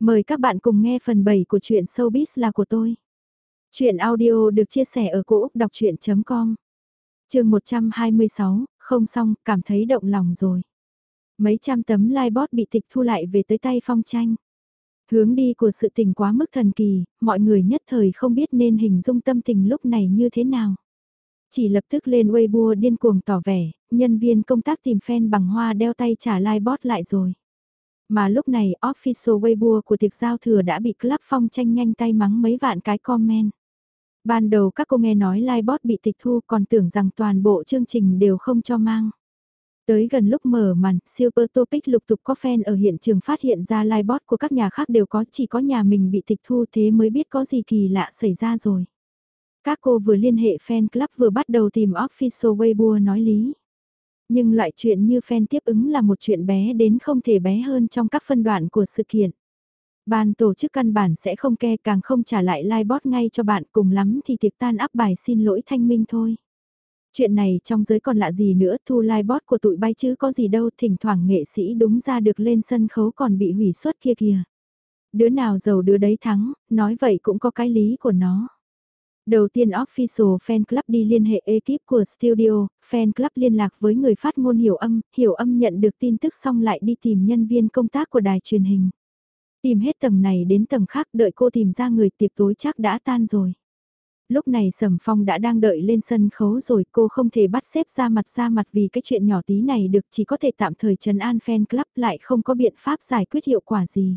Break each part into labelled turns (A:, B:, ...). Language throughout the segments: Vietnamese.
A: Mời các bạn cùng nghe phần 7 của truyện Showbiz là của tôi. Chuyện audio được chia sẻ ở cỗ đọc chuyện.com Trường 126, không xong, cảm thấy động lòng rồi. Mấy trăm tấm livebot bị tịch thu lại về tới tay phong tranh. Hướng đi của sự tình quá mức thần kỳ, mọi người nhất thời không biết nên hình dung tâm tình lúc này như thế nào. Chỉ lập tức lên Weibo điên cuồng tỏ vẻ, nhân viên công tác tìm fan bằng hoa đeo tay trả livebot lại rồi. Mà lúc này official Weibo của tiệc giao thừa đã bị Club Phong tranh nhanh tay mắng mấy vạn cái comment. Ban đầu các cô nghe nói livebot bị tịch thu còn tưởng rằng toàn bộ chương trình đều không cho mang. Tới gần lúc mở màn, Super Topic lục tục có fan ở hiện trường phát hiện ra livebot của các nhà khác đều có, chỉ có nhà mình bị tịch thu thế mới biết có gì kỳ lạ xảy ra rồi. Các cô vừa liên hệ fan club vừa bắt đầu tìm official Weibo nói lý. Nhưng loại chuyện như fan tiếp ứng là một chuyện bé đến không thể bé hơn trong các phân đoạn của sự kiện. Ban tổ chức căn bản sẽ không ke càng không trả lại livebot ngay cho bạn cùng lắm thì tiệc tan áp bài xin lỗi thanh minh thôi. Chuyện này trong giới còn lạ gì nữa thu livebot của tụi bay chứ có gì đâu thỉnh thoảng nghệ sĩ đúng ra được lên sân khấu còn bị hủy suất kia kìa. Đứa nào giàu đứa đấy thắng, nói vậy cũng có cái lý của nó. Đầu tiên Official Fan Club đi liên hệ ekip của studio, Fan Club liên lạc với người phát ngôn hiểu âm, hiểu âm nhận được tin tức xong lại đi tìm nhân viên công tác của đài truyền hình. Tìm hết tầng này đến tầng khác đợi cô tìm ra người tiệc tối chắc đã tan rồi. Lúc này Sầm Phong đã đang đợi lên sân khấu rồi cô không thể bắt xếp ra mặt ra mặt vì cái chuyện nhỏ tí này được chỉ có thể tạm thời trấn an fan club lại không có biện pháp giải quyết hiệu quả gì.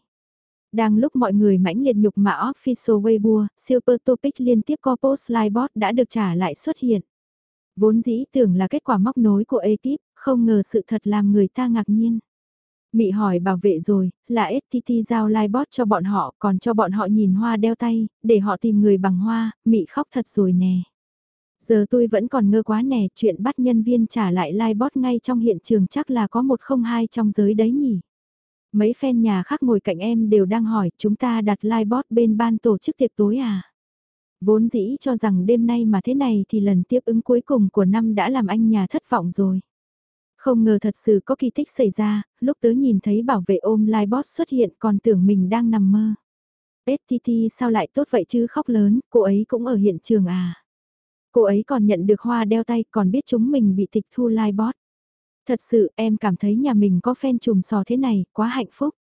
A: Đang lúc mọi người mãnh liệt nhục mạ Official Weibo, Super Topic liên tiếp có post livebot đã được trả lại xuất hiện. Vốn dĩ tưởng là kết quả móc nối của ekip, không ngờ sự thật làm người ta ngạc nhiên. Mị hỏi bảo vệ rồi, là STT giao livebot cho bọn họ, còn cho bọn họ nhìn hoa đeo tay, để họ tìm người bằng hoa, Mị khóc thật rồi nè. Giờ tôi vẫn còn ngơ quá nè, chuyện bắt nhân viên trả lại livebot ngay trong hiện trường chắc là có một không hai trong giới đấy nhỉ. Mấy fan nhà khác ngồi cạnh em đều đang hỏi chúng ta đặt livebot bên ban tổ chức tiệc tối à? Vốn dĩ cho rằng đêm nay mà thế này thì lần tiếp ứng cuối cùng của năm đã làm anh nhà thất vọng rồi. Không ngờ thật sự có kỳ tích xảy ra, lúc tớ nhìn thấy bảo vệ ôm livebot xuất hiện còn tưởng mình đang nằm mơ. STT sao lại tốt vậy chứ khóc lớn, cô ấy cũng ở hiện trường à. Cô ấy còn nhận được hoa đeo tay còn biết chúng mình bị tịch thu livebot. Thật sự em cảm thấy nhà mình có fan trùm sò thế này, quá hạnh phúc.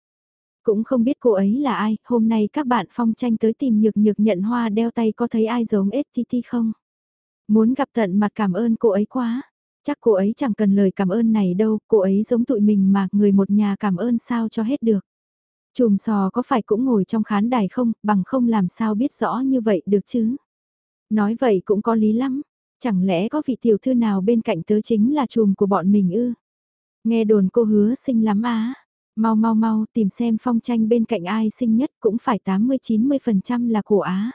A: Cũng không biết cô ấy là ai, hôm nay các bạn phong tranh tới tìm nhược nhược nhận hoa đeo tay có thấy ai giống STT không? Muốn gặp tận mặt cảm ơn cô ấy quá. Chắc cô ấy chẳng cần lời cảm ơn này đâu, cô ấy giống tụi mình mà người một nhà cảm ơn sao cho hết được. Chùm sò có phải cũng ngồi trong khán đài không, bằng không làm sao biết rõ như vậy được chứ. Nói vậy cũng có lý lắm, Chẳng lẽ có vị tiểu thư nào bên cạnh tớ chính là chùm của bọn mình ư? Nghe đồn cô hứa xinh lắm á. Mau mau mau tìm xem phong tranh bên cạnh ai xinh nhất cũng phải 80-90% là của Á.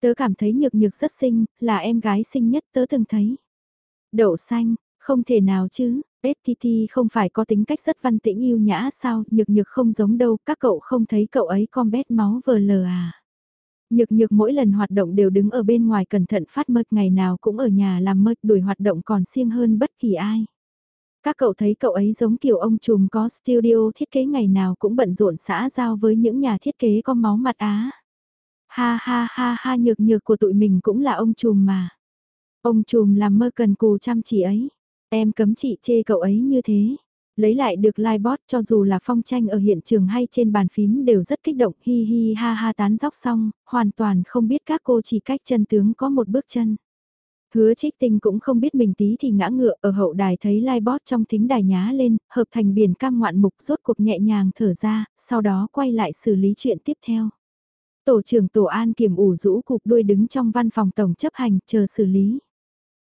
A: Tớ cảm thấy nhược nhược rất xinh, là em gái xinh nhất tớ từng thấy. Đậu xanh, không thể nào chứ, STT không phải có tính cách rất văn tĩnh yêu nhã sao, nhược nhược không giống đâu, các cậu không thấy cậu ấy combat máu vờ lờ à. Nhược nhược mỗi lần hoạt động đều đứng ở bên ngoài cẩn thận phát mật ngày nào cũng ở nhà làm mật đuổi hoạt động còn siêng hơn bất kỳ ai. Các cậu thấy cậu ấy giống kiểu ông trùm có studio thiết kế ngày nào cũng bận rộn xã giao với những nhà thiết kế có máu mặt á. Ha ha ha ha, nhược nhược của tụi mình cũng là ông trùm mà. Ông trùm làm mơ cần cù chăm chỉ ấy. Em cấm chị chê cậu ấy như thế. Lấy lại được livebot cho dù là phong tranh ở hiện trường hay trên bàn phím đều rất kích động hi hi ha ha tán dóc xong, hoàn toàn không biết các cô chỉ cách chân tướng có một bước chân. Hứa trích tinh cũng không biết mình tí thì ngã ngựa ở hậu đài thấy livebot trong thính đài nhá lên, hợp thành biển cam ngoạn mục rốt cuộc nhẹ nhàng thở ra, sau đó quay lại xử lý chuyện tiếp theo. Tổ trưởng Tổ An kiểm ủ rũ cục đuôi đứng trong văn phòng tổng chấp hành chờ xử lý.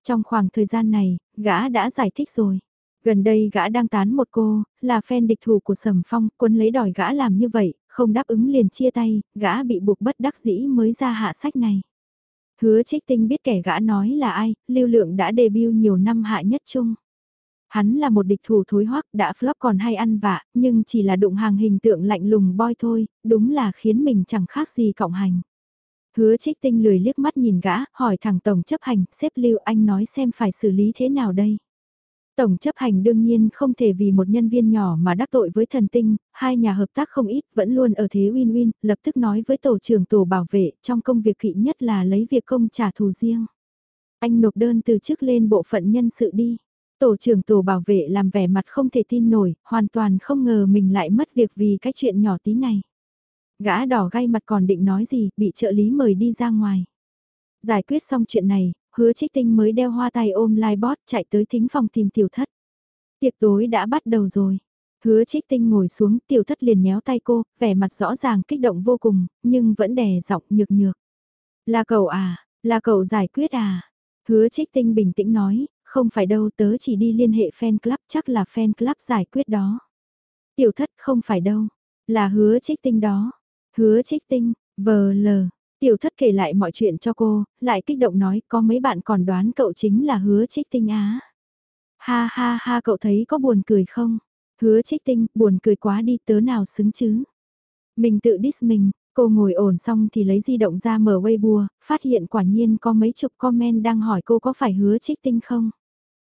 A: Trong khoảng thời gian này, gã đã giải thích rồi. Gần đây gã đang tán một cô, là fan địch thủ của Sầm Phong, quân lấy đòi gã làm như vậy, không đáp ứng liền chia tay, gã bị buộc bất đắc dĩ mới ra hạ sách này. Hứa trích tinh biết kẻ gã nói là ai, lưu lượng đã debut nhiều năm hạ nhất chung. Hắn là một địch thủ thối hoắc đã flop còn hay ăn vạ, nhưng chỉ là đụng hàng hình tượng lạnh lùng boy thôi, đúng là khiến mình chẳng khác gì cộng hành. Hứa trích tinh lười liếc mắt nhìn gã, hỏi thằng tổng chấp hành, xếp lưu anh nói xem phải xử lý thế nào đây. Tổng chấp hành đương nhiên không thể vì một nhân viên nhỏ mà đắc tội với thần tinh, hai nhà hợp tác không ít vẫn luôn ở thế win-win, lập tức nói với tổ trưởng tổ bảo vệ trong công việc kỵ nhất là lấy việc công trả thù riêng. Anh nộp đơn từ chức lên bộ phận nhân sự đi. Tổ trưởng tổ bảo vệ làm vẻ mặt không thể tin nổi, hoàn toàn không ngờ mình lại mất việc vì cái chuyện nhỏ tí này. Gã đỏ gai mặt còn định nói gì, bị trợ lý mời đi ra ngoài. Giải quyết xong chuyện này, hứa trích tinh mới đeo hoa tay ôm Livebot chạy tới thính phòng tìm tiểu thất. Tiệc tối đã bắt đầu rồi. Hứa trích tinh ngồi xuống tiểu thất liền nhéo tay cô, vẻ mặt rõ ràng kích động vô cùng, nhưng vẫn đè giọng nhược nhược. Là cậu à, là cậu giải quyết à. Hứa trích tinh bình tĩnh nói, không phải đâu tớ chỉ đi liên hệ fan club chắc là fan club giải quyết đó. Tiểu thất không phải đâu, là hứa trích tinh đó. Hứa trích tinh, vờ lờ, tiểu thất kể lại mọi chuyện cho cô, lại kích động nói có mấy bạn còn đoán cậu chính là hứa trích tinh á. Ha ha ha cậu thấy có buồn cười không? Hứa trích tinh, buồn cười quá đi tớ nào xứng chứ? Mình tự diss mình, cô ngồi ổn xong thì lấy di động ra mở Weibo, phát hiện quả nhiên có mấy chục comment đang hỏi cô có phải hứa trích tinh không?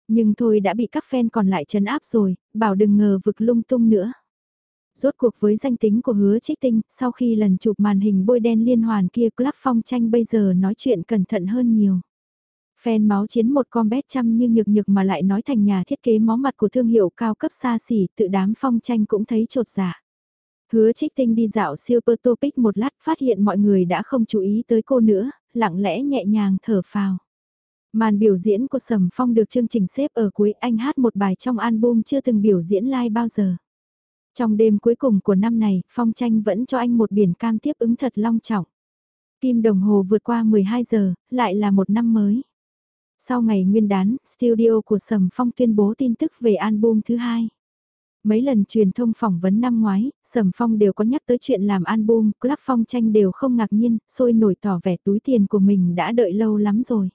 A: Nhưng thôi đã bị các fan còn lại chấn áp rồi, bảo đừng ngờ vực lung tung nữa. Rốt cuộc với danh tính của hứa trích tinh, sau khi lần chụp màn hình bôi đen liên hoàn kia Club Phong tranh bây giờ nói chuyện cẩn thận hơn nhiều. Fan máu chiến một con bé chăm như nhược nhược mà lại nói thành nhà thiết kế mó mặt của thương hiệu cao cấp xa xỉ, tự đám phong tranh cũng thấy trột dạ. Hứa trích tinh đi dạo Super Topic một lát phát hiện mọi người đã không chú ý tới cô nữa, lặng lẽ nhẹ nhàng thở phào. Màn biểu diễn của Sầm Phong được chương trình xếp ở cuối anh hát một bài trong album chưa từng biểu diễn live bao giờ. Trong đêm cuối cùng của năm này, Phong tranh vẫn cho anh một biển cam tiếp ứng thật long trọng. Kim đồng hồ vượt qua 12 giờ, lại là một năm mới. Sau ngày nguyên đán, studio của Sầm Phong tuyên bố tin tức về album thứ hai. Mấy lần truyền thông phỏng vấn năm ngoái, Sầm Phong đều có nhắc tới chuyện làm album, Club Phong tranh đều không ngạc nhiên, sôi nổi tỏ vẻ túi tiền của mình đã đợi lâu lắm rồi.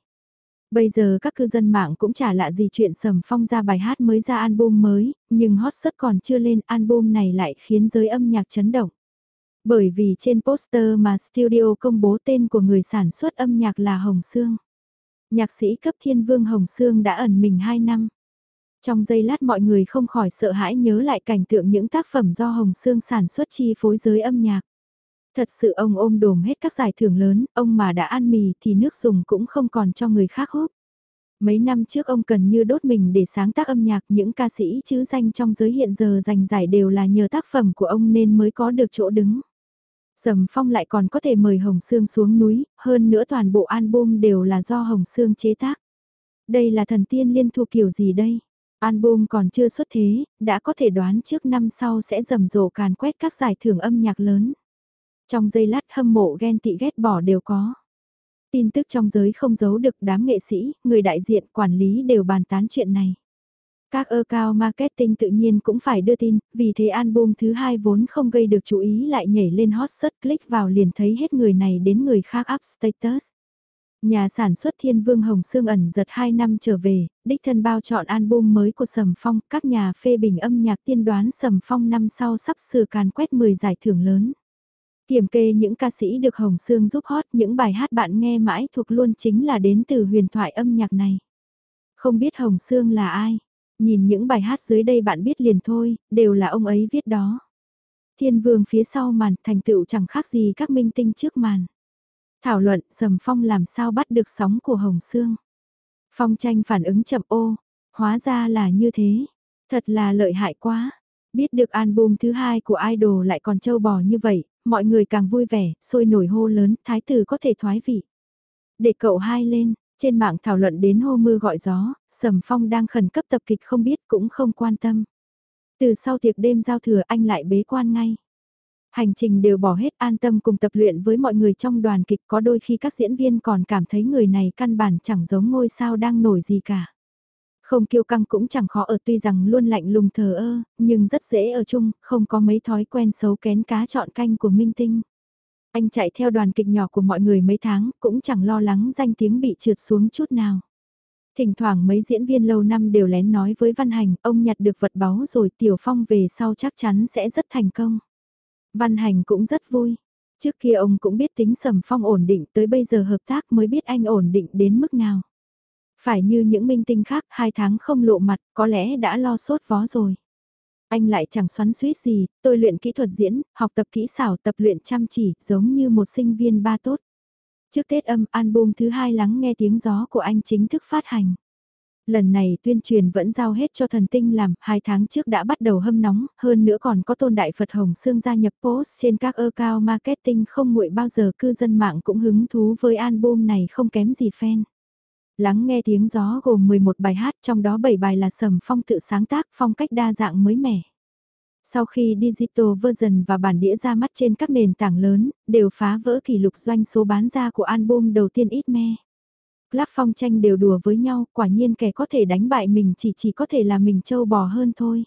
A: Bây giờ các cư dân mạng cũng chả lạ gì chuyện Sầm Phong ra bài hát mới ra album mới, nhưng hot search còn chưa lên album này lại khiến giới âm nhạc chấn động. Bởi vì trên poster mà studio công bố tên của người sản xuất âm nhạc là Hồng Sương. Nhạc sĩ cấp thiên vương Hồng Sương đã ẩn mình 2 năm. Trong giây lát mọi người không khỏi sợ hãi nhớ lại cảnh tượng những tác phẩm do Hồng Sương sản xuất chi phối giới âm nhạc. Thật sự ông ôm đồm hết các giải thưởng lớn, ông mà đã ăn mì thì nước dùng cũng không còn cho người khác hút. Mấy năm trước ông cần như đốt mình để sáng tác âm nhạc những ca sĩ chữ danh trong giới hiện giờ giành giải đều là nhờ tác phẩm của ông nên mới có được chỗ đứng. Sầm Phong lại còn có thể mời Hồng Sương xuống núi, hơn nữa toàn bộ album đều là do Hồng Sương chế tác. Đây là thần tiên liên thu kiểu gì đây? Album còn chưa xuất thế, đã có thể đoán trước năm sau sẽ rầm rộ càn quét các giải thưởng âm nhạc lớn. Trong giây lát hâm mộ ghen tị ghét bỏ đều có. Tin tức trong giới không giấu được đám nghệ sĩ, người đại diện, quản lý đều bàn tán chuyện này. Các ơ cao marketing tự nhiên cũng phải đưa tin, vì thế album thứ hai vốn không gây được chú ý lại nhảy lên hot search click vào liền thấy hết người này đến người khác up status. Nhà sản xuất Thiên Vương Hồng Sương ẩn giật 2 năm trở về, đích thân bao chọn album mới của Sầm Phong, các nhà phê bình âm nhạc tiên đoán Sầm Phong năm sau sắp sửa càn quét 10 giải thưởng lớn. Kiểm kê những ca sĩ được Hồng Sương giúp hot, những bài hát bạn nghe mãi thuộc luôn chính là đến từ huyền thoại âm nhạc này. Không biết Hồng Sương là ai? Nhìn những bài hát dưới đây bạn biết liền thôi, đều là ông ấy viết đó. Thiên vương phía sau màn thành tựu chẳng khác gì các minh tinh trước màn. Thảo luận Sầm Phong làm sao bắt được sóng của Hồng Sương. Phong tranh phản ứng chậm ô, hóa ra là như thế. Thật là lợi hại quá. Biết được album thứ hai của idol lại còn trâu bò như vậy, mọi người càng vui vẻ, sôi nổi hô lớn, thái tử có thể thoái vị. Để cậu hai lên, trên mạng thảo luận đến hô mưa gọi gió, Sầm Phong đang khẩn cấp tập kịch không biết cũng không quan tâm. Từ sau tiệc đêm giao thừa anh lại bế quan ngay. Hành trình đều bỏ hết an tâm cùng tập luyện với mọi người trong đoàn kịch có đôi khi các diễn viên còn cảm thấy người này căn bản chẳng giống ngôi sao đang nổi gì cả. Không kiêu căng cũng chẳng khó ở tuy rằng luôn lạnh lùng thờ ơ, nhưng rất dễ ở chung, không có mấy thói quen xấu kén cá chọn canh của minh tinh. Anh chạy theo đoàn kịch nhỏ của mọi người mấy tháng, cũng chẳng lo lắng danh tiếng bị trượt xuống chút nào. Thỉnh thoảng mấy diễn viên lâu năm đều lén nói với Văn Hành, ông nhặt được vật báu rồi Tiểu Phong về sau chắc chắn sẽ rất thành công. Văn Hành cũng rất vui. Trước kia ông cũng biết tính Sầm Phong ổn định tới bây giờ hợp tác mới biết anh ổn định đến mức nào. Phải như những minh tinh khác, hai tháng không lộ mặt, có lẽ đã lo sốt vó rồi. Anh lại chẳng xoắn suýt gì, tôi luyện kỹ thuật diễn, học tập kỹ xảo, tập luyện chăm chỉ, giống như một sinh viên ba tốt. Trước Tết âm, album thứ hai lắng nghe tiếng gió của anh chính thức phát hành. Lần này tuyên truyền vẫn giao hết cho thần tinh làm, hai tháng trước đã bắt đầu hâm nóng, hơn nữa còn có tôn đại Phật Hồng Sương gia nhập post trên các ơ cao marketing không nguội bao giờ cư dân mạng cũng hứng thú với album này không kém gì fan. Lắng nghe tiếng gió gồm 11 bài hát trong đó 7 bài là sầm phong tự sáng tác phong cách đa dạng mới mẻ. Sau khi digital version và bản đĩa ra mắt trên các nền tảng lớn, đều phá vỡ kỷ lục doanh số bán ra của album đầu tiên ít me. Club Phong tranh đều đùa với nhau, quả nhiên kẻ có thể đánh bại mình chỉ chỉ có thể là mình trâu bò hơn thôi.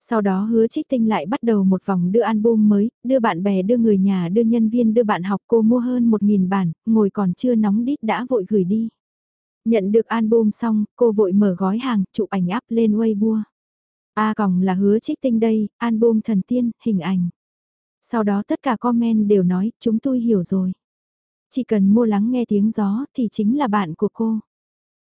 A: Sau đó hứa trích tinh lại bắt đầu một vòng đưa album mới, đưa bạn bè đưa người nhà đưa nhân viên đưa bạn học cô mua hơn 1.000 bản, ngồi còn chưa nóng đít đã vội gửi đi. Nhận được album xong, cô vội mở gói hàng, chụp ảnh áp lên Weibo. A còng là hứa trích tinh đây, album thần tiên, hình ảnh. Sau đó tất cả comment đều nói, chúng tôi hiểu rồi. Chỉ cần mua lắng nghe tiếng gió thì chính là bạn của cô.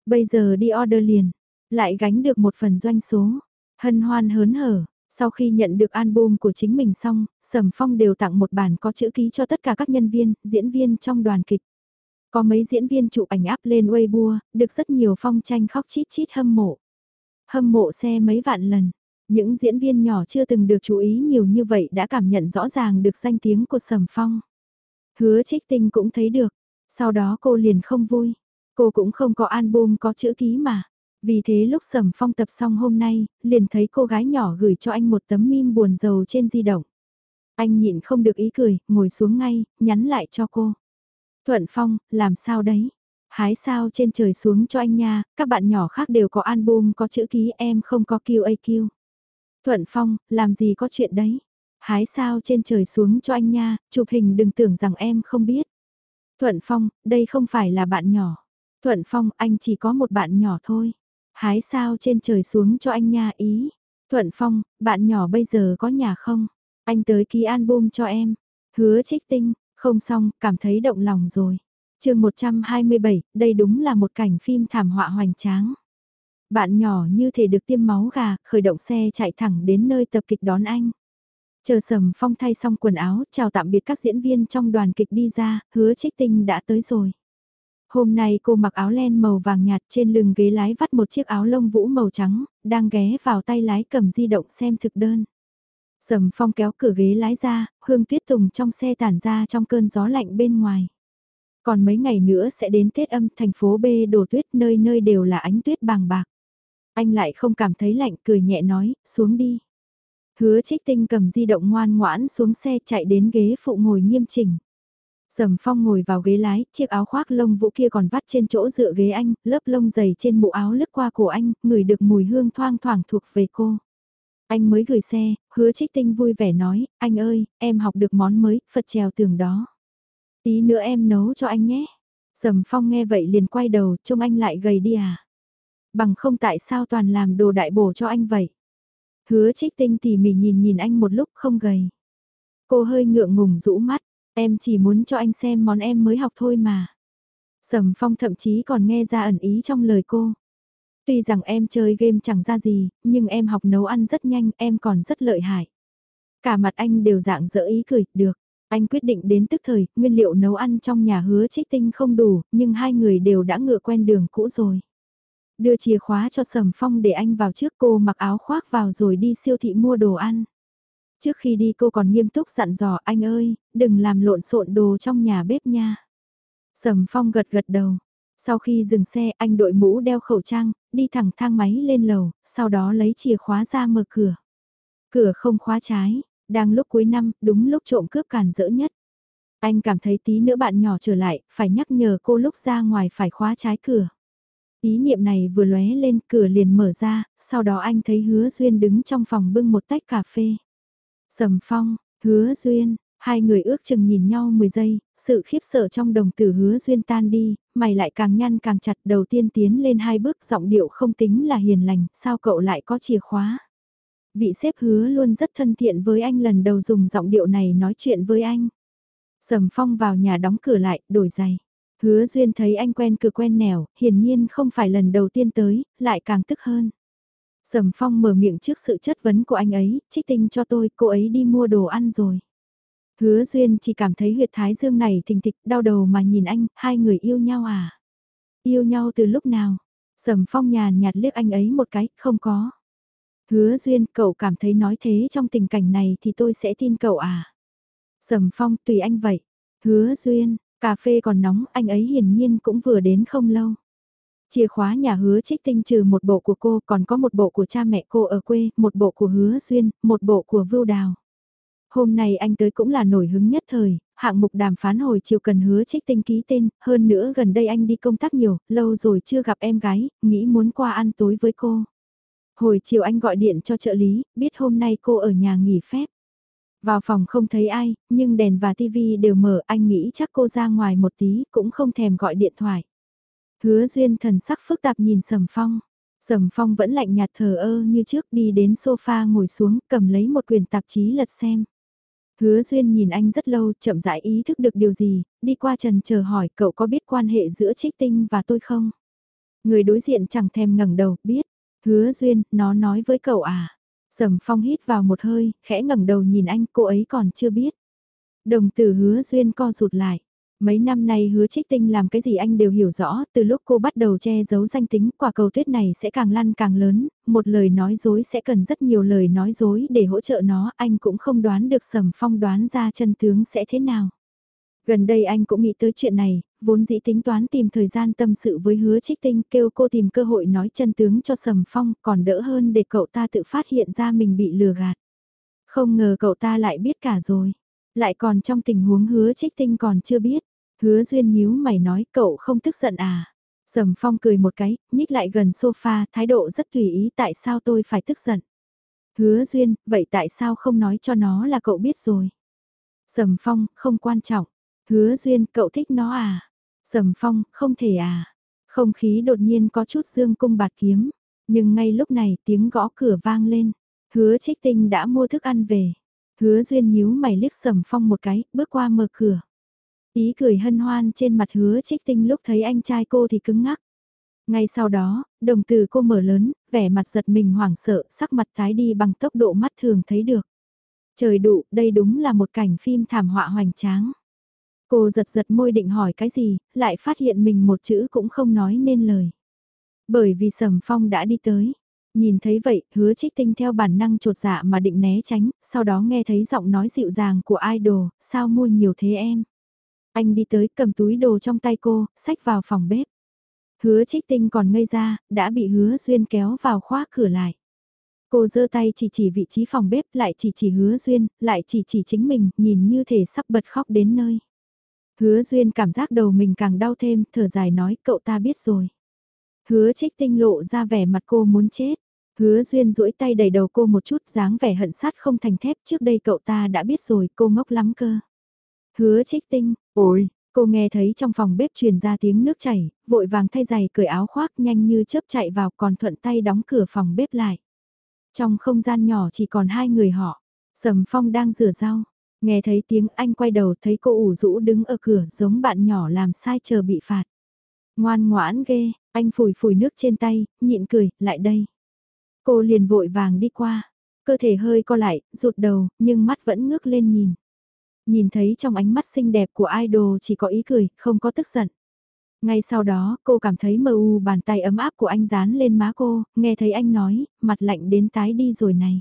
A: Bây giờ đi order liền, lại gánh được một phần doanh số. Hân hoan hớn hở, sau khi nhận được album của chính mình xong, Sầm Phong đều tặng một bản có chữ ký cho tất cả các nhân viên, diễn viên trong đoàn kịch. Có mấy diễn viên chụp ảnh áp lên Weibo, được rất nhiều phong tranh khóc chít chít hâm mộ. Hâm mộ xe mấy vạn lần, những diễn viên nhỏ chưa từng được chú ý nhiều như vậy đã cảm nhận rõ ràng được danh tiếng của Sầm Phong. Hứa trích tinh cũng thấy được, sau đó cô liền không vui. Cô cũng không có album có chữ ký mà. Vì thế lúc Sầm Phong tập xong hôm nay, liền thấy cô gái nhỏ gửi cho anh một tấm mim buồn rầu trên di động. Anh nhịn không được ý cười, ngồi xuống ngay, nhắn lại cho cô. Thuận Phong, làm sao đấy? Hái sao trên trời xuống cho anh nha, các bạn nhỏ khác đều có album có chữ ký em không có QAQ. Thuận Phong, làm gì có chuyện đấy? Hái sao trên trời xuống cho anh nha, chụp hình đừng tưởng rằng em không biết. Thuận Phong, đây không phải là bạn nhỏ. Thuận Phong, anh chỉ có một bạn nhỏ thôi. Hái sao trên trời xuống cho anh nha ý. Thuận Phong, bạn nhỏ bây giờ có nhà không? Anh tới ký album cho em. Hứa trích tinh, không xong, cảm thấy động lòng rồi. chương 127, đây đúng là một cảnh phim thảm họa hoành tráng. Bạn nhỏ như thể được tiêm máu gà, khởi động xe chạy thẳng đến nơi tập kịch đón anh. Chờ sầm phong thay xong quần áo, chào tạm biệt các diễn viên trong đoàn kịch đi ra, hứa trích tinh đã tới rồi. Hôm nay cô mặc áo len màu vàng nhạt trên lưng ghế lái vắt một chiếc áo lông vũ màu trắng, đang ghé vào tay lái cầm di động xem thực đơn. Sầm phong kéo cửa ghế lái ra, hương tuyết tùng trong xe tản ra trong cơn gió lạnh bên ngoài. Còn mấy ngày nữa sẽ đến Tết âm thành phố B đổ tuyết nơi nơi đều là ánh tuyết bàng bạc. Anh lại không cảm thấy lạnh cười nhẹ nói, xuống đi. Hứa trích tinh cầm di động ngoan ngoãn xuống xe chạy đến ghế phụ ngồi nghiêm chỉnh. Sầm phong ngồi vào ghế lái, chiếc áo khoác lông vũ kia còn vắt trên chỗ dựa ghế anh, lớp lông dày trên mũ áo lướt qua cổ anh, ngửi được mùi hương thoang thoảng thuộc về cô. Anh mới gửi xe, hứa trích tinh vui vẻ nói, anh ơi, em học được món mới, Phật trèo tường đó. Tí nữa em nấu cho anh nhé. Sầm phong nghe vậy liền quay đầu, trông anh lại gầy đi à. Bằng không tại sao toàn làm đồ đại bổ cho anh vậy. Hứa trích tinh tỉ mỉ nhìn nhìn anh một lúc không gầy. Cô hơi ngượng ngùng rũ mắt, em chỉ muốn cho anh xem món em mới học thôi mà. Sầm phong thậm chí còn nghe ra ẩn ý trong lời cô. Tuy rằng em chơi game chẳng ra gì, nhưng em học nấu ăn rất nhanh, em còn rất lợi hại. Cả mặt anh đều dạng dỡ ý cười, được. Anh quyết định đến tức thời, nguyên liệu nấu ăn trong nhà hứa trích tinh không đủ, nhưng hai người đều đã ngựa quen đường cũ rồi. Đưa chìa khóa cho Sầm Phong để anh vào trước cô mặc áo khoác vào rồi đi siêu thị mua đồ ăn. Trước khi đi cô còn nghiêm túc dặn dò anh ơi, đừng làm lộn xộn đồ trong nhà bếp nha. Sầm Phong gật gật đầu. Sau khi dừng xe anh đội mũ đeo khẩu trang, đi thẳng thang máy lên lầu, sau đó lấy chìa khóa ra mở cửa. Cửa không khóa trái, đang lúc cuối năm, đúng lúc trộm cướp càn rỡ nhất. Anh cảm thấy tí nữa bạn nhỏ trở lại, phải nhắc nhở cô lúc ra ngoài phải khóa trái cửa. Ý niệm này vừa lóe lên cửa liền mở ra, sau đó anh thấy hứa duyên đứng trong phòng bưng một tách cà phê. Sầm phong, hứa duyên, hai người ước chừng nhìn nhau 10 giây, sự khiếp sợ trong đồng tử hứa duyên tan đi, mày lại càng nhăn càng chặt đầu tiên tiến lên hai bước giọng điệu không tính là hiền lành, sao cậu lại có chìa khóa. Vị sếp hứa luôn rất thân thiện với anh lần đầu dùng giọng điệu này nói chuyện với anh. Sầm phong vào nhà đóng cửa lại, đổi giày. Hứa Duyên thấy anh quen cửa quen nẻo, hiển nhiên không phải lần đầu tiên tới, lại càng tức hơn. Sầm Phong mở miệng trước sự chất vấn của anh ấy, trích tinh cho tôi, cô ấy đi mua đồ ăn rồi. Hứa Duyên chỉ cảm thấy huyệt thái dương này thình thịch, đau đầu mà nhìn anh, hai người yêu nhau à? Yêu nhau từ lúc nào? Sầm Phong nhàn nhạt liếc anh ấy một cái, không có. Hứa Duyên, cậu cảm thấy nói thế trong tình cảnh này thì tôi sẽ tin cậu à? Sầm Phong, tùy anh vậy. Hứa Duyên, cà phê còn nóng, anh ấy hiển nhiên cũng vừa đến không lâu. Chìa khóa nhà hứa trích tinh trừ một bộ của cô còn có một bộ của cha mẹ cô ở quê, một bộ của hứa Duyên, một bộ của Vưu Đào. Hôm nay anh tới cũng là nổi hứng nhất thời, hạng mục đàm phán hồi chiều cần hứa trích tinh ký tên, hơn nữa gần đây anh đi công tác nhiều, lâu rồi chưa gặp em gái, nghĩ muốn qua ăn tối với cô. Hồi chiều anh gọi điện cho trợ lý, biết hôm nay cô ở nhà nghỉ phép. Vào phòng không thấy ai, nhưng đèn và tivi đều mở, anh nghĩ chắc cô ra ngoài một tí, cũng không thèm gọi điện thoại. Hứa duyên thần sắc phức tạp nhìn Sầm Phong. Sầm Phong vẫn lạnh nhạt thờ ơ như trước đi đến sofa ngồi xuống, cầm lấy một quyển tạp chí lật xem. Hứa Duyên nhìn anh rất lâu, chậm rãi ý thức được điều gì, đi qua trần chờ hỏi cậu có biết quan hệ giữa Trích Tinh và tôi không? Người đối diện chẳng thèm ngẩng đầu, biết. Hứa Duyên, nó nói với cậu à? Sầm Phong hít vào một hơi, khẽ ngẩng đầu nhìn anh, cô ấy còn chưa biết. Đồng tử Hứa Duyên co rụt lại. Mấy năm nay hứa trích tinh làm cái gì anh đều hiểu rõ, từ lúc cô bắt đầu che giấu danh tính quả cầu tuyết này sẽ càng lăn càng lớn, một lời nói dối sẽ cần rất nhiều lời nói dối để hỗ trợ nó, anh cũng không đoán được sầm phong đoán ra chân tướng sẽ thế nào. Gần đây anh cũng nghĩ tới chuyện này, vốn dĩ tính toán tìm thời gian tâm sự với hứa trích tinh kêu cô tìm cơ hội nói chân tướng cho sầm phong còn đỡ hơn để cậu ta tự phát hiện ra mình bị lừa gạt. Không ngờ cậu ta lại biết cả rồi. Lại còn trong tình huống hứa trích tinh còn chưa biết. Hứa duyên nhíu mày nói cậu không tức giận à. Sầm phong cười một cái, nhích lại gần sofa, thái độ rất tùy ý tại sao tôi phải tức giận. Hứa duyên, vậy tại sao không nói cho nó là cậu biết rồi. Sầm phong, không quan trọng. Hứa duyên, cậu thích nó à. Sầm phong, không thể à. Không khí đột nhiên có chút dương cung bạt kiếm. Nhưng ngay lúc này tiếng gõ cửa vang lên. Hứa trích tinh đã mua thức ăn về. Hứa duyên nhíu mày liếc sầm phong một cái, bước qua mở cửa. Ý cười hân hoan trên mặt hứa trích tinh lúc thấy anh trai cô thì cứng ngắc. Ngay sau đó, đồng từ cô mở lớn, vẻ mặt giật mình hoảng sợ, sắc mặt tái đi bằng tốc độ mắt thường thấy được. Trời đụ, đây đúng là một cảnh phim thảm họa hoành tráng. Cô giật giật môi định hỏi cái gì, lại phát hiện mình một chữ cũng không nói nên lời. Bởi vì Sầm Phong đã đi tới. Nhìn thấy vậy, hứa trích tinh theo bản năng trột dạ mà định né tránh, sau đó nghe thấy giọng nói dịu dàng của idol, sao mua nhiều thế em? Anh đi tới cầm túi đồ trong tay cô, xách vào phòng bếp. Hứa trích tinh còn ngây ra, đã bị hứa duyên kéo vào khóa cửa lại. Cô giơ tay chỉ chỉ vị trí phòng bếp, lại chỉ chỉ hứa duyên, lại chỉ chỉ chính mình, nhìn như thể sắp bật khóc đến nơi. Hứa duyên cảm giác đầu mình càng đau thêm, thở dài nói cậu ta biết rồi. Hứa trích tinh lộ ra vẻ mặt cô muốn chết. Hứa duyên duỗi tay đẩy đầu cô một chút dáng vẻ hận sát không thành thép trước đây cậu ta đã biết rồi cô ngốc lắm cơ. Hứa trích tinh, ôi, cô nghe thấy trong phòng bếp truyền ra tiếng nước chảy, vội vàng thay giày cởi áo khoác nhanh như chớp chạy vào còn thuận tay đóng cửa phòng bếp lại. Trong không gian nhỏ chỉ còn hai người họ, Sầm Phong đang rửa rau, nghe thấy tiếng anh quay đầu thấy cô ủ rũ đứng ở cửa giống bạn nhỏ làm sai chờ bị phạt. Ngoan ngoãn ghê, anh phủi phủi nước trên tay, nhịn cười, lại đây. Cô liền vội vàng đi qua, cơ thể hơi co lại, rụt đầu, nhưng mắt vẫn ngước lên nhìn. Nhìn thấy trong ánh mắt xinh đẹp của idol chỉ có ý cười, không có tức giận. Ngay sau đó, cô cảm thấy mờ u bàn tay ấm áp của anh dán lên má cô, nghe thấy anh nói, mặt lạnh đến tái đi rồi này.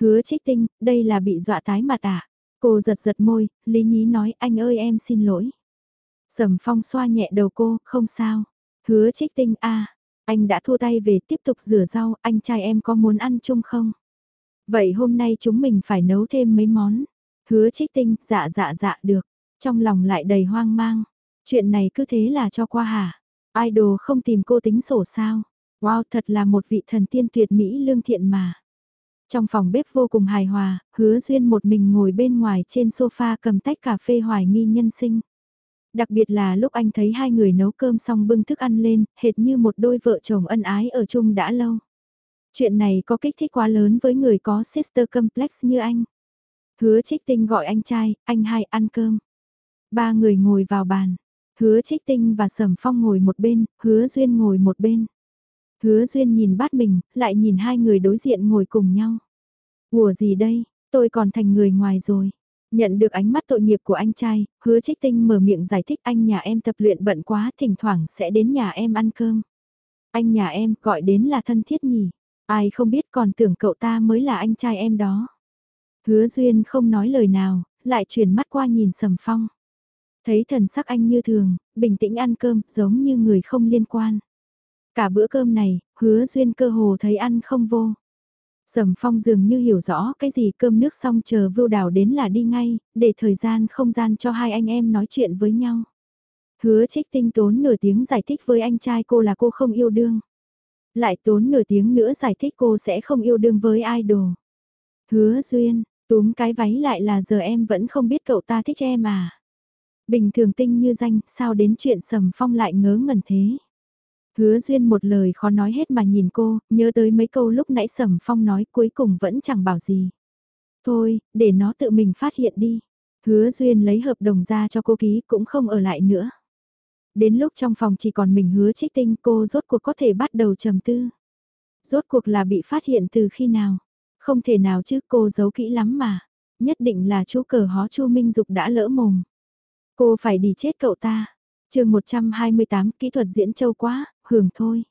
A: Hứa trích tinh, đây là bị dọa tái mặt à? Cô giật giật môi, Lý Nhí nói, anh ơi em xin lỗi. Sầm phong xoa nhẹ đầu cô, không sao. Hứa trích tinh a anh đã thua tay về tiếp tục rửa rau, anh trai em có muốn ăn chung không? Vậy hôm nay chúng mình phải nấu thêm mấy món. Hứa trích tinh, dạ dạ dạ được. Trong lòng lại đầy hoang mang. Chuyện này cứ thế là cho qua hả? Idol không tìm cô tính sổ sao? Wow, thật là một vị thần tiên tuyệt mỹ lương thiện mà. Trong phòng bếp vô cùng hài hòa, hứa duyên một mình ngồi bên ngoài trên sofa cầm tách cà phê hoài nghi nhân sinh. Đặc biệt là lúc anh thấy hai người nấu cơm xong bưng thức ăn lên, hệt như một đôi vợ chồng ân ái ở chung đã lâu. Chuyện này có kích thích quá lớn với người có sister complex như anh. Hứa trích tinh gọi anh trai, anh hai ăn cơm. Ba người ngồi vào bàn. Hứa trích tinh và sầm phong ngồi một bên, hứa duyên ngồi một bên. Hứa duyên nhìn bát mình, lại nhìn hai người đối diện ngồi cùng nhau. Ủa gì đây, tôi còn thành người ngoài rồi. Nhận được ánh mắt tội nghiệp của anh trai, hứa trích tinh mở miệng giải thích anh nhà em tập luyện bận quá thỉnh thoảng sẽ đến nhà em ăn cơm. Anh nhà em gọi đến là thân thiết nhỉ, ai không biết còn tưởng cậu ta mới là anh trai em đó. Hứa duyên không nói lời nào, lại chuyển mắt qua nhìn sầm phong. Thấy thần sắc anh như thường, bình tĩnh ăn cơm, giống như người không liên quan. Cả bữa cơm này, hứa duyên cơ hồ thấy ăn không vô. Sầm phong dường như hiểu rõ cái gì cơm nước xong chờ vưu đào đến là đi ngay, để thời gian không gian cho hai anh em nói chuyện với nhau. Hứa trích tinh tốn nửa tiếng giải thích với anh trai cô là cô không yêu đương. Lại tốn nửa tiếng nữa giải thích cô sẽ không yêu đương với idol. Hứa duyên, túm cái váy lại là giờ em vẫn không biết cậu ta thích em à. Bình thường tinh như danh, sao đến chuyện sầm phong lại ngớ ngẩn thế. Hứa duyên một lời khó nói hết mà nhìn cô, nhớ tới mấy câu lúc nãy sầm phong nói cuối cùng vẫn chẳng bảo gì. Thôi, để nó tự mình phát hiện đi. Hứa duyên lấy hợp đồng ra cho cô ký cũng không ở lại nữa. Đến lúc trong phòng chỉ còn mình hứa trích tinh cô rốt cuộc có thể bắt đầu trầm tư. Rốt cuộc là bị phát hiện từ khi nào? Không thể nào chứ cô giấu kỹ lắm mà. Nhất định là chú cờ hó chu Minh Dục đã lỡ mồm. Cô phải đi chết cậu ta. chương 128 kỹ thuật diễn châu quá, hưởng thôi.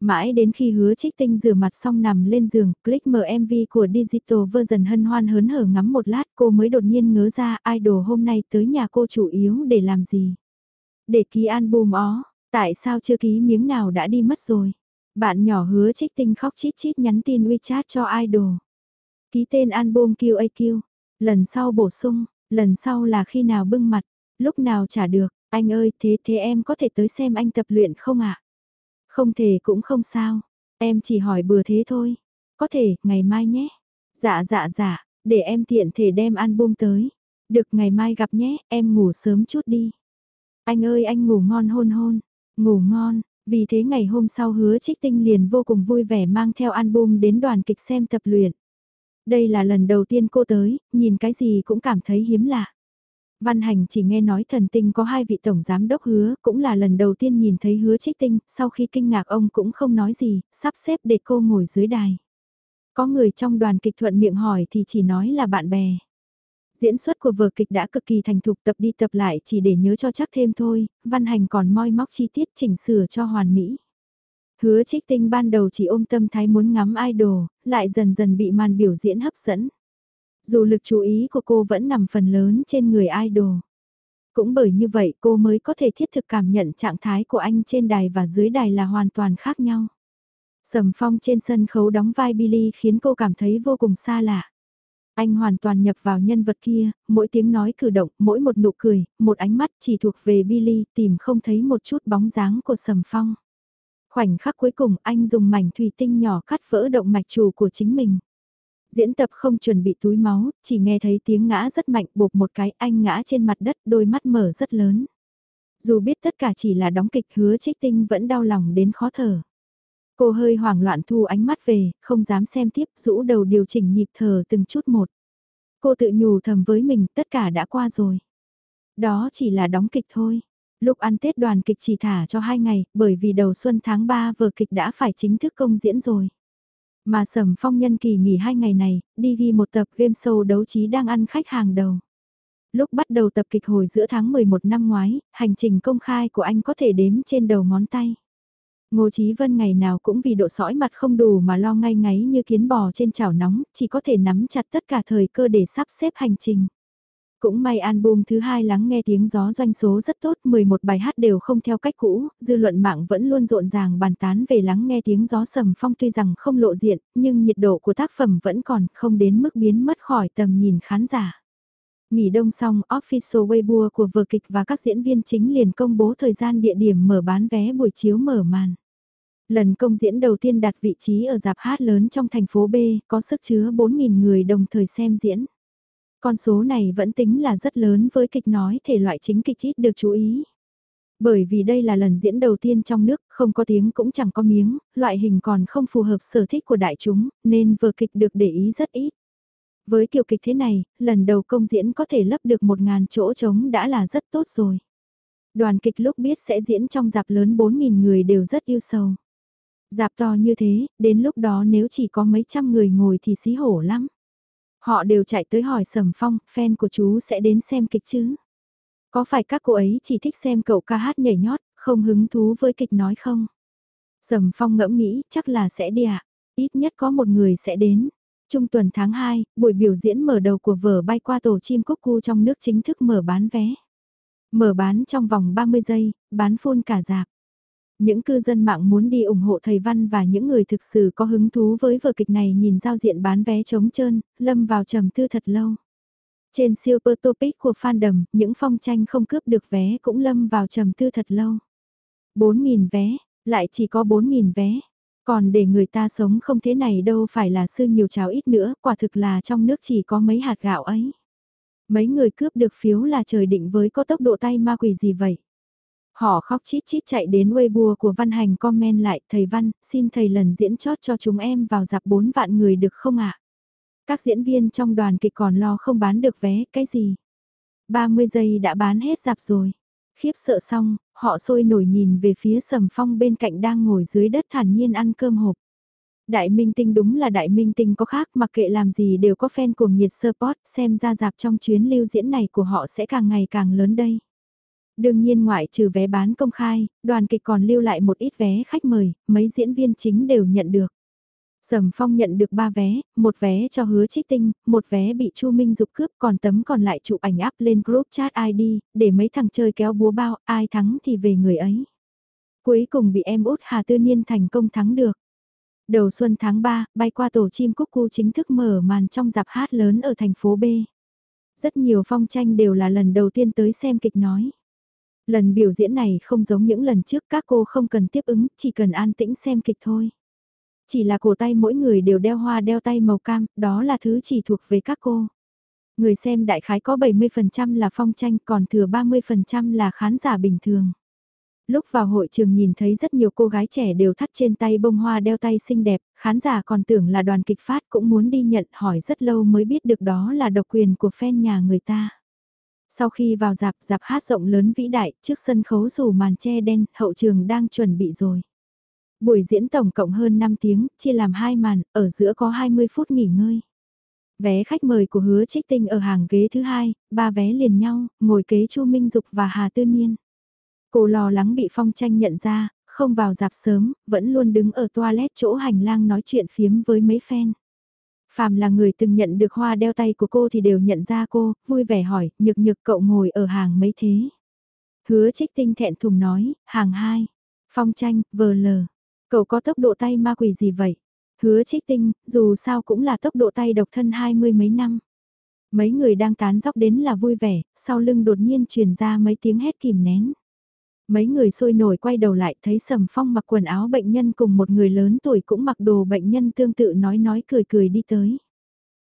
A: Mãi đến khi hứa trích tinh rửa mặt xong nằm lên giường, click mở MV của Digital version hân hoan hớn hở ngắm một lát cô mới đột nhiên ngớ ra idol hôm nay tới nhà cô chủ yếu để làm gì. Để ký album ó, tại sao chưa ký miếng nào đã đi mất rồi. Bạn nhỏ hứa trích tinh khóc chít chít nhắn tin WeChat cho idol. Ký tên album QAQ, lần sau bổ sung, lần sau là khi nào bưng mặt, lúc nào trả được, anh ơi thế thế em có thể tới xem anh tập luyện không ạ? Không thể cũng không sao, em chỉ hỏi bừa thế thôi. Có thể, ngày mai nhé. Dạ dạ dạ, để em tiện thể đem album tới. Được ngày mai gặp nhé, em ngủ sớm chút đi. Anh ơi anh ngủ ngon hôn hôn, ngủ ngon, vì thế ngày hôm sau hứa trích tinh liền vô cùng vui vẻ mang theo album đến đoàn kịch xem tập luyện. Đây là lần đầu tiên cô tới, nhìn cái gì cũng cảm thấy hiếm lạ. Văn Hành chỉ nghe nói thần tinh có hai vị tổng giám đốc hứa, cũng là lần đầu tiên nhìn thấy hứa trích tinh, sau khi kinh ngạc ông cũng không nói gì, sắp xếp để cô ngồi dưới đài. Có người trong đoàn kịch thuận miệng hỏi thì chỉ nói là bạn bè. Diễn xuất của vở kịch đã cực kỳ thành thục tập đi tập lại chỉ để nhớ cho chắc thêm thôi, Văn Hành còn moi móc chi tiết chỉnh sửa cho hoàn mỹ. Hứa trích tinh ban đầu chỉ ôm tâm thái muốn ngắm idol, lại dần dần bị màn biểu diễn hấp dẫn. Dù lực chú ý của cô vẫn nằm phần lớn trên người idol. Cũng bởi như vậy cô mới có thể thiết thực cảm nhận trạng thái của anh trên đài và dưới đài là hoàn toàn khác nhau. Sầm phong trên sân khấu đóng vai Billy khiến cô cảm thấy vô cùng xa lạ. Anh hoàn toàn nhập vào nhân vật kia, mỗi tiếng nói cử động, mỗi một nụ cười, một ánh mắt chỉ thuộc về Billy, tìm không thấy một chút bóng dáng của Sầm Phong. Khoảnh khắc cuối cùng anh dùng mảnh thủy tinh nhỏ cắt vỡ động mạch chủ của chính mình. Diễn tập không chuẩn bị túi máu, chỉ nghe thấy tiếng ngã rất mạnh bột một cái anh ngã trên mặt đất đôi mắt mở rất lớn. Dù biết tất cả chỉ là đóng kịch hứa trích tinh vẫn đau lòng đến khó thở. Cô hơi hoảng loạn thu ánh mắt về, không dám xem tiếp, rũ đầu điều chỉnh nhịp thở từng chút một. Cô tự nhủ thầm với mình, tất cả đã qua rồi. Đó chỉ là đóng kịch thôi. Lúc ăn Tết đoàn kịch chỉ thả cho hai ngày, bởi vì đầu xuân tháng 3 vở kịch đã phải chính thức công diễn rồi. Mà Sầm Phong nhân kỳ nghỉ hai ngày này, đi ghi một tập game show đấu trí đang ăn khách hàng đầu. Lúc bắt đầu tập kịch hồi giữa tháng 11 năm ngoái, hành trình công khai của anh có thể đếm trên đầu ngón tay. Ngô Chí Vân ngày nào cũng vì độ sõi mặt không đủ mà lo ngay ngáy như kiến bò trên chảo nóng, chỉ có thể nắm chặt tất cả thời cơ để sắp xếp hành trình. Cũng may album thứ hai lắng nghe tiếng gió doanh số rất tốt, 11 bài hát đều không theo cách cũ, dư luận mạng vẫn luôn rộn ràng bàn tán về lắng nghe tiếng gió sầm phong tuy rằng không lộ diện, nhưng nhiệt độ của tác phẩm vẫn còn không đến mức biến mất khỏi tầm nhìn khán giả. Nghỉ đông xong, official Weibo của vở kịch và các diễn viên chính liền công bố thời gian địa điểm mở bán vé buổi chiếu mở màn. Lần công diễn đầu tiên đặt vị trí ở dạp hát lớn trong thành phố B, có sức chứa 4.000 người đồng thời xem diễn. Con số này vẫn tính là rất lớn với kịch nói thể loại chính kịch ít được chú ý. Bởi vì đây là lần diễn đầu tiên trong nước, không có tiếng cũng chẳng có miếng, loại hình còn không phù hợp sở thích của đại chúng, nên vở kịch được để ý rất ít. Với kiểu kịch thế này, lần đầu công diễn có thể lấp được một ngàn chỗ trống đã là rất tốt rồi. Đoàn kịch lúc biết sẽ diễn trong dạp lớn 4.000 người đều rất yêu sầu. Dạp to như thế, đến lúc đó nếu chỉ có mấy trăm người ngồi thì xí hổ lắm. Họ đều chạy tới hỏi Sầm Phong, fan của chú sẽ đến xem kịch chứ? Có phải các cô ấy chỉ thích xem cậu ca hát nhảy nhót, không hứng thú với kịch nói không? Sầm Phong ngẫm nghĩ, chắc là sẽ đi ạ. Ít nhất có một người sẽ đến. Trung tuần tháng 2, buổi biểu diễn mở đầu của vở bay qua tổ chim cúc cu trong nước chính thức mở bán vé. Mở bán trong vòng 30 giây, bán phun cả dạp. Những cư dân mạng muốn đi ủng hộ thầy Văn và những người thực sự có hứng thú với vở kịch này nhìn giao diện bán vé trống trơn, lâm vào trầm tư thật lâu. Trên Super Topic của fandom, những phong tranh không cướp được vé cũng lâm vào trầm tư thật lâu. 4.000 vé, lại chỉ có 4.000 vé. Còn để người ta sống không thế này đâu phải là sư nhiều cháo ít nữa, quả thực là trong nước chỉ có mấy hạt gạo ấy. Mấy người cướp được phiếu là trời định với có tốc độ tay ma quỷ gì vậy? Họ khóc chít chít chạy đến Weibo của Văn Hành comment lại, thầy Văn, xin thầy lần diễn chót cho chúng em vào dạp 4 vạn người được không ạ? Các diễn viên trong đoàn kịch còn lo không bán được vé, cái gì? 30 giây đã bán hết dạp rồi. Khiếp sợ xong, họ sôi nổi nhìn về phía sầm phong bên cạnh đang ngồi dưới đất thản nhiên ăn cơm hộp. Đại minh tinh đúng là đại minh tinh có khác mặc kệ làm gì đều có fan cuồng nhiệt support xem ra dạp trong chuyến lưu diễn này của họ sẽ càng ngày càng lớn đây. Đương nhiên ngoại trừ vé bán công khai, đoàn kịch còn lưu lại một ít vé khách mời, mấy diễn viên chính đều nhận được. Sầm Phong nhận được 3 vé, một vé cho hứa trích tinh, một vé bị Chu Minh Dục cướp còn tấm còn lại chụp ảnh áp lên group chat ID, để mấy thằng chơi kéo búa bao, ai thắng thì về người ấy. Cuối cùng bị em út Hà Tư Niên thành công thắng được. Đầu xuân tháng 3, bay qua tổ chim cúc cu chính thức mở màn trong dạp hát lớn ở thành phố B. Rất nhiều phong tranh đều là lần đầu tiên tới xem kịch nói. Lần biểu diễn này không giống những lần trước các cô không cần tiếp ứng, chỉ cần an tĩnh xem kịch thôi. Chỉ là cổ tay mỗi người đều đeo hoa đeo tay màu cam, đó là thứ chỉ thuộc về các cô. Người xem đại khái có 70% là phong tranh còn thừa 30% là khán giả bình thường. Lúc vào hội trường nhìn thấy rất nhiều cô gái trẻ đều thắt trên tay bông hoa đeo tay xinh đẹp, khán giả còn tưởng là đoàn kịch phát cũng muốn đi nhận hỏi rất lâu mới biết được đó là độc quyền của fan nhà người ta. Sau khi vào dạp, dạp hát rộng lớn vĩ đại, trước sân khấu dù màn che đen, hậu trường đang chuẩn bị rồi. Buổi diễn tổng cộng hơn 5 tiếng, chia làm hai màn, ở giữa có 20 phút nghỉ ngơi. Vé khách mời của hứa trích tinh ở hàng ghế thứ hai, ba vé liền nhau, ngồi kế Chu Minh Dục và Hà Tư Niên. Cô lo lắng bị phong tranh nhận ra, không vào dạp sớm, vẫn luôn đứng ở toilet chỗ hành lang nói chuyện phiếm với mấy fan. Phàm là người từng nhận được hoa đeo tay của cô thì đều nhận ra cô, vui vẻ hỏi, nhược nhược cậu ngồi ở hàng mấy thế. Hứa trích tinh thẹn thùng nói, hàng hai. Phong tranh, vờ lờ. Cậu có tốc độ tay ma quỷ gì vậy? Hứa trích tinh, dù sao cũng là tốc độ tay độc thân hai mươi mấy năm. Mấy người đang tán dóc đến là vui vẻ, sau lưng đột nhiên truyền ra mấy tiếng hét kìm nén. Mấy người sôi nổi quay đầu lại thấy Sầm Phong mặc quần áo bệnh nhân cùng một người lớn tuổi cũng mặc đồ bệnh nhân tương tự nói nói cười cười đi tới.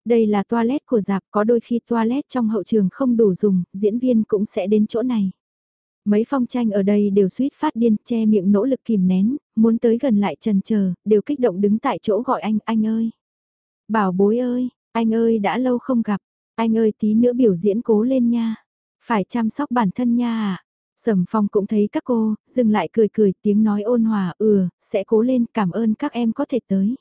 A: Đây là toilet của dạp có đôi khi toilet trong hậu trường không đủ dùng, diễn viên cũng sẽ đến chỗ này. Mấy phong tranh ở đây đều suýt phát điên che miệng nỗ lực kìm nén, muốn tới gần lại trần chờ đều kích động đứng tại chỗ gọi anh, anh ơi. Bảo bối ơi, anh ơi đã lâu không gặp, anh ơi tí nữa biểu diễn cố lên nha. Phải chăm sóc bản thân nha à. Sầm phong cũng thấy các cô, dừng lại cười cười tiếng nói ôn hòa ừ, sẽ cố lên cảm ơn các em có thể tới.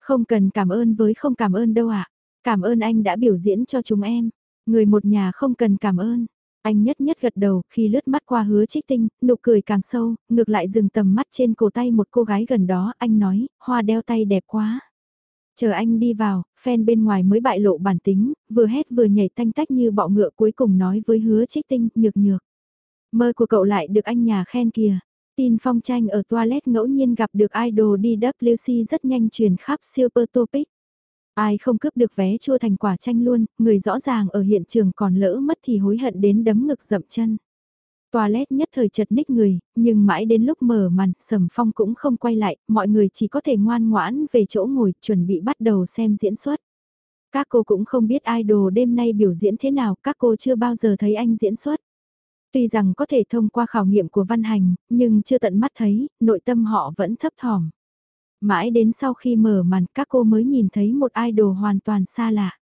A: Không cần cảm ơn với không cảm ơn đâu ạ. Cảm ơn anh đã biểu diễn cho chúng em. Người một nhà không cần cảm ơn. Anh nhất nhất gật đầu khi lướt mắt qua hứa trích tinh, nụ cười càng sâu, ngược lại dừng tầm mắt trên cổ tay một cô gái gần đó, anh nói, hoa đeo tay đẹp quá. Chờ anh đi vào, fan bên ngoài mới bại lộ bản tính, vừa hét vừa nhảy tanh tách như bọ ngựa cuối cùng nói với hứa trích tinh, nhược nhược. Mơ của cậu lại được anh nhà khen kìa. Tin phong tranh ở toilet ngẫu nhiên gặp được idol DWC rất nhanh truyền khắp Super Topic. Ai không cướp được vé chua thành quả tranh luôn, người rõ ràng ở hiện trường còn lỡ mất thì hối hận đến đấm ngực dậm chân. Toilet nhất thời chật ních người, nhưng mãi đến lúc mở màn, Sầm Phong cũng không quay lại, mọi người chỉ có thể ngoan ngoãn về chỗ ngồi, chuẩn bị bắt đầu xem diễn xuất. Các cô cũng không biết idol đêm nay biểu diễn thế nào, các cô chưa bao giờ thấy anh diễn xuất. Tuy rằng có thể thông qua khảo nghiệm của văn hành, nhưng chưa tận mắt thấy, nội tâm họ vẫn thấp thỏm. Mãi đến sau khi mở màn các cô mới nhìn thấy một idol hoàn toàn xa lạ.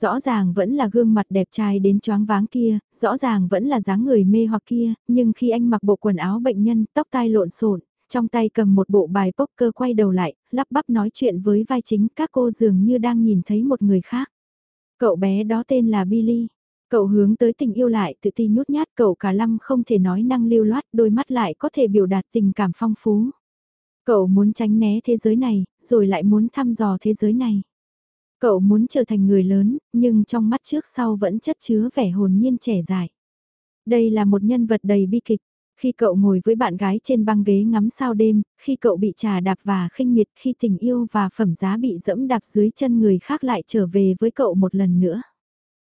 A: Rõ ràng vẫn là gương mặt đẹp trai đến choáng váng kia, rõ ràng vẫn là dáng người mê hoặc kia, nhưng khi anh mặc bộ quần áo bệnh nhân, tóc tai lộn xộn, trong tay cầm một bộ bài poker quay đầu lại, lắp bắp nói chuyện với vai chính các cô dường như đang nhìn thấy một người khác. Cậu bé đó tên là Billy. Cậu hướng tới tình yêu lại tự ti nhút nhát cậu cả lăm không thể nói năng lưu loát đôi mắt lại có thể biểu đạt tình cảm phong phú. Cậu muốn tránh né thế giới này, rồi lại muốn thăm dò thế giới này. Cậu muốn trở thành người lớn, nhưng trong mắt trước sau vẫn chất chứa vẻ hồn nhiên trẻ dại. Đây là một nhân vật đầy bi kịch. Khi cậu ngồi với bạn gái trên băng ghế ngắm sao đêm, khi cậu bị trà đạp và khinh miệt, khi tình yêu và phẩm giá bị dẫm đạp dưới chân người khác lại trở về với cậu một lần nữa.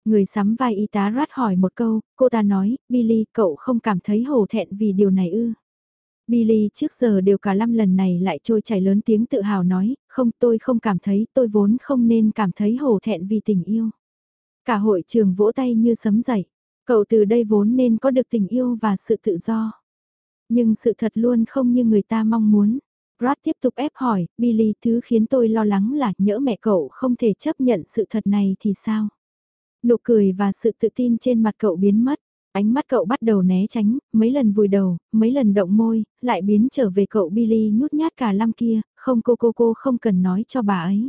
A: Người sắm vai y tá rát hỏi một câu, cô ta nói, Billy, cậu không cảm thấy hổ thẹn vì điều này ư? Billy trước giờ đều cả năm lần này lại trôi chảy lớn tiếng tự hào nói, không tôi không cảm thấy, tôi vốn không nên cảm thấy hổ thẹn vì tình yêu. Cả hội trường vỗ tay như sấm dậy, cậu từ đây vốn nên có được tình yêu và sự tự do. Nhưng sự thật luôn không như người ta mong muốn. Brad tiếp tục ép hỏi, Billy thứ khiến tôi lo lắng là nhỡ mẹ cậu không thể chấp nhận sự thật này thì sao? Nụ cười và sự tự tin trên mặt cậu biến mất. Ánh mắt cậu bắt đầu né tránh, mấy lần vùi đầu, mấy lần động môi, lại biến trở về cậu Billy nhút nhát cả lăm kia, không cô cô cô không cần nói cho bà ấy.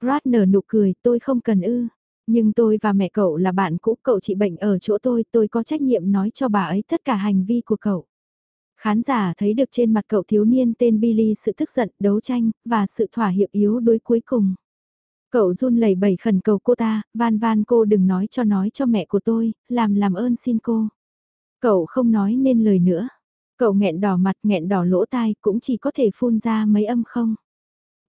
A: Brad nở nụ cười, tôi không cần ư. Nhưng tôi và mẹ cậu là bạn cũ, cậu trị bệnh ở chỗ tôi, tôi có trách nhiệm nói cho bà ấy tất cả hành vi của cậu. Khán giả thấy được trên mặt cậu thiếu niên tên Billy sự tức giận, đấu tranh, và sự thỏa hiệp yếu đuối cuối cùng. Cậu run lẩy bẩy khẩn cầu cô ta, van van cô đừng nói cho nói cho mẹ của tôi, làm làm ơn xin cô. Cậu không nói nên lời nữa. Cậu nghẹn đỏ mặt nghẹn đỏ lỗ tai cũng chỉ có thể phun ra mấy âm không.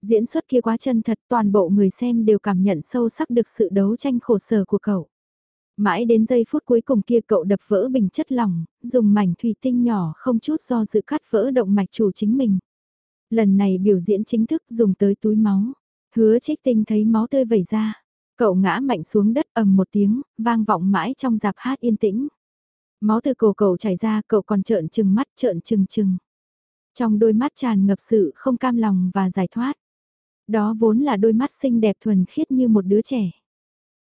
A: Diễn xuất kia quá chân thật toàn bộ người xem đều cảm nhận sâu sắc được sự đấu tranh khổ sở của cậu. Mãi đến giây phút cuối cùng kia cậu đập vỡ bình chất lỏng, dùng mảnh thủy tinh nhỏ không chút do dự cắt vỡ động mạch chủ chính mình. Lần này biểu diễn chính thức dùng tới túi máu. Hứa trích tinh thấy máu tươi vẩy ra. Cậu ngã mạnh xuống đất ầm một tiếng, vang vọng mãi trong dạp hát yên tĩnh. Máu từ cổ cậu chảy ra, cậu còn trợn trừng mắt trợn trừng trừng. Trong đôi mắt tràn ngập sự không cam lòng và giải thoát. Đó vốn là đôi mắt xinh đẹp thuần khiết như một đứa trẻ.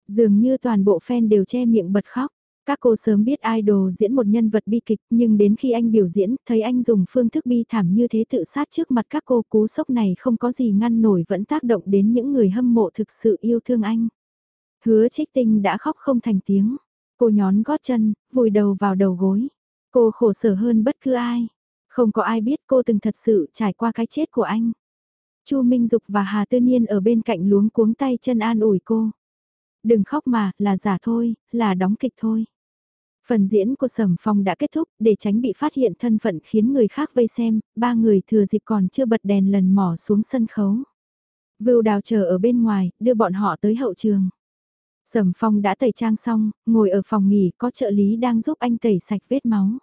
A: Dường như toàn bộ fan đều che miệng bật khóc. Các cô sớm biết idol diễn một nhân vật bi kịch nhưng đến khi anh biểu diễn thấy anh dùng phương thức bi thảm như thế tự sát trước mặt các cô cú sốc này không có gì ngăn nổi vẫn tác động đến những người hâm mộ thực sự yêu thương anh. Hứa trích tinh đã khóc không thành tiếng. Cô nhón gót chân, vùi đầu vào đầu gối. Cô khổ sở hơn bất cứ ai. Không có ai biết cô từng thật sự trải qua cái chết của anh. Chu Minh Dục và Hà Tư Niên ở bên cạnh luống cuống tay chân an ủi cô. Đừng khóc mà, là giả thôi, là đóng kịch thôi. Phần diễn của Sầm Phong đã kết thúc, để tránh bị phát hiện thân phận khiến người khác vây xem, ba người thừa dịp còn chưa bật đèn lần mỏ xuống sân khấu. Vưu đào chờ ở bên ngoài, đưa bọn họ tới hậu trường. Sầm Phong đã tẩy trang xong, ngồi ở phòng nghỉ, có trợ lý đang giúp anh tẩy sạch vết máu.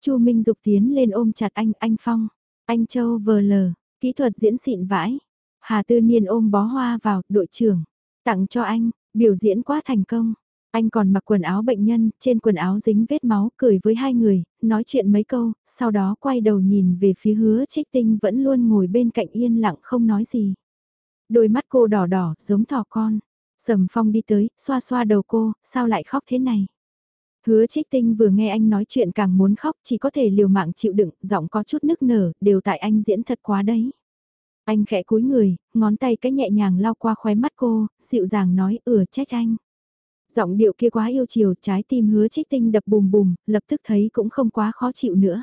A: Chu Minh Dục tiến lên ôm chặt anh, anh Phong. Anh Châu vờ lờ, kỹ thuật diễn xịn vãi. Hà Tư Niên ôm bó hoa vào, đội trưởng. Tặng cho anh, biểu diễn quá thành công. Anh còn mặc quần áo bệnh nhân, trên quần áo dính vết máu, cười với hai người, nói chuyện mấy câu, sau đó quay đầu nhìn về phía hứa trích tinh vẫn luôn ngồi bên cạnh yên lặng không nói gì. Đôi mắt cô đỏ đỏ, giống thỏ con. Sầm phong đi tới, xoa xoa đầu cô, sao lại khóc thế này? Hứa trích tinh vừa nghe anh nói chuyện càng muốn khóc, chỉ có thể liều mạng chịu đựng, giọng có chút nức nở, đều tại anh diễn thật quá đấy. Anh khẽ cúi người, ngón tay cái nhẹ nhàng lao qua khóe mắt cô, dịu dàng nói ừa trách anh. Giọng điệu kia quá yêu chiều, trái tim hứa trích tinh đập bùm bùm, lập tức thấy cũng không quá khó chịu nữa.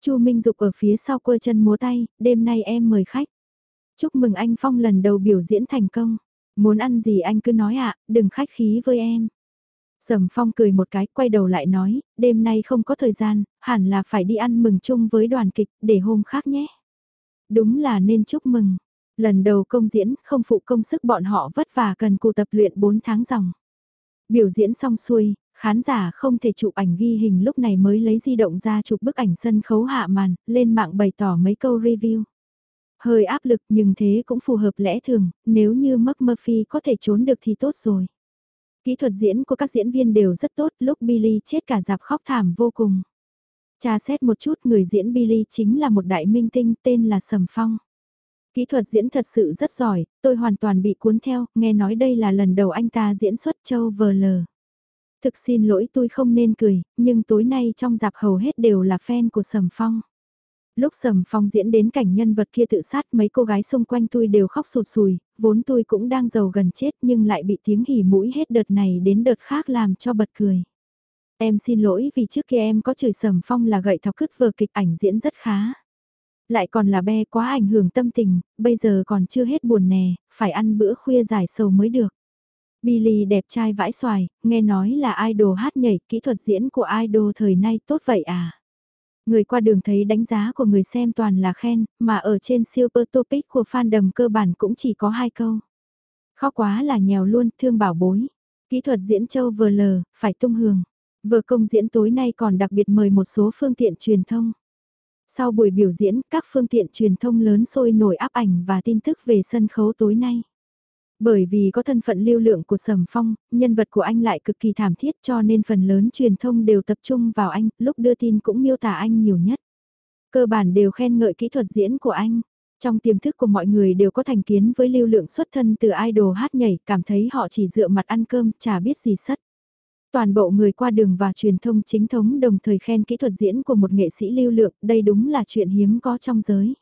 A: Chu Minh Dục ở phía sau quơ chân múa tay, đêm nay em mời khách. Chúc mừng anh Phong lần đầu biểu diễn thành công. Muốn ăn gì anh cứ nói ạ, đừng khách khí với em. Sầm Phong cười một cái, quay đầu lại nói, đêm nay không có thời gian, hẳn là phải đi ăn mừng chung với đoàn kịch, để hôm khác nhé. Đúng là nên chúc mừng. Lần đầu công diễn, không phụ công sức bọn họ vất vả cần cụ tập luyện 4 tháng dòng. Biểu diễn xong xuôi, khán giả không thể chụp ảnh ghi hình lúc này mới lấy di động ra chụp bức ảnh sân khấu hạ màn, lên mạng bày tỏ mấy câu review. Hơi áp lực nhưng thế cũng phù hợp lẽ thường, nếu như Mark Murphy có thể trốn được thì tốt rồi. Kỹ thuật diễn của các diễn viên đều rất tốt, lúc Billy chết cả dạp khóc thảm vô cùng. tra xét một chút người diễn Billy chính là một đại minh tinh tên là Sầm Phong. Kỹ thuật diễn thật sự rất giỏi, tôi hoàn toàn bị cuốn theo, nghe nói đây là lần đầu anh ta diễn xuất châu vờ lờ. Thực xin lỗi tôi không nên cười, nhưng tối nay trong dạp hầu hết đều là fan của Sầm Phong. Lúc Sầm Phong diễn đến cảnh nhân vật kia tự sát mấy cô gái xung quanh tôi đều khóc sụt sùi, vốn tôi cũng đang giàu gần chết nhưng lại bị tiếng hỉ mũi hết đợt này đến đợt khác làm cho bật cười. Em xin lỗi vì trước kia em có chửi Sầm Phong là gậy thọc cứt vờ kịch ảnh diễn rất khá. Lại còn là be quá ảnh hưởng tâm tình, bây giờ còn chưa hết buồn nè, phải ăn bữa khuya giải sầu mới được. Billy đẹp trai vãi xoài, nghe nói là idol hát nhảy, kỹ thuật diễn của idol thời nay tốt vậy à? Người qua đường thấy đánh giá của người xem toàn là khen, mà ở trên super topic của fandom cơ bản cũng chỉ có hai câu. Khóc quá là nhèo luôn, thương bảo bối. Kỹ thuật diễn châu vừa lờ, phải tung hường. Vừa công diễn tối nay còn đặc biệt mời một số phương tiện truyền thông. Sau buổi biểu diễn, các phương tiện truyền thông lớn sôi nổi áp ảnh và tin tức về sân khấu tối nay. Bởi vì có thân phận lưu lượng của Sầm Phong, nhân vật của anh lại cực kỳ thảm thiết cho nên phần lớn truyền thông đều tập trung vào anh, lúc đưa tin cũng miêu tả anh nhiều nhất. Cơ bản đều khen ngợi kỹ thuật diễn của anh. Trong tiềm thức của mọi người đều có thành kiến với lưu lượng xuất thân từ idol hát nhảy, cảm thấy họ chỉ dựa mặt ăn cơm, chả biết gì sất. Toàn bộ người qua đường và truyền thông chính thống đồng thời khen kỹ thuật diễn của một nghệ sĩ lưu lượng, đây đúng là chuyện hiếm có trong giới.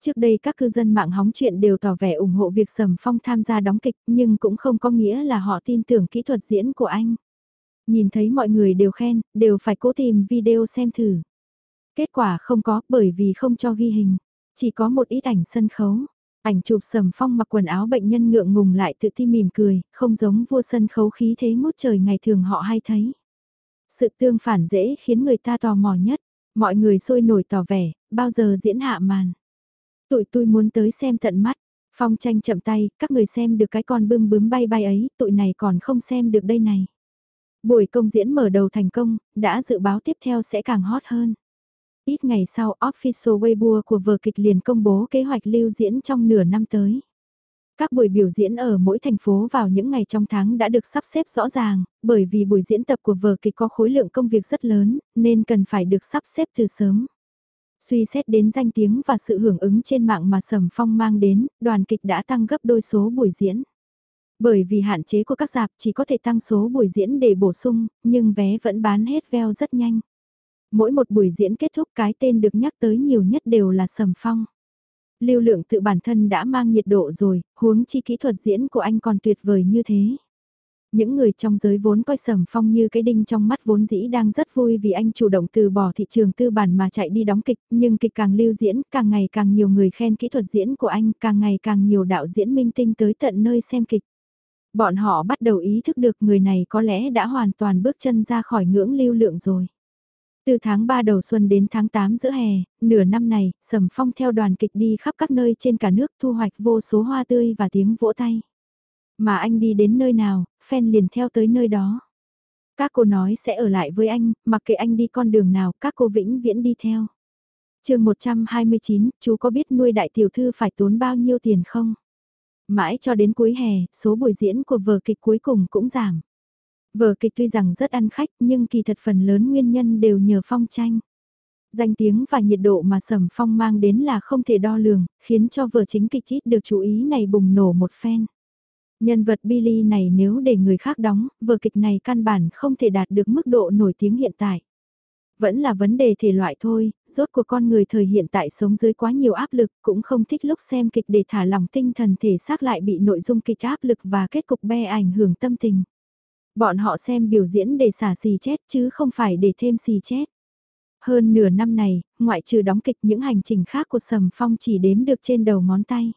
A: Trước đây các cư dân mạng hóng chuyện đều tỏ vẻ ủng hộ việc Sầm Phong tham gia đóng kịch nhưng cũng không có nghĩa là họ tin tưởng kỹ thuật diễn của anh. Nhìn thấy mọi người đều khen, đều phải cố tìm video xem thử. Kết quả không có bởi vì không cho ghi hình, chỉ có một ít ảnh sân khấu. Ảnh chụp Sầm Phong mặc quần áo bệnh nhân ngượng ngùng lại tự ti mỉm cười, không giống vua sân khấu khí thế ngút trời ngày thường họ hay thấy. Sự tương phản dễ khiến người ta tò mò nhất, mọi người sôi nổi tỏ vẻ, bao giờ diễn hạ màn. Tụi tôi muốn tới xem tận mắt. Phong tranh chậm tay, các người xem được cái con bươm bướm bay bay ấy, tụi này còn không xem được đây này. Buổi công diễn mở đầu thành công, đã dự báo tiếp theo sẽ càng hot hơn. Ít ngày sau, Official Weibo của vở kịch liền công bố kế hoạch lưu diễn trong nửa năm tới. Các buổi biểu diễn ở mỗi thành phố vào những ngày trong tháng đã được sắp xếp rõ ràng, bởi vì buổi diễn tập của vở kịch có khối lượng công việc rất lớn, nên cần phải được sắp xếp từ sớm. Suy xét đến danh tiếng và sự hưởng ứng trên mạng mà Sầm Phong mang đến, đoàn kịch đã tăng gấp đôi số buổi diễn. Bởi vì hạn chế của các dạp chỉ có thể tăng số buổi diễn để bổ sung, nhưng vé vẫn bán hết veo rất nhanh. Mỗi một buổi diễn kết thúc cái tên được nhắc tới nhiều nhất đều là Sầm Phong. Lưu lượng tự bản thân đã mang nhiệt độ rồi, huống chi kỹ thuật diễn của anh còn tuyệt vời như thế. Những người trong giới vốn coi Sầm Phong như cái đinh trong mắt vốn dĩ đang rất vui vì anh chủ động từ bỏ thị trường tư bản mà chạy đi đóng kịch, nhưng kịch càng lưu diễn, càng ngày càng nhiều người khen kỹ thuật diễn của anh, càng ngày càng nhiều đạo diễn minh tinh tới tận nơi xem kịch. Bọn họ bắt đầu ý thức được người này có lẽ đã hoàn toàn bước chân ra khỏi ngưỡng lưu lượng rồi. Từ tháng 3 đầu xuân đến tháng 8 giữa hè, nửa năm này, Sầm Phong theo đoàn kịch đi khắp các nơi trên cả nước thu hoạch vô số hoa tươi và tiếng vỗ tay. Mà anh đi đến nơi nào, fan liền theo tới nơi đó. Các cô nói sẽ ở lại với anh, mặc kệ anh đi con đường nào, các cô vĩnh viễn đi theo. chương 129, chú có biết nuôi đại tiểu thư phải tốn bao nhiêu tiền không? Mãi cho đến cuối hè, số buổi diễn của vở kịch cuối cùng cũng giảm. Vở kịch tuy rằng rất ăn khách nhưng kỳ thật phần lớn nguyên nhân đều nhờ phong tranh. Danh tiếng và nhiệt độ mà Sầm Phong mang đến là không thể đo lường, khiến cho vở chính kịch ít được chú ý này bùng nổ một phen. Nhân vật Billy này nếu để người khác đóng, vở kịch này căn bản không thể đạt được mức độ nổi tiếng hiện tại. Vẫn là vấn đề thể loại thôi, rốt của con người thời hiện tại sống dưới quá nhiều áp lực, cũng không thích lúc xem kịch để thả lòng tinh thần thể xác lại bị nội dung kịch áp lực và kết cục be ảnh hưởng tâm tình. Bọn họ xem biểu diễn để xả xì chết chứ không phải để thêm xì chết. Hơn nửa năm này, ngoại trừ đóng kịch những hành trình khác của Sầm Phong chỉ đếm được trên đầu ngón tay.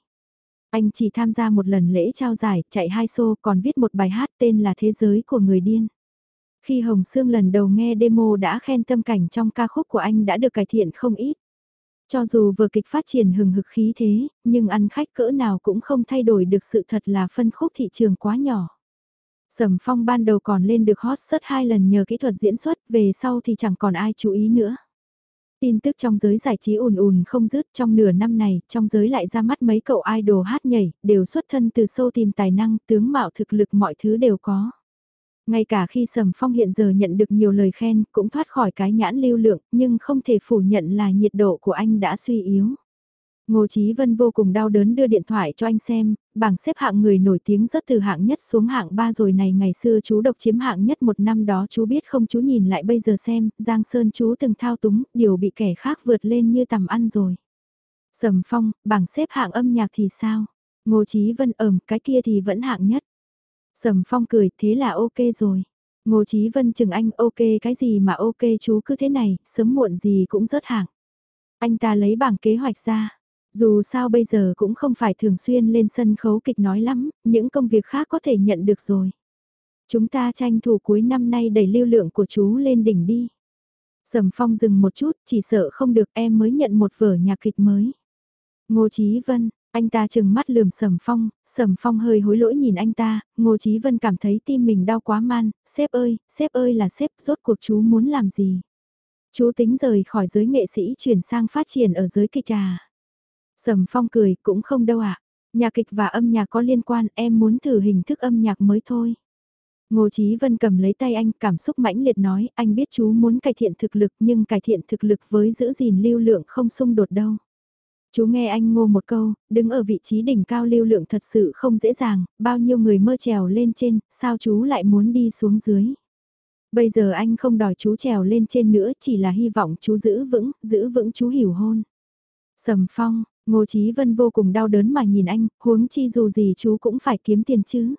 A: Anh chỉ tham gia một lần lễ trao giải, chạy hai xô còn viết một bài hát tên là Thế giới của người điên. Khi Hồng Sương lần đầu nghe demo đã khen tâm cảnh trong ca khúc của anh đã được cải thiện không ít. Cho dù vừa kịch phát triển hừng hực khí thế, nhưng ăn khách cỡ nào cũng không thay đổi được sự thật là phân khúc thị trường quá nhỏ. Sầm phong ban đầu còn lên được hot search hai lần nhờ kỹ thuật diễn xuất, về sau thì chẳng còn ai chú ý nữa. Tin tức trong giới giải trí ùn ùn không dứt trong nửa năm này, trong giới lại ra mắt mấy cậu idol hát nhảy, đều xuất thân từ sâu tìm tài năng, tướng mạo thực lực mọi thứ đều có. Ngay cả khi Sầm Phong hiện giờ nhận được nhiều lời khen, cũng thoát khỏi cái nhãn lưu lượng, nhưng không thể phủ nhận là nhiệt độ của anh đã suy yếu. Ngô Chí Vân vô cùng đau đớn đưa điện thoại cho anh xem, bảng xếp hạng người nổi tiếng rất từ hạng nhất xuống hạng 3 rồi này ngày xưa chú độc chiếm hạng nhất một năm đó chú biết không chú nhìn lại bây giờ xem, Giang Sơn chú từng thao túng, điều bị kẻ khác vượt lên như tầm ăn rồi. Sầm Phong, bảng xếp hạng âm nhạc thì sao? Ngô Chí Vân ẩm, cái kia thì vẫn hạng nhất. Sầm Phong cười, thế là ok rồi. Ngô Chí Vân chừng anh ok cái gì mà ok chú cứ thế này, sớm muộn gì cũng rớt hạng. Anh ta lấy bảng kế hoạch ra. Dù sao bây giờ cũng không phải thường xuyên lên sân khấu kịch nói lắm, những công việc khác có thể nhận được rồi. Chúng ta tranh thủ cuối năm nay đẩy lưu lượng của chú lên đỉnh đi. Sầm Phong dừng một chút, chỉ sợ không được em mới nhận một vở nhạc kịch mới. Ngô Chí Vân, anh ta chừng mắt lườm Sầm Phong, Sầm Phong hơi hối lỗi nhìn anh ta, Ngô Chí Vân cảm thấy tim mình đau quá man, sếp ơi, sếp ơi là sếp, rốt cuộc chú muốn làm gì? Chú tính rời khỏi giới nghệ sĩ chuyển sang phát triển ở giới kịch à? Sầm Phong cười, cũng không đâu ạ. À. Nhà kịch và âm nhạc có liên quan, em muốn thử hình thức âm nhạc mới thôi. Ngô Chí Vân cầm lấy tay anh, cảm xúc mãnh liệt nói, anh biết chú muốn cải thiện thực lực nhưng cải thiện thực lực với giữ gìn lưu lượng không xung đột đâu. Chú nghe anh ngô một câu, đứng ở vị trí đỉnh cao lưu lượng thật sự không dễ dàng, bao nhiêu người mơ trèo lên trên, sao chú lại muốn đi xuống dưới. Bây giờ anh không đòi chú trèo lên trên nữa chỉ là hy vọng chú giữ vững, giữ vững chú hiểu hôn. Sầm phong, Ngô Chí Vân vô cùng đau đớn mà nhìn anh, huống chi dù gì chú cũng phải kiếm tiền chứ.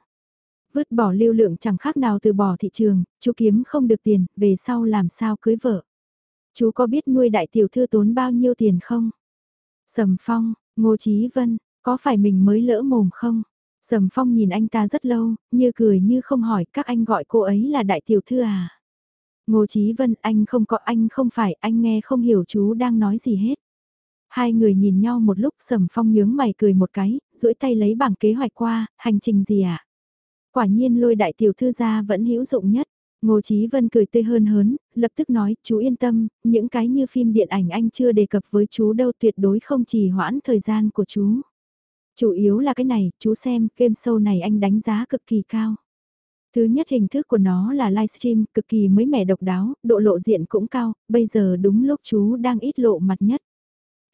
A: Vứt bỏ lưu lượng chẳng khác nào từ bỏ thị trường, chú kiếm không được tiền, về sau làm sao cưới vợ. Chú có biết nuôi đại tiểu thư tốn bao nhiêu tiền không? Sầm Phong, Ngô Chí Vân, có phải mình mới lỡ mồm không? Sầm Phong nhìn anh ta rất lâu, như cười như không hỏi các anh gọi cô ấy là đại tiểu thư à? Ngô Chí Vân, anh không có anh không phải, anh nghe không hiểu chú đang nói gì hết. Hai người nhìn nhau một lúc sầm phong nhướng mày cười một cái, duỗi tay lấy bảng kế hoạch qua, hành trình gì ạ? À? Quả nhiên lôi đại tiểu thư ra vẫn hữu dụng nhất. Ngô Chí Vân cười tươi hơn hớn, lập tức nói, chú yên tâm, những cái như phim điện ảnh anh chưa đề cập với chú đâu tuyệt đối không trì hoãn thời gian của chú. Chủ yếu là cái này, chú xem, game show này anh đánh giá cực kỳ cao. Thứ nhất hình thức của nó là livestream, cực kỳ mới mẻ độc đáo, độ lộ diện cũng cao, bây giờ đúng lúc chú đang ít lộ mặt nhất.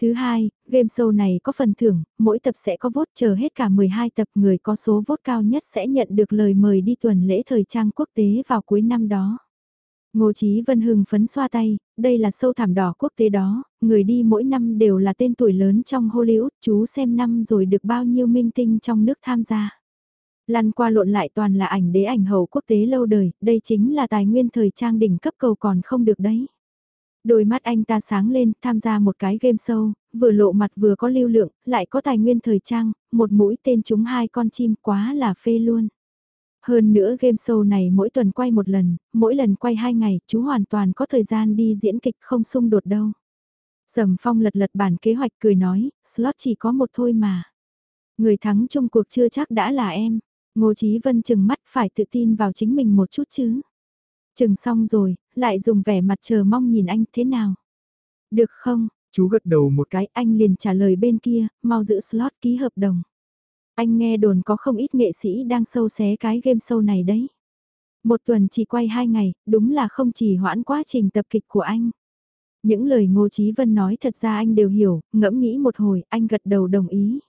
A: Thứ hai, game show này có phần thưởng, mỗi tập sẽ có vote chờ hết cả 12 tập người có số vote cao nhất sẽ nhận được lời mời đi tuần lễ thời trang quốc tế vào cuối năm đó. Ngô Chí Vân hưng phấn xoa tay, đây là sâu thảm đỏ quốc tế đó, người đi mỗi năm đều là tên tuổi lớn trong Hollywood, chú xem năm rồi được bao nhiêu minh tinh trong nước tham gia. Lăn qua lộn lại toàn là ảnh đế ảnh hậu quốc tế lâu đời, đây chính là tài nguyên thời trang đỉnh cấp cầu còn không được đấy. Đôi mắt anh ta sáng lên, tham gia một cái game show, vừa lộ mặt vừa có lưu lượng, lại có tài nguyên thời trang, một mũi tên chúng hai con chim quá là phê luôn. Hơn nữa game show này mỗi tuần quay một lần, mỗi lần quay hai ngày, chú hoàn toàn có thời gian đi diễn kịch không xung đột đâu. Sầm Phong lật lật bản kế hoạch cười nói, slot chỉ có một thôi mà. Người thắng trong cuộc chưa chắc đã là em. Ngô Chí Vân chừng mắt phải tự tin vào chính mình một chút chứ. Chừng xong rồi, lại dùng vẻ mặt chờ mong nhìn anh thế nào. Được không?
B: Chú gật đầu một
A: cái anh liền trả lời bên kia, mau giữ slot ký hợp đồng. Anh nghe đồn có không ít nghệ sĩ đang sâu xé cái game show này đấy. Một tuần chỉ quay hai ngày, đúng là không chỉ hoãn quá trình tập kịch của anh. Những lời Ngô Chí Vân nói thật ra anh đều hiểu, ngẫm nghĩ một hồi, anh gật đầu đồng ý.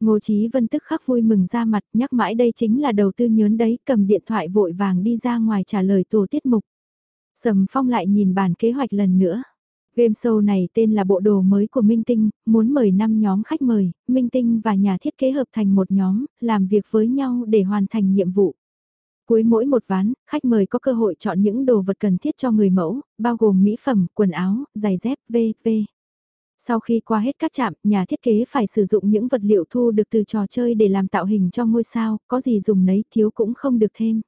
A: Ngô Chí Vân tức khắc vui mừng ra mặt nhắc mãi đây chính là đầu tư nhớn đấy, cầm điện thoại vội vàng đi ra ngoài trả lời tổ tiết mục. Sầm Phong lại nhìn bản kế hoạch lần nữa. Game show này tên là bộ đồ mới của Minh Tinh, muốn mời 5 nhóm khách mời, Minh Tinh và nhà thiết kế hợp thành một nhóm, làm việc với nhau để hoàn thành nhiệm vụ. Cuối mỗi một ván, khách mời có cơ hội chọn những đồ vật cần thiết cho người mẫu, bao gồm mỹ phẩm, quần áo, giày dép, v.v. Sau khi qua hết các trạm, nhà thiết kế phải sử dụng những vật liệu thu được từ trò chơi để làm tạo hình cho ngôi sao, có gì dùng nấy thiếu cũng không được thêm.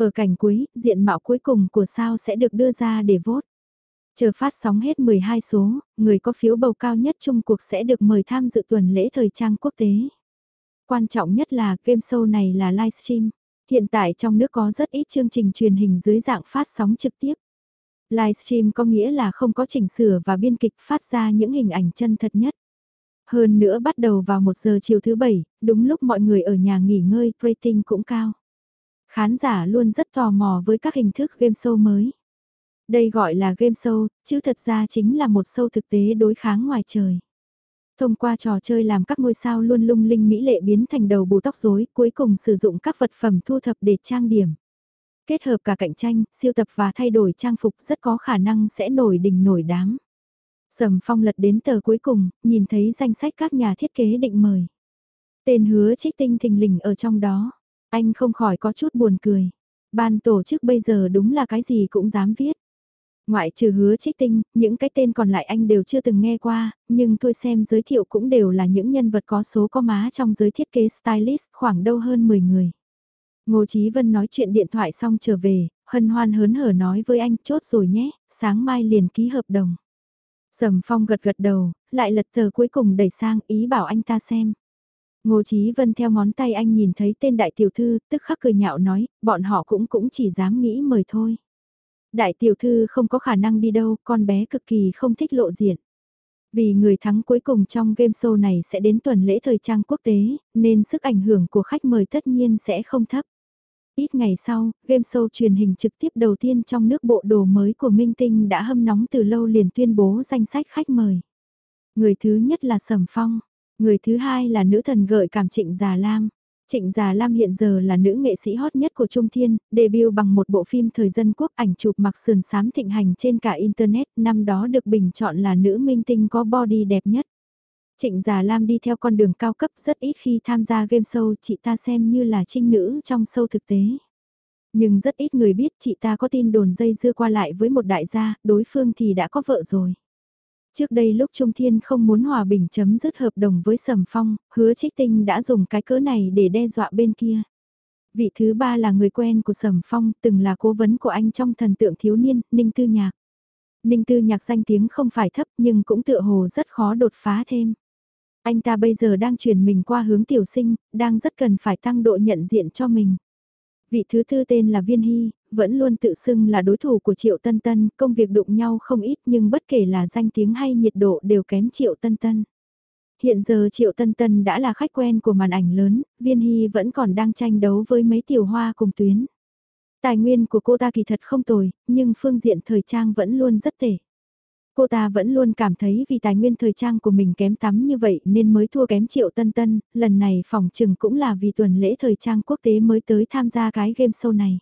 A: Ở cảnh cuối, diện mạo cuối cùng của sao sẽ được đưa ra để vote. Chờ phát sóng hết 12 số, người có phiếu bầu cao nhất chung cuộc sẽ được mời tham dự tuần lễ thời trang quốc tế. Quan trọng nhất là game show này là livestream. Hiện tại trong nước có rất ít chương trình truyền hình dưới dạng phát sóng trực tiếp. Livestream có nghĩa là không có chỉnh sửa và biên kịch phát ra những hình ảnh chân thật nhất. Hơn nữa bắt đầu vào 1 giờ chiều thứ bảy, đúng lúc mọi người ở nhà nghỉ ngơi, rating cũng cao. Khán giả luôn rất tò mò với các hình thức game show mới. Đây gọi là game show, chứ thật ra chính là một show thực tế đối kháng ngoài trời. Thông qua trò chơi làm các ngôi sao luôn lung linh mỹ lệ biến thành đầu bù tóc rối, cuối cùng sử dụng các vật phẩm thu thập để trang điểm. Kết hợp cả cạnh tranh, siêu tập và thay đổi trang phục rất có khả năng sẽ nổi đình nổi đám. Sầm phong lật đến tờ cuối cùng, nhìn thấy danh sách các nhà thiết kế định mời. Tên hứa trích tinh thình lình ở trong đó. Anh không khỏi có chút buồn cười. Ban tổ chức bây giờ đúng là cái gì cũng dám viết. Ngoại trừ hứa trích tinh, những cái tên còn lại anh đều chưa từng nghe qua, nhưng tôi xem giới thiệu cũng đều là những nhân vật có số có má trong giới thiết kế stylist khoảng đâu hơn 10 người. Ngô Chí Vân nói chuyện điện thoại xong trở về, hân hoan hớn hở nói với anh chốt rồi nhé, sáng mai liền ký hợp đồng. Sầm Phong gật gật đầu, lại lật tờ cuối cùng đẩy sang ý bảo anh ta xem. Ngô Chí Vân theo ngón tay anh nhìn thấy tên đại tiểu thư, tức khắc cười nhạo nói, bọn họ cũng cũng chỉ dám nghĩ mời thôi. Đại tiểu thư không có khả năng đi đâu, con bé cực kỳ không thích lộ diện. Vì người thắng cuối cùng trong game show này sẽ đến tuần lễ thời trang quốc tế, nên sức ảnh hưởng của khách mời tất nhiên sẽ không thấp. Ít ngày sau, game show truyền hình trực tiếp đầu tiên trong nước bộ đồ mới của Minh Tinh đã hâm nóng từ lâu liền tuyên bố danh sách khách mời. Người thứ nhất là Sầm Phong, người thứ hai là nữ thần gợi cảm Trịnh Già Lam. Trịnh Già Lam hiện giờ là nữ nghệ sĩ hot nhất của Trung Thiên, debut bằng một bộ phim thời dân quốc ảnh chụp mặc sườn xám thịnh hành trên cả Internet, năm đó được bình chọn là nữ minh tinh có body đẹp nhất. Trịnh Già Lam đi theo con đường cao cấp rất ít khi tham gia game show, chị ta xem như là trinh nữ trong show thực tế. Nhưng rất ít người biết chị ta có tin đồn dây dưa qua lại với một đại gia, đối phương thì đã có vợ rồi. Trước đây lúc Trung Thiên không muốn hòa bình chấm dứt hợp đồng với Sầm Phong, hứa trích tinh đã dùng cái cỡ này để đe dọa bên kia. Vị thứ ba là người quen của Sầm Phong, từng là cố vấn của anh trong thần tượng thiếu niên, Ninh Tư Nhạc. Ninh Tư Nhạc danh tiếng không phải thấp nhưng cũng tựa hồ rất khó đột phá thêm. Anh ta bây giờ đang chuyển mình qua hướng tiểu sinh, đang rất cần phải tăng độ nhận diện cho mình. Vị thứ tư tên là Viên Hy, vẫn luôn tự xưng là đối thủ của Triệu Tân Tân, công việc đụng nhau không ít nhưng bất kể là danh tiếng hay nhiệt độ đều kém Triệu Tân Tân. Hiện giờ Triệu Tân Tân đã là khách quen của màn ảnh lớn, Viên Hy vẫn còn đang tranh đấu với mấy tiểu hoa cùng tuyến. Tài nguyên của cô ta kỳ thật không tồi, nhưng phương diện thời trang vẫn luôn rất tệ. Cô ta vẫn luôn cảm thấy vì tài nguyên thời trang của mình kém tắm như vậy nên mới thua kém triệu tân tân, lần này phòng trừng cũng là vì tuần lễ thời trang quốc tế mới tới tham gia cái game show này.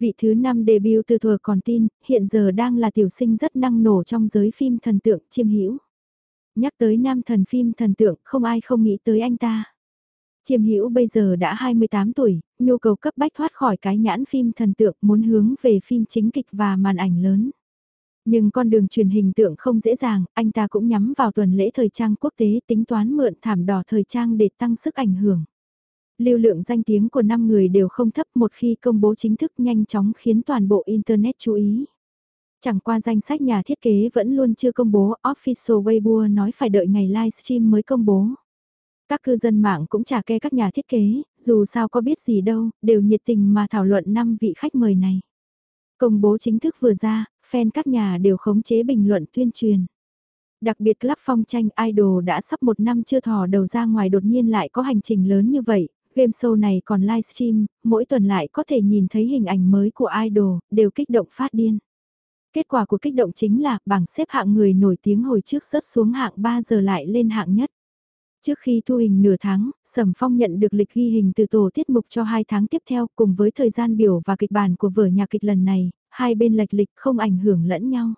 A: Vị thứ năm debut từ thuở còn tin, hiện giờ đang là tiểu sinh rất năng nổ trong giới phim thần tượng chiêm hữu Nhắc tới nam thần phim thần tượng không ai không nghĩ tới anh ta. Chiêm hữu bây giờ đã 28 tuổi, nhu cầu cấp bách thoát khỏi cái nhãn phim thần tượng muốn hướng về phim chính kịch và màn ảnh lớn. Nhưng con đường truyền hình tượng không dễ dàng, anh ta cũng nhắm vào tuần lễ thời trang quốc tế tính toán mượn thảm đỏ thời trang để tăng sức ảnh hưởng. Lưu lượng danh tiếng của 5 người đều không thấp một khi công bố chính thức nhanh chóng khiến toàn bộ Internet chú ý. Chẳng qua danh sách nhà thiết kế vẫn luôn chưa công bố, Official Weibo nói phải đợi ngày livestream mới công bố. Các cư dân mạng cũng trả kê các nhà thiết kế, dù sao có biết gì đâu, đều nhiệt tình mà thảo luận 5 vị khách mời này. Công bố chính thức vừa ra, fan các nhà đều khống chế bình luận tuyên truyền. Đặc biệt club phong tranh idol đã sắp một năm chưa thò đầu ra ngoài đột nhiên lại có hành trình lớn như vậy, game show này còn livestream, mỗi tuần lại có thể nhìn thấy hình ảnh mới của idol, đều kích động phát điên. Kết quả của kích động chính là bảng xếp hạng người nổi tiếng hồi trước rớt xuống hạng 3 giờ lại lên hạng nhất. Trước khi thu hình nửa tháng, Sầm Phong nhận được lịch ghi hình từ tổ tiết mục cho hai tháng tiếp theo cùng với thời gian biểu và kịch bản của vở nhạc kịch lần này, hai bên lệch lịch không ảnh hưởng lẫn nhau.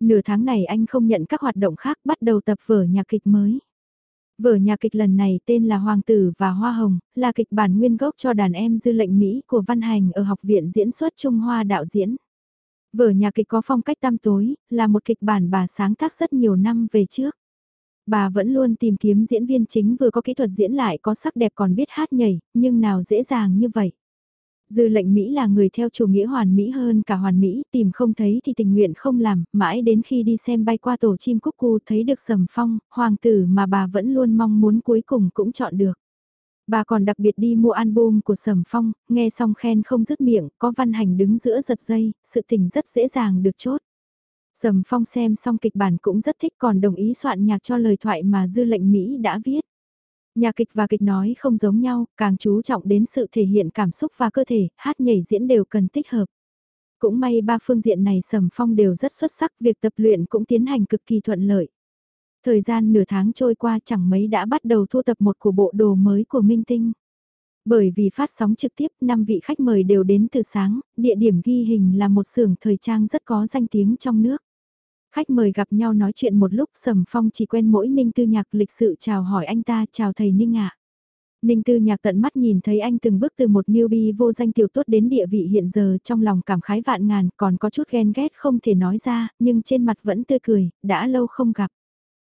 A: Nửa tháng này anh không nhận các hoạt động khác bắt đầu tập vở nhạc kịch mới. Vở nhạc kịch lần này tên là Hoàng tử và Hoa Hồng, là kịch bản nguyên gốc cho đàn em dư lệnh Mỹ của Văn Hành ở Học viện Diễn xuất Trung Hoa đạo diễn. Vở nhạc kịch có phong cách tăm tối, là một kịch bản bà sáng tác rất nhiều năm về trước. Bà vẫn luôn tìm kiếm diễn viên chính vừa có kỹ thuật diễn lại có sắc đẹp còn biết hát nhảy, nhưng nào dễ dàng như vậy. Dư lệnh Mỹ là người theo chủ nghĩa hoàn Mỹ hơn cả hoàn Mỹ, tìm không thấy thì tình nguyện không làm, mãi đến khi đi xem bay qua tổ chim cúc cu thấy được sầm phong, hoàng tử mà bà vẫn luôn mong muốn cuối cùng cũng chọn được. Bà còn đặc biệt đi mua album của Sầm Phong, nghe xong khen không dứt miệng, có văn hành đứng giữa giật dây, sự tình rất dễ dàng được chốt. Sầm Phong xem xong kịch bản cũng rất thích còn đồng ý soạn nhạc cho lời thoại mà dư lệnh Mỹ đã viết. Nhà kịch và kịch nói không giống nhau, càng chú trọng đến sự thể hiện cảm xúc và cơ thể, hát nhảy diễn đều cần tích hợp. Cũng may ba phương diện này Sầm Phong đều rất xuất sắc, việc tập luyện cũng tiến hành cực kỳ thuận lợi. Thời gian nửa tháng trôi qua chẳng mấy đã bắt đầu thu tập một của bộ đồ mới của Minh Tinh. Bởi vì phát sóng trực tiếp, 5 vị khách mời đều đến từ sáng, địa điểm ghi hình là một xưởng thời trang rất có danh tiếng trong nước. Khách mời gặp nhau nói chuyện một lúc Sầm Phong chỉ quen mỗi Ninh Tư Nhạc lịch sự chào hỏi anh ta chào thầy Ninh ạ. Ninh Tư Nhạc tận mắt nhìn thấy anh từng bước từ một newbie vô danh tiểu tốt đến địa vị hiện giờ trong lòng cảm khái vạn ngàn còn có chút ghen ghét không thể nói ra nhưng trên mặt vẫn tươi cười, đã lâu không gặp.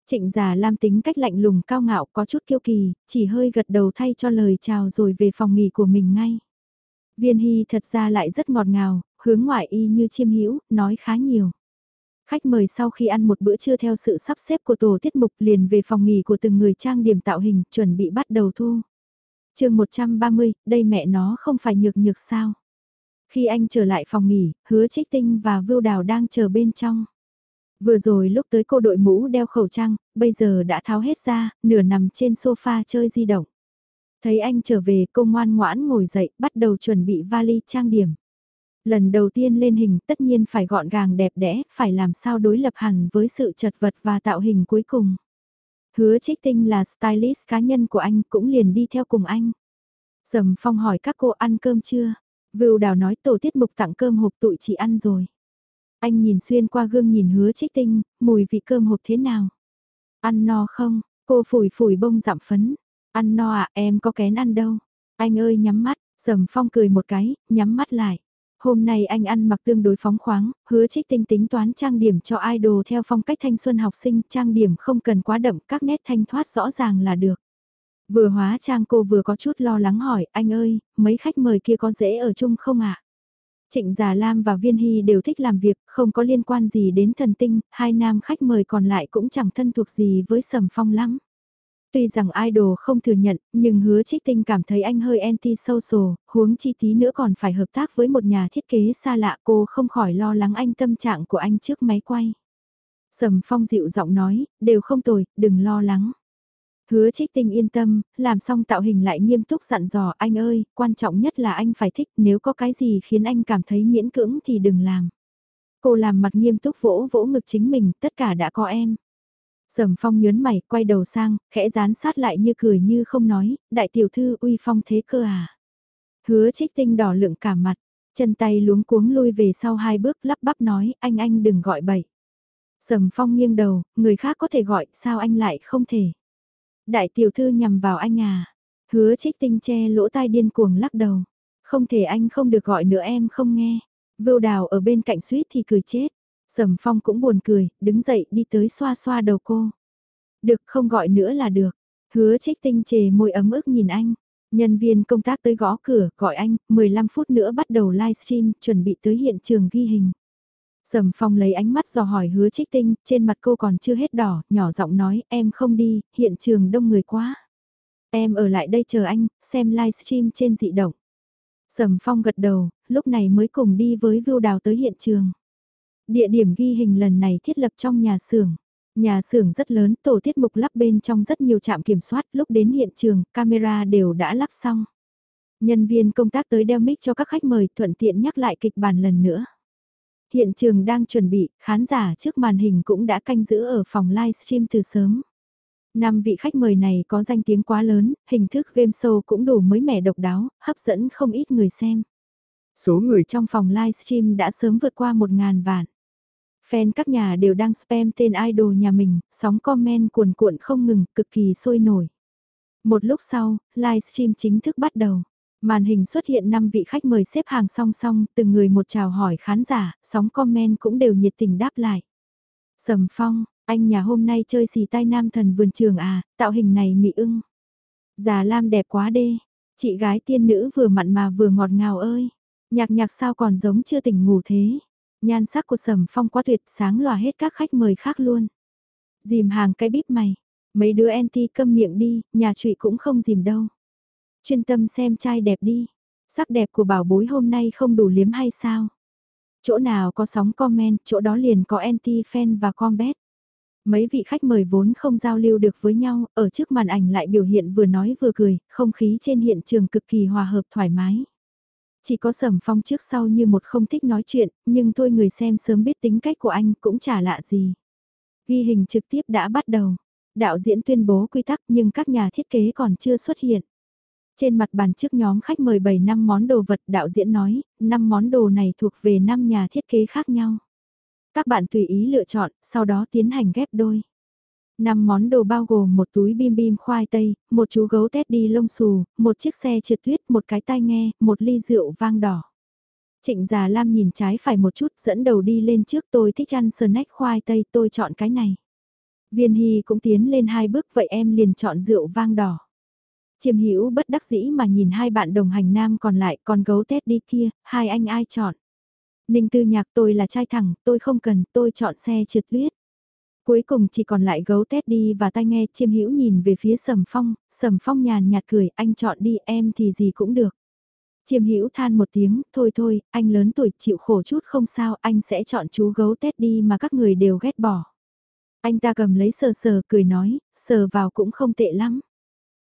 A: Trịnh già Lam tính cách lạnh lùng cao ngạo có chút kiêu kỳ, chỉ hơi gật đầu thay cho lời chào rồi về phòng nghỉ của mình ngay. Viên Hy thật ra lại rất ngọt ngào, hướng ngoại y như chiêm hữu nói khá nhiều. Khách mời sau khi ăn một bữa trưa theo sự sắp xếp của tổ tiết mục liền về phòng nghỉ của từng người trang điểm tạo hình chuẩn bị bắt đầu thu. chương 130, đây mẹ nó không phải nhược nhược sao. Khi anh trở lại phòng nghỉ, hứa trích tinh và vưu đào đang chờ bên trong. Vừa rồi lúc tới cô đội mũ đeo khẩu trang, bây giờ đã tháo hết ra, nửa nằm trên sofa chơi di động. Thấy anh trở về cô ngoan ngoãn ngồi dậy, bắt đầu chuẩn bị vali trang điểm. Lần đầu tiên lên hình tất nhiên phải gọn gàng đẹp đẽ, phải làm sao đối lập hẳn với sự chật vật và tạo hình cuối cùng. Hứa trích tinh là stylist cá nhân của anh cũng liền đi theo cùng anh. dầm phong hỏi các cô ăn cơm chưa? Vưu đào nói tổ tiết mục tặng cơm hộp tụi chị ăn rồi. Anh nhìn xuyên qua gương nhìn hứa trích tinh, mùi vị cơm hộp thế nào? Ăn no không? Cô phủi phủi bông giảm phấn. Ăn no à em có kén ăn đâu. Anh ơi nhắm mắt, dầm phong cười một cái, nhắm mắt lại. Hôm nay anh ăn mặc tương đối phóng khoáng, hứa trích tinh tính toán trang điểm cho idol theo phong cách thanh xuân học sinh, trang điểm không cần quá đậm, các nét thanh thoát rõ ràng là được. Vừa hóa trang cô vừa có chút lo lắng hỏi, anh ơi, mấy khách mời kia có dễ ở chung không ạ? Trịnh Già Lam và Viên Hy đều thích làm việc, không có liên quan gì đến thần tinh, hai nam khách mời còn lại cũng chẳng thân thuộc gì với Sầm Phong lắm. Tuy rằng idol không thừa nhận, nhưng hứa trích tinh cảm thấy anh hơi anti-social, huống chi tí nữa còn phải hợp tác với một nhà thiết kế xa lạ cô không khỏi lo lắng anh tâm trạng của anh trước máy quay. Sầm Phong dịu giọng nói, đều không tồi, đừng lo lắng. Hứa trích tinh yên tâm, làm xong tạo hình lại nghiêm túc dặn dò anh ơi, quan trọng nhất là anh phải thích nếu có cái gì khiến anh cảm thấy miễn cưỡng thì đừng làm. Cô làm mặt nghiêm túc vỗ vỗ ngực chính mình, tất cả đã có em. Sầm phong nhớn mày, quay đầu sang, khẽ dán sát lại như cười như không nói, đại tiểu thư uy phong thế cơ à. Hứa trích tinh đỏ lượng cả mặt, chân tay luống cuống lui về sau hai bước lắp bắp nói, anh anh đừng gọi bậy. Sầm phong nghiêng đầu, người khác có thể gọi, sao anh lại không thể. Đại tiểu thư nhằm vào anh à. Hứa trích tinh che lỗ tai điên cuồng lắc đầu. Không thể anh không được gọi nữa em không nghe. Vưu đào ở bên cạnh suýt thì cười chết. Sầm phong cũng buồn cười, đứng dậy đi tới xoa xoa đầu cô. Được không gọi nữa là được. Hứa trích tinh chề môi ấm ức nhìn anh. Nhân viên công tác tới gõ cửa, gọi anh, 15 phút nữa bắt đầu livestream, chuẩn bị tới hiện trường ghi hình. Sầm phong lấy ánh mắt dò hỏi hứa trích tinh, trên mặt cô còn chưa hết đỏ, nhỏ giọng nói, em không đi, hiện trường đông người quá. Em ở lại đây chờ anh, xem livestream trên dị động. Sầm phong gật đầu, lúc này mới cùng đi với Vưu Đào tới hiện trường. Địa điểm ghi hình lần này thiết lập trong nhà xưởng. Nhà xưởng rất lớn, tổ tiết mục lắp bên trong rất nhiều trạm kiểm soát, lúc đến hiện trường, camera đều đã lắp xong. Nhân viên công tác tới đeo mic cho các khách mời, thuận tiện nhắc lại kịch bản lần nữa. Hiện trường đang chuẩn bị, khán giả trước màn hình cũng đã canh giữ ở phòng livestream từ sớm. Năm vị khách mời này có danh tiếng quá lớn, hình thức game show cũng đủ mới mẻ độc đáo, hấp dẫn không ít người xem. Số người trong phòng livestream đã sớm vượt qua 1.000 vạn. Fan các nhà đều đang spam tên idol nhà mình, sóng comment cuồn cuộn không ngừng, cực kỳ sôi nổi. Một lúc sau, livestream chính thức bắt đầu. Màn hình xuất hiện 5 vị khách mời xếp hàng song song, từng người một chào hỏi khán giả, sóng comment cũng đều nhiệt tình đáp lại. Sầm Phong, anh nhà hôm nay chơi xì tai nam thần vườn trường à, tạo hình này mị ưng. Già Lam đẹp quá đê, chị gái tiên nữ vừa mặn mà vừa ngọt ngào ơi. Nhạc nhạc sao còn giống chưa tỉnh ngủ thế. Nhan sắc của Sầm Phong quá tuyệt sáng lòa hết các khách mời khác luôn. Dìm hàng cái bíp mày, mấy đứa anti câm miệng đi, nhà trụy cũng không dìm đâu chuyên tâm xem trai đẹp đi. Sắc đẹp của bảo bối hôm nay không đủ liếm hay sao? Chỗ nào có sóng comment, chỗ đó liền có anti-fan và combat. Mấy vị khách mời vốn không giao lưu được với nhau, ở trước màn ảnh lại biểu hiện vừa nói vừa cười, không khí trên hiện trường cực kỳ hòa hợp thoải mái. Chỉ có sầm phong trước sau như một không thích nói chuyện, nhưng thôi người xem sớm biết tính cách của anh cũng chả lạ gì. Ghi hình trực tiếp đã bắt đầu. Đạo diễn tuyên bố quy tắc nhưng các nhà thiết kế còn chưa xuất hiện. Trên mặt bàn trước nhóm khách mời 7 năm món đồ vật đạo diễn nói, 5 món đồ này thuộc về 5 nhà thiết kế khác nhau. Các bạn tùy ý lựa chọn, sau đó tiến hành ghép đôi. Năm món đồ bao gồm một túi bim bim khoai tây, một chú gấu teddy lông xù, một chiếc xe trượt tuyết, một cái tai nghe, một ly rượu vang đỏ. Trịnh Già Lam nhìn trái phải một chút dẫn đầu đi lên trước tôi thích ăn snack khoai tây tôi chọn cái này. Viên Hy cũng tiến lên hai bước vậy em liền chọn rượu vang đỏ. Chiêm hữu bất đắc dĩ mà nhìn hai bạn đồng hành nam còn lại còn gấu tét đi kia, hai anh ai chọn. Ninh tư nhạc tôi là trai thẳng, tôi không cần, tôi chọn xe trượt tuyết. Cuối cùng chỉ còn lại gấu tét đi và tai nghe chiêm hữu nhìn về phía sầm phong, sầm phong nhàn nhạt cười, anh chọn đi em thì gì cũng được. Chiêm hữu than một tiếng, thôi thôi, anh lớn tuổi chịu khổ chút không sao, anh sẽ chọn chú gấu tét đi mà các người đều ghét bỏ. Anh ta cầm lấy sờ sờ cười nói, sờ vào cũng không tệ lắm.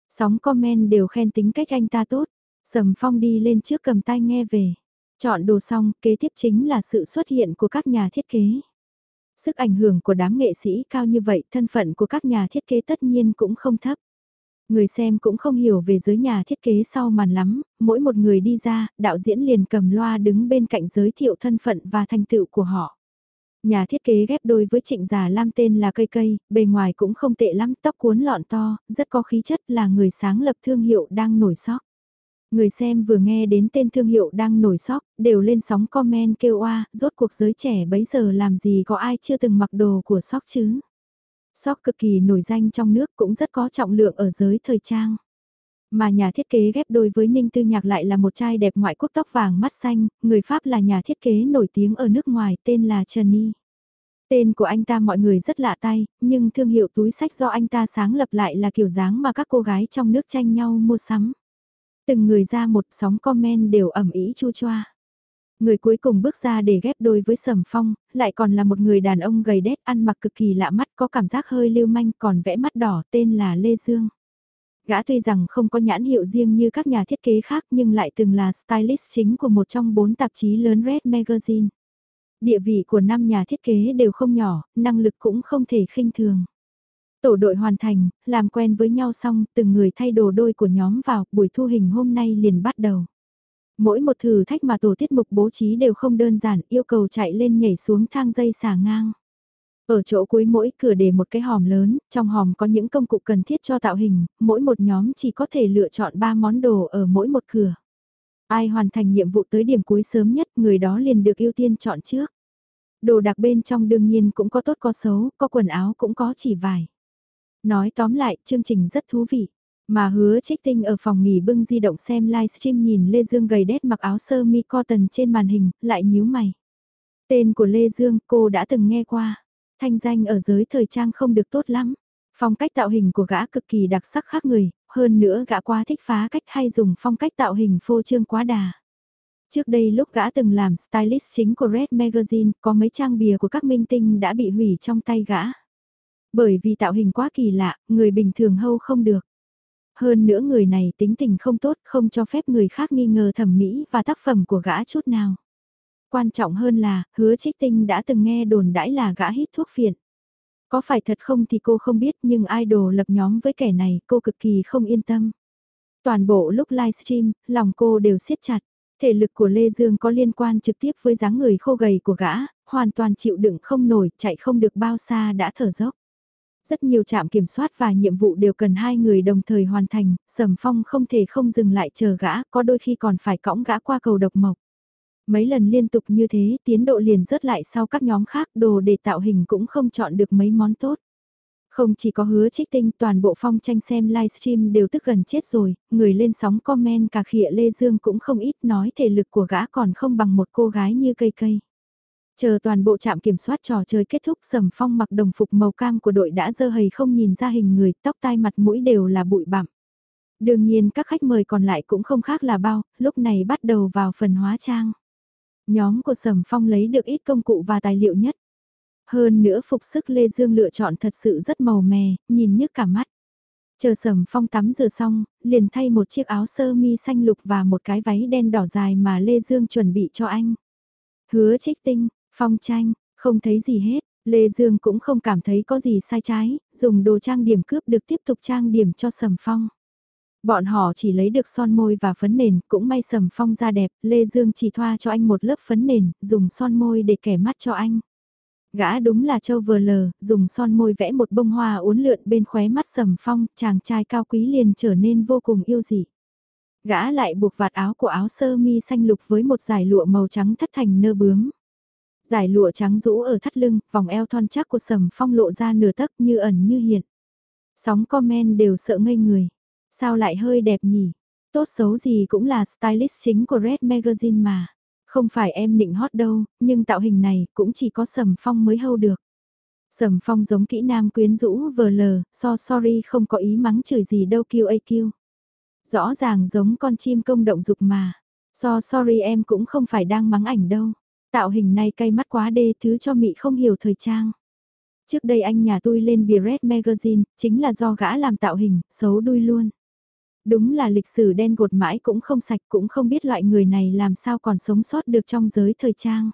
A: Sóng comment đều khen tính cách anh ta tốt. Sầm phong đi lên trước cầm tay nghe về. Chọn đồ xong, kế tiếp chính là sự xuất hiện của các nhà thiết kế. Sức ảnh hưởng của đám nghệ sĩ cao như vậy, thân phận của các nhà thiết kế tất nhiên cũng không thấp. Người xem cũng không hiểu về giới nhà thiết kế sau màn lắm, mỗi một người đi ra, đạo diễn liền cầm loa đứng bên cạnh giới thiệu thân phận và thành tựu của họ. Nhà thiết kế ghép đôi với trịnh già lam tên là cây cây, bề ngoài cũng không tệ lắm, tóc cuốn lọn to, rất có khí chất là người sáng lập thương hiệu đang nổi sóc. Người xem vừa nghe đến tên thương hiệu đang nổi sóc, đều lên sóng comment kêu oa, rốt cuộc giới trẻ bấy giờ làm gì có ai chưa từng mặc đồ của sóc chứ. Sóc cực kỳ nổi danh trong nước cũng rất có trọng lượng ở giới thời trang. Mà nhà thiết kế ghép đôi với Ninh Tư Nhạc lại là một trai đẹp ngoại quốc tóc vàng mắt xanh, người Pháp là nhà thiết kế nổi tiếng ở nước ngoài tên là Trần Tên của anh ta mọi người rất lạ tay, nhưng thương hiệu túi sách do anh ta sáng lập lại là kiểu dáng mà các cô gái trong nước tranh nhau mua sắm. Từng người ra một sóng comment đều ẩm ý chu choa. Người cuối cùng bước ra để ghép đôi với Sầm Phong, lại còn là một người đàn ông gầy đét ăn mặc cực kỳ lạ mắt có cảm giác hơi lưu manh còn vẽ mắt đỏ tên là Lê Dương. Gã tuy rằng không có nhãn hiệu riêng như các nhà thiết kế khác nhưng lại từng là stylist chính của một trong bốn tạp chí lớn Red Magazine. Địa vị của năm nhà thiết kế đều không nhỏ, năng lực cũng không thể khinh thường. Tổ đội hoàn thành, làm quen với nhau xong, từng người thay đồ đôi của nhóm vào, buổi thu hình hôm nay liền bắt đầu. Mỗi một thử thách mà tổ tiết mục bố trí đều không đơn giản, yêu cầu chạy lên nhảy xuống thang dây xả ngang. Ở chỗ cuối mỗi cửa để một cái hòm lớn, trong hòm có những công cụ cần thiết cho tạo hình, mỗi một nhóm chỉ có thể lựa chọn 3 món đồ ở mỗi một cửa. Ai hoàn thành nhiệm vụ tới điểm cuối sớm nhất, người đó liền được ưu tiên chọn trước. Đồ đặc bên trong đương nhiên cũng có tốt có xấu, có quần áo cũng có chỉ vải. Nói tóm lại, chương trình rất thú vị. Mà hứa trích tinh ở phòng nghỉ bưng di động xem livestream nhìn Lê Dương gầy đét mặc áo sơ mi cotton trên màn hình, lại nhíu mày. Tên của Lê Dương cô đã từng nghe qua. Thanh danh ở giới thời trang không được tốt lắm. Phong cách tạo hình của gã cực kỳ đặc sắc khác người, hơn nữa gã quá thích phá cách hay dùng phong cách tạo hình phô trương quá đà. Trước đây lúc gã từng làm stylist chính của Red Magazine, có mấy trang bìa của các minh tinh đã bị hủy trong tay gã. Bởi vì tạo hình quá kỳ lạ, người bình thường hâu không được. Hơn nữa người này tính tình không tốt, không cho phép người khác nghi ngờ thẩm mỹ và tác phẩm của gã chút nào. Quan trọng hơn là, hứa trích tinh đã từng nghe đồn đãi là gã hít thuốc phiện. Có phải thật không thì cô không biết nhưng idol lập nhóm với kẻ này cô cực kỳ không yên tâm. Toàn bộ lúc livestream, lòng cô đều siết chặt. Thể lực của Lê Dương có liên quan trực tiếp với dáng người khô gầy của gã, hoàn toàn chịu đựng không nổi, chạy không được bao xa đã thở dốc. Rất nhiều trạm kiểm soát và nhiệm vụ đều cần hai người đồng thời hoàn thành, Sầm Phong không thể không dừng lại chờ gã, có đôi khi còn phải cõng gã qua cầu độc mộc. Mấy lần liên tục như thế, tiến độ liền rớt lại sau các nhóm khác, đồ để tạo hình cũng không chọn được mấy món tốt. Không chỉ có hứa trích tinh toàn bộ phong tranh xem livestream đều tức gần chết rồi, người lên sóng comment cả khịa Lê Dương cũng không ít nói thể lực của gã còn không bằng một cô gái như cây cây. Chờ toàn bộ trạm kiểm soát trò chơi kết thúc sầm phong mặc đồng phục màu cam của đội đã dơ hầy không nhìn ra hình người, tóc tai mặt mũi đều là bụi bặm. Đương nhiên các khách mời còn lại cũng không khác là bao, lúc này bắt đầu vào phần hóa trang. Nhóm của Sầm Phong lấy được ít công cụ và tài liệu nhất. Hơn nữa phục sức Lê Dương lựa chọn thật sự rất màu mè, nhìn nhức cả mắt. Chờ Sầm Phong tắm rửa xong, liền thay một chiếc áo sơ mi xanh lục và một cái váy đen đỏ dài mà Lê Dương chuẩn bị cho anh. Hứa trích tinh, Phong tranh, không thấy gì hết, Lê Dương cũng không cảm thấy có gì sai trái, dùng đồ trang điểm cướp được tiếp tục trang điểm cho Sầm Phong. Bọn họ chỉ lấy được son môi và phấn nền, cũng may Sầm Phong da đẹp, Lê Dương chỉ thoa cho anh một lớp phấn nền, dùng son môi để kẻ mắt cho anh. Gã đúng là châu vừa lờ, dùng son môi vẽ một bông hoa uốn lượn bên khóe mắt Sầm Phong, chàng trai cao quý liền trở nên vô cùng yêu dị. Gã lại buộc vạt áo của áo sơ mi xanh lục với một dải lụa màu trắng thất thành nơ bướm. Giải lụa trắng rũ ở thắt lưng, vòng eo thon chắc của sầm phong lộ ra nửa tấc như ẩn như hiện. Sóng comment đều sợ ngây người. Sao lại hơi đẹp nhỉ? Tốt xấu gì cũng là stylist chính của Red Magazine mà. Không phải em định hot đâu, nhưng tạo hình này cũng chỉ có sầm phong mới hâu được. Sầm phong giống kỹ nam quyến rũ vờ lờ, so sorry không có ý mắng chửi gì đâu kêu Rõ ràng giống con chim công động dục mà. So sorry em cũng không phải đang mắng ảnh đâu. Tạo hình này cay mắt quá đê thứ cho mị không hiểu thời trang. Trước đây anh nhà tôi lên bìa Red Magazine, chính là do gã làm tạo hình, xấu đuôi luôn. Đúng là lịch sử đen gột mãi cũng không sạch cũng không biết loại người này làm sao còn sống sót được trong giới thời trang.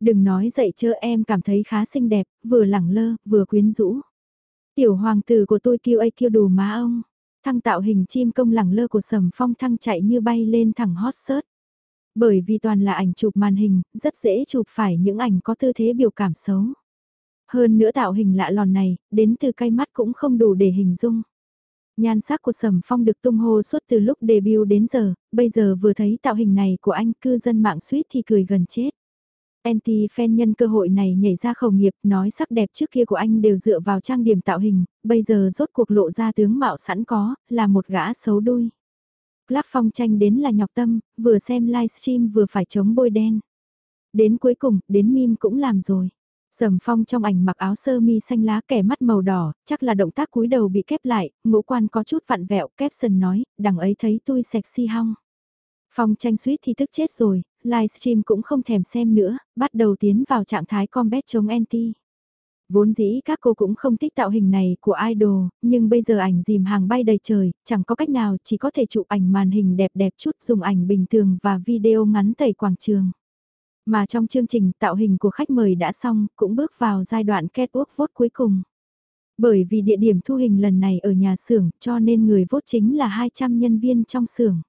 A: Đừng nói dậy chơ em cảm thấy khá xinh đẹp, vừa lẳng lơ, vừa quyến rũ. Tiểu hoàng tử của tôi kêu ấy kêu đủ má ông. Thăng tạo hình chim công lẳng lơ của sầm phong thăng chạy như bay lên thẳng hot search. Bởi vì toàn là ảnh chụp màn hình, rất dễ chụp phải những ảnh có tư thế biểu cảm xấu. Hơn nữa tạo hình lạ lòn này, đến từ cây mắt cũng không đủ để hình dung. Nhan sắc của Sầm Phong được tung hô suốt từ lúc debut đến giờ, bây giờ vừa thấy tạo hình này của anh cư dân mạng suýt thì cười gần chết. Anti-fan nhân cơ hội này nhảy ra khẩu nghiệp nói sắc đẹp trước kia của anh đều dựa vào trang điểm tạo hình, bây giờ rốt cuộc lộ ra tướng mạo sẵn có, là một gã xấu đuôi. Lắc phong tranh đến là nhọc tâm, vừa xem livestream vừa phải chống bôi đen. Đến cuối cùng, đến mim cũng làm rồi. Sầm phong trong ảnh mặc áo sơ mi xanh lá kẻ mắt màu đỏ, chắc là động tác cúi đầu bị kép lại, ngũ quan có chút vặn vẹo, caption nói, đằng ấy thấy tôi sexy hong. Phong tranh suýt thì tức chết rồi, livestream cũng không thèm xem nữa, bắt đầu tiến vào trạng thái combat chống anti. Vốn dĩ các cô cũng không thích tạo hình này của idol, nhưng bây giờ ảnh dìm hàng bay đầy trời, chẳng có cách nào chỉ có thể chụp ảnh màn hình đẹp đẹp chút dùng ảnh bình thường và video ngắn tẩy quảng trường. Mà trong chương trình tạo hình của khách mời đã xong, cũng bước vào giai đoạn kết catwalk vốt cuối cùng. Bởi vì địa điểm thu hình lần này ở nhà xưởng cho nên người vốt chính là 200 nhân viên trong xưởng.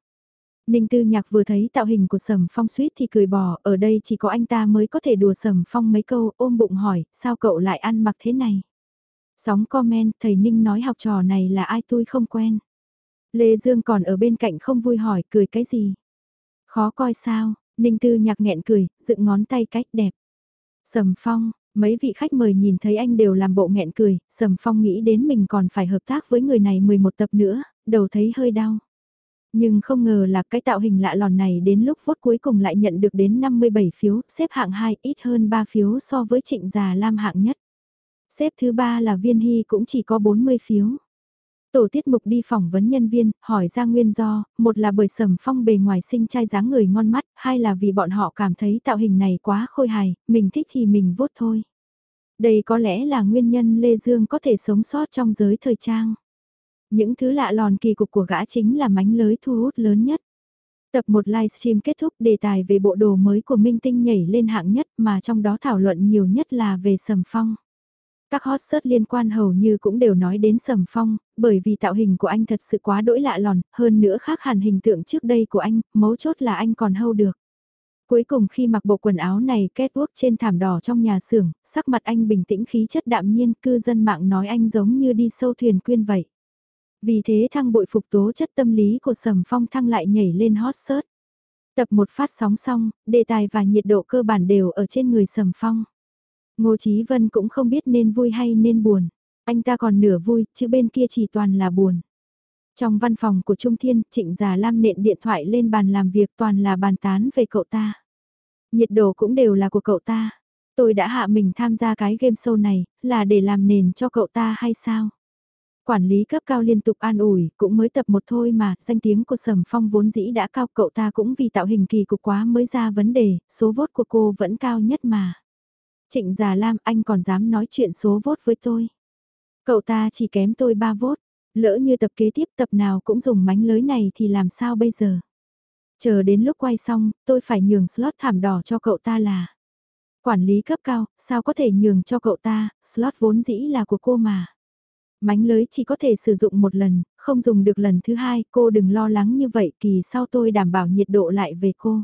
A: Ninh Tư Nhạc vừa thấy tạo hình của Sầm Phong suýt thì cười bỏ, ở đây chỉ có anh ta mới có thể đùa Sầm Phong mấy câu, ôm bụng hỏi, sao cậu lại ăn mặc thế này? Sóng comment, thầy Ninh nói học trò này là ai tôi không quen. Lê Dương còn ở bên cạnh không vui hỏi, cười cái gì? Khó coi sao? Ninh Tư Nhạc nghẹn cười, dựng ngón tay cách đẹp. Sầm Phong, mấy vị khách mời nhìn thấy anh đều làm bộ nghẹn cười, Sầm Phong nghĩ đến mình còn phải hợp tác với người này 11 tập nữa, đầu thấy hơi đau. Nhưng không ngờ là cái tạo hình lạ lòn này đến lúc phút cuối cùng lại nhận được đến 57 phiếu, xếp hạng 2 ít hơn 3 phiếu so với trịnh già lam hạng nhất. Xếp thứ 3 là viên hy cũng chỉ có 40 phiếu. Tổ tiết mục đi phỏng vấn nhân viên, hỏi ra nguyên do, một là bởi sầm phong bề ngoài sinh trai dáng người ngon mắt, hai là vì bọn họ cảm thấy tạo hình này quá khôi hài, mình thích thì mình vốt thôi. Đây có lẽ là nguyên nhân Lê Dương có thể sống sót trong giới thời trang. Những thứ lạ lòn kỳ cục của gã chính là mánh lới thu hút lớn nhất. Tập một livestream kết thúc đề tài về bộ đồ mới của Minh Tinh nhảy lên hạng nhất mà trong đó thảo luận nhiều nhất là về Sầm Phong. Các hot search liên quan hầu như cũng đều nói đến Sầm Phong, bởi vì tạo hình của anh thật sự quá đỗi lạ lòn, hơn nữa khác hẳn hình tượng trước đây của anh, mấu chốt là anh còn hâu được. Cuối cùng khi mặc bộ quần áo này kết quốc trên thảm đỏ trong nhà xưởng, sắc mặt anh bình tĩnh khí chất đạm nhiên, cư dân mạng nói anh giống như đi sâu thuyền quyên vậy. Vì thế thăng bội phục tố chất tâm lý của Sầm Phong thăng lại nhảy lên hot search. Tập một phát sóng xong, đề tài và nhiệt độ cơ bản đều ở trên người Sầm Phong. Ngô Chí Vân cũng không biết nên vui hay nên buồn. Anh ta còn nửa vui, chứ bên kia chỉ toàn là buồn. Trong văn phòng của Trung Thiên, Trịnh Già Lam nện điện thoại lên bàn làm việc toàn là bàn tán về cậu ta. Nhiệt độ cũng đều là của cậu ta. Tôi đã hạ mình tham gia cái game show này, là để làm nền cho cậu ta hay sao? Quản lý cấp cao liên tục an ủi, cũng mới tập một thôi mà, danh tiếng của Sầm Phong vốn dĩ đã cao cậu ta cũng vì tạo hình kỳ cục quá mới ra vấn đề, số vốt của cô vẫn cao nhất mà. Trịnh Già Lam anh còn dám nói chuyện số vốt với tôi. Cậu ta chỉ kém tôi 3 vốt, lỡ như tập kế tiếp tập nào cũng dùng mánh lới này thì làm sao bây giờ? Chờ đến lúc quay xong, tôi phải nhường slot thảm đỏ cho cậu ta là. Quản lý cấp cao, sao có thể nhường cho cậu ta, slot vốn dĩ là của cô mà. Mánh lưới chỉ có thể sử dụng một lần, không dùng được lần thứ hai, cô đừng lo lắng như vậy, kỳ sau tôi đảm bảo nhiệt độ lại về cô.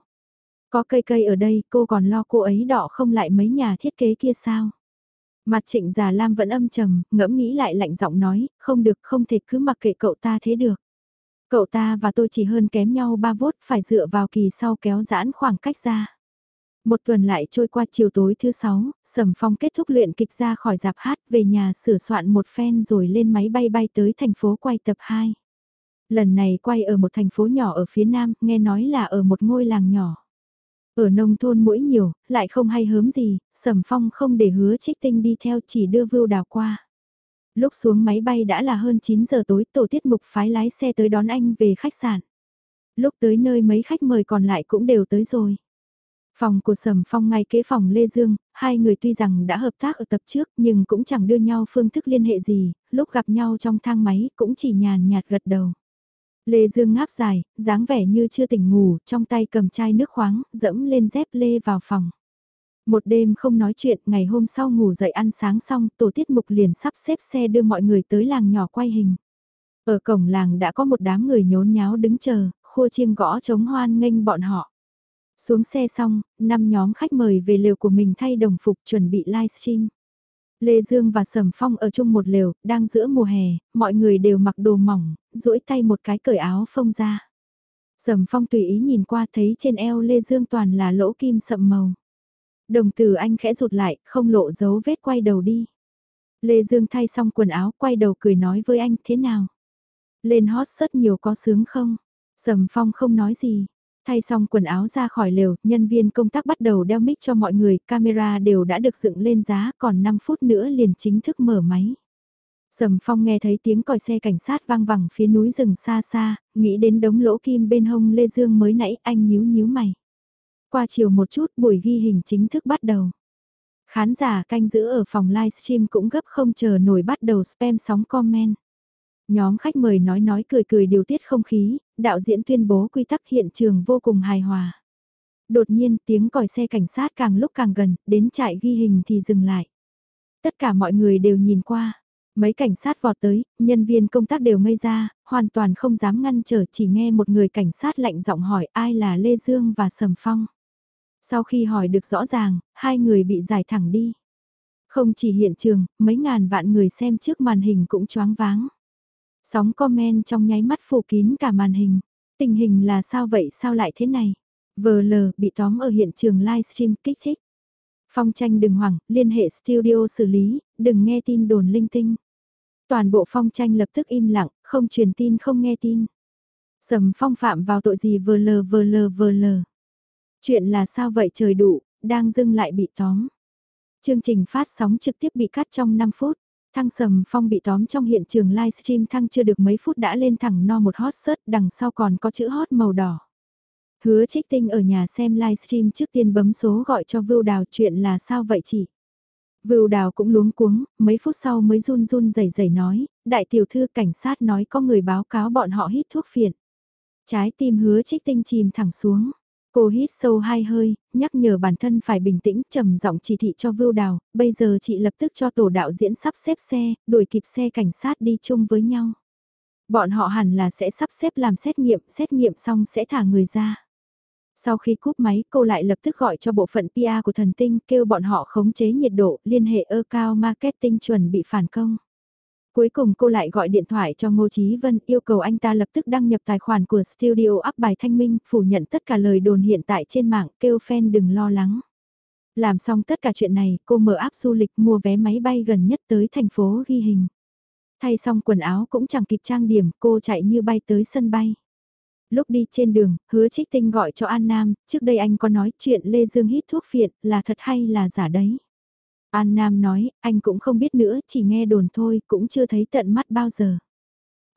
A: Có cây cây ở đây, cô còn lo cô ấy đỏ không lại mấy nhà thiết kế kia sao? Mặt trịnh già Lam vẫn âm trầm, ngẫm nghĩ lại lạnh giọng nói, không được, không thể cứ mặc kệ cậu ta thế được. Cậu ta và tôi chỉ hơn kém nhau ba vốt, phải dựa vào kỳ sau kéo giãn khoảng cách ra. Một tuần lại trôi qua chiều tối thứ sáu, Sầm Phong kết thúc luyện kịch ra khỏi dạp hát về nhà sửa soạn một phen rồi lên máy bay bay tới thành phố quay tập 2. Lần này quay ở một thành phố nhỏ ở phía nam, nghe nói là ở một ngôi làng nhỏ. Ở nông thôn mũi nhiều, lại không hay hớm gì, Sầm Phong không để hứa trích tinh đi theo chỉ đưa vưu đào qua. Lúc xuống máy bay đã là hơn 9 giờ tối tổ tiết mục phái lái xe tới đón anh về khách sạn. Lúc tới nơi mấy khách mời còn lại cũng đều tới rồi. Phòng của Sầm Phong ngay kế phòng Lê Dương, hai người tuy rằng đã hợp tác ở tập trước nhưng cũng chẳng đưa nhau phương thức liên hệ gì, lúc gặp nhau trong thang máy cũng chỉ nhàn nhạt gật đầu. Lê Dương ngáp dài, dáng vẻ như chưa tỉnh ngủ, trong tay cầm chai nước khoáng, dẫm lên dép Lê vào phòng. Một đêm không nói chuyện, ngày hôm sau ngủ dậy ăn sáng xong, tổ tiết mục liền sắp xếp xe đưa mọi người tới làng nhỏ quay hình. Ở cổng làng đã có một đám người nhốn nháo đứng chờ, khua chiêng gõ chống hoan nghênh bọn họ. Xuống xe xong, năm nhóm khách mời về lều của mình thay đồng phục chuẩn bị livestream. Lê Dương và Sầm Phong ở chung một lều, đang giữa mùa hè, mọi người đều mặc đồ mỏng, duỗi tay một cái cởi áo phông ra. Sầm Phong tùy ý nhìn qua thấy trên eo Lê Dương toàn là lỗ kim sậm màu. Đồng tử anh khẽ rụt lại, không lộ dấu vết quay đầu đi. Lê Dương thay xong quần áo, quay đầu cười nói với anh thế nào. Lên hot rất nhiều có sướng không? Sầm Phong không nói gì, Thay xong quần áo ra khỏi lều, nhân viên công tác bắt đầu đeo mic cho mọi người, camera đều đã được dựng lên giá, còn 5 phút nữa liền chính thức mở máy. Sầm Phong nghe thấy tiếng còi xe cảnh sát vang vẳng phía núi rừng xa xa, nghĩ đến đống lỗ kim bên hông Lê Dương mới nãy anh nhíu nhíu mày. Qua chiều một chút buổi ghi hình chính thức bắt đầu. Khán giả canh giữ ở phòng livestream cũng gấp không chờ nổi bắt đầu spam sóng comment. Nhóm khách mời nói nói cười cười điều tiết không khí, đạo diễn tuyên bố quy tắc hiện trường vô cùng hài hòa. Đột nhiên tiếng còi xe cảnh sát càng lúc càng gần, đến trại ghi hình thì dừng lại. Tất cả mọi người đều nhìn qua. Mấy cảnh sát vọt tới, nhân viên công tác đều ngây ra, hoàn toàn không dám ngăn trở chỉ nghe một người cảnh sát lạnh giọng hỏi ai là Lê Dương và Sầm Phong. Sau khi hỏi được rõ ràng, hai người bị giải thẳng đi. Không chỉ hiện trường, mấy ngàn vạn người xem trước màn hình cũng choáng váng. Sóng comment trong nháy mắt phủ kín cả màn hình. Tình hình là sao vậy sao lại thế này? Vờ lờ bị tóm ở hiện trường livestream kích thích. Phong tranh đừng hoảng, liên hệ studio xử lý, đừng nghe tin đồn linh tinh. Toàn bộ phong tranh lập tức im lặng, không truyền tin không nghe tin. Sầm phong phạm vào tội gì vờ lờ vờ lờ vờ lờ. Chuyện là sao vậy trời đủ, đang dưng lại bị tóm. Chương trình phát sóng trực tiếp bị cắt trong 5 phút. Thăng sầm phong bị tóm trong hiện trường livestream thăng chưa được mấy phút đã lên thẳng no một hot search đằng sau còn có chữ hot màu đỏ. Hứa trích tinh ở nhà xem livestream trước tiên bấm số gọi cho Vưu Đào chuyện là sao vậy chị? Vưu Đào cũng luống cuống, mấy phút sau mới run run rẩy rẩy nói, đại tiểu thư cảnh sát nói có người báo cáo bọn họ hít thuốc phiện. Trái tim hứa trích tinh chìm thẳng xuống. Cô hít sâu hai hơi, nhắc nhở bản thân phải bình tĩnh, trầm giọng chỉ thị cho Vưu Đào, bây giờ chị lập tức cho tổ đạo diễn sắp xếp xe, đuổi kịp xe cảnh sát đi chung với nhau. Bọn họ hẳn là sẽ sắp xếp làm xét nghiệm, xét nghiệm xong sẽ thả người ra. Sau khi cúp máy, cô lại lập tức gọi cho bộ phận PR của thần tinh, kêu bọn họ khống chế nhiệt độ, liên hệ ơ cao marketing chuẩn bị phản công. Cuối cùng cô lại gọi điện thoại cho Ngô Chí Vân yêu cầu anh ta lập tức đăng nhập tài khoản của studio áp bài thanh minh, phủ nhận tất cả lời đồn hiện tại trên mạng, kêu fan đừng lo lắng. Làm xong tất cả chuyện này, cô mở áp du lịch mua vé máy bay gần nhất tới thành phố ghi hình. Thay xong quần áo cũng chẳng kịp trang điểm, cô chạy như bay tới sân bay. Lúc đi trên đường, hứa trích tinh gọi cho An Nam, trước đây anh có nói chuyện Lê Dương hít thuốc phiện là thật hay là giả đấy. An Nam nói, anh cũng không biết nữa, chỉ nghe đồn thôi, cũng chưa thấy tận mắt bao giờ.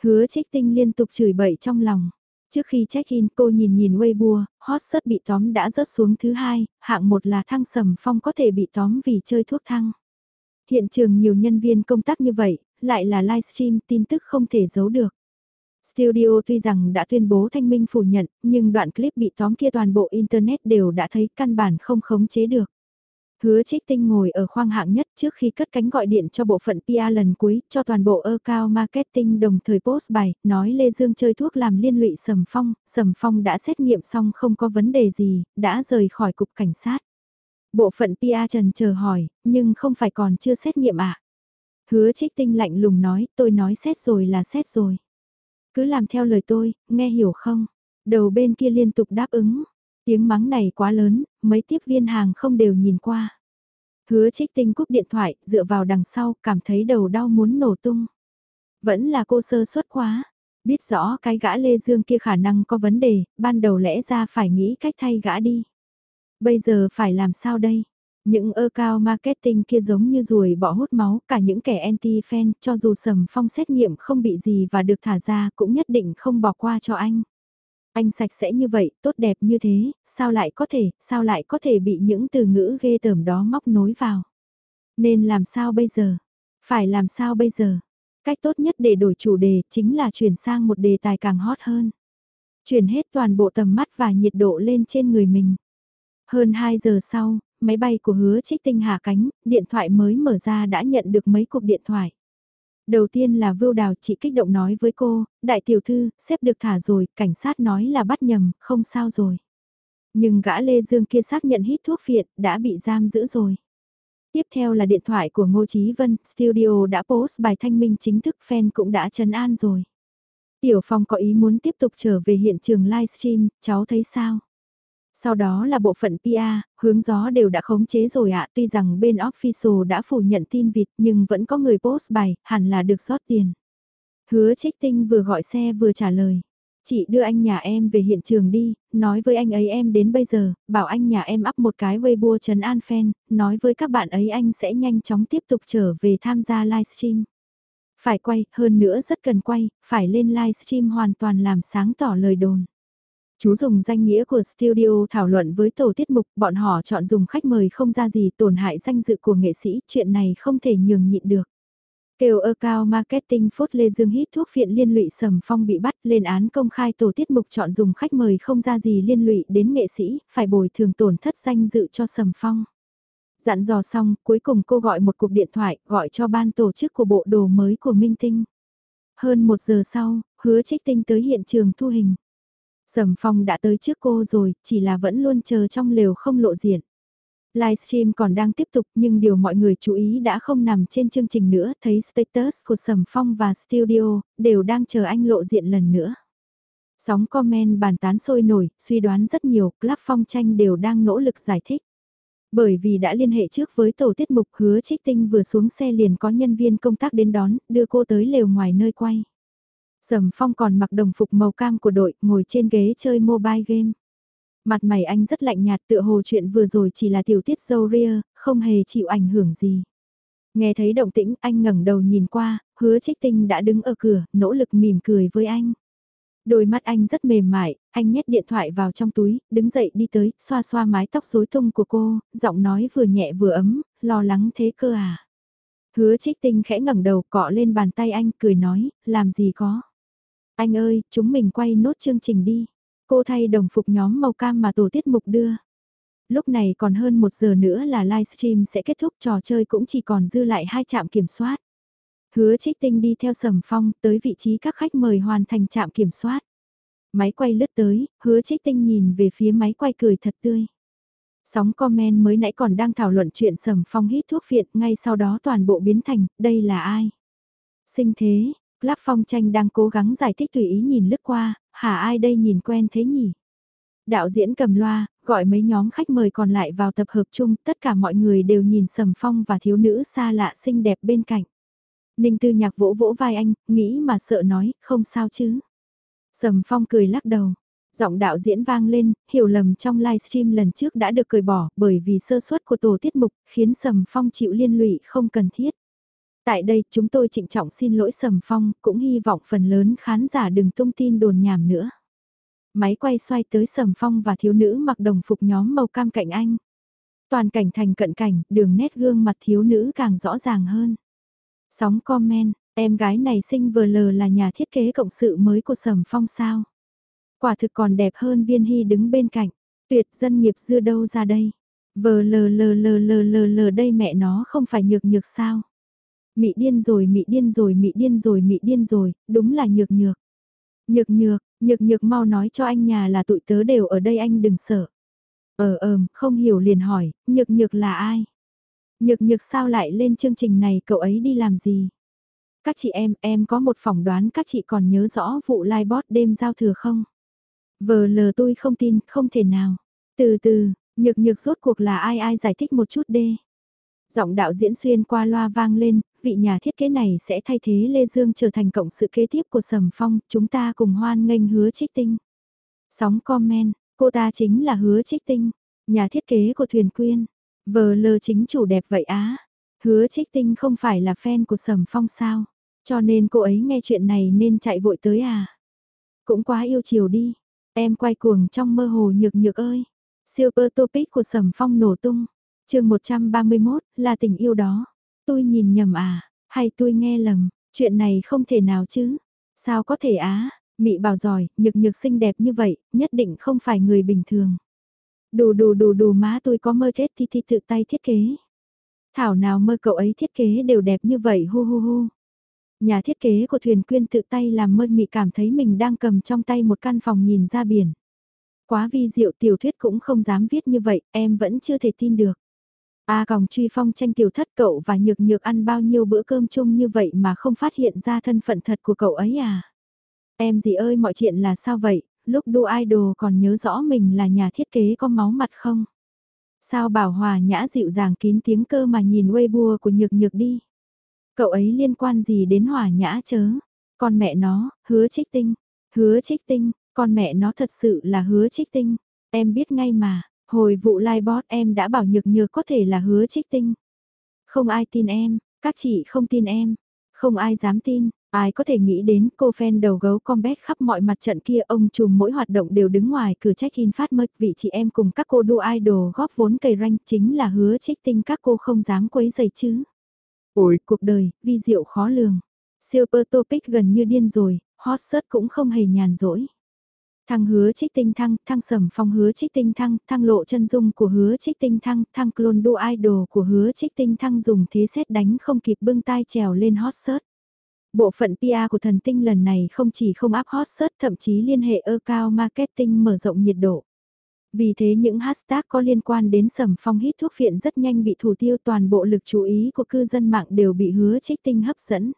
A: Hứa trích tinh liên tục chửi bậy trong lòng. Trước khi check-in cô nhìn nhìn Weibo, hot search bị tóm đã rớt xuống thứ hai, hạng một là thăng sầm phong có thể bị tóm vì chơi thuốc thăng. Hiện trường nhiều nhân viên công tác như vậy, lại là livestream tin tức không thể giấu được. Studio tuy rằng đã tuyên bố thanh minh phủ nhận, nhưng đoạn clip bị tóm kia toàn bộ Internet đều đã thấy căn bản không khống chế được. Hứa trích tinh ngồi ở khoang hạng nhất trước khi cất cánh gọi điện cho bộ phận PR lần cuối, cho toàn bộ ơ cao marketing đồng thời post bài, nói Lê Dương chơi thuốc làm liên lụy Sầm Phong, Sầm Phong đã xét nghiệm xong không có vấn đề gì, đã rời khỏi cục cảnh sát. Bộ phận PR trần chờ hỏi, nhưng không phải còn chưa xét nghiệm ạ. À? Hứa trích tinh lạnh lùng nói, tôi nói xét rồi là xét rồi. Cứ làm theo lời tôi, nghe hiểu không? Đầu bên kia liên tục đáp ứng. Tiếng mắng này quá lớn, mấy tiếp viên hàng không đều nhìn qua. Hứa trích tinh cúp điện thoại, dựa vào đằng sau, cảm thấy đầu đau muốn nổ tung. Vẫn là cô sơ suất quá. Biết rõ cái gã Lê Dương kia khả năng có vấn đề, ban đầu lẽ ra phải nghĩ cách thay gã đi. Bây giờ phải làm sao đây? Những ơ cao marketing kia giống như ruồi bỏ hút máu, cả những kẻ anti-fan, cho dù sầm phong xét nghiệm không bị gì và được thả ra cũng nhất định không bỏ qua cho anh. Anh sạch sẽ như vậy, tốt đẹp như thế, sao lại có thể, sao lại có thể bị những từ ngữ ghê tởm đó móc nối vào. Nên làm sao bây giờ? Phải làm sao bây giờ? Cách tốt nhất để đổi chủ đề chính là chuyển sang một đề tài càng hot hơn. Chuyển hết toàn bộ tầm mắt và nhiệt độ lên trên người mình. Hơn 2 giờ sau, máy bay của hứa trích tinh hạ cánh, điện thoại mới mở ra đã nhận được mấy cuộc điện thoại. Đầu tiên là Vưu Đào chị kích động nói với cô, đại tiểu thư, xếp được thả rồi, cảnh sát nói là bắt nhầm, không sao rồi. Nhưng gã Lê Dương kia xác nhận hít thuốc phiện, đã bị giam giữ rồi. Tiếp theo là điện thoại của Ngô Chí Vân, studio đã post bài thanh minh chính thức fan cũng đã trấn an rồi. Tiểu Phong có ý muốn tiếp tục trở về hiện trường livestream, cháu thấy sao? Sau đó là bộ phận PR, hướng gió đều đã khống chế rồi ạ, tuy rằng bên official đã phủ nhận tin vịt nhưng vẫn có người post bài, hẳn là được rót tiền. Hứa trích tinh vừa gọi xe vừa trả lời. Chị đưa anh nhà em về hiện trường đi, nói với anh ấy em đến bây giờ, bảo anh nhà em up một cái Weibo trấn an fan, nói với các bạn ấy anh sẽ nhanh chóng tiếp tục trở về tham gia livestream. Phải quay, hơn nữa rất cần quay, phải lên livestream hoàn toàn làm sáng tỏ lời đồn. Chú dùng danh nghĩa của studio thảo luận với tổ tiết mục, bọn họ chọn dùng khách mời không ra gì tổn hại danh dự của nghệ sĩ, chuyện này không thể nhường nhịn được. Kêu ơ cao marketing phốt Lê Dương hít thuốc phiện liên lụy Sầm Phong bị bắt lên án công khai tổ tiết mục chọn dùng khách mời không ra gì liên lụy đến nghệ sĩ, phải bồi thường tổn thất danh dự cho Sầm Phong. Dặn dò xong, cuối cùng cô gọi một cuộc điện thoại, gọi cho ban tổ chức của bộ đồ mới của Minh Tinh. Hơn một giờ sau, hứa trích tinh tới hiện trường thu hình. Sầm Phong đã tới trước cô rồi, chỉ là vẫn luôn chờ trong lều không lộ diện. Livestream còn đang tiếp tục nhưng điều mọi người chú ý đã không nằm trên chương trình nữa, thấy status của Sầm Phong và Studio, đều đang chờ anh lộ diện lần nữa. Sóng comment bàn tán sôi nổi, suy đoán rất nhiều, Club Phong tranh đều đang nỗ lực giải thích. Bởi vì đã liên hệ trước với tổ tiết mục hứa trích tinh vừa xuống xe liền có nhân viên công tác đến đón, đưa cô tới lều ngoài nơi quay. Sầm Phong còn mặc đồng phục màu cam của đội, ngồi trên ghế chơi mobile game. Mặt mày anh rất lạnh nhạt tựa hồ chuyện vừa rồi chỉ là tiểu tiết dâu ria, không hề chịu ảnh hưởng gì. Nghe thấy động tĩnh, anh ngẩng đầu nhìn qua, hứa trích tinh đã đứng ở cửa, nỗ lực mỉm cười với anh. Đôi mắt anh rất mềm mại, anh nhét điện thoại vào trong túi, đứng dậy đi tới, xoa xoa mái tóc rối tung của cô, giọng nói vừa nhẹ vừa ấm, lo lắng thế cơ à. Hứa trích tinh khẽ ngẩng đầu cọ lên bàn tay anh, cười nói, làm gì có. Anh ơi, chúng mình quay nốt chương trình đi. Cô thay đồng phục nhóm màu cam mà tổ tiết mục đưa. Lúc này còn hơn một giờ nữa là livestream sẽ kết thúc trò chơi cũng chỉ còn dư lại hai trạm kiểm soát. Hứa trích tinh đi theo sầm phong tới vị trí các khách mời hoàn thành trạm kiểm soát. Máy quay lướt tới, hứa trích tinh nhìn về phía máy quay cười thật tươi. Sóng comment mới nãy còn đang thảo luận chuyện sầm phong hít thuốc phiện, ngay sau đó toàn bộ biến thành, đây là ai? Sinh thế, Lắp phong tranh đang cố gắng giải thích tùy ý nhìn lướt qua, hả ai đây nhìn quen thế nhỉ? Đạo diễn cầm loa, gọi mấy nhóm khách mời còn lại vào tập hợp chung, tất cả mọi người đều nhìn sầm phong và thiếu nữ xa lạ xinh đẹp bên cạnh. Ninh tư nhạc vỗ vỗ vai anh, nghĩ mà sợ nói, không sao chứ. Sầm phong cười lắc đầu. Giọng đạo diễn vang lên, hiểu lầm trong livestream lần trước đã được cười bỏ bởi vì sơ suất của tổ tiết mục khiến Sầm Phong chịu liên lụy không cần thiết. Tại đây chúng tôi trịnh trọng xin lỗi Sầm Phong, cũng hy vọng phần lớn khán giả đừng tung tin đồn nhảm nữa. Máy quay xoay tới Sầm Phong và thiếu nữ mặc đồng phục nhóm màu cam cạnh anh. Toàn cảnh thành cận cảnh, đường nét gương mặt thiếu nữ càng rõ ràng hơn. Sóng comment, em gái này sinh vừa lờ là nhà thiết kế cộng sự mới của Sầm Phong sao. Quả thực còn đẹp hơn viên hy đứng bên cạnh, tuyệt dân nghiệp dưa đâu ra đây. Vờ lờ lờ lờ lờ lờ lờ đây mẹ nó không phải nhược nhược sao? Mị điên rồi, mị điên rồi, mị điên rồi, mị điên rồi, đúng là nhược nhược. Nhược nhược, nhược nhược mau nói cho anh nhà là tụi tớ đều ở đây anh đừng sợ. Ờ ờm, không hiểu liền hỏi, nhược nhược là ai? Nhược nhược sao lại lên chương trình này cậu ấy đi làm gì? Các chị em, em có một phỏng đoán các chị còn nhớ rõ vụ live bot đêm giao thừa không? Vờ lờ tôi không tin, không thể nào. Từ từ, nhược nhược rốt cuộc là ai ai giải thích một chút đê. Giọng đạo diễn xuyên qua loa vang lên, vị nhà thiết kế này sẽ thay thế Lê Dương trở thành cộng sự kế tiếp của Sầm Phong, chúng ta cùng hoan nghênh hứa trích tinh. Sóng comment, cô ta chính là hứa trích tinh, nhà thiết kế của thuyền quyên. Vờ lơ chính chủ đẹp vậy á. Hứa trích tinh không phải là fan của Sầm Phong sao? Cho nên cô ấy nghe chuyện này nên chạy vội tới à? Cũng quá yêu chiều đi. Em quay cuồng trong mơ hồ nhược nhược ơi. Super topic của Sầm Phong nổ tung chương 131 là tình yêu đó. Tôi nhìn nhầm à? Hay tôi nghe lầm? Chuyện này không thể nào chứ? Sao có thể á? Mị bảo giỏi, nhược nhược xinh đẹp như vậy, nhất định không phải người bình thường. Đù đù đù đù má tôi có mơ chết thì thì tự tay thiết kế. Thảo nào mơ cậu ấy thiết kế đều đẹp như vậy hu hu hu. Nhà thiết kế của thuyền quyên tự tay làm mơ mị cảm thấy mình đang cầm trong tay một căn phòng nhìn ra biển. Quá vi diệu tiểu thuyết cũng không dám viết như vậy, em vẫn chưa thể tin được. A còng truy phong tranh tiểu thất cậu và nhược nhược ăn bao nhiêu bữa cơm chung như vậy mà không phát hiện ra thân phận thật của cậu ấy à? Em gì ơi mọi chuyện là sao vậy, lúc đua idol còn nhớ rõ mình là nhà thiết kế có máu mặt không? Sao bảo hòa nhã dịu dàng kín tiếng cơ mà nhìn Weibo của nhược nhược đi? Cậu ấy liên quan gì đến hòa nhã chớ? Con mẹ nó, hứa trích tinh, hứa trích tinh, con mẹ nó thật sự là hứa trích tinh. Em biết ngay mà, hồi vụ livebot em đã bảo nhược nhược có thể là hứa trích tinh. Không ai tin em, các chị không tin em, không ai dám tin, Ai có thể nghĩ đến cô fan đầu gấu combat khắp mọi mặt trận kia ông trùm mỗi hoạt động đều đứng ngoài cửa check-in phát mất vị chị em cùng các cô đua idol góp vốn cày ranh chính là hứa trích tinh các cô không dám quấy giày chứ. Ôi, cuộc đời, vi diệu khó lường. Super topic gần như điên rồi, hot search cũng không hề nhàn rỗi. Thăng hứa trích tinh thăng, thăng sầm phong hứa trích tinh thăng, thăng lộ chân dung của hứa trích tinh thăng, thăng clone đu idol của hứa trích tinh thăng dùng thế xét đánh không kịp bưng tai trèo lên hot search. Bộ phận PR của thần tinh lần này không chỉ không áp hot search thậm chí liên hệ ơ cao marketing mở rộng nhiệt độ. Vì thế những hashtag có liên quan đến sầm phong hít thuốc phiện rất nhanh bị thủ tiêu toàn bộ lực chú ý của cư dân mạng đều bị hứa trích tinh hấp dẫn.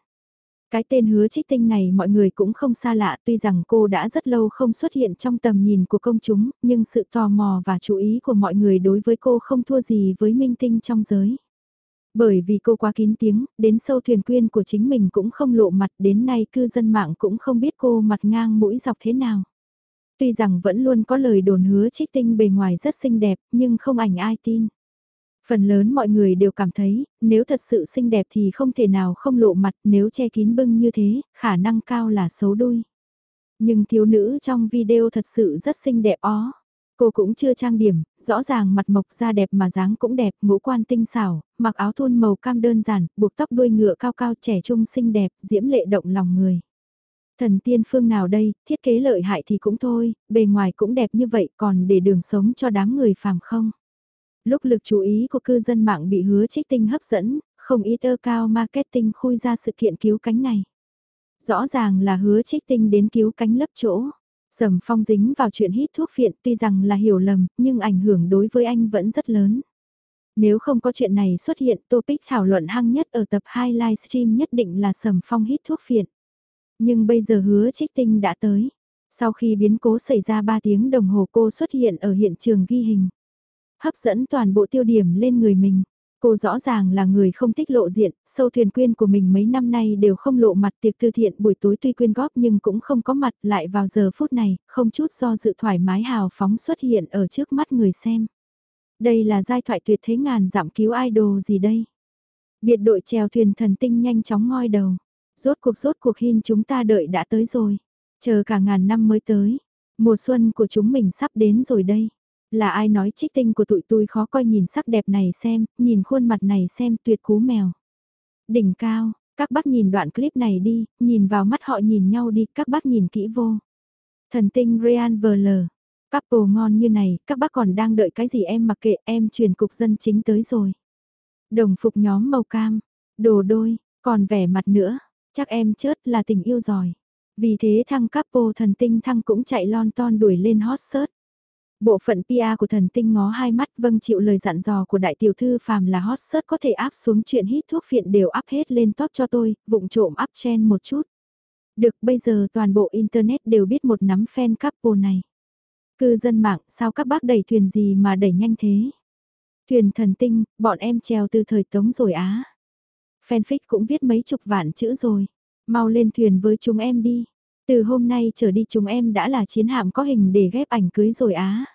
A: Cái tên hứa trích tinh này mọi người cũng không xa lạ tuy rằng cô đã rất lâu không xuất hiện trong tầm nhìn của công chúng, nhưng sự tò mò và chú ý của mọi người đối với cô không thua gì với minh tinh trong giới. Bởi vì cô quá kín tiếng, đến sâu thuyền quyên của chính mình cũng không lộ mặt đến nay cư dân mạng cũng không biết cô mặt ngang mũi dọc thế nào. Tuy rằng vẫn luôn có lời đồn hứa trích tinh bề ngoài rất xinh đẹp nhưng không ảnh ai tin. Phần lớn mọi người đều cảm thấy, nếu thật sự xinh đẹp thì không thể nào không lộ mặt, nếu che kín bưng như thế, khả năng cao là xấu đuôi. Nhưng thiếu nữ trong video thật sự rất xinh đẹp ó. Cô cũng chưa trang điểm, rõ ràng mặt mộc da đẹp mà dáng cũng đẹp, ngũ quan tinh xảo, mặc áo thun màu cam đơn giản, buộc tóc đuôi ngựa cao cao trẻ trung xinh đẹp, diễm lệ động lòng người. Thần tiên phương nào đây, thiết kế lợi hại thì cũng thôi, bề ngoài cũng đẹp như vậy còn để đường sống cho đám người phàm không. Lúc lực chú ý của cư dân mạng bị hứa trích tinh hấp dẫn, không ít ơ cao marketing khui ra sự kiện cứu cánh này. Rõ ràng là hứa trích tinh đến cứu cánh lấp chỗ. Sầm phong dính vào chuyện hít thuốc phiện tuy rằng là hiểu lầm, nhưng ảnh hưởng đối với anh vẫn rất lớn. Nếu không có chuyện này xuất hiện topic thảo luận hăng nhất ở tập 2 livestream nhất định là sầm phong hít thuốc phiện. Nhưng bây giờ hứa trích tinh đã tới. Sau khi biến cố xảy ra 3 tiếng đồng hồ cô xuất hiện ở hiện trường ghi hình. Hấp dẫn toàn bộ tiêu điểm lên người mình. Cô rõ ràng là người không thích lộ diện, sâu thuyền quyên của mình mấy năm nay đều không lộ mặt tiệc từ thiện buổi tối tuy quyên góp nhưng cũng không có mặt lại vào giờ phút này, không chút do dự thoải mái hào phóng xuất hiện ở trước mắt người xem. Đây là giai thoại tuyệt thế ngàn giảm cứu idol gì đây? Biệt đội chèo thuyền thần tinh nhanh chóng ngoi đầu. Rốt cuộc rốt cuộc hin chúng ta đợi đã tới rồi. Chờ cả ngàn năm mới tới. Mùa xuân của chúng mình sắp đến rồi đây. Là ai nói trích tinh của tụi tôi khó coi nhìn sắc đẹp này xem, nhìn khuôn mặt này xem tuyệt cú mèo. Đỉnh cao, các bác nhìn đoạn clip này đi, nhìn vào mắt họ nhìn nhau đi, các bác nhìn kỹ vô. Thần tinh Real VL, Couple ngon như này, các bác còn đang đợi cái gì em mặc kệ em truyền cục dân chính tới rồi. Đồng phục nhóm màu cam, đồ đôi, còn vẻ mặt nữa, chắc em chớt là tình yêu giỏi. Vì thế thăng couple thần tinh thăng cũng chạy lon ton đuổi lên hot search. Bộ phận PR của thần tinh ngó hai mắt vâng chịu lời dặn dò của đại tiểu thư phàm là hot search có thể áp xuống chuyện hít thuốc phiện đều áp hết lên top cho tôi, vụng trộm áp trend một chút. Được bây giờ toàn bộ internet đều biết một nắm fan couple này. Cư dân mạng sao các bác đẩy thuyền gì mà đẩy nhanh thế? Thuyền thần tinh, bọn em treo từ thời tống rồi á. Fanfic cũng viết mấy chục vạn chữ rồi. Mau lên thuyền với chúng em đi. Từ hôm nay trở đi chúng em đã là chiến hạm có hình để ghép ảnh cưới rồi á.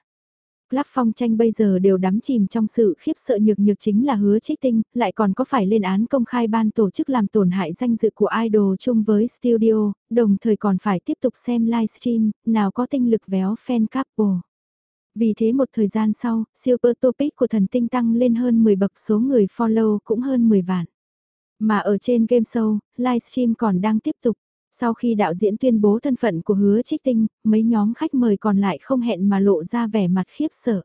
A: Club phong tranh bây giờ đều đắm chìm trong sự khiếp sợ nhược nhược chính là hứa trích tinh, lại còn có phải lên án công khai ban tổ chức làm tổn hại danh dự của idol chung với studio, đồng thời còn phải tiếp tục xem livestream, nào có tinh lực véo fan couple. Vì thế một thời gian sau, super topic của thần tinh tăng lên hơn 10 bậc số người follow cũng hơn 10 vạn. Mà ở trên game show, livestream còn đang tiếp tục. Sau khi đạo diễn tuyên bố thân phận của hứa trích tinh, mấy nhóm khách mời còn lại không hẹn mà lộ ra vẻ mặt khiếp sợ.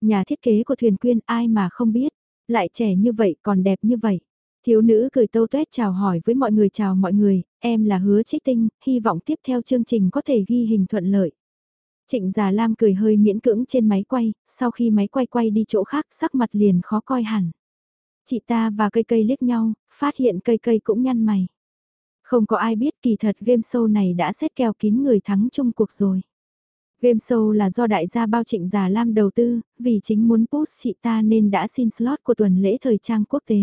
A: Nhà thiết kế của thuyền quyên ai mà không biết, lại trẻ như vậy còn đẹp như vậy. Thiếu nữ cười tâu tuét chào hỏi với mọi người chào mọi người, em là hứa trích tinh, hy vọng tiếp theo chương trình có thể ghi hình thuận lợi. Trịnh Già Lam cười hơi miễn cưỡng trên máy quay, sau khi máy quay quay đi chỗ khác sắc mặt liền khó coi hẳn. Chị ta và cây cây liếc nhau, phát hiện cây cây cũng nhăn mày. Không có ai biết kỳ thật game show này đã xét kèo kín người thắng chung cuộc rồi. Game show là do đại gia bao trịnh Già Lam đầu tư, vì chính muốn post chị ta nên đã xin slot của tuần lễ thời trang quốc tế.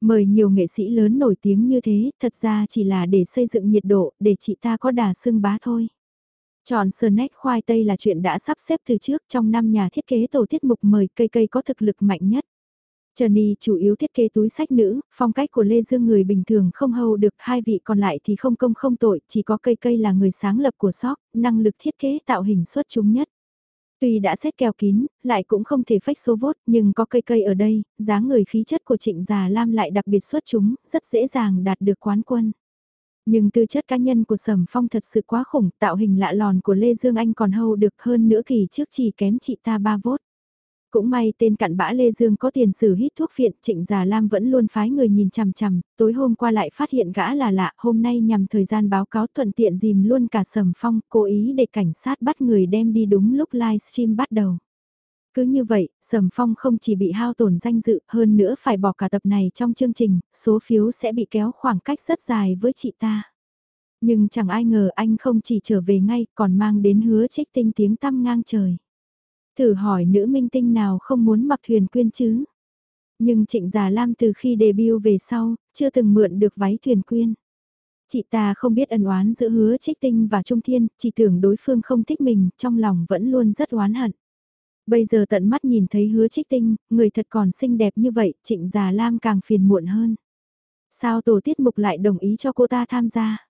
A: Mời nhiều nghệ sĩ lớn nổi tiếng như thế, thật ra chỉ là để xây dựng nhiệt độ, để chị ta có đà xương bá thôi. Chọn snack khoai tây là chuyện đã sắp xếp từ trước trong năm nhà thiết kế tổ tiết mục mời cây cây có thực lực mạnh nhất. Trần chủ yếu thiết kế túi sách nữ, phong cách của Lê Dương người bình thường không hầu được, hai vị còn lại thì không công không tội, chỉ có cây cây là người sáng lập của shop, năng lực thiết kế tạo hình xuất chúng nhất. Tuy đã xét kèo kín, lại cũng không thể phách số vốt, nhưng có cây cây ở đây, dáng người khí chất của trịnh già Lam lại đặc biệt xuất chúng, rất dễ dàng đạt được quán quân. Nhưng tư chất cá nhân của Sầm Phong thật sự quá khủng, tạo hình lạ lòn của Lê Dương Anh còn hầu được hơn nữa kỳ trước chỉ kém chị ta ba vốt. Cũng may tên cặn bã Lê Dương có tiền sử hít thuốc phiện, Trịnh Già Lam vẫn luôn phái người nhìn chằm chằm, tối hôm qua lại phát hiện gã là lạ, hôm nay nhằm thời gian báo cáo thuận tiện dìm luôn cả Sầm Phong, cố ý để cảnh sát bắt người đem đi đúng lúc livestream bắt đầu. Cứ như vậy, Sầm Phong không chỉ bị hao tổn danh dự, hơn nữa phải bỏ cả tập này trong chương trình, số phiếu sẽ bị kéo khoảng cách rất dài với chị ta. Nhưng chẳng ai ngờ anh không chỉ trở về ngay, còn mang đến hứa trích tinh tiếng tăm ngang trời. Thử hỏi nữ minh tinh nào không muốn mặc thuyền quyên chứ? Nhưng Trịnh Già Lam từ khi debut về sau, chưa từng mượn được váy thuyền quyên. Chị ta không biết ân oán giữa hứa trích tinh và Trung Thiên, chỉ tưởng đối phương không thích mình, trong lòng vẫn luôn rất oán hận. Bây giờ tận mắt nhìn thấy hứa trích tinh, người thật còn xinh đẹp như vậy, trịnh già Lam càng phiền muộn hơn. Sao tổ tiết mục lại đồng ý cho cô ta tham gia?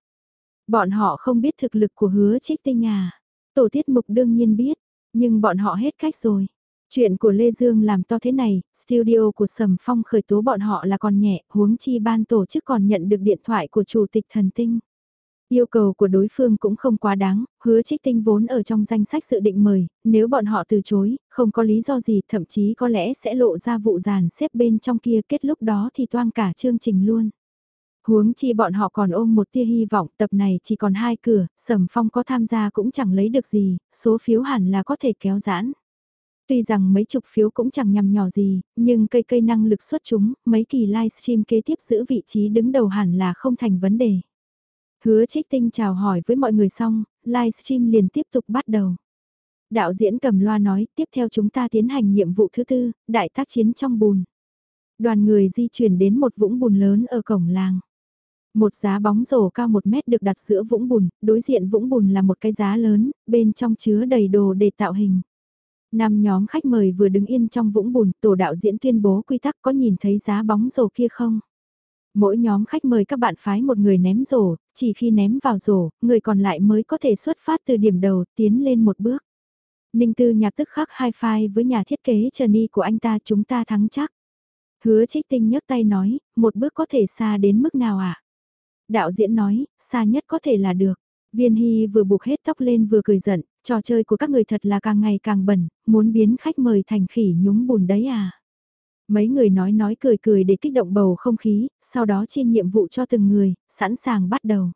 A: Bọn họ không biết thực lực của hứa trích tinh à? Tổ tiết mục đương nhiên biết, nhưng bọn họ hết cách rồi. Chuyện của Lê Dương làm to thế này, studio của Sầm Phong khởi tố bọn họ là còn nhẹ, huống chi ban tổ chức còn nhận được điện thoại của Chủ tịch Thần Tinh. Yêu cầu của đối phương cũng không quá đáng, hứa trích tinh vốn ở trong danh sách sự định mời, nếu bọn họ từ chối, không có lý do gì thậm chí có lẽ sẽ lộ ra vụ giàn xếp bên trong kia kết lúc đó thì toang cả chương trình luôn. Huống chi bọn họ còn ôm một tia hy vọng tập này chỉ còn hai cửa, sầm phong có tham gia cũng chẳng lấy được gì, số phiếu hẳn là có thể kéo giãn. Tuy rằng mấy chục phiếu cũng chẳng nhằm nhỏ gì, nhưng cây cây năng lực xuất chúng, mấy kỳ livestream kế tiếp giữ vị trí đứng đầu hẳn là không thành vấn đề. Hứa trích tinh chào hỏi với mọi người xong, livestream liền tiếp tục bắt đầu. Đạo diễn cầm loa nói, tiếp theo chúng ta tiến hành nhiệm vụ thứ tư, đại tác chiến trong bùn. Đoàn người di chuyển đến một vũng bùn lớn ở cổng làng. Một giá bóng rổ cao một mét được đặt giữa vũng bùn, đối diện vũng bùn là một cái giá lớn, bên trong chứa đầy đồ để tạo hình. Năm nhóm khách mời vừa đứng yên trong vũng bùn, tổ đạo diễn tuyên bố quy tắc có nhìn thấy giá bóng rổ kia không? Mỗi nhóm khách mời các bạn phái một người ném rổ, chỉ khi ném vào rổ, người còn lại mới có thể xuất phát từ điểm đầu, tiến lên một bước. Ninh Tư nhạc tức khắc hai phai với nhà thiết kế Trần Y của anh ta chúng ta thắng chắc. Hứa trích tinh nhấc tay nói, một bước có thể xa đến mức nào ạ? À? Đạo diễn nói, xa nhất có thể là được. Viên Hy vừa buộc hết tóc lên vừa cười giận, trò chơi của các người thật là càng ngày càng bẩn, muốn biến khách mời thành khỉ nhúng bùn đấy à. Mấy người nói nói cười cười để kích động bầu không khí, sau đó chia nhiệm vụ cho từng người, sẵn sàng bắt đầu.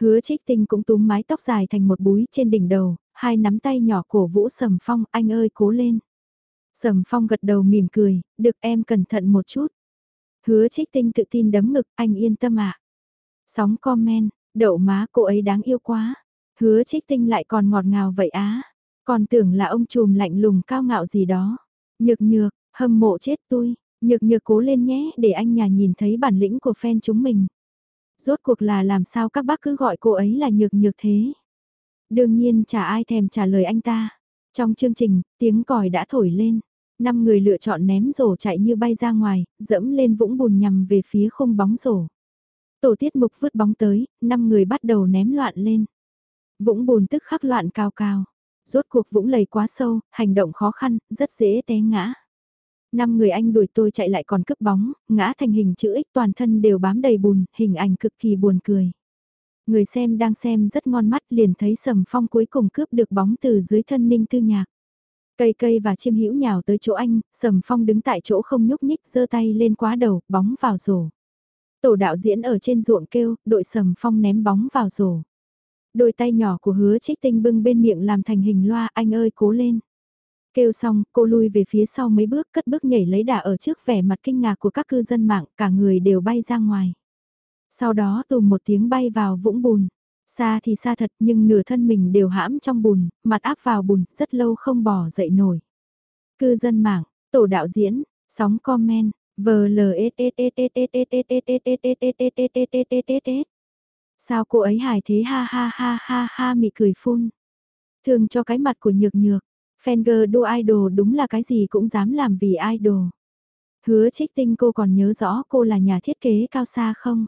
A: Hứa trích tinh cũng túm mái tóc dài thành một búi trên đỉnh đầu, hai nắm tay nhỏ cổ vũ sầm phong, anh ơi cố lên. Sầm phong gật đầu mỉm cười, được em cẩn thận một chút. Hứa trích tinh tự tin đấm ngực, anh yên tâm ạ. À. Sóng comment, đậu má cô ấy đáng yêu quá. Hứa trích tinh lại còn ngọt ngào vậy á. Còn tưởng là ông trùm lạnh lùng cao ngạo gì đó. Nhược nhược, hâm mộ chết tôi. Nhược nhược cố lên nhé để anh nhà nhìn thấy bản lĩnh của fan chúng mình. Rốt cuộc là làm sao các bác cứ gọi cô ấy là nhược nhược thế. Đương nhiên chả ai thèm trả lời anh ta. Trong chương trình, tiếng còi đã thổi lên. Năm người lựa chọn ném rổ chạy như bay ra ngoài, dẫm lên vũng bùn nhằm về phía khung bóng rổ. Tổ tiết mục vứt bóng tới, năm người bắt đầu ném loạn lên. Vũng bùn tức khắc loạn cao cao. Rốt cuộc vũng lầy quá sâu, hành động khó khăn, rất dễ té ngã. Năm người anh đuổi tôi chạy lại còn cướp bóng, ngã thành hình chữ X toàn thân đều bám đầy bùn, hình ảnh cực kỳ buồn cười. Người xem đang xem rất ngon mắt liền thấy Sầm Phong cuối cùng cướp được bóng từ dưới thân Ninh Tư Nhạc. Cây cây và chim hữu nhào tới chỗ anh, Sầm Phong đứng tại chỗ không nhúc nhích giơ tay lên quá đầu, bóng vào rổ. Tổ đạo diễn ở trên ruộng kêu, đội Sầm Phong ném bóng vào rổ. Đôi tay nhỏ của hứa trích tinh bưng bên miệng làm thành hình loa, anh ơi cố lên. Kêu xong, cô lui về phía sau mấy bước, cất bước nhảy lấy đà ở trước vẻ mặt kinh ngạc của các cư dân mạng, cả người đều bay ra ngoài. Sau đó tùm một tiếng bay vào vũng bùn. Xa thì xa thật nhưng nửa thân mình đều hãm trong bùn, mặt áp vào bùn, rất lâu không bỏ dậy nổi. Cư dân mạng, tổ đạo diễn, sóng comment, Sao cô ấy hài thế ha ha ha ha ha mị cười phun. Thường cho cái mặt của nhược nhược, Fenger đua idol đúng là cái gì cũng dám làm vì idol. Hứa trích tinh cô còn nhớ rõ cô là nhà thiết kế cao xa không?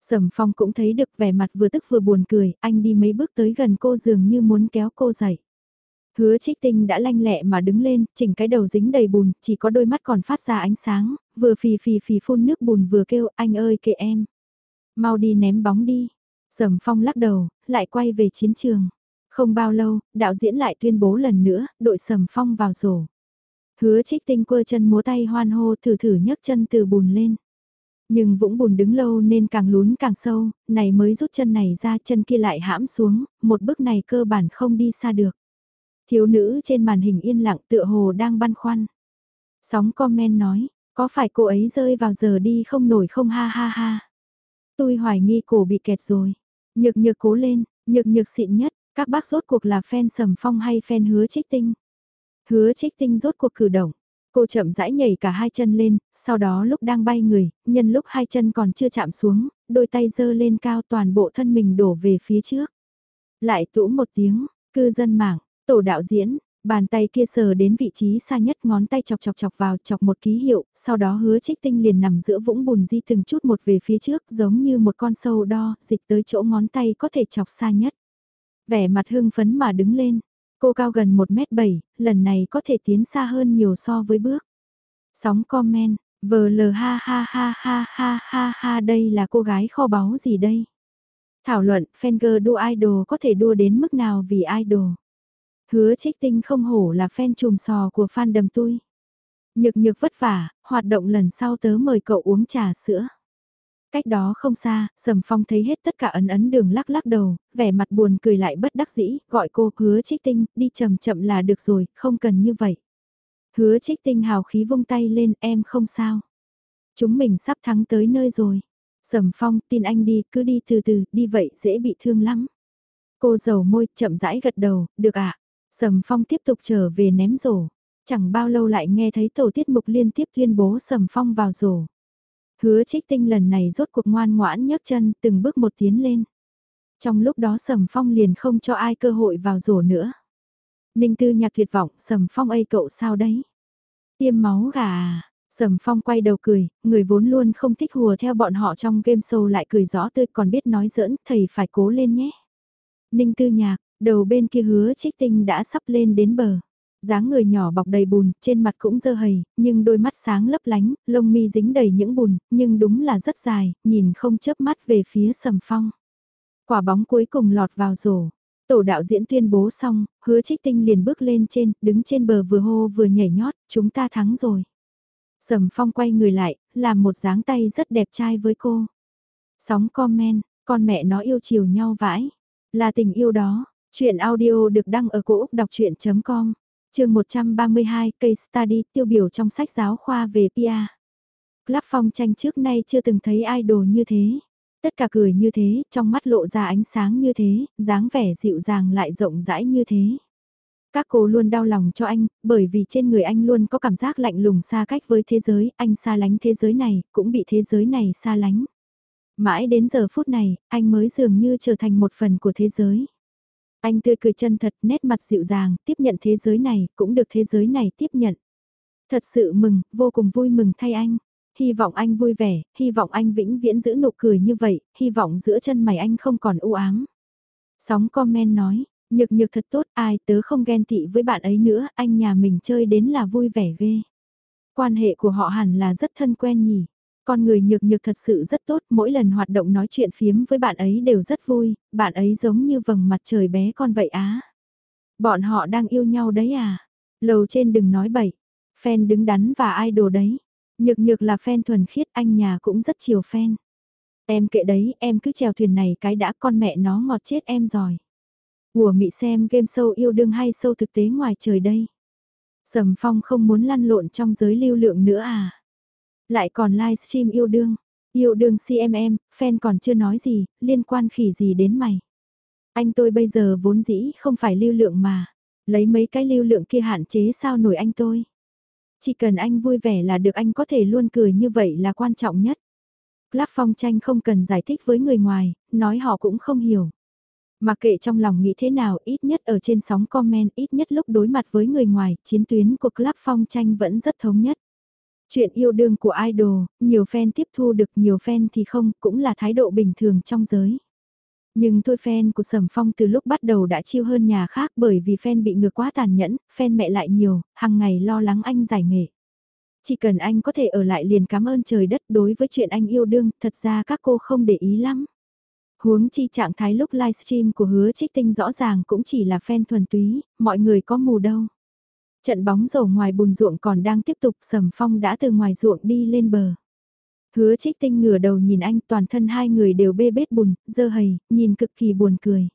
A: Sầm phong cũng thấy được vẻ mặt vừa tức vừa buồn cười, anh đi mấy bước tới gần cô dường như muốn kéo cô dậy. Hứa trích tinh đã lanh lẹ mà đứng lên, chỉnh cái đầu dính đầy bùn, chỉ có đôi mắt còn phát ra ánh sáng, vừa phì phì phì phun nước bùn vừa kêu anh ơi kệ em. Mau đi ném bóng đi. Sầm phong lắc đầu, lại quay về chiến trường. Không bao lâu, đạo diễn lại tuyên bố lần nữa, đội sầm phong vào rổ. Hứa trích tinh quơ chân múa tay hoan hô thử thử nhấc chân từ bùn lên. Nhưng vũng bùn đứng lâu nên càng lún càng sâu, này mới rút chân này ra chân kia lại hãm xuống, một bước này cơ bản không đi xa được. Thiếu nữ trên màn hình yên lặng tựa hồ đang băn khoăn. Sóng comment nói, có phải cô ấy rơi vào giờ đi không nổi không ha ha ha. Tôi hoài nghi cổ bị kẹt rồi. Nhược nhược cố lên, nhược nhược xịn nhất, các bác rốt cuộc là fan sầm phong hay fan hứa trích tinh. Hứa trích tinh rốt cuộc cử động. Cô chậm rãi nhảy cả hai chân lên, sau đó lúc đang bay người, nhân lúc hai chân còn chưa chạm xuống, đôi tay giơ lên cao toàn bộ thân mình đổ về phía trước. Lại tũ một tiếng, cư dân mạng, tổ đạo diễn, bàn tay kia sờ đến vị trí xa nhất ngón tay chọc chọc chọc vào chọc một ký hiệu, sau đó hứa trích tinh liền nằm giữa vũng bùn di từng chút một về phía trước giống như một con sâu đo, dịch tới chỗ ngón tay có thể chọc xa nhất. Vẻ mặt hưng phấn mà đứng lên, Cô cao gần 1m7, lần này có thể tiến xa hơn nhiều so với bước. Sóng comment, vờ lờ ha ha ha ha ha ha ha đây là cô gái kho báu gì đây? Thảo luận, Fenger đua idol có thể đua đến mức nào vì idol? Hứa trích tinh không hổ là fan chùm sò của fan đầm tui. Nhược nhược vất vả, hoạt động lần sau tớ mời cậu uống trà sữa. Cách đó không xa, Sầm Phong thấy hết tất cả ấn ấn đường lắc lắc đầu, vẻ mặt buồn cười lại bất đắc dĩ, gọi cô hứa trích tinh, đi chậm chậm là được rồi, không cần như vậy. Hứa trích tinh hào khí vung tay lên, em không sao. Chúng mình sắp thắng tới nơi rồi. Sầm Phong, tin anh đi, cứ đi từ từ, đi vậy dễ bị thương lắm. Cô dầu môi, chậm rãi gật đầu, được ạ. À? Sầm Phong tiếp tục trở về ném rổ. Chẳng bao lâu lại nghe thấy tổ tiết mục liên tiếp tuyên bố Sầm Phong vào rổ. Hứa trích tinh lần này rốt cuộc ngoan ngoãn nhấc chân từng bước một tiến lên. Trong lúc đó Sầm Phong liền không cho ai cơ hội vào rổ nữa. Ninh Tư nhạc tuyệt vọng, Sầm Phong ây cậu sao đấy? Tiêm máu gà à? Sầm Phong quay đầu cười, người vốn luôn không thích hùa theo bọn họ trong game show lại cười rõ tươi còn biết nói giỡn, thầy phải cố lên nhé. Ninh Tư nhạc, đầu bên kia hứa trích tinh đã sắp lên đến bờ dáng người nhỏ bọc đầy bùn, trên mặt cũng dơ hầy, nhưng đôi mắt sáng lấp lánh, lông mi dính đầy những bùn, nhưng đúng là rất dài, nhìn không chớp mắt về phía sầm phong. Quả bóng cuối cùng lọt vào rổ. Tổ đạo diễn tuyên bố xong, hứa trích tinh liền bước lên trên, đứng trên bờ vừa hô vừa nhảy nhót, chúng ta thắng rồi. Sầm phong quay người lại, làm một dáng tay rất đẹp trai với cô. Sóng comment, con mẹ nó yêu chiều nhau vãi. Là tình yêu đó, chuyện audio được đăng ở cổ Úc đọc chuyện.com, trường 132 case study tiêu biểu trong sách giáo khoa về PIA. Club phong tranh trước nay chưa từng thấy idol như thế. Tất cả cười như thế, trong mắt lộ ra ánh sáng như thế, dáng vẻ dịu dàng lại rộng rãi như thế. Các cô luôn đau lòng cho anh, bởi vì trên người anh luôn có cảm giác lạnh lùng xa cách với thế giới, anh xa lánh thế giới này, cũng bị thế giới này xa lánh. Mãi đến giờ phút này, anh mới dường như trở thành một phần của thế giới. Anh tươi cười chân thật, nét mặt dịu dàng, tiếp nhận thế giới này, cũng được thế giới này tiếp nhận. Thật sự mừng, vô cùng vui mừng thay anh. Hy vọng anh vui vẻ, hy vọng anh vĩnh viễn giữ nụ cười như vậy, hy vọng giữa chân mày anh không còn u ám. Sóng comment nói, nhược nhược thật tốt, ai tớ không ghen tị với bạn ấy nữa, anh nhà mình chơi đến là vui vẻ ghê. Quan hệ của họ hẳn là rất thân quen nhỉ. Con người nhược nhược thật sự rất tốt, mỗi lần hoạt động nói chuyện phiếm với bạn ấy đều rất vui, bạn ấy giống như vầng mặt trời bé con vậy á. Bọn họ đang yêu nhau đấy à? Lầu trên đừng nói bậy, fan đứng đắn và idol đấy. Nhược nhược là fan thuần khiết anh nhà cũng rất chiều fan. Em kệ đấy, em cứ chèo thuyền này cái đã con mẹ nó ngọt chết em rồi. Ủa mị xem game show yêu đương hay show thực tế ngoài trời đây. Sầm phong không muốn lăn lộn trong giới lưu lượng nữa à. Lại còn livestream yêu đương. Yêu đương CMM, fan còn chưa nói gì, liên quan khỉ gì đến mày. Anh tôi bây giờ vốn dĩ không phải lưu lượng mà. Lấy mấy cái lưu lượng kia hạn chế sao nổi anh tôi. Chỉ cần anh vui vẻ là được anh có thể luôn cười như vậy là quan trọng nhất. Club phong tranh không cần giải thích với người ngoài, nói họ cũng không hiểu. Mà kệ trong lòng nghĩ thế nào ít nhất ở trên sóng comment ít nhất lúc đối mặt với người ngoài, chiến tuyến của Club phong tranh vẫn rất thống nhất. Chuyện yêu đương của idol, nhiều fan tiếp thu được nhiều fan thì không, cũng là thái độ bình thường trong giới. Nhưng tôi fan của Sầm Phong từ lúc bắt đầu đã chiêu hơn nhà khác bởi vì fan bị ngược quá tàn nhẫn, fan mẹ lại nhiều, hàng ngày lo lắng anh giải nghệ. Chỉ cần anh có thể ở lại liền cảm ơn trời đất đối với chuyện anh yêu đương, thật ra các cô không để ý lắm. Huống chi trạng thái lúc livestream của hứa trích tinh rõ ràng cũng chỉ là fan thuần túy, mọi người có mù đâu. Trận bóng rổ ngoài bùn ruộng còn đang tiếp tục Sầm Phong đã từ ngoài ruộng đi lên bờ. Hứa trích tinh ngửa đầu nhìn anh toàn thân hai người đều bê bết bùn, dơ hầy, nhìn cực kỳ buồn cười.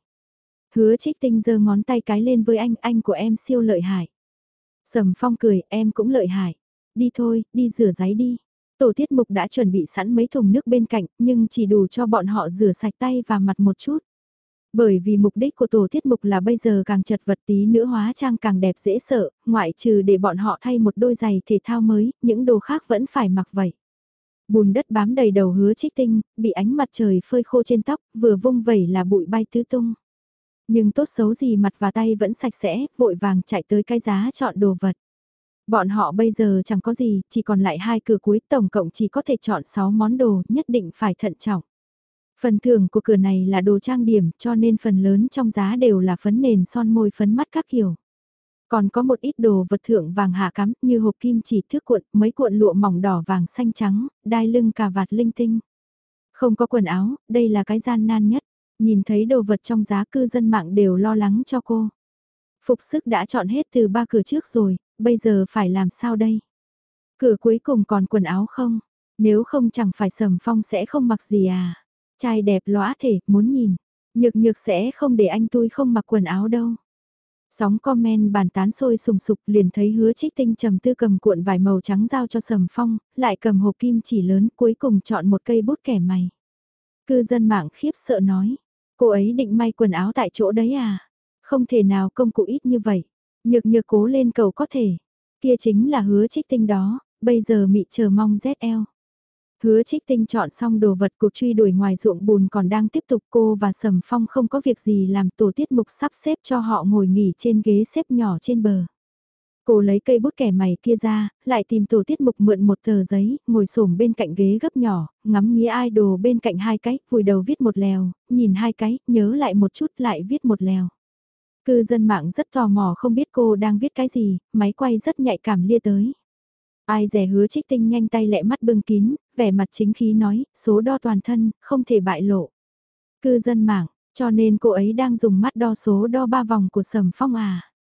A: Hứa trích tinh giơ ngón tay cái lên với anh, anh của em siêu lợi hại. Sầm phong cười, em cũng lợi hại. Đi thôi, đi rửa giấy đi. Tổ tiết mục đã chuẩn bị sẵn mấy thùng nước bên cạnh, nhưng chỉ đủ cho bọn họ rửa sạch tay và mặt một chút. Bởi vì mục đích của tổ tiết mục là bây giờ càng chật vật tí nữa hóa trang càng đẹp dễ sợ, ngoại trừ để bọn họ thay một đôi giày thể thao mới, những đồ khác vẫn phải mặc vậy. Bùn đất bám đầy đầu hứa trích tinh, bị ánh mặt trời phơi khô trên tóc, vừa vung vẩy là bụi bay tứ tung. Nhưng tốt xấu gì mặt và tay vẫn sạch sẽ, vội vàng chạy tới cái giá chọn đồ vật. Bọn họ bây giờ chẳng có gì, chỉ còn lại hai cửa cuối tổng cộng chỉ có thể chọn 6 món đồ, nhất định phải thận trọng. Phần thưởng của cửa này là đồ trang điểm cho nên phần lớn trong giá đều là phấn nền son môi phấn mắt các kiểu. Còn có một ít đồ vật thượng vàng hạ cắm như hộp kim chỉ thước cuộn, mấy cuộn lụa mỏng đỏ vàng xanh trắng, đai lưng cà vạt linh tinh. Không có quần áo, đây là cái gian nan nhất. Nhìn thấy đồ vật trong giá cư dân mạng đều lo lắng cho cô. Phục sức đã chọn hết từ ba cửa trước rồi, bây giờ phải làm sao đây? Cửa cuối cùng còn quần áo không? Nếu không chẳng phải sầm phong sẽ không mặc gì à? Trai đẹp lóa thể, muốn nhìn. Nhược nhược sẽ không để anh tôi không mặc quần áo đâu. Sóng comment bàn tán sôi sùng sục liền thấy hứa trích tinh trầm tư cầm cuộn vải màu trắng giao cho sầm phong, lại cầm hộp kim chỉ lớn cuối cùng chọn một cây bút kẻ mày. Cư dân mạng khiếp sợ nói, cô ấy định may quần áo tại chỗ đấy à? Không thể nào công cụ ít như vậy. Nhược nhược cố lên cầu có thể. Kia chính là hứa trích tinh đó, bây giờ mị chờ mong ZL. Hứa trích tinh chọn xong đồ vật cuộc truy đuổi ngoài ruộng bùn còn đang tiếp tục cô và Sầm Phong không có việc gì làm tổ tiết mục sắp xếp cho họ ngồi nghỉ trên ghế xếp nhỏ trên bờ. Cô lấy cây bút kẻ mày kia ra, lại tìm tổ tiết mục mượn một tờ giấy, ngồi xổm bên cạnh ghế gấp nhỏ, ngắm nghĩa idol bên cạnh hai cái, vùi đầu viết một lèo, nhìn hai cái, nhớ lại một chút lại viết một lèo. Cư dân mạng rất tò mò không biết cô đang viết cái gì, máy quay rất nhạy cảm lia tới. Ai rẻ hứa trích tinh nhanh tay lẹ mắt bưng kín, vẻ mặt chính khí nói, số đo toàn thân, không thể bại lộ. Cư dân mạng, Cho nên cô ấy đang dùng mắt đo số đo ba vòng của Sầm Phong à.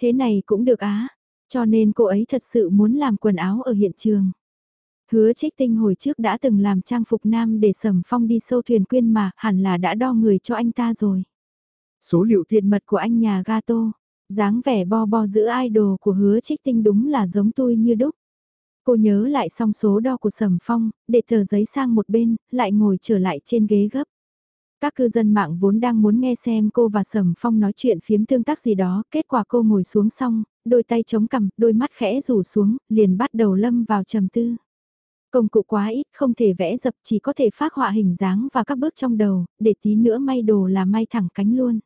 A: Thế này cũng được á, cho nên cô ấy thật sự muốn làm quần áo ở hiện trường. Hứa trích tinh hồi trước đã từng làm trang phục nam để Sầm Phong đi sâu thuyền quyên mà hẳn là đã đo người cho anh ta rồi. Số liệu tuyệt mật của anh nhà gato, dáng vẻ bo bo giữa idol của hứa trích tinh đúng là giống tôi như đúc. Cô nhớ lại xong số đo của Sầm Phong, để tờ giấy sang một bên, lại ngồi trở lại trên ghế gấp. Các cư dân mạng vốn đang muốn nghe xem cô và Sầm Phong nói chuyện phiếm tương tác gì đó, kết quả cô ngồi xuống xong, đôi tay chống cằm, đôi mắt khẽ rủ xuống, liền bắt đầu lâm vào trầm tư. Công cụ quá ít, không thể vẽ dập, chỉ có thể phát họa hình dáng và các bước trong đầu, để tí nữa may đồ là may thẳng cánh luôn.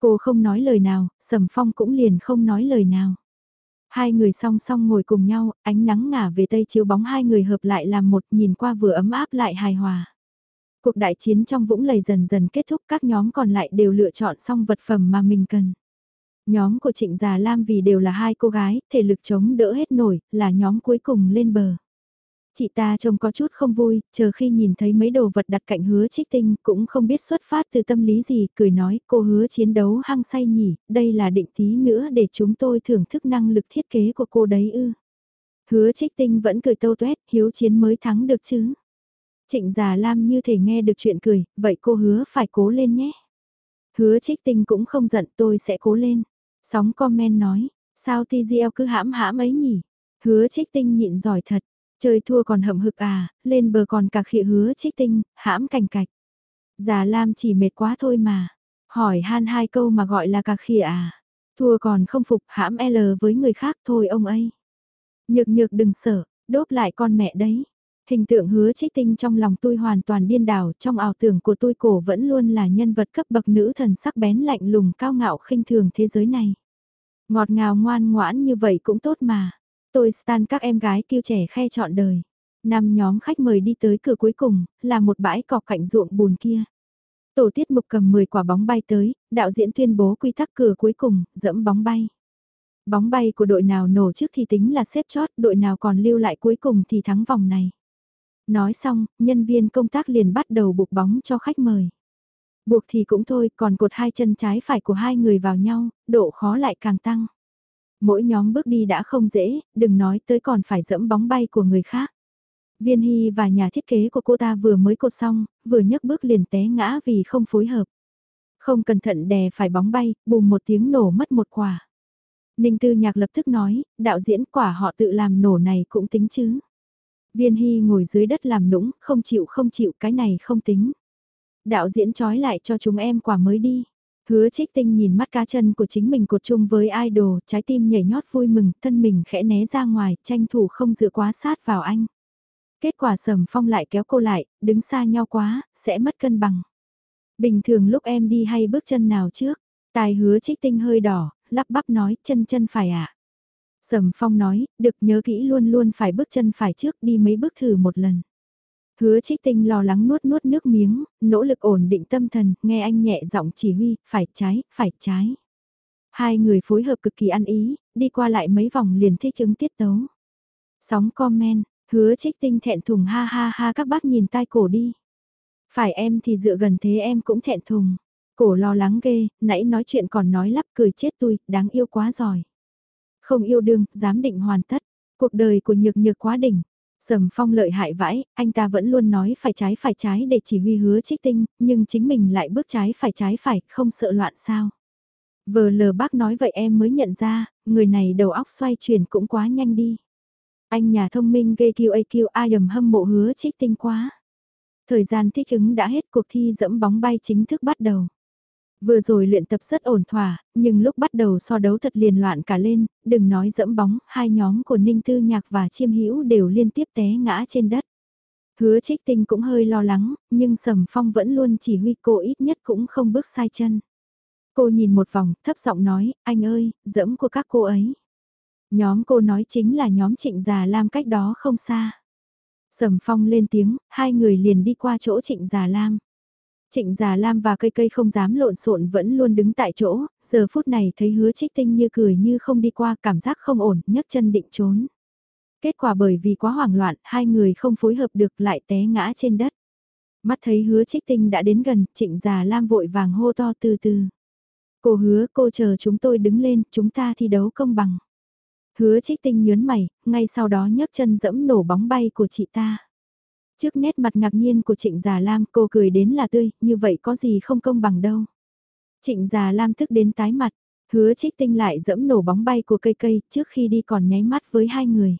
A: Cô không nói lời nào, Sầm Phong cũng liền không nói lời nào. Hai người song song ngồi cùng nhau, ánh nắng ngả về tây chiếu bóng hai người hợp lại làm một nhìn qua vừa ấm áp lại hài hòa. Cuộc đại chiến trong vũng lầy dần dần kết thúc các nhóm còn lại đều lựa chọn xong vật phẩm mà mình cần. Nhóm của Trịnh Già Lam vì đều là hai cô gái, thể lực chống đỡ hết nổi, là nhóm cuối cùng lên bờ. Chị ta trông có chút không vui, chờ khi nhìn thấy mấy đồ vật đặt cạnh hứa trích tinh cũng không biết xuất phát từ tâm lý gì, cười nói cô hứa chiến đấu hăng say nhỉ, đây là định tí nữa để chúng tôi thưởng thức năng lực thiết kế của cô đấy ư. Hứa trích tinh vẫn cười tâu tuét, hiếu chiến mới thắng được chứ. Trịnh già Lam như thể nghe được chuyện cười, vậy cô hứa phải cố lên nhé. Hứa trích tinh cũng không giận tôi sẽ cố lên. Sóng comment nói, sao TGL cứ hãm hãm ấy nhỉ? Hứa trích tinh nhịn giỏi thật, chơi thua còn hậm hực à, lên bờ còn cả khịa hứa trích tinh, hãm cành cạch. Già Lam chỉ mệt quá thôi mà. Hỏi han hai câu mà gọi là cà khịa à. Thua còn không phục hãm L với người khác thôi ông ấy. Nhược nhược đừng sợ, đốp lại con mẹ đấy. Hình tượng hứa trích tinh trong lòng tôi hoàn toàn điên đảo, trong ảo tưởng của tôi cổ vẫn luôn là nhân vật cấp bậc nữ thần sắc bén lạnh lùng cao ngạo khinh thường thế giới này. Ngọt ngào ngoan ngoãn như vậy cũng tốt mà. Tôi stan các em gái kêu trẻ khe chọn đời. Năm nhóm khách mời đi tới cửa cuối cùng, là một bãi cọc cạnh ruộng bùn kia. Tổ tiết mục cầm 10 quả bóng bay tới, đạo diễn tuyên bố quy tắc cửa cuối cùng, dẫm bóng bay. Bóng bay của đội nào nổ trước thì tính là xếp chót, đội nào còn lưu lại cuối cùng thì thắng vòng này. Nói xong, nhân viên công tác liền bắt đầu buộc bóng cho khách mời. Buộc thì cũng thôi, còn cột hai chân trái phải của hai người vào nhau, độ khó lại càng tăng. Mỗi nhóm bước đi đã không dễ, đừng nói tới còn phải dẫm bóng bay của người khác. Viên Hy và nhà thiết kế của cô ta vừa mới cột xong, vừa nhấc bước liền té ngã vì không phối hợp. Không cẩn thận đè phải bóng bay, bùm một tiếng nổ mất một quả. Ninh Tư Nhạc lập tức nói, đạo diễn quả họ tự làm nổ này cũng tính chứ. Viên Hy ngồi dưới đất làm nũng, không chịu không chịu cái này không tính. Đạo diễn trói lại cho chúng em quả mới đi. Hứa trích tinh nhìn mắt cá chân của chính mình cột chung với idol, trái tim nhảy nhót vui mừng, thân mình khẽ né ra ngoài, tranh thủ không dựa quá sát vào anh. Kết quả sầm phong lại kéo cô lại, đứng xa nhau quá, sẽ mất cân bằng. Bình thường lúc em đi hay bước chân nào trước, tài hứa trích tinh hơi đỏ, lắp bắp nói chân chân phải ạ. À? Sầm Phong nói, được nhớ kỹ luôn luôn phải bước chân phải trước đi mấy bước thử một lần. Hứa trích tinh lo lắng nuốt nuốt nước miếng, nỗ lực ổn định tâm thần, nghe anh nhẹ giọng chỉ huy, phải trái, phải trái. Hai người phối hợp cực kỳ ăn ý, đi qua lại mấy vòng liền thích ứng tiết tấu. Sóng comment, hứa trích tinh thẹn thùng ha ha ha các bác nhìn tai cổ đi. Phải em thì dựa gần thế em cũng thẹn thùng. Cổ lo lắng ghê, nãy nói chuyện còn nói lắp cười chết tôi, đáng yêu quá giỏi. Không yêu đương, dám định hoàn tất. Cuộc đời của nhược nhược quá đỉnh. Sầm phong lợi hại vãi, anh ta vẫn luôn nói phải trái phải trái để chỉ huy hứa trích tinh, nhưng chính mình lại bước trái phải trái phải, không sợ loạn sao. Vờ lờ bác nói vậy em mới nhận ra, người này đầu óc xoay chuyển cũng quá nhanh đi. Anh nhà thông minh gây kêu AQ ai đầm hâm mộ hứa trích tinh quá. Thời gian thích ứng đã hết cuộc thi dẫm bóng bay chính thức bắt đầu. Vừa rồi luyện tập rất ổn thỏa, nhưng lúc bắt đầu so đấu thật liền loạn cả lên, đừng nói dẫm bóng, hai nhóm của Ninh Tư Nhạc và Chiêm Hữu đều liên tiếp té ngã trên đất. Hứa trích tinh cũng hơi lo lắng, nhưng Sầm Phong vẫn luôn chỉ huy cô ít nhất cũng không bước sai chân. Cô nhìn một vòng, thấp giọng nói, anh ơi, dẫm của các cô ấy. Nhóm cô nói chính là nhóm trịnh già Lam cách đó không xa. Sầm Phong lên tiếng, hai người liền đi qua chỗ trịnh già Lam. Trịnh Già Lam và cây cây không dám lộn xộn vẫn luôn đứng tại chỗ, giờ phút này thấy hứa trích tinh như cười như không đi qua cảm giác không ổn, nhấc chân định trốn. Kết quả bởi vì quá hoảng loạn, hai người không phối hợp được lại té ngã trên đất. Mắt thấy hứa trích tinh đã đến gần, trịnh già lam vội vàng hô to từ từ. Cô hứa cô chờ chúng tôi đứng lên, chúng ta thi đấu công bằng. Hứa trích tinh nhớn mày, ngay sau đó nhấc chân dẫm nổ bóng bay của chị ta. Trước nét mặt ngạc nhiên của trịnh già lam cô cười đến là tươi, như vậy có gì không công bằng đâu. Trịnh già lam thức đến tái mặt, hứa trích tinh lại dẫm nổ bóng bay của cây cây trước khi đi còn nháy mắt với hai người.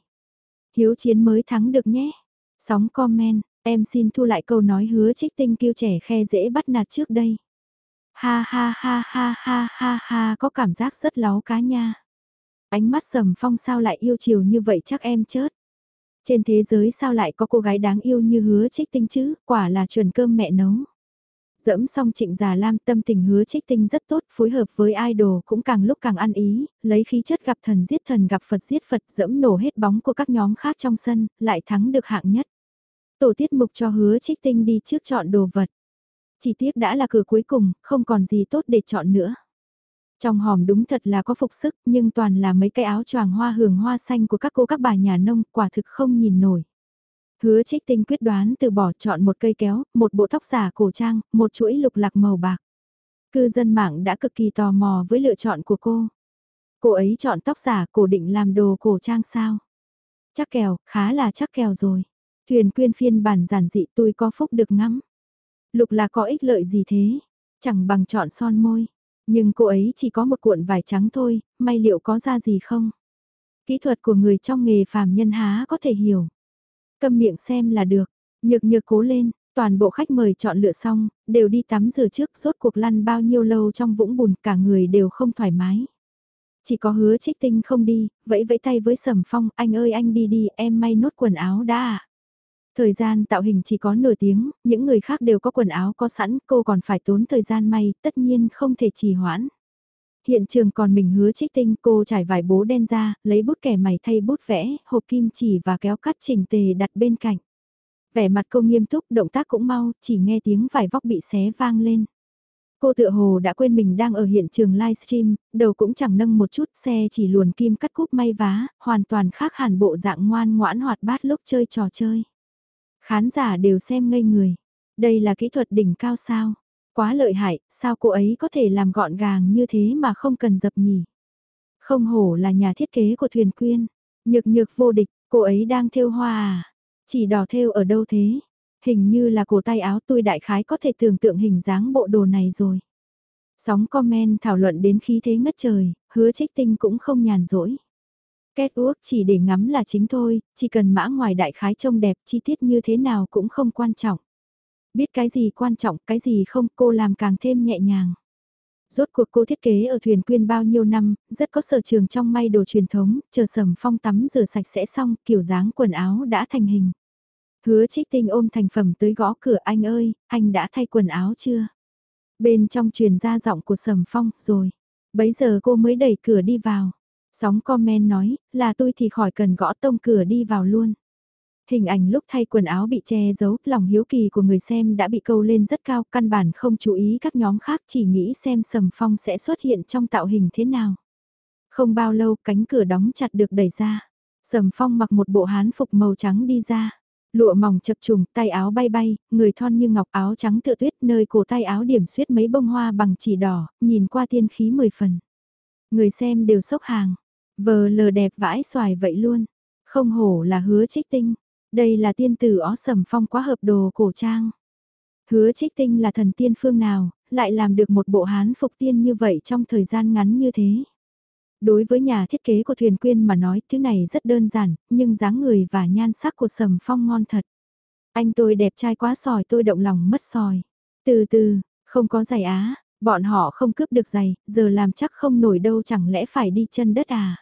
A: Hiếu chiến mới thắng được nhé. Sóng comment, em xin thu lại câu nói hứa trích tinh kêu trẻ khe dễ bắt nạt trước đây. Ha ha ha ha ha ha ha có cảm giác rất láo cá nha. Ánh mắt sầm phong sao lại yêu chiều như vậy chắc em chết trên thế giới sao lại có cô gái đáng yêu như hứa trích tinh chứ, quả là chuẩn cơm mẹ nấu. Dẫm xong trịnh già lam tâm tình hứa trích tinh rất tốt, phối hợp với idol cũng càng lúc càng ăn ý, lấy khí chất gặp thần giết thần gặp Phật giết Phật dẫm nổ hết bóng của các nhóm khác trong sân, lại thắng được hạng nhất. Tổ tiết mục cho hứa trích tinh đi trước chọn đồ vật. Chỉ tiếc đã là cửa cuối cùng, không còn gì tốt để chọn nữa. Trong hòm đúng thật là có phục sức, nhưng toàn là mấy cái áo choàng hoa hường hoa xanh của các cô các bà nhà nông, quả thực không nhìn nổi. Hứa trích tinh quyết đoán từ bỏ chọn một cây kéo, một bộ tóc giả cổ trang, một chuỗi lục lạc màu bạc. Cư dân mạng đã cực kỳ tò mò với lựa chọn của cô. Cô ấy chọn tóc giả cổ định làm đồ cổ trang sao? Chắc kèo, khá là chắc kèo rồi. Thuyền quyên phiên bản giản dị tôi có phúc được ngắm. Lục là có ích lợi gì thế? Chẳng bằng chọn son môi. Nhưng cô ấy chỉ có một cuộn vải trắng thôi, may liệu có ra gì không? Kỹ thuật của người trong nghề phàm nhân há có thể hiểu. Cầm miệng xem là được, nhược nhược cố lên, toàn bộ khách mời chọn lựa xong, đều đi tắm rửa trước, rốt cuộc lăn bao nhiêu lâu trong vũng bùn cả người đều không thoải mái. Chỉ có hứa trích tinh không đi, vẫy vẫy tay với sầm phong, anh ơi anh đi đi, em may nốt quần áo đã à. Thời gian tạo hình chỉ có nửa tiếng, những người khác đều có quần áo có sẵn, cô còn phải tốn thời gian may, tất nhiên không thể trì hoãn. Hiện trường còn mình hứa trích tinh cô trải vải bố đen ra, lấy bút kẻ mày thay bút vẽ, hộp kim chỉ và kéo cắt chỉnh tề đặt bên cạnh. Vẻ mặt cô nghiêm túc, động tác cũng mau, chỉ nghe tiếng vải vóc bị xé vang lên. Cô tựa hồ đã quên mình đang ở hiện trường livestream, đầu cũng chẳng nâng một chút, xe chỉ luồn kim cắt cúp may vá, hoàn toàn khác hẳn bộ dạng ngoan ngoãn hoạt bát lúc chơi trò chơi. Khán giả đều xem ngây người. Đây là kỹ thuật đỉnh cao sao? Quá lợi hại, sao cô ấy có thể làm gọn gàng như thế mà không cần dập nhỉ? Không hổ là nhà thiết kế của thuyền quyên. Nhược nhược vô địch, cô ấy đang thêu hoa à? Chỉ đỏ thêu ở đâu thế? Hình như là cổ tay áo tôi đại khái có thể tưởng tượng hình dáng bộ đồ này rồi. Sóng comment thảo luận đến khí thế ngất trời, hứa trích tinh cũng không nhàn rỗi. Kết uốc chỉ để ngắm là chính thôi, chỉ cần mã ngoài đại khái trông đẹp chi tiết như thế nào cũng không quan trọng. Biết cái gì quan trọng, cái gì không cô làm càng thêm nhẹ nhàng. Rốt cuộc cô thiết kế ở thuyền quyên bao nhiêu năm, rất có sở trường trong may đồ truyền thống, chờ sầm phong tắm rửa sạch sẽ xong, kiểu dáng quần áo đã thành hình. Hứa trích tinh ôm thành phẩm tới gõ cửa anh ơi, anh đã thay quần áo chưa? Bên trong truyền ra giọng của sầm phong, rồi. Bấy giờ cô mới đẩy cửa đi vào. Sóng comment nói, là tôi thì khỏi cần gõ tông cửa đi vào luôn. Hình ảnh lúc thay quần áo bị che giấu, lòng hiếu kỳ của người xem đã bị câu lên rất cao, căn bản không chú ý các nhóm khác chỉ nghĩ xem Sầm Phong sẽ xuất hiện trong tạo hình thế nào. Không bao lâu cánh cửa đóng chặt được đẩy ra. Sầm Phong mặc một bộ hán phục màu trắng đi ra. Lụa mỏng chập trùng, tay áo bay bay, người thon như ngọc áo trắng tựa tuyết nơi cổ tay áo điểm xuyết mấy bông hoa bằng chỉ đỏ, nhìn qua thiên khí mười phần. Người xem đều sốc hàng, vờ lờ đẹp vãi xoài vậy luôn. Không hổ là hứa trích tinh, đây là tiên tử ó sầm phong quá hợp đồ cổ trang. Hứa trích tinh là thần tiên phương nào, lại làm được một bộ hán phục tiên như vậy trong thời gian ngắn như thế. Đối với nhà thiết kế của thuyền quyên mà nói thứ này rất đơn giản, nhưng dáng người và nhan sắc của sầm phong ngon thật. Anh tôi đẹp trai quá sòi tôi động lòng mất sòi. Từ từ, không có giày á, bọn họ không cướp được giày, giờ làm chắc không nổi đâu chẳng lẽ phải đi chân đất à.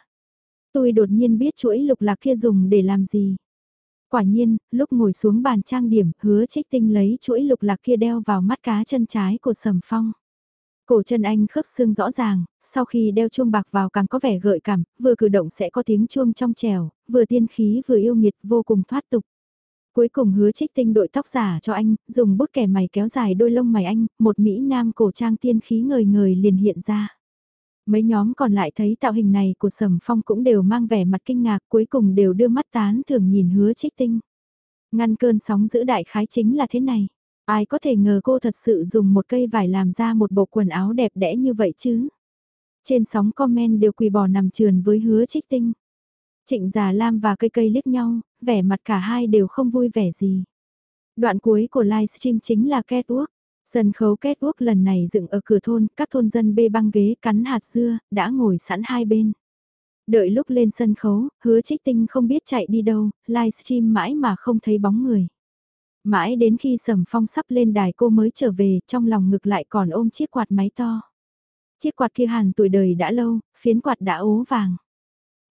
A: Tôi đột nhiên biết chuỗi lục lạc kia dùng để làm gì. Quả nhiên, lúc ngồi xuống bàn trang điểm, hứa trích tinh lấy chuỗi lục lạc kia đeo vào mắt cá chân trái của sầm phong. Cổ chân anh khớp xương rõ ràng, sau khi đeo chuông bạc vào càng có vẻ gợi cảm, vừa cử động sẽ có tiếng chuông trong trèo, vừa tiên khí vừa yêu nghiệt vô cùng thoát tục. Cuối cùng hứa trích tinh đội tóc giả cho anh, dùng bút kẻ mày kéo dài đôi lông mày anh, một Mỹ Nam cổ trang tiên khí ngời ngời liền hiện ra. Mấy nhóm còn lại thấy tạo hình này của Sầm Phong cũng đều mang vẻ mặt kinh ngạc cuối cùng đều đưa mắt tán thường nhìn hứa trích tinh. Ngăn cơn sóng giữ đại khái chính là thế này. Ai có thể ngờ cô thật sự dùng một cây vải làm ra một bộ quần áo đẹp đẽ như vậy chứ? Trên sóng comment đều quỳ bò nằm trườn với hứa trích tinh. Trịnh Già Lam và cây cây liếc nhau, vẻ mặt cả hai đều không vui vẻ gì. Đoạn cuối của livestream chính là catwalk. Sân khấu catwalk lần này dựng ở cửa thôn, các thôn dân bê băng ghế cắn hạt dưa, đã ngồi sẵn hai bên. Đợi lúc lên sân khấu, hứa trích tinh không biết chạy đi đâu, livestream mãi mà không thấy bóng người. Mãi đến khi sầm phong sắp lên đài cô mới trở về, trong lòng ngực lại còn ôm chiếc quạt máy to. Chiếc quạt kia hàn tuổi đời đã lâu, phiến quạt đã ố vàng.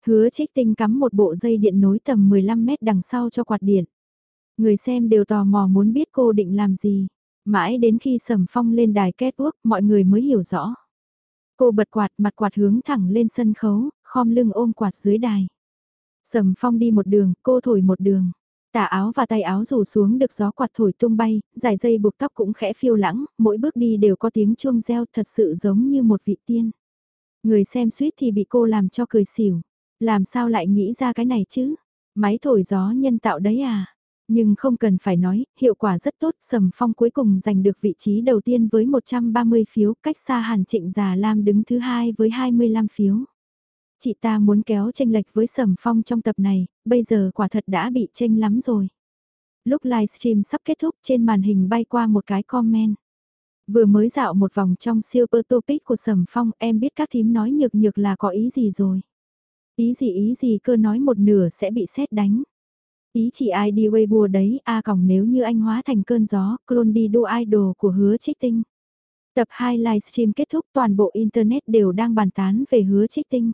A: Hứa trích tinh cắm một bộ dây điện nối tầm 15 mét đằng sau cho quạt điện. Người xem đều tò mò muốn biết cô định làm gì. Mãi đến khi sầm phong lên đài kết quốc mọi người mới hiểu rõ. Cô bật quạt mặt quạt hướng thẳng lên sân khấu, khom lưng ôm quạt dưới đài. Sầm phong đi một đường, cô thổi một đường. Tà áo và tay áo rủ xuống được gió quạt thổi tung bay, dài dây buộc tóc cũng khẽ phiêu lãng, mỗi bước đi đều có tiếng chuông reo thật sự giống như một vị tiên. Người xem suýt thì bị cô làm cho cười xỉu. Làm sao lại nghĩ ra cái này chứ? Máy thổi gió nhân tạo đấy à? Nhưng không cần phải nói, hiệu quả rất tốt, Sầm Phong cuối cùng giành được vị trí đầu tiên với 130 phiếu, cách xa Hàn Trịnh Già Lam đứng thứ hai với 25 phiếu. Chị ta muốn kéo tranh lệch với Sầm Phong trong tập này, bây giờ quả thật đã bị tranh lắm rồi. Lúc livestream sắp kết thúc trên màn hình bay qua một cái comment. Vừa mới dạo một vòng trong siêu topic của Sầm Phong em biết các thím nói nhược nhược là có ý gì rồi. Ý gì ý gì cơ nói một nửa sẽ bị xét đánh. Ý chỉ ai đi Weibo đấy, a còng nếu như anh hóa thành cơn gió, clone đi đua idol của hứa trích tinh. Tập 2 livestream kết thúc toàn bộ Internet đều đang bàn tán về hứa trích tinh.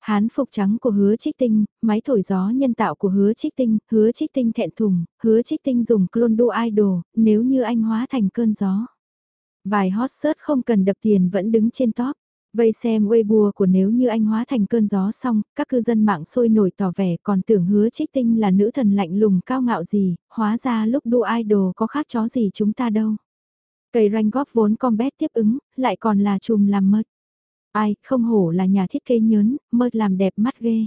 A: Hán phục trắng của hứa trích tinh, máy thổi gió nhân tạo của hứa trích tinh, hứa trích tinh thẹn thùng, hứa trích tinh dùng clone đua idol, nếu như anh hóa thành cơn gió. Vài hot search không cần đập tiền vẫn đứng trên top. Vây xem Weibo của nếu như anh hóa thành cơn gió xong, các cư dân mạng sôi nổi tỏ vẻ còn tưởng hứa trích tinh là nữ thần lạnh lùng cao ngạo gì, hóa ra lúc đua idol có khác chó gì chúng ta đâu. Cây ranh góp vốn combat tiếp ứng, lại còn là chùm làm mật. Ai, không hổ là nhà thiết kế nhớn, mơ làm đẹp mắt ghê.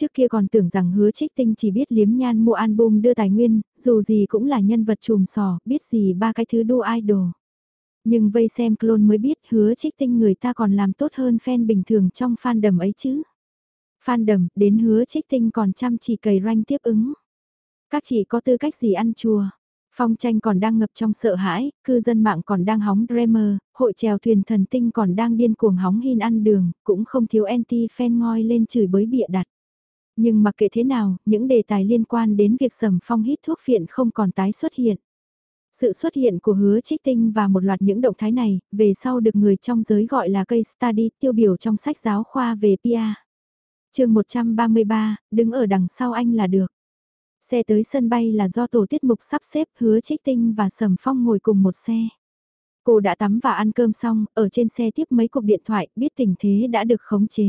A: Trước kia còn tưởng rằng hứa trích tinh chỉ biết liếm nhan mua album đưa tài nguyên, dù gì cũng là nhân vật chùm sò, biết gì ba cái thứ đua idol. Nhưng vây xem clone mới biết hứa trích tinh người ta còn làm tốt hơn fan bình thường trong fandom ấy chứ. Fandom, đến hứa trích tinh còn chăm chỉ cầy ranh tiếp ứng. Các chị có tư cách gì ăn chùa? Phong tranh còn đang ngập trong sợ hãi, cư dân mạng còn đang hóng dreamer, hội trèo thuyền thần tinh còn đang điên cuồng hóng hin ăn đường, cũng không thiếu anti-fan ngoi lên chửi bới bịa đặt. Nhưng mặc kệ thế nào, những đề tài liên quan đến việc sầm phong hít thuốc phiện không còn tái xuất hiện. Sự xuất hiện của hứa trích tinh và một loạt những động thái này, về sau được người trong giới gọi là cây study tiêu biểu trong sách giáo khoa về PIA. chương 133, đứng ở đằng sau anh là được. Xe tới sân bay là do tổ tiết mục sắp xếp hứa trích tinh và sầm phong ngồi cùng một xe. Cô đã tắm và ăn cơm xong, ở trên xe tiếp mấy cuộc điện thoại, biết tình thế đã được khống chế.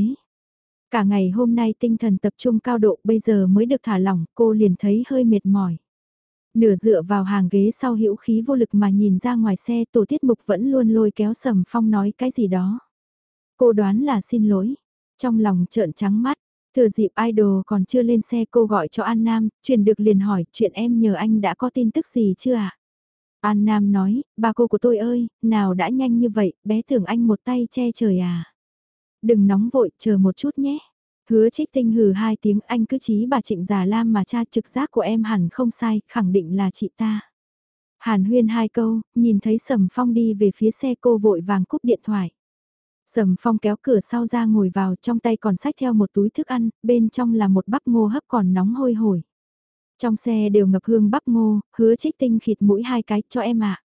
A: Cả ngày hôm nay tinh thần tập trung cao độ bây giờ mới được thả lỏng, cô liền thấy hơi mệt mỏi. Nửa dựa vào hàng ghế sau hữu khí vô lực mà nhìn ra ngoài xe tổ tiết mục vẫn luôn lôi kéo sầm phong nói cái gì đó. Cô đoán là xin lỗi. Trong lòng trợn trắng mắt, thừa dịp idol còn chưa lên xe cô gọi cho An Nam, truyền được liền hỏi chuyện em nhờ anh đã có tin tức gì chưa ạ? À? An Nam nói, bà cô của tôi ơi, nào đã nhanh như vậy, bé tưởng anh một tay che trời à. Đừng nóng vội, chờ một chút nhé. Hứa trích tinh hừ hai tiếng anh cứ chí bà trịnh già lam mà cha trực giác của em hẳn không sai, khẳng định là chị ta. Hàn huyên hai câu, nhìn thấy Sầm Phong đi về phía xe cô vội vàng cúp điện thoại. Sầm Phong kéo cửa sau ra ngồi vào trong tay còn sách theo một túi thức ăn, bên trong là một bắp ngô hấp còn nóng hôi hổi. Trong xe đều ngập hương bắp ngô, hứa trích tinh khịt mũi hai cái cho em ạ. À.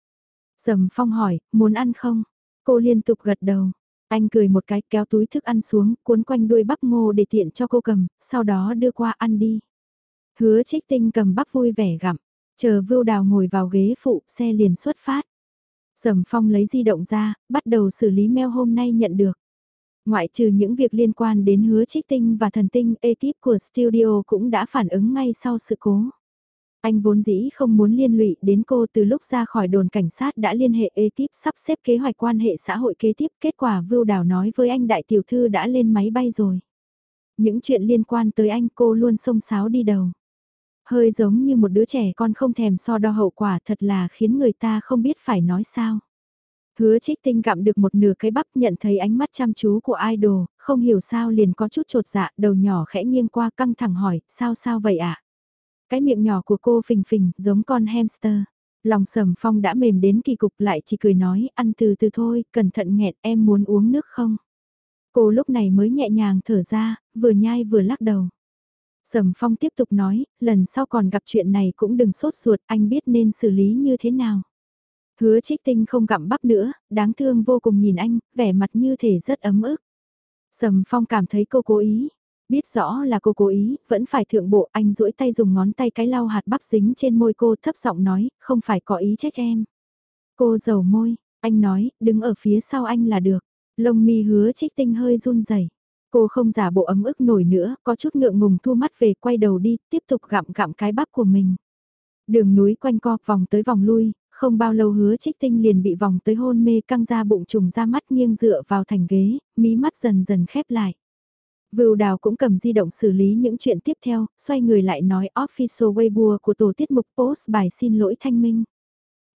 A: Sầm Phong hỏi, muốn ăn không? Cô liên tục gật đầu. Anh cười một cái kéo túi thức ăn xuống, cuốn quanh đuôi bắp ngô để tiện cho cô cầm, sau đó đưa qua ăn đi. Hứa trích tinh cầm bắp vui vẻ gặm, chờ vưu đào ngồi vào ghế phụ, xe liền xuất phát. Sầm phong lấy di động ra, bắt đầu xử lý mail hôm nay nhận được. Ngoại trừ những việc liên quan đến hứa trích tinh và thần tinh, ekip của studio cũng đã phản ứng ngay sau sự cố. Anh vốn dĩ không muốn liên lụy đến cô từ lúc ra khỏi đồn cảnh sát đã liên hệ ekip sắp xếp kế hoạch quan hệ xã hội kế tiếp. Kết quả Vưu Đào nói với anh đại tiểu thư đã lên máy bay rồi. Những chuyện liên quan tới anh cô luôn xông xáo đi đầu. Hơi giống như một đứa trẻ con không thèm so đo hậu quả thật là khiến người ta không biết phải nói sao. Hứa trích tinh gặm được một nửa cái bắp nhận thấy ánh mắt chăm chú của idol, không hiểu sao liền có chút trột dạ, đầu nhỏ khẽ nghiêng qua căng thẳng hỏi, sao sao vậy ạ? À? Cái miệng nhỏ của cô phình phình, giống con hamster. Lòng sầm phong đã mềm đến kỳ cục lại chỉ cười nói, ăn từ từ thôi, cẩn thận nghẹn, em muốn uống nước không? Cô lúc này mới nhẹ nhàng thở ra, vừa nhai vừa lắc đầu. Sầm phong tiếp tục nói, lần sau còn gặp chuyện này cũng đừng sốt ruột, anh biết nên xử lý như thế nào. Hứa trích tinh không gặm bắp nữa, đáng thương vô cùng nhìn anh, vẻ mặt như thể rất ấm ức. Sầm phong cảm thấy cô cố ý, biết rõ là cô cố ý, vẫn phải thượng bộ, anh duỗi tay dùng ngón tay cái lau hạt bắp dính trên môi cô thấp giọng nói, không phải có ý trách em. Cô dầu môi, anh nói, đứng ở phía sau anh là được. Lông mi hứa trích tinh hơi run rẩy. Cô không giả bộ ấm ức nổi nữa, có chút ngượng ngùng thu mắt về quay đầu đi, tiếp tục gặm gặm cái bắp của mình. Đường núi quanh co vòng tới vòng lui, không bao lâu hứa trích tinh liền bị vòng tới hôn mê căng ra bụng trùng ra mắt nghiêng dựa vào thành ghế, mí mắt dần dần khép lại. Vưu Đào cũng cầm di động xử lý những chuyện tiếp theo, xoay người lại nói official Weibo của tổ tiết mục post bài xin lỗi thanh minh.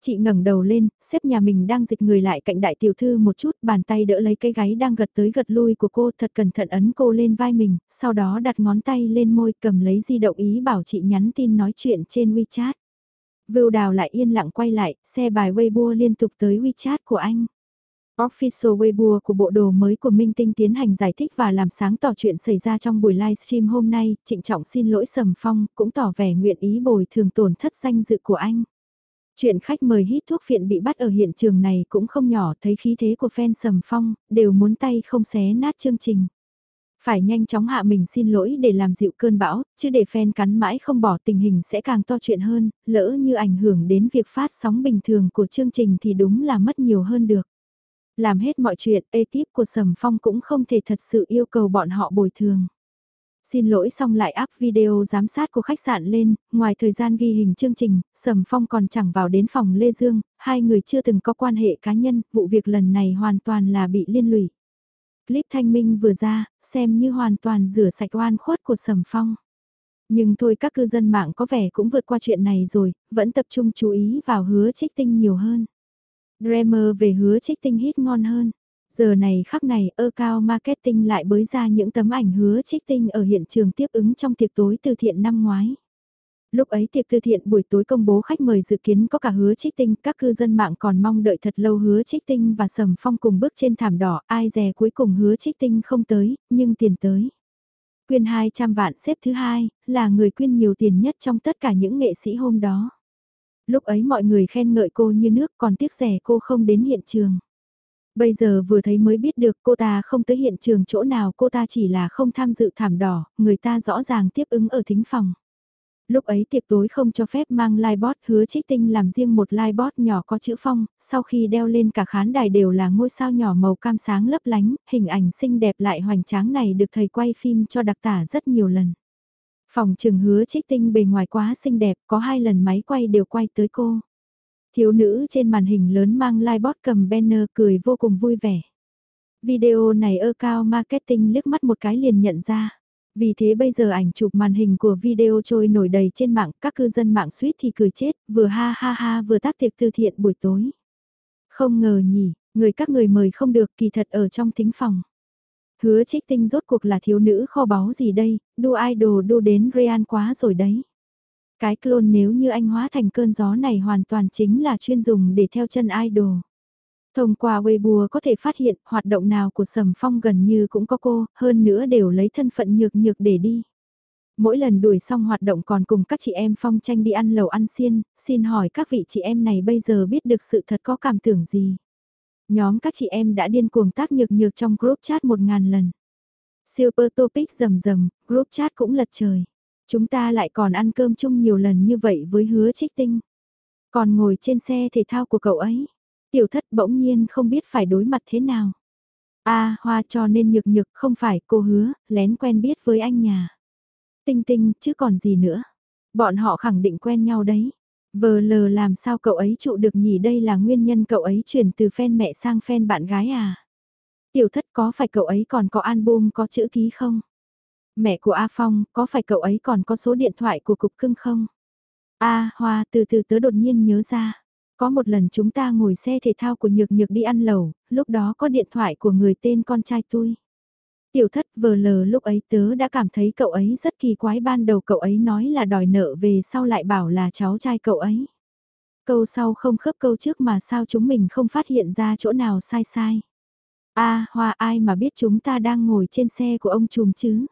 A: Chị ngẩng đầu lên, xếp nhà mình đang dịch người lại cạnh đại tiểu thư một chút, bàn tay đỡ lấy cái gáy đang gật tới gật lui của cô thật cẩn thận ấn cô lên vai mình, sau đó đặt ngón tay lên môi cầm lấy di động ý bảo chị nhắn tin nói chuyện trên WeChat. Vưu Đào lại yên lặng quay lại, xe bài Weibo liên tục tới WeChat của anh. Official Weibo của bộ đồ mới của Minh Tinh tiến hành giải thích và làm sáng tỏ chuyện xảy ra trong buổi livestream hôm nay, trịnh trọng xin lỗi Sầm Phong, cũng tỏ vẻ nguyện ý bồi thường tổn thất danh dự của anh. Chuyện khách mời hít thuốc phiện bị bắt ở hiện trường này cũng không nhỏ, thấy khí thế của fan Sầm Phong, đều muốn tay không xé nát chương trình. Phải nhanh chóng hạ mình xin lỗi để làm dịu cơn bão, chứ để fan cắn mãi không bỏ tình hình sẽ càng to chuyện hơn, lỡ như ảnh hưởng đến việc phát sóng bình thường của chương trình thì đúng là mất nhiều hơn được. Làm hết mọi chuyện, ekip của Sầm Phong cũng không thể thật sự yêu cầu bọn họ bồi thường. Xin lỗi xong lại áp video giám sát của khách sạn lên, ngoài thời gian ghi hình chương trình, Sầm Phong còn chẳng vào đến phòng Lê Dương, hai người chưa từng có quan hệ cá nhân, vụ việc lần này hoàn toàn là bị liên lụy. Clip thanh minh vừa ra, xem như hoàn toàn rửa sạch oan khuất của Sầm Phong. Nhưng thôi các cư dân mạng có vẻ cũng vượt qua chuyện này rồi, vẫn tập trung chú ý vào hứa trích tinh nhiều hơn. Dreamer về hứa trích tinh hít ngon hơn. Giờ này khắc này, ơ cao marketing lại bới ra những tấm ảnh hứa trích tinh ở hiện trường tiếp ứng trong tiệc tối từ thiện năm ngoái. Lúc ấy tiệc từ thiện buổi tối công bố khách mời dự kiến có cả hứa trích tinh, các cư dân mạng còn mong đợi thật lâu hứa trích tinh và sầm phong cùng bước trên thảm đỏ, ai dè cuối cùng hứa trích tinh không tới, nhưng tiền tới. Quyên 200 vạn xếp thứ hai, là người quyên nhiều tiền nhất trong tất cả những nghệ sĩ hôm đó. Lúc ấy mọi người khen ngợi cô như nước còn tiếc rẻ cô không đến hiện trường. Bây giờ vừa thấy mới biết được cô ta không tới hiện trường chỗ nào cô ta chỉ là không tham dự thảm đỏ, người ta rõ ràng tiếp ứng ở thính phòng. Lúc ấy tiệc tối không cho phép mang livebot hứa trích tinh làm riêng một livebot nhỏ có chữ phong, sau khi đeo lên cả khán đài đều là ngôi sao nhỏ màu cam sáng lấp lánh, hình ảnh xinh đẹp lại hoành tráng này được thầy quay phim cho đặc tả rất nhiều lần. Phòng trừng hứa trích tinh bề ngoài quá xinh đẹp, có hai lần máy quay đều quay tới cô. Thiếu nữ trên màn hình lớn mang livebot cầm banner cười vô cùng vui vẻ. Video này ơ cao marketing liếc mắt một cái liền nhận ra. Vì thế bây giờ ảnh chụp màn hình của video trôi nổi đầy trên mạng, các cư dân mạng suýt thì cười chết, vừa ha ha ha vừa tác tiệc từ thiện buổi tối. Không ngờ nhỉ, người các người mời không được kỳ thật ở trong thính phòng. Hứa trích tinh rốt cuộc là thiếu nữ kho báu gì đây, đua idol đua đến Real quá rồi đấy. Cái clone nếu như anh hóa thành cơn gió này hoàn toàn chính là chuyên dùng để theo chân idol. Thông qua Weibo có thể phát hiện hoạt động nào của Sầm Phong gần như cũng có cô, hơn nữa đều lấy thân phận nhược nhược để đi. Mỗi lần đuổi xong hoạt động còn cùng các chị em Phong tranh đi ăn lầu ăn xiên, xin hỏi các vị chị em này bây giờ biết được sự thật có cảm tưởng gì? Nhóm các chị em đã điên cuồng tác nhược nhược trong group chat một ngàn lần. Super topic rầm rầm, group chat cũng lật trời. Chúng ta lại còn ăn cơm chung nhiều lần như vậy với hứa trích tinh. Còn ngồi trên xe thể thao của cậu ấy. Tiểu thất bỗng nhiên không biết phải đối mặt thế nào. a hoa cho nên nhược nhược không phải cô hứa, lén quen biết với anh nhà. Tinh tinh, chứ còn gì nữa. Bọn họ khẳng định quen nhau đấy. Vờ lờ làm sao cậu ấy trụ được nhỉ đây là nguyên nhân cậu ấy chuyển từ fan mẹ sang fan bạn gái à? Tiểu thất có phải cậu ấy còn có album có chữ ký không? Mẹ của A Phong, có phải cậu ấy còn có số điện thoại của cục cưng không? A Hoa từ từ tớ đột nhiên nhớ ra. Có một lần chúng ta ngồi xe thể thao của Nhược Nhược đi ăn lẩu, lúc đó có điện thoại của người tên con trai tôi. Tiểu thất, vờ lờ lúc ấy tớ đã cảm thấy cậu ấy rất kỳ quái ban đầu cậu ấy nói là đòi nợ về sau lại bảo là cháu trai cậu ấy. Câu sau không khớp câu trước mà sao chúng mình không phát hiện ra chỗ nào sai sai. a, hoa, ai mà biết chúng ta đang ngồi trên xe của ông trùm chứ.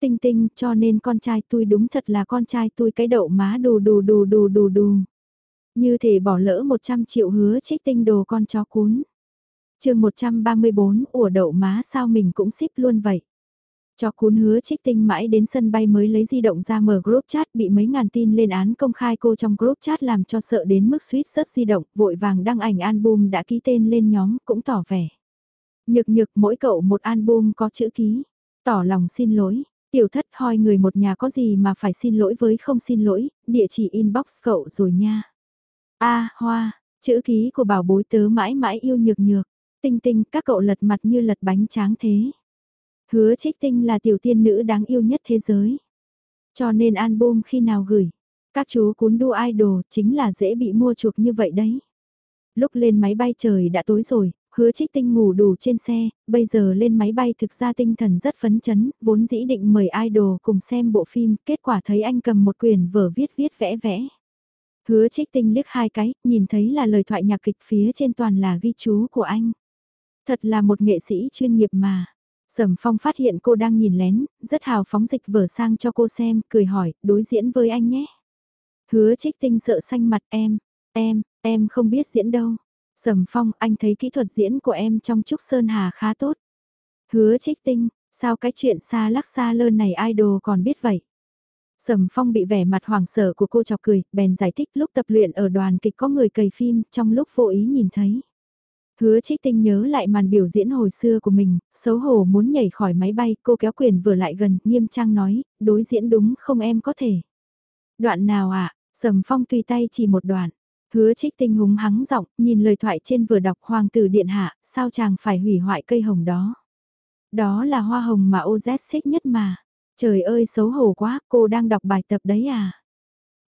A: Tinh tinh, cho nên con trai tôi đúng thật là con trai tôi, cái đậu má đù đù đù đù đù đù. Như thể bỏ lỡ 100 triệu hứa trích tinh đồ con chó cún chương 134 ủa đậu má sao mình cũng ship luôn vậy. Cho cún hứa trích tinh mãi đến sân bay mới lấy di động ra mở group chat bị mấy ngàn tin lên án công khai cô trong group chat làm cho sợ đến mức suýt rớt di động, vội vàng đăng ảnh album đã ký tên lên nhóm cũng tỏ vẻ. Nhược nhược mỗi cậu một album có chữ ký, tỏ lòng xin lỗi, tiểu thất hoi người một nhà có gì mà phải xin lỗi với không xin lỗi, địa chỉ inbox cậu rồi nha. a hoa, chữ ký của bảo bối tớ mãi mãi yêu nhược nhược, tinh tinh các cậu lật mặt như lật bánh tráng thế. Hứa trích tinh là tiểu tiên nữ đáng yêu nhất thế giới. Cho nên album khi nào gửi, các chú cún đua idol chính là dễ bị mua chuộc như vậy đấy. Lúc lên máy bay trời đã tối rồi, hứa trích tinh ngủ đủ trên xe, bây giờ lên máy bay thực ra tinh thần rất phấn chấn, vốn dĩ định mời idol cùng xem bộ phim, kết quả thấy anh cầm một quyển vở viết viết vẽ vẽ. Hứa trích tinh liếc hai cái, nhìn thấy là lời thoại nhạc kịch phía trên toàn là ghi chú của anh. Thật là một nghệ sĩ chuyên nghiệp mà. Sầm Phong phát hiện cô đang nhìn lén, rất hào phóng dịch vở sang cho cô xem, cười hỏi, đối diễn với anh nhé. Hứa trích tinh sợ xanh mặt em, em, em không biết diễn đâu. Sầm Phong, anh thấy kỹ thuật diễn của em trong Trúc Sơn Hà khá tốt. Hứa trích tinh, sao cái chuyện xa lắc xa lơ này idol còn biết vậy? Sầm Phong bị vẻ mặt hoảng sợ của cô chọc cười, bèn giải thích lúc tập luyện ở đoàn kịch có người cầy phim, trong lúc vô ý nhìn thấy. Hứa trích tinh nhớ lại màn biểu diễn hồi xưa của mình, xấu hổ muốn nhảy khỏi máy bay, cô kéo quyền vừa lại gần, nghiêm trang nói, đối diễn đúng không em có thể. Đoạn nào ạ, à? Sầm Phong tùy tay chỉ một đoạn. Hứa trích tinh húng hắng giọng, nhìn lời thoại trên vừa đọc Hoàng tử Điện Hạ, sao chàng phải hủy hoại cây hồng đó. Đó là hoa hồng mà OZ thích nhất mà. Trời ơi xấu hổ quá, cô đang đọc bài tập đấy à.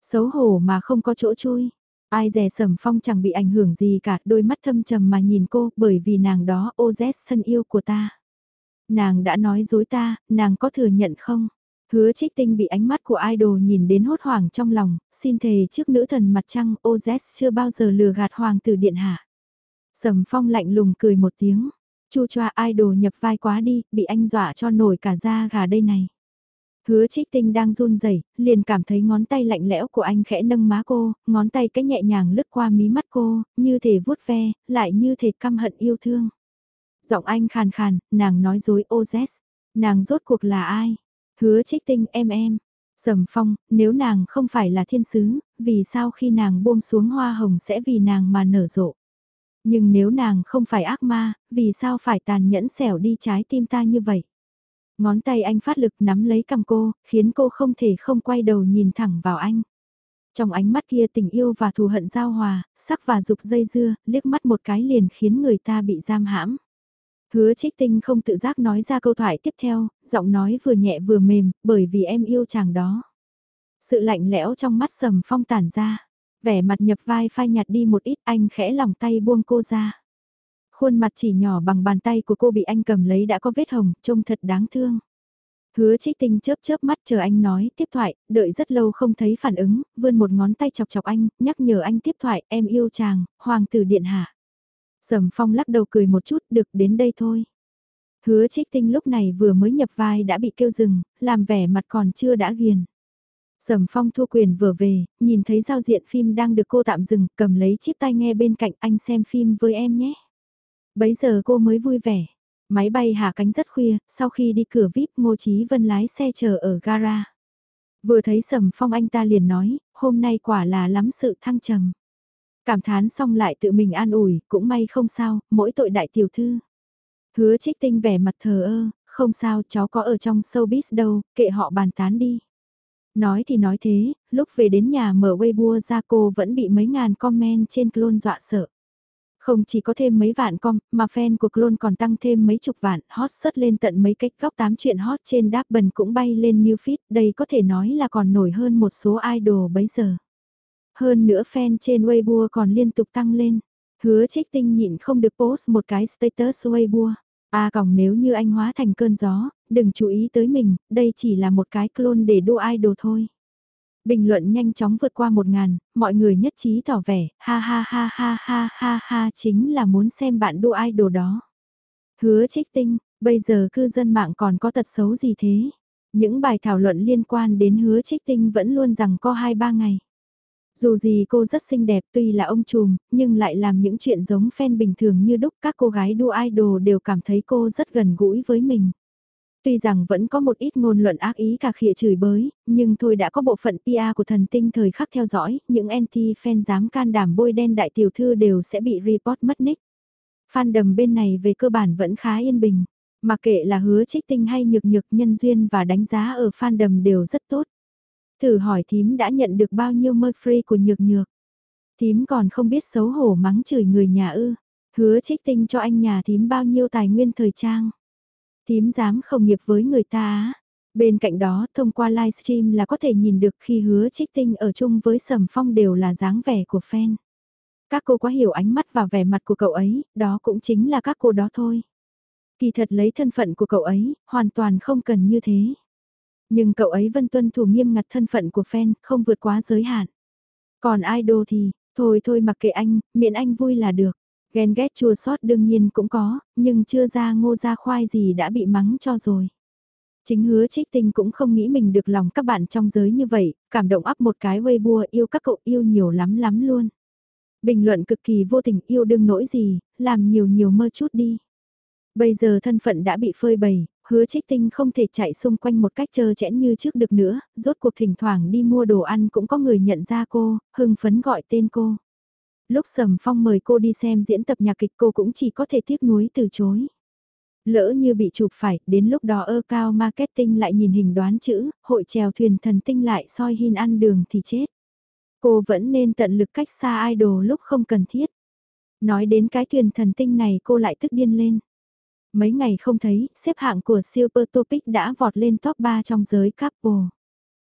A: Xấu hổ mà không có chỗ chui. Ai dè sầm phong chẳng bị ảnh hưởng gì cả, đôi mắt thâm trầm mà nhìn cô, bởi vì nàng đó OZ thân yêu của ta. Nàng đã nói dối ta, nàng có thừa nhận không? Hứa trích tinh bị ánh mắt của idol nhìn đến hốt hoảng trong lòng, xin thề trước nữ thần mặt trăng OZ chưa bao giờ lừa gạt hoàng tử điện hạ. Sầm phong lạnh lùng cười một tiếng, chu choa idol nhập vai quá đi, bị anh dọa cho nổi cả da gà đây này. Hứa trích tinh đang run rẩy liền cảm thấy ngón tay lạnh lẽo của anh khẽ nâng má cô, ngón tay cách nhẹ nhàng lướt qua mí mắt cô, như thể vuốt ve, lại như thể căm hận yêu thương. Giọng anh khàn khàn, nàng nói dối ô Nàng rốt cuộc là ai? Hứa trích tinh em em. Sầm phong, nếu nàng không phải là thiên sứ, vì sao khi nàng buông xuống hoa hồng sẽ vì nàng mà nở rộ? Nhưng nếu nàng không phải ác ma, vì sao phải tàn nhẫn xẻo đi trái tim ta như vậy? Ngón tay anh phát lực nắm lấy cầm cô, khiến cô không thể không quay đầu nhìn thẳng vào anh. Trong ánh mắt kia tình yêu và thù hận giao hòa, sắc và dục dây dưa, liếc mắt một cái liền khiến người ta bị giam hãm. Hứa trích tinh không tự giác nói ra câu thoại tiếp theo, giọng nói vừa nhẹ vừa mềm, bởi vì em yêu chàng đó. Sự lạnh lẽo trong mắt sầm phong tản ra, vẻ mặt nhập vai phai nhạt đi một ít anh khẽ lòng tay buông cô ra. Khuôn mặt chỉ nhỏ bằng bàn tay của cô bị anh cầm lấy đã có vết hồng, trông thật đáng thương. Hứa trích tinh chớp chớp mắt chờ anh nói tiếp thoại, đợi rất lâu không thấy phản ứng, vươn một ngón tay chọc chọc anh, nhắc nhở anh tiếp thoại, em yêu chàng, hoàng tử điện hạ. Sầm phong lắc đầu cười một chút, được đến đây thôi. Hứa trích tinh lúc này vừa mới nhập vai đã bị kêu dừng, làm vẻ mặt còn chưa đã ghiền. Sầm phong thua quyền vừa về, nhìn thấy giao diện phim đang được cô tạm dừng, cầm lấy chiếc tai nghe bên cạnh anh xem phim với em nhé. Bấy giờ cô mới vui vẻ. Máy bay hạ cánh rất khuya, sau khi đi cửa VIP Ngô Chí Vân lái xe chờ ở gara. Vừa thấy Sầm Phong anh ta liền nói, hôm nay quả là lắm sự thăng trầm. Cảm thán xong lại tự mình an ủi, cũng may không sao, mỗi tội đại tiểu thư. Hứa trích tinh vẻ mặt thờ ơ, không sao cháu có ở trong showbiz đâu, kệ họ bàn tán đi. Nói thì nói thế, lúc về đến nhà mở Weibo ra cô vẫn bị mấy ngàn comment trên clone dọa sợ. Không chỉ có thêm mấy vạn com, mà fan của clone còn tăng thêm mấy chục vạn, hot xuất lên tận mấy cách góc tám chuyện hot trên đáp bần cũng bay lên new feed, đây có thể nói là còn nổi hơn một số idol bấy giờ. Hơn nữa fan trên Weibo còn liên tục tăng lên. Hứa trích tinh nhịn không được post một cái status Weibo. À còng nếu như anh hóa thành cơn gió, đừng chú ý tới mình, đây chỉ là một cái clone để đua idol thôi. Bình luận nhanh chóng vượt qua một ngàn, mọi người nhất trí tỏ vẻ, ha ha ha ha ha ha ha chính là muốn xem bạn đua idol đó. Hứa trích tinh, bây giờ cư dân mạng còn có tật xấu gì thế? Những bài thảo luận liên quan đến hứa trích tinh vẫn luôn rằng có 2-3 ngày. Dù gì cô rất xinh đẹp tuy là ông trùm, nhưng lại làm những chuyện giống fan bình thường như đúc các cô gái đua idol đều cảm thấy cô rất gần gũi với mình. Tuy rằng vẫn có một ít ngôn luận ác ý cả khịa chửi bới, nhưng thôi đã có bộ phận PR của thần tinh thời khắc theo dõi, những anti-fan dám can đảm bôi đen đại tiểu thư đều sẽ bị report mất nick. fan đầm bên này về cơ bản vẫn khá yên bình, mà kệ là hứa trích tinh hay nhược nhược nhân duyên và đánh giá ở fan đầm đều rất tốt. Thử hỏi thím đã nhận được bao nhiêu mơ free của nhược nhược. Thím còn không biết xấu hổ mắng chửi người nhà ư. Hứa trích tinh cho anh nhà thím bao nhiêu tài nguyên thời trang. Tím dám không nghiệp với người ta á. Bên cạnh đó, thông qua livestream là có thể nhìn được khi hứa trích tinh ở chung với Sầm Phong đều là dáng vẻ của fan. Các cô quá hiểu ánh mắt và vẻ mặt của cậu ấy, đó cũng chính là các cô đó thôi. Kỳ thật lấy thân phận của cậu ấy, hoàn toàn không cần như thế. Nhưng cậu ấy vẫn tuân thủ nghiêm ngặt thân phận của fan, không vượt quá giới hạn. Còn idol thì, thôi thôi mặc kệ anh, miễn anh vui là được. Ghen ghét chua sót đương nhiên cũng có, nhưng chưa ra ngô ra khoai gì đã bị mắng cho rồi. Chính hứa trích tinh cũng không nghĩ mình được lòng các bạn trong giới như vậy, cảm động áp một cái Weibo yêu các cậu yêu nhiều lắm lắm luôn. Bình luận cực kỳ vô tình yêu đương nỗi gì, làm nhiều nhiều mơ chút đi. Bây giờ thân phận đã bị phơi bày, hứa trích tinh không thể chạy xung quanh một cách trơ chẽn như trước được nữa, rốt cuộc thỉnh thoảng đi mua đồ ăn cũng có người nhận ra cô, hưng phấn gọi tên cô. Lúc Sầm Phong mời cô đi xem diễn tập nhạc kịch cô cũng chỉ có thể tiếc nuối từ chối. Lỡ như bị chụp phải, đến lúc đó ơ cao marketing lại nhìn hình đoán chữ, hội trèo thuyền thần tinh lại soi hin ăn đường thì chết. Cô vẫn nên tận lực cách xa idol lúc không cần thiết. Nói đến cái thuyền thần tinh này cô lại tức điên lên. Mấy ngày không thấy, xếp hạng của Super Topic đã vọt lên top 3 trong giới couple.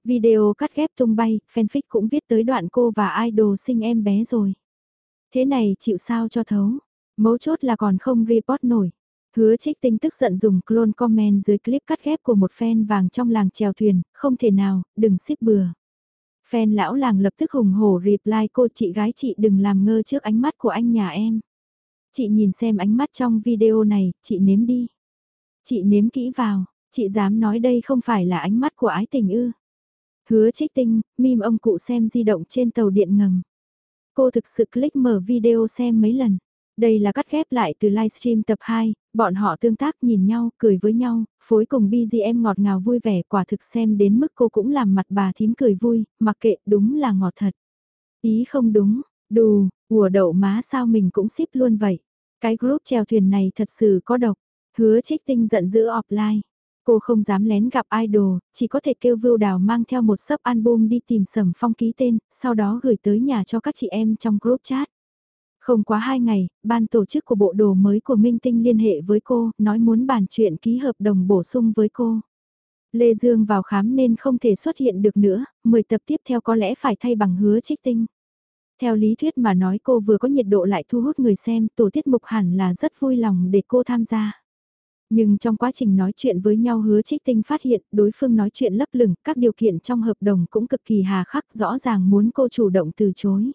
A: Video cắt ghép tung bay, fanfic cũng viết tới đoạn cô và idol sinh em bé rồi. Thế này chịu sao cho thấu. Mấu chốt là còn không report nổi. Hứa trích tinh tức giận dùng clone comment dưới clip cắt ghép của một fan vàng trong làng chèo thuyền, không thể nào, đừng ship bừa. Fan lão làng lập tức hùng hổ reply cô chị gái chị đừng làm ngơ trước ánh mắt của anh nhà em. Chị nhìn xem ánh mắt trong video này, chị nếm đi. Chị nếm kỹ vào, chị dám nói đây không phải là ánh mắt của ái tình ư. Hứa trích tinh, mim ông cụ xem di động trên tàu điện ngầm. Cô thực sự click mở video xem mấy lần. Đây là cắt ghép lại từ livestream tập 2, bọn họ tương tác nhìn nhau, cười với nhau, phối cùng BGM ngọt ngào vui vẻ quả thực xem đến mức cô cũng làm mặt bà thím cười vui, mặc kệ đúng là ngọt thật. Ý không đúng, đù, ủa đậu má sao mình cũng ship luôn vậy. Cái group treo thuyền này thật sự có độc. Hứa trích tinh giận dữ offline. Cô không dám lén gặp idol, chỉ có thể kêu Vưu Đào mang theo một sấp album đi tìm Sầm Phong ký tên, sau đó gửi tới nhà cho các chị em trong group chat. Không quá hai ngày, ban tổ chức của bộ đồ mới của Minh Tinh liên hệ với cô, nói muốn bàn chuyện ký hợp đồng bổ sung với cô. Lê Dương vào khám nên không thể xuất hiện được nữa, 10 tập tiếp theo có lẽ phải thay bằng hứa trích tinh. Theo lý thuyết mà nói cô vừa có nhiệt độ lại thu hút người xem, tổ tiết mục hẳn là rất vui lòng để cô tham gia. Nhưng trong quá trình nói chuyện với nhau hứa trích tinh phát hiện đối phương nói chuyện lấp lửng, các điều kiện trong hợp đồng cũng cực kỳ hà khắc rõ ràng muốn cô chủ động từ chối.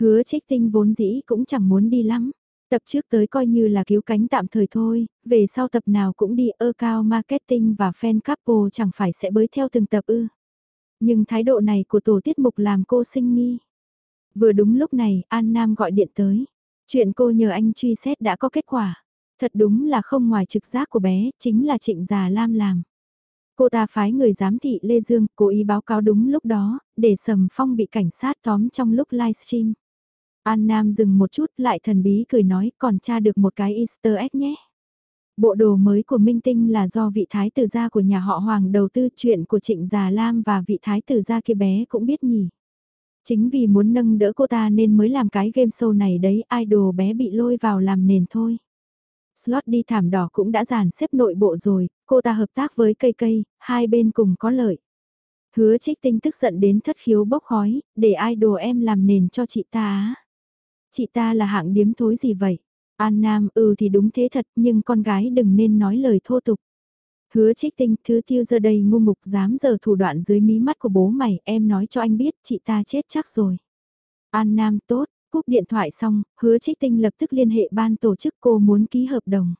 A: Hứa trích tinh vốn dĩ cũng chẳng muốn đi lắm. Tập trước tới coi như là cứu cánh tạm thời thôi, về sau tập nào cũng đi ơ cao marketing và fan couple chẳng phải sẽ bới theo từng tập ư. Nhưng thái độ này của tổ tiết mục làm cô sinh nghi. Vừa đúng lúc này, An Nam gọi điện tới. Chuyện cô nhờ anh truy xét đã có kết quả. Thật đúng là không ngoài trực giác của bé, chính là trịnh già Lam làm. Cô ta phái người giám thị Lê Dương cố ý báo cáo đúng lúc đó, để Sầm Phong bị cảnh sát tóm trong lúc livestream. An Nam dừng một chút lại thần bí cười nói còn tra được một cái easter egg nhé. Bộ đồ mới của Minh Tinh là do vị thái tử gia của nhà họ Hoàng đầu tư chuyện của Trịnh Già Lam và vị thái tử gia kia bé cũng biết nhỉ. Chính vì muốn nâng đỡ cô ta nên mới làm cái game show này đấy, idol bé bị lôi vào làm nền thôi. Slot đi thảm đỏ cũng đã dàn xếp nội bộ rồi, cô ta hợp tác với cây cây, hai bên cùng có lợi. Hứa trích tinh tức giận đến thất khiếu bốc khói, để idol em làm nền cho chị ta á. Chị ta là hạng điếm thối gì vậy? An Nam ừ thì đúng thế thật nhưng con gái đừng nên nói lời thô tục. Hứa trích tinh thứ tiêu giờ đây ngu mục dám giờ thủ đoạn dưới mí mắt của bố mày em nói cho anh biết chị ta chết chắc rồi. An Nam tốt, cúp điện thoại xong, hứa trích tinh lập tức liên hệ ban tổ chức cô muốn ký hợp đồng.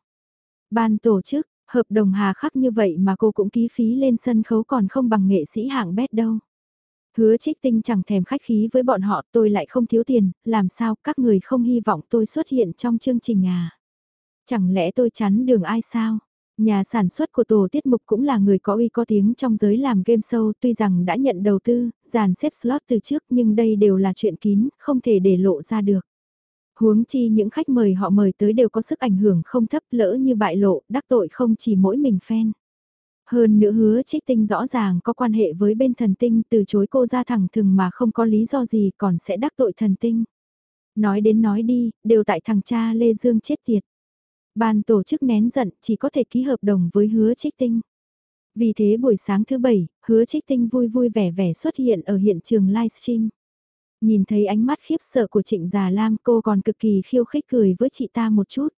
A: Ban tổ chức, hợp đồng hà khắc như vậy mà cô cũng ký phí lên sân khấu còn không bằng nghệ sĩ hạng bét đâu. Hứa trích tinh chẳng thèm khách khí với bọn họ tôi lại không thiếu tiền, làm sao các người không hy vọng tôi xuất hiện trong chương trình à? Chẳng lẽ tôi chắn đường ai sao? Nhà sản xuất của tổ tiết mục cũng là người có uy có tiếng trong giới làm game show tuy rằng đã nhận đầu tư, dàn xếp slot từ trước nhưng đây đều là chuyện kín, không thể để lộ ra được. Huống chi những khách mời họ mời tới đều có sức ảnh hưởng không thấp lỡ như bại lộ, đắc tội không chỉ mỗi mình fan. Hơn nữa hứa trích tinh rõ ràng có quan hệ với bên thần tinh từ chối cô ra thẳng thừng mà không có lý do gì còn sẽ đắc tội thần tinh. Nói đến nói đi, đều tại thằng cha Lê Dương chết tiệt. Ban tổ chức nén giận chỉ có thể ký hợp đồng với hứa trích tinh. Vì thế buổi sáng thứ bảy, hứa trích tinh vui vui vẻ vẻ xuất hiện ở hiện trường livestream. Nhìn thấy ánh mắt khiếp sợ của trịnh Già Lam cô còn cực kỳ khiêu khích cười với chị ta một chút.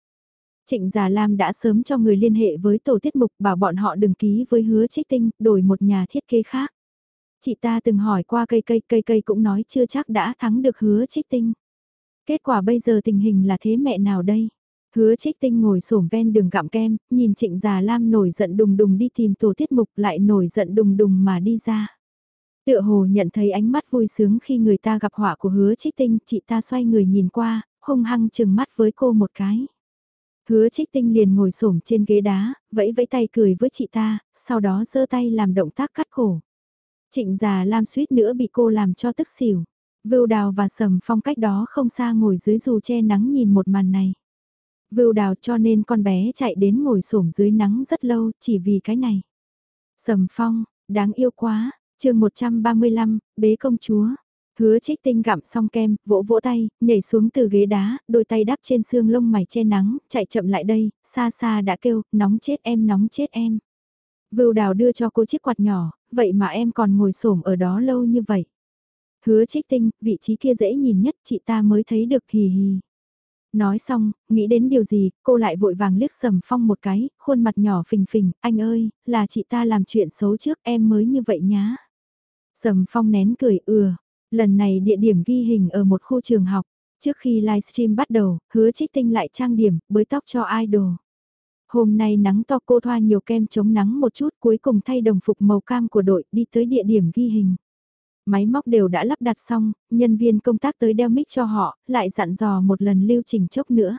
A: Trịnh Già Lam đã sớm cho người liên hệ với tổ tiết mục bảo bọn họ đừng ký với hứa trích tinh, đổi một nhà thiết kế khác. Chị ta từng hỏi qua cây cây cây cây cũng nói chưa chắc đã thắng được hứa trích tinh. Kết quả bây giờ tình hình là thế mẹ nào đây? Hứa trích tinh ngồi xổm ven đường gặm kem, nhìn trịnh già lam nổi giận đùng đùng đi tìm tổ tiết mục lại nổi giận đùng đùng mà đi ra. Tựa hồ nhận thấy ánh mắt vui sướng khi người ta gặp họa của hứa trích tinh, chị ta xoay người nhìn qua, hung hăng chừng mắt với cô một cái. Hứa trích tinh liền ngồi xổm trên ghế đá, vẫy vẫy tay cười với chị ta, sau đó giơ tay làm động tác cắt cổ. Trịnh già lam suýt nữa bị cô làm cho tức xỉu. Vưu đào và sầm phong cách đó không xa ngồi dưới dù che nắng nhìn một màn này. Vưu đào cho nên con bé chạy đến ngồi xổm dưới nắng rất lâu chỉ vì cái này. Sầm phong, đáng yêu quá, chương 135, bế công chúa. Hứa trích tinh gặm xong kem, vỗ vỗ tay, nhảy xuống từ ghế đá, đôi tay đắp trên xương lông mày che nắng, chạy chậm lại đây, xa xa đã kêu, nóng chết em nóng chết em. Vưu đào đưa cho cô chiếc quạt nhỏ, vậy mà em còn ngồi xổm ở đó lâu như vậy. Hứa trích tinh, vị trí kia dễ nhìn nhất chị ta mới thấy được hì hì. Nói xong, nghĩ đến điều gì, cô lại vội vàng liếc sầm phong một cái, khuôn mặt nhỏ phình phình, anh ơi, là chị ta làm chuyện xấu trước em mới như vậy nhá. Sầm phong nén cười ừa, lần này địa điểm ghi hình ở một khu trường học, trước khi livestream bắt đầu, hứa trích tinh lại trang điểm, bới tóc cho idol. Hôm nay nắng to cô thoa nhiều kem chống nắng một chút cuối cùng thay đồng phục màu cam của đội đi tới địa điểm ghi hình. Máy móc đều đã lắp đặt xong, nhân viên công tác tới đeo mic cho họ, lại dặn dò một lần lưu trình chốc nữa.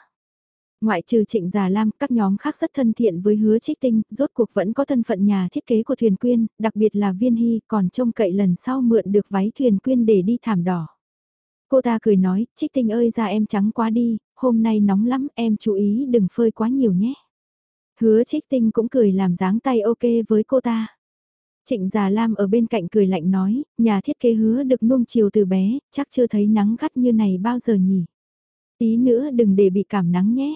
A: Ngoại trừ trịnh Già Lam, các nhóm khác rất thân thiện với hứa trích tinh, rốt cuộc vẫn có thân phận nhà thiết kế của thuyền quyên, đặc biệt là viên hy còn trông cậy lần sau mượn được váy thuyền quyên để đi thảm đỏ. Cô ta cười nói, trích tinh ơi ra em trắng quá đi, hôm nay nóng lắm em chú ý đừng phơi quá nhiều nhé. Hứa trích tinh cũng cười làm dáng tay ok với cô ta. Trịnh Già Lam ở bên cạnh cười lạnh nói, nhà thiết kế hứa được nuông chiều từ bé, chắc chưa thấy nắng gắt như này bao giờ nhỉ. Tí nữa đừng để bị cảm nắng nhé.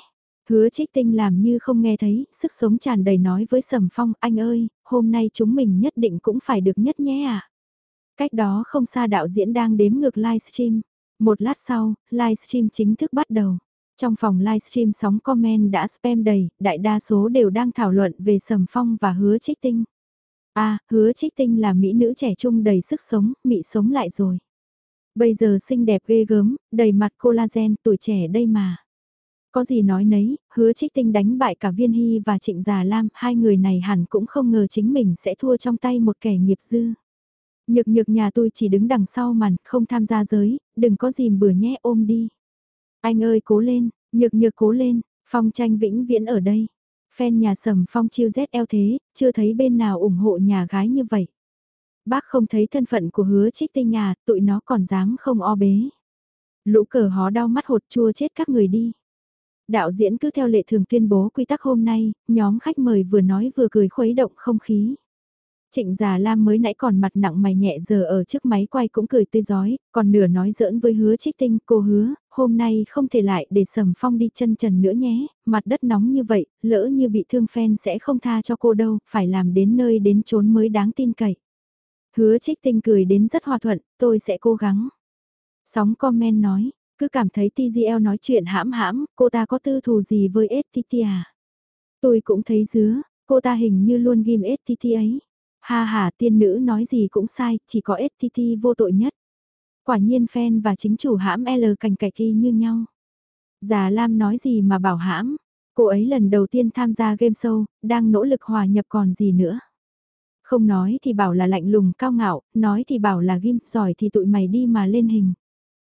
A: Hứa trích tinh làm như không nghe thấy, sức sống tràn đầy nói với Sầm Phong, anh ơi, hôm nay chúng mình nhất định cũng phải được nhất nhé à. Cách đó không xa đạo diễn đang đếm ngược livestream. Một lát sau, livestream chính thức bắt đầu. Trong phòng livestream sóng comment đã spam đầy, đại đa số đều đang thảo luận về Sầm Phong và hứa trích tinh a hứa trích tinh là mỹ nữ trẻ trung đầy sức sống, mị sống lại rồi. Bây giờ xinh đẹp ghê gớm, đầy mặt collagen, tuổi trẻ đây mà. Có gì nói nấy, hứa trích tinh đánh bại cả Viên Hy và Trịnh Già Lam, hai người này hẳn cũng không ngờ chính mình sẽ thua trong tay một kẻ nghiệp dư. Nhược nhược nhà tôi chỉ đứng đằng sau màn, không tham gia giới, đừng có dìm bừa nhé ôm đi. Anh ơi cố lên, nhược nhược cố lên, phong tranh vĩnh viễn ở đây. Fan nhà sầm phong chiêu eo thế, chưa thấy bên nào ủng hộ nhà gái như vậy. Bác không thấy thân phận của hứa trích tinh nhà, tụi nó còn dám không o bế. Lũ cờ hó đau mắt hột chua chết các người đi. Đạo diễn cứ theo lệ thường tuyên bố quy tắc hôm nay, nhóm khách mời vừa nói vừa cười khuấy động không khí. Trịnh Già Lam mới nãy còn mặt nặng mày nhẹ giờ ở trước máy quay cũng cười tươi giói, còn nửa nói giỡn với hứa trích tinh cô hứa, hôm nay không thể lại để sầm phong đi chân trần nữa nhé, mặt đất nóng như vậy, lỡ như bị thương phen sẽ không tha cho cô đâu, phải làm đến nơi đến chốn mới đáng tin cậy. Hứa trích tinh cười đến rất hòa thuận, tôi sẽ cố gắng. Sóng comment nói, cứ cảm thấy TGL nói chuyện hãm hãm, cô ta có tư thù gì với STT à? Tôi cũng thấy dứa, cô ta hình như luôn ghim STT ấy. Ha ha tiên nữ nói gì cũng sai, chỉ có STT vô tội nhất. Quả nhiên fan và chính chủ hãm L cành cạch y như nhau. Già Lam nói gì mà bảo hãm, cô ấy lần đầu tiên tham gia game show, đang nỗ lực hòa nhập còn gì nữa. Không nói thì bảo là lạnh lùng cao ngạo, nói thì bảo là ghim, giỏi thì tụi mày đi mà lên hình.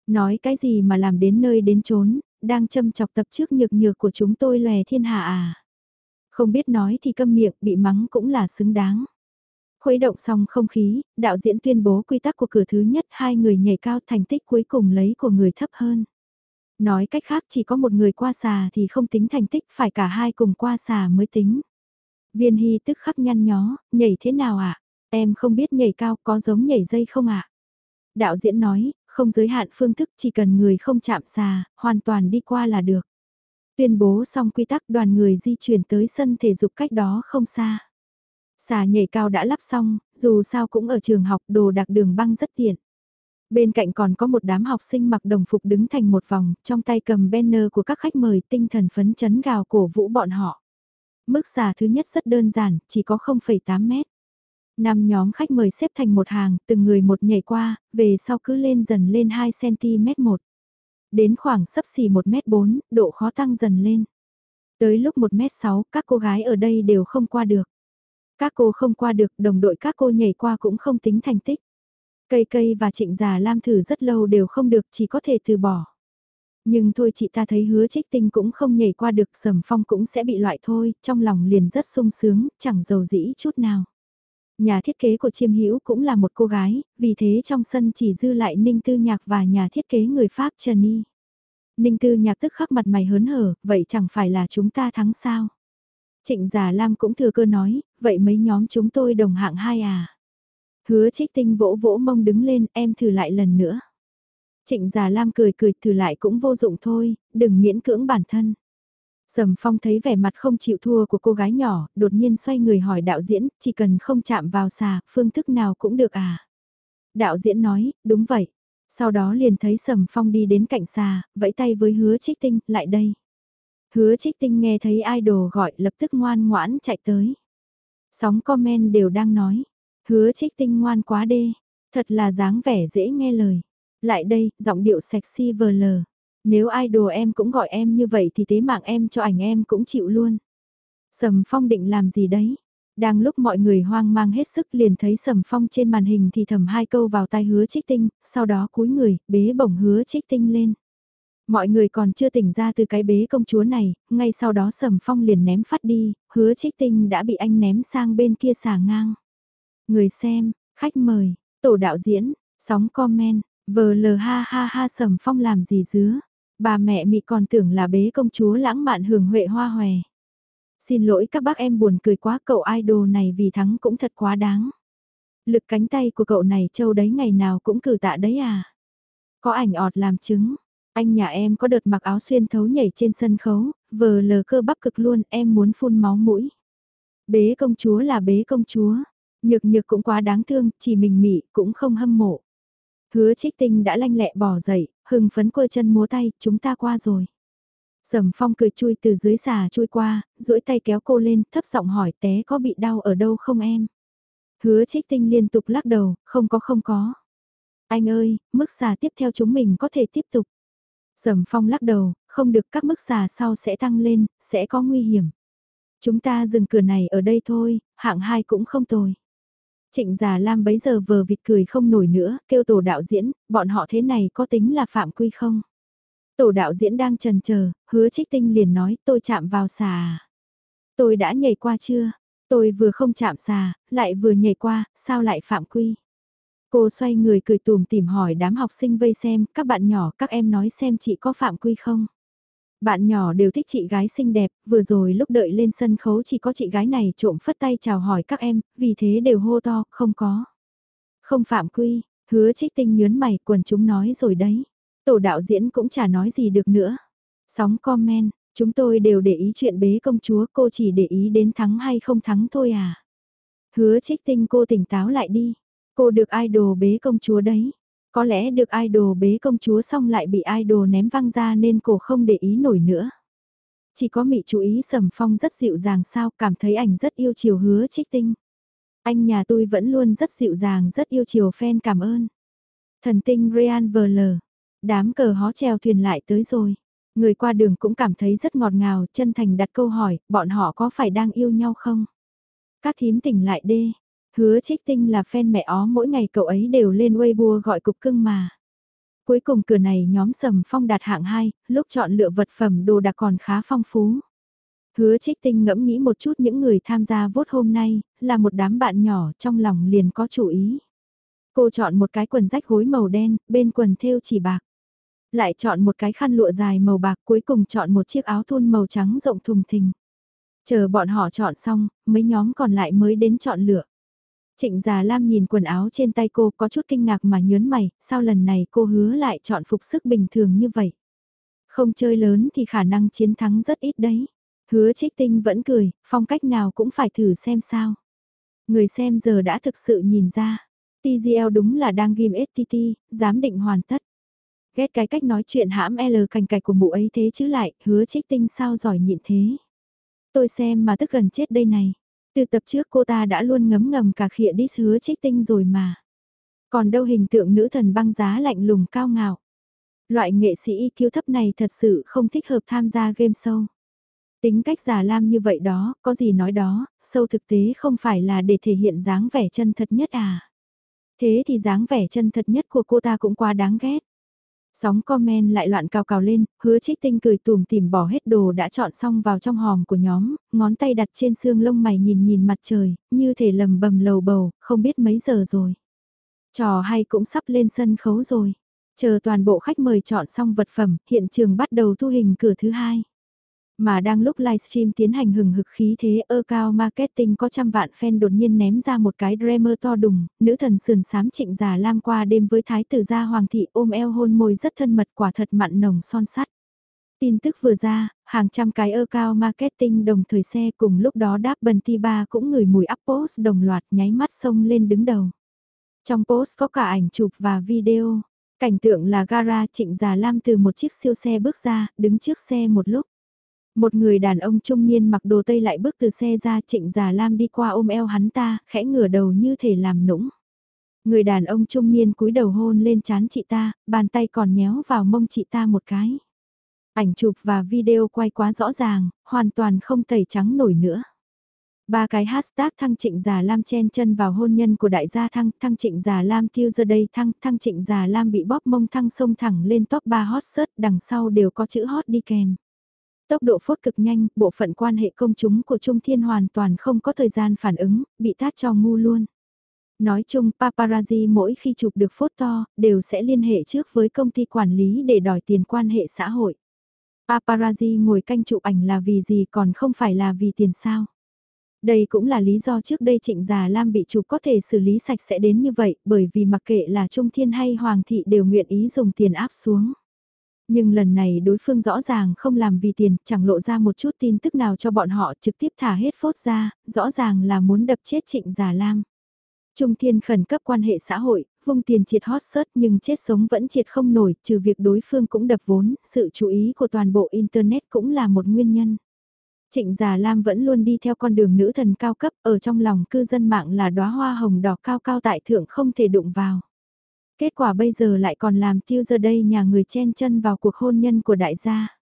A: Nói cái gì mà làm đến nơi đến chốn, đang châm chọc tập trước nhược nhược của chúng tôi lè thiên hạ à. Không biết nói thì câm miệng, bị mắng cũng là xứng đáng. Khuấy động xong không khí, đạo diễn tuyên bố quy tắc của cửa thứ nhất hai người nhảy cao thành tích cuối cùng lấy của người thấp hơn. Nói cách khác chỉ có một người qua xà thì không tính thành tích phải cả hai cùng qua xà mới tính. Viên Hy tức khắc nhăn nhó, nhảy thế nào ạ? À? Em không biết nhảy cao có giống nhảy dây không ạ? À? Đạo diễn nói, không giới hạn phương thức chỉ cần người không chạm xà, hoàn toàn đi qua là được. Tuyên bố xong quy tắc đoàn người di chuyển tới sân thể dục cách đó không xa. Xà nhảy cao đã lắp xong, dù sao cũng ở trường học đồ đặc đường băng rất tiện. Bên cạnh còn có một đám học sinh mặc đồng phục đứng thành một vòng, trong tay cầm banner của các khách mời tinh thần phấn chấn gào cổ vũ bọn họ. Mức xà thứ nhất rất đơn giản, chỉ có 0,8 mét. Năm nhóm khách mời xếp thành một hàng, từng người một nhảy qua, về sau cứ lên dần lên 2cm một. Đến khoảng sấp xỉ 1m4, độ khó tăng dần lên. Tới lúc 1m6, các cô gái ở đây đều không qua được. Các cô không qua được, đồng đội các cô nhảy qua cũng không tính thành tích. Cây cây và trịnh già lam thử rất lâu đều không được, chỉ có thể từ bỏ. Nhưng thôi chị ta thấy hứa trích tinh cũng không nhảy qua được, sầm phong cũng sẽ bị loại thôi, trong lòng liền rất sung sướng, chẳng giàu dĩ chút nào. Nhà thiết kế của Chiêm Hữu cũng là một cô gái, vì thế trong sân chỉ dư lại Ninh Tư Nhạc và nhà thiết kế người Pháp Trần Y. Ninh Tư Nhạc tức khắc mặt mày hớn hở, vậy chẳng phải là chúng ta thắng sao? Trịnh Già Lam cũng thừa cơ nói, vậy mấy nhóm chúng tôi đồng hạng hai à? Hứa trích tinh vỗ vỗ mông đứng lên, em thử lại lần nữa. Trịnh Già Lam cười cười thử lại cũng vô dụng thôi, đừng miễn cưỡng bản thân. Sầm Phong thấy vẻ mặt không chịu thua của cô gái nhỏ, đột nhiên xoay người hỏi đạo diễn, chỉ cần không chạm vào xà, phương thức nào cũng được à? Đạo diễn nói, đúng vậy. Sau đó liền thấy Sầm Phong đi đến cạnh xà, vẫy tay với hứa trích tinh, lại đây. Hứa trích tinh nghe thấy idol gọi lập tức ngoan ngoãn chạy tới. Sóng comment đều đang nói, hứa trích tinh ngoan quá đê, thật là dáng vẻ dễ nghe lời. Lại đây, giọng điệu sexy vờ lờ. Nếu idol em cũng gọi em như vậy thì tế mạng em cho ảnh em cũng chịu luôn. Sầm Phong định làm gì đấy? Đang lúc mọi người hoang mang hết sức liền thấy Sầm Phong trên màn hình thì thầm hai câu vào tai hứa trích tinh, sau đó cúi người, bế bổng hứa trích tinh lên. Mọi người còn chưa tỉnh ra từ cái bế công chúa này, ngay sau đó Sầm Phong liền ném phát đi, hứa trích tinh đã bị anh ném sang bên kia xà ngang. Người xem, khách mời, tổ đạo diễn, sóng comment, vờ lờ ha ha ha Sầm Phong làm gì dứa. Bà mẹ mị còn tưởng là bế công chúa lãng mạn hưởng huệ hoa hòe. Xin lỗi các bác em buồn cười quá cậu idol này vì thắng cũng thật quá đáng. Lực cánh tay của cậu này châu đấy ngày nào cũng cử tạ đấy à. Có ảnh ọt làm chứng, anh nhà em có đợt mặc áo xuyên thấu nhảy trên sân khấu, vờ lờ cơ bắp cực luôn em muốn phun máu mũi. Bế công chúa là bế công chúa, nhược nhược cũng quá đáng thương, chỉ mình mị cũng không hâm mộ. Hứa trích tinh đã lanh lẹ bỏ dậy, hừng phấn quơ chân múa tay, chúng ta qua rồi. Sầm phong cười chui từ dưới xà chui qua, duỗi tay kéo cô lên, thấp giọng hỏi té có bị đau ở đâu không em? Hứa trích tinh liên tục lắc đầu, không có không có. Anh ơi, mức xà tiếp theo chúng mình có thể tiếp tục. Sầm phong lắc đầu, không được các mức xà sau sẽ tăng lên, sẽ có nguy hiểm. Chúng ta dừng cửa này ở đây thôi, hạng hai cũng không tồi. Trịnh già Lam bấy giờ vờ vịt cười không nổi nữa, kêu tổ đạo diễn, bọn họ thế này có tính là phạm quy không? Tổ đạo diễn đang trần chờ, hứa trích tinh liền nói tôi chạm vào xà. Tôi đã nhảy qua chưa? Tôi vừa không chạm xà, lại vừa nhảy qua, sao lại phạm quy? Cô xoay người cười tùm tìm hỏi đám học sinh vây xem, các bạn nhỏ các em nói xem chị có phạm quy không? Bạn nhỏ đều thích chị gái xinh đẹp, vừa rồi lúc đợi lên sân khấu chỉ có chị gái này trộm phất tay chào hỏi các em, vì thế đều hô to, không có. Không phạm quy, hứa trích tinh nhớn mày quần chúng nói rồi đấy. Tổ đạo diễn cũng chả nói gì được nữa. Sóng comment, chúng tôi đều để ý chuyện bế công chúa cô chỉ để ý đến thắng hay không thắng thôi à. Hứa trích tinh cô tỉnh táo lại đi. Cô được idol bế công chúa đấy. Có lẽ được idol bế công chúa xong lại bị idol ném văng ra nên cô không để ý nổi nữa. Chỉ có mị chú ý sầm phong rất dịu dàng sao cảm thấy ảnh rất yêu chiều hứa trích tinh. Anh nhà tôi vẫn luôn rất dịu dàng rất yêu chiều fan cảm ơn. Thần tinh Real VL. Đám cờ hó treo thuyền lại tới rồi. Người qua đường cũng cảm thấy rất ngọt ngào, chân thành đặt câu hỏi, bọn họ có phải đang yêu nhau không? Các thím tỉnh lại đê. Hứa trích tinh là fan mẹ ó mỗi ngày cậu ấy đều lên Weibo gọi cục cưng mà. Cuối cùng cửa này nhóm sầm phong đạt hạng 2, lúc chọn lựa vật phẩm đồ đạc còn khá phong phú. Hứa trích tinh ngẫm nghĩ một chút những người tham gia vốt hôm nay, là một đám bạn nhỏ trong lòng liền có chủ ý. Cô chọn một cái quần rách gối màu đen, bên quần thêu chỉ bạc. Lại chọn một cái khăn lụa dài màu bạc cuối cùng chọn một chiếc áo thun màu trắng rộng thùng thình. Chờ bọn họ chọn xong, mấy nhóm còn lại mới đến chọn lựa. Trịnh Già Lam nhìn quần áo trên tay cô có chút kinh ngạc mà nhớn mày, sao lần này cô hứa lại chọn phục sức bình thường như vậy. Không chơi lớn thì khả năng chiến thắng rất ít đấy. Hứa trích tinh vẫn cười, phong cách nào cũng phải thử xem sao. Người xem giờ đã thực sự nhìn ra. TGL đúng là đang ghim STT, giám định hoàn tất. Ghét cái cách nói chuyện hãm L cành cạch của mụ ấy thế chứ lại, hứa trích tinh sao giỏi nhịn thế. Tôi xem mà tức gần chết đây này. Từ tập trước cô ta đã luôn ngấm ngầm cả khịa đi hứa trích tinh rồi mà. Còn đâu hình tượng nữ thần băng giá lạnh lùng cao ngạo. Loại nghệ sĩ IQ thấp này thật sự không thích hợp tham gia game show. Tính cách giả lam như vậy đó, có gì nói đó, sâu thực tế không phải là để thể hiện dáng vẻ chân thật nhất à. Thế thì dáng vẻ chân thật nhất của cô ta cũng quá đáng ghét. Sóng comment lại loạn cào cào lên, hứa trích tinh cười tùm tìm bỏ hết đồ đã chọn xong vào trong hòm của nhóm, ngón tay đặt trên xương lông mày nhìn nhìn mặt trời, như thể lầm bầm lầu bầu, không biết mấy giờ rồi. Trò hay cũng sắp lên sân khấu rồi. Chờ toàn bộ khách mời chọn xong vật phẩm, hiện trường bắt đầu thu hình cửa thứ hai. Mà đang lúc livestream tiến hành hừng hực khí thế ơ cao marketing có trăm vạn fan đột nhiên ném ra một cái dreamer to đùng, nữ thần sườn sám trịnh già lam qua đêm với thái tử gia hoàng thị ôm eo hôn môi rất thân mật quả thật mặn nồng son sắt. Tin tức vừa ra, hàng trăm cái ơ cao marketing đồng thời xe cùng lúc đó đáp bần ti ba cũng ngửi mùi up post đồng loạt nháy mắt sông lên đứng đầu. Trong post có cả ảnh chụp và video. Cảnh tượng là gara trịnh già lam từ một chiếc siêu xe bước ra, đứng trước xe một lúc. Một người đàn ông trung niên mặc đồ tây lại bước từ xe ra trịnh già lam đi qua ôm eo hắn ta, khẽ ngửa đầu như thể làm nũng. Người đàn ông trung niên cúi đầu hôn lên chán chị ta, bàn tay còn nhéo vào mông chị ta một cái. Ảnh chụp và video quay quá rõ ràng, hoàn toàn không tẩy trắng nổi nữa. Ba cái hashtag thăng trịnh già lam chen chân vào hôn nhân của đại gia thăng, thăng trịnh già lam tiêu giờ đây thăng, thăng trịnh già lam bị bóp mông thăng sông thẳng lên top 3 hot search đằng sau đều có chữ hot đi kèm. Tốc độ phốt cực nhanh, bộ phận quan hệ công chúng của Trung Thiên hoàn toàn không có thời gian phản ứng, bị tát cho ngu luôn. Nói chung paparazzi mỗi khi chụp được phốt to, đều sẽ liên hệ trước với công ty quản lý để đòi tiền quan hệ xã hội. Paparazzi ngồi canh chụp ảnh là vì gì còn không phải là vì tiền sao. Đây cũng là lý do trước đây Trịnh Già Lam bị chụp có thể xử lý sạch sẽ đến như vậy bởi vì mặc kệ là Trung Thiên hay Hoàng thị đều nguyện ý dùng tiền áp xuống. Nhưng lần này đối phương rõ ràng không làm vì tiền, chẳng lộ ra một chút tin tức nào cho bọn họ trực tiếp thả hết phốt ra, rõ ràng là muốn đập chết trịnh Già Lam. Trung Thiên khẩn cấp quan hệ xã hội, vung tiền triệt hot search nhưng chết sống vẫn triệt không nổi, trừ việc đối phương cũng đập vốn, sự chú ý của toàn bộ Internet cũng là một nguyên nhân. Trịnh Già Lam vẫn luôn đi theo con đường nữ thần cao cấp, ở trong lòng cư dân mạng là đóa hoa hồng đỏ cao cao tại thượng không thể đụng vào. Kết quả bây giờ lại còn làm tiêu giờ đây nhà người chen chân vào cuộc hôn nhân của đại gia.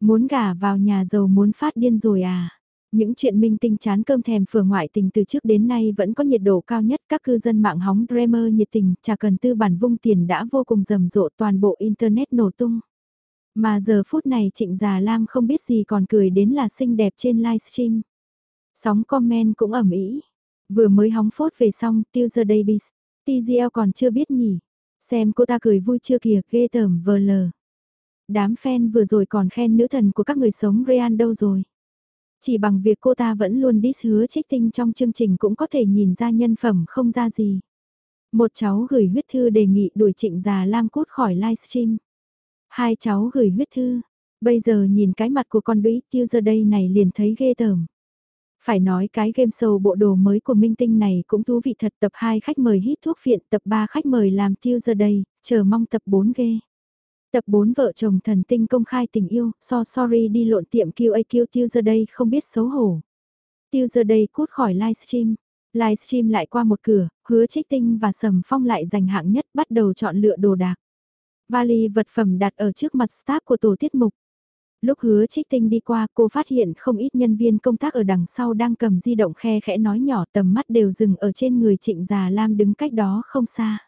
A: Muốn gả vào nhà giàu muốn phát điên rồi à? Những chuyện minh tinh chán cơm thèm phở ngoại tình từ trước đến nay vẫn có nhiệt độ cao nhất các cư dân mạng hóng dreamer nhiệt tình, chả cần tư bản vung tiền đã vô cùng rầm rộ toàn bộ internet nổ tung. Mà giờ phút này Trịnh Già Lam không biết gì còn cười đến là xinh đẹp trên livestream. Sóng comment cũng ẩm ý. Vừa mới hóng phốt về xong, tiêu giờ Davis. TGL còn chưa biết nhỉ. Xem cô ta cười vui chưa kìa, ghê tởm vờ lờ. Đám fan vừa rồi còn khen nữ thần của các người sống Real đâu rồi. Chỉ bằng việc cô ta vẫn luôn diss hứa trích tinh trong chương trình cũng có thể nhìn ra nhân phẩm không ra gì. Một cháu gửi huyết thư đề nghị đuổi trịnh già Lam cút khỏi livestream. Hai cháu gửi huyết thư. Bây giờ nhìn cái mặt của con đũy tiêu giờ đây này liền thấy ghê tởm. Phải nói cái game show bộ đồ mới của Minh Tinh này cũng thú vị thật tập 2 khách mời hít thuốc phiện tập 3 khách mời làm tiêu giờ đây, chờ mong tập 4 ghê. Tập 4 vợ chồng thần tinh công khai tình yêu, so sorry đi lộn tiệm QAQ tiêu giờ đây không biết xấu hổ. Tiêu giờ đây cút khỏi livestream. Livestream lại qua một cửa, hứa trích tinh và sầm phong lại giành hạng nhất bắt đầu chọn lựa đồ đạc. Vali vật phẩm đặt ở trước mặt staff của tổ tiết mục. Lúc hứa trích tinh đi qua cô phát hiện không ít nhân viên công tác ở đằng sau đang cầm di động khe khẽ nói nhỏ tầm mắt đều dừng ở trên người trịnh già Lam đứng cách đó không xa.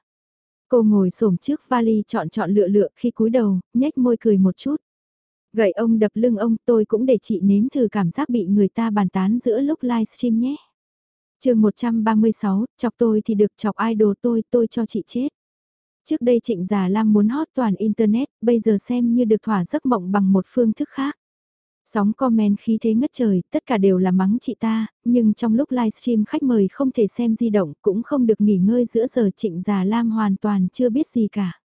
A: Cô ngồi xổm trước vali chọn chọn lựa lựa khi cúi đầu, nhếch môi cười một chút. Gậy ông đập lưng ông tôi cũng để chị nếm thử cảm giác bị người ta bàn tán giữa lúc livestream nhé. chương 136, chọc tôi thì được chọc idol tôi, tôi cho chị chết. Trước đây Trịnh Già Lam muốn hot toàn Internet, bây giờ xem như được thỏa giấc mộng bằng một phương thức khác. Sóng comment khí thế ngất trời, tất cả đều là mắng chị ta, nhưng trong lúc livestream khách mời không thể xem di động, cũng không được nghỉ ngơi giữa giờ Trịnh Già Lam hoàn toàn chưa biết gì cả.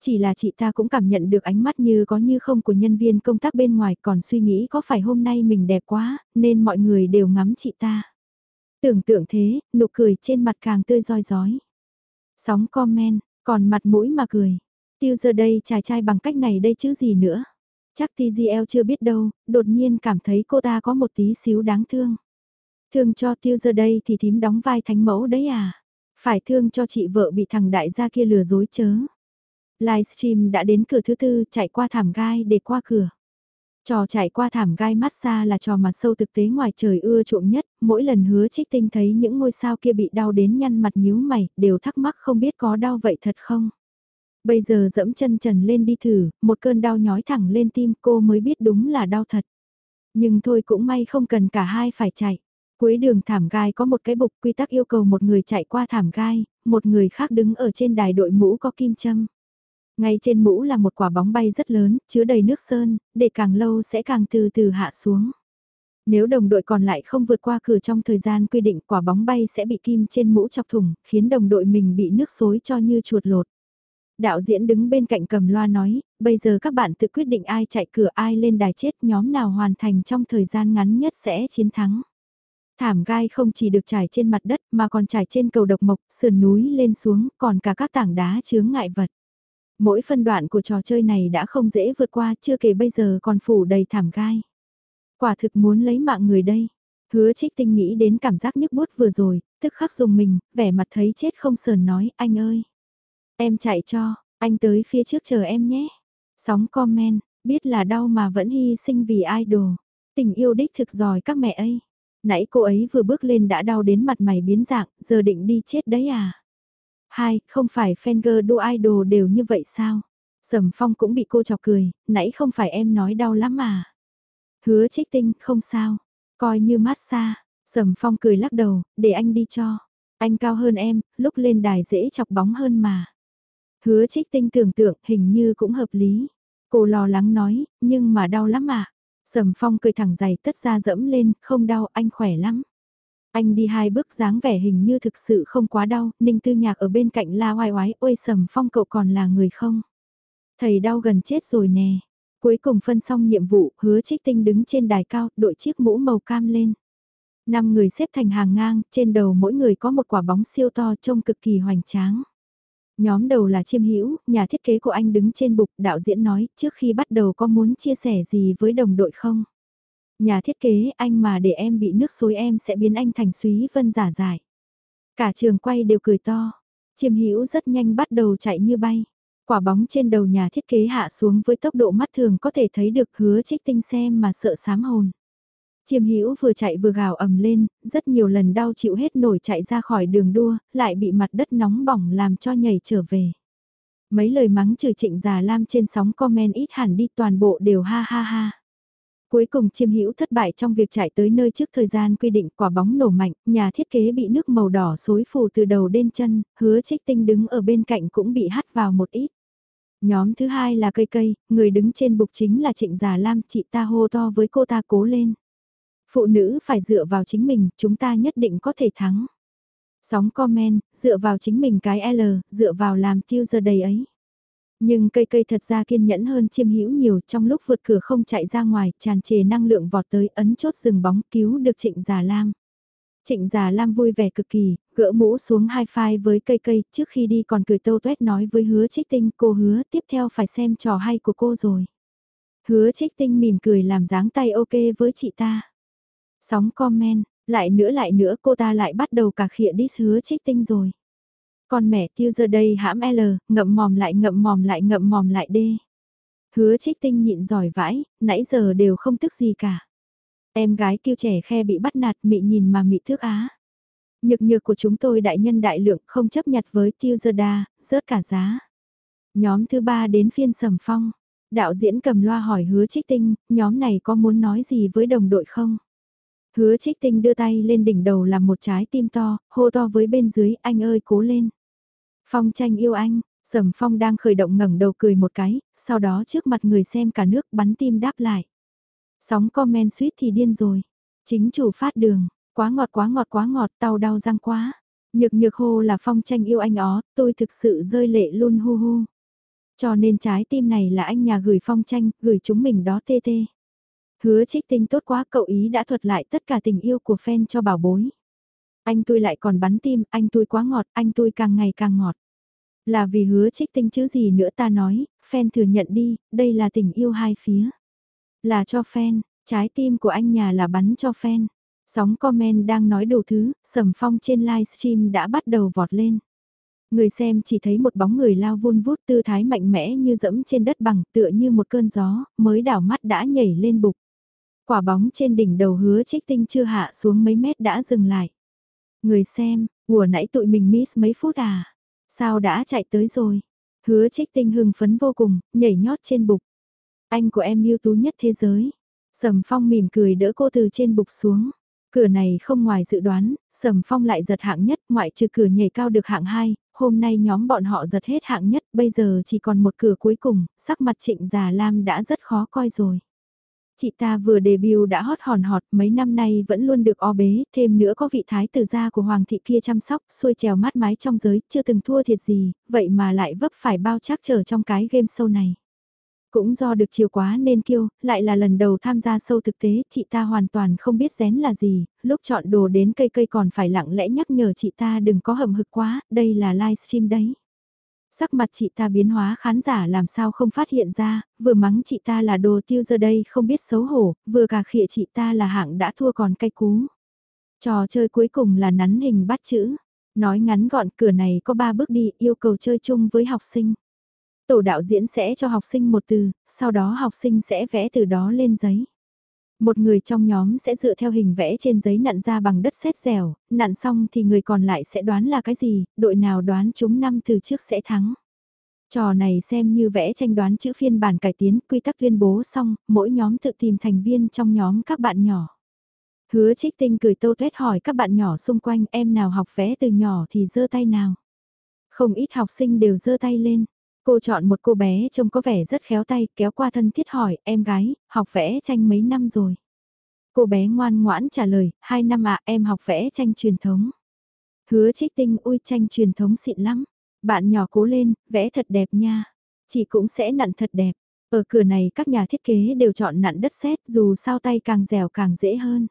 A: Chỉ là chị ta cũng cảm nhận được ánh mắt như có như không của nhân viên công tác bên ngoài còn suy nghĩ có phải hôm nay mình đẹp quá, nên mọi người đều ngắm chị ta. Tưởng tượng thế, nụ cười trên mặt càng tươi roi rói. Sóng comment, còn mặt mũi mà cười. Tiêu giờ đây trai trai bằng cách này đây chứ gì nữa. Chắc TGL chưa biết đâu, đột nhiên cảm thấy cô ta có một tí xíu đáng thương. Thương cho tiêu giờ đây thì thím đóng vai thánh mẫu đấy à. Phải thương cho chị vợ bị thằng đại gia kia lừa dối chớ. Livestream đã đến cửa thứ tư chạy qua thảm gai để qua cửa. Trò chạy qua thảm gai massage là trò mà sâu thực tế ngoài trời ưa chuộng nhất, mỗi lần hứa trích tinh thấy những ngôi sao kia bị đau đến nhăn mặt nhíu mày, đều thắc mắc không biết có đau vậy thật không. Bây giờ dẫm chân trần lên đi thử, một cơn đau nhói thẳng lên tim cô mới biết đúng là đau thật. Nhưng thôi cũng may không cần cả hai phải chạy. Cuối đường thảm gai có một cái bục quy tắc yêu cầu một người chạy qua thảm gai, một người khác đứng ở trên đài đội mũ có kim châm. Ngay trên mũ là một quả bóng bay rất lớn, chứa đầy nước sơn, để càng lâu sẽ càng từ từ hạ xuống. Nếu đồng đội còn lại không vượt qua cửa trong thời gian quy định quả bóng bay sẽ bị kim trên mũ chọc thủng, khiến đồng đội mình bị nước xối cho như chuột lột. Đạo diễn đứng bên cạnh cầm loa nói, bây giờ các bạn tự quyết định ai chạy cửa ai lên đài chết nhóm nào hoàn thành trong thời gian ngắn nhất sẽ chiến thắng. Thảm gai không chỉ được trải trên mặt đất mà còn trải trên cầu độc mộc, sườn núi lên xuống, còn cả các tảng đá chướng ngại vật. Mỗi phân đoạn của trò chơi này đã không dễ vượt qua, chưa kể bây giờ còn phủ đầy thảm gai. Quả thực muốn lấy mạng người đây. Hứa trích tinh nghĩ đến cảm giác nhức bút vừa rồi, tức khắc dùng mình, vẻ mặt thấy chết không sờn nói, anh ơi. Em chạy cho, anh tới phía trước chờ em nhé. Sóng comment, biết là đau mà vẫn hy sinh vì idol. Tình yêu đích thực giỏi các mẹ ấy. Nãy cô ấy vừa bước lên đã đau đến mặt mày biến dạng, giờ định đi chết đấy à. Hai, không phải Fenger đua idol đều như vậy sao? Sầm phong cũng bị cô chọc cười, nãy không phải em nói đau lắm mà. Hứa trích tinh, không sao. Coi như mát xa. Sầm phong cười lắc đầu, để anh đi cho. Anh cao hơn em, lúc lên đài dễ chọc bóng hơn mà. Hứa trích tinh tưởng tượng hình như cũng hợp lý. Cô lo lắng nói, nhưng mà đau lắm mà. Sầm phong cười thẳng giày tất ra dẫm lên, không đau, anh khỏe lắm. Anh đi hai bước dáng vẻ hình như thực sự không quá đau, Ninh Tư Nhạc ở bên cạnh la oai oái, ôi sầm phong cậu còn là người không? Thầy đau gần chết rồi nè. Cuối cùng phân xong nhiệm vụ, hứa trích tinh đứng trên đài cao, đội chiếc mũ màu cam lên. Năm người xếp thành hàng ngang, trên đầu mỗi người có một quả bóng siêu to trông cực kỳ hoành tráng. Nhóm đầu là Chiêm Hữu, nhà thiết kế của anh đứng trên bục, đạo diễn nói, trước khi bắt đầu có muốn chia sẻ gì với đồng đội không? Nhà thiết kế anh mà để em bị nước xối em sẽ biến anh thành suý vân giả giải. Cả trường quay đều cười to. Chiêm hữu rất nhanh bắt đầu chạy như bay. Quả bóng trên đầu nhà thiết kế hạ xuống với tốc độ mắt thường có thể thấy được hứa trích tinh xem mà sợ sám hồn. Chiêm hữu vừa chạy vừa gào ầm lên, rất nhiều lần đau chịu hết nổi chạy ra khỏi đường đua, lại bị mặt đất nóng bỏng làm cho nhảy trở về. Mấy lời mắng chửi trịnh già lam trên sóng comment ít hẳn đi toàn bộ đều ha ha ha. Cuối cùng chiêm hữu thất bại trong việc chạy tới nơi trước thời gian quy định quả bóng nổ mạnh, nhà thiết kế bị nước màu đỏ xối phù từ đầu đến chân, hứa trích tinh đứng ở bên cạnh cũng bị hắt vào một ít. Nhóm thứ hai là cây cây, người đứng trên bục chính là Trịnh Già Lam, chị ta hô to với cô ta cố lên. Phụ nữ phải dựa vào chính mình, chúng ta nhất định có thể thắng. Sóng comment, dựa vào chính mình cái L, dựa vào làm tiêu giờ đầy ấy. Nhưng cây cây thật ra kiên nhẫn hơn chiêm hữu nhiều trong lúc vượt cửa không chạy ra ngoài, tràn trề năng lượng vọt tới ấn chốt rừng bóng cứu được trịnh Già Lam. Trịnh Già Lam vui vẻ cực kỳ, gỡ mũ xuống hai phai với cây cây, trước khi đi còn cười tâu tuét nói với hứa trích tinh, cô hứa tiếp theo phải xem trò hay của cô rồi. Hứa trích tinh mỉm cười làm dáng tay ok với chị ta. Sóng comment, lại nữa lại nữa cô ta lại bắt đầu cả khịa diss hứa trích tinh rồi. Con mẹ tiêu giờ đây hãm L, ngậm mòm lại ngậm mòm lại ngậm mòm lại D. Hứa trích tinh nhịn giỏi vãi, nãy giờ đều không tức gì cả. Em gái kêu trẻ khe bị bắt nạt mị nhìn mà mị thước á. Nhược nhược của chúng tôi đại nhân đại lượng không chấp nhặt với tiêu giờ đa, rớt cả giá. Nhóm thứ ba đến phiên sầm phong. Đạo diễn cầm loa hỏi hứa trích tinh, nhóm này có muốn nói gì với đồng đội không? Hứa trích tinh đưa tay lên đỉnh đầu làm một trái tim to, hô to với bên dưới, anh ơi cố lên. Phong tranh yêu anh, sầm phong đang khởi động ngẩng đầu cười một cái, sau đó trước mặt người xem cả nước bắn tim đáp lại. Sóng comment suýt thì điên rồi. Chính chủ phát đường, quá ngọt quá ngọt quá ngọt, tao đau răng quá. Nhược nhược hô là phong tranh yêu anh ó, tôi thực sự rơi lệ luôn hu hu. Cho nên trái tim này là anh nhà gửi phong tranh, gửi chúng mình đó tê tê. Hứa trích tinh tốt quá cậu ý đã thuật lại tất cả tình yêu của fan cho bảo bối. Anh tôi lại còn bắn tim, anh tôi quá ngọt, anh tôi càng ngày càng ngọt. Là vì hứa trích tinh chứ gì nữa ta nói, fan thừa nhận đi, đây là tình yêu hai phía. Là cho fan, trái tim của anh nhà là bắn cho fan. Sóng comment đang nói đủ thứ, sầm phong trên livestream đã bắt đầu vọt lên. Người xem chỉ thấy một bóng người lao vun vút tư thái mạnh mẽ như dẫm trên đất bằng tựa như một cơn gió, mới đảo mắt đã nhảy lên bục. Quả bóng trên đỉnh đầu hứa trích tinh chưa hạ xuống mấy mét đã dừng lại. Người xem, vừa nãy tụi mình miss mấy phút à? Sao đã chạy tới rồi? Hứa trích tinh hưng phấn vô cùng, nhảy nhót trên bục. Anh của em yêu tú nhất thế giới. Sầm Phong mỉm cười đỡ cô từ trên bục xuống. Cửa này không ngoài dự đoán, Sầm Phong lại giật hạng nhất ngoại trừ cửa nhảy cao được hạng 2, hôm nay nhóm bọn họ giật hết hạng nhất, bây giờ chỉ còn một cửa cuối cùng, sắc mặt trịnh già Lam đã rất khó coi rồi. Chị ta vừa debut đã hót hòn hot mấy năm nay vẫn luôn được o bế, thêm nữa có vị thái tử gia của hoàng thị kia chăm sóc, xuôi trèo mát mái trong giới, chưa từng thua thiệt gì, vậy mà lại vấp phải bao trắc trở trong cái game show này. Cũng do được chiều quá nên kiêu, lại là lần đầu tham gia sâu thực tế, chị ta hoàn toàn không biết rén là gì, lúc chọn đồ đến cây cây còn phải lặng lẽ nhắc nhở chị ta đừng có hầm hực quá, đây là livestream đấy. Sắc mặt chị ta biến hóa khán giả làm sao không phát hiện ra, vừa mắng chị ta là đồ tiêu giờ đây không biết xấu hổ, vừa cà khịa chị ta là hạng đã thua còn cay cú. Trò chơi cuối cùng là nắn hình bắt chữ. Nói ngắn gọn cửa này có ba bước đi yêu cầu chơi chung với học sinh. Tổ đạo diễn sẽ cho học sinh một từ, sau đó học sinh sẽ vẽ từ đó lên giấy. Một người trong nhóm sẽ dựa theo hình vẽ trên giấy nặn ra bằng đất sét dẻo, nặn xong thì người còn lại sẽ đoán là cái gì, đội nào đoán chúng năm từ trước sẽ thắng. Trò này xem như vẽ tranh đoán chữ phiên bản cải tiến, quy tắc tuyên bố xong, mỗi nhóm tự tìm thành viên trong nhóm các bạn nhỏ. Hứa trích tinh cười tô tuét hỏi các bạn nhỏ xung quanh em nào học vẽ từ nhỏ thì giơ tay nào. Không ít học sinh đều giơ tay lên. Cô chọn một cô bé trông có vẻ rất khéo tay, kéo qua thân thiết hỏi, em gái, học vẽ tranh mấy năm rồi? Cô bé ngoan ngoãn trả lời, hai năm ạ, em học vẽ tranh truyền thống. Hứa trích tinh, ui tranh truyền thống xịn lắm. Bạn nhỏ cố lên, vẽ thật đẹp nha. Chị cũng sẽ nặn thật đẹp. Ở cửa này các nhà thiết kế đều chọn nặn đất sét dù sao tay càng dẻo càng dễ hơn.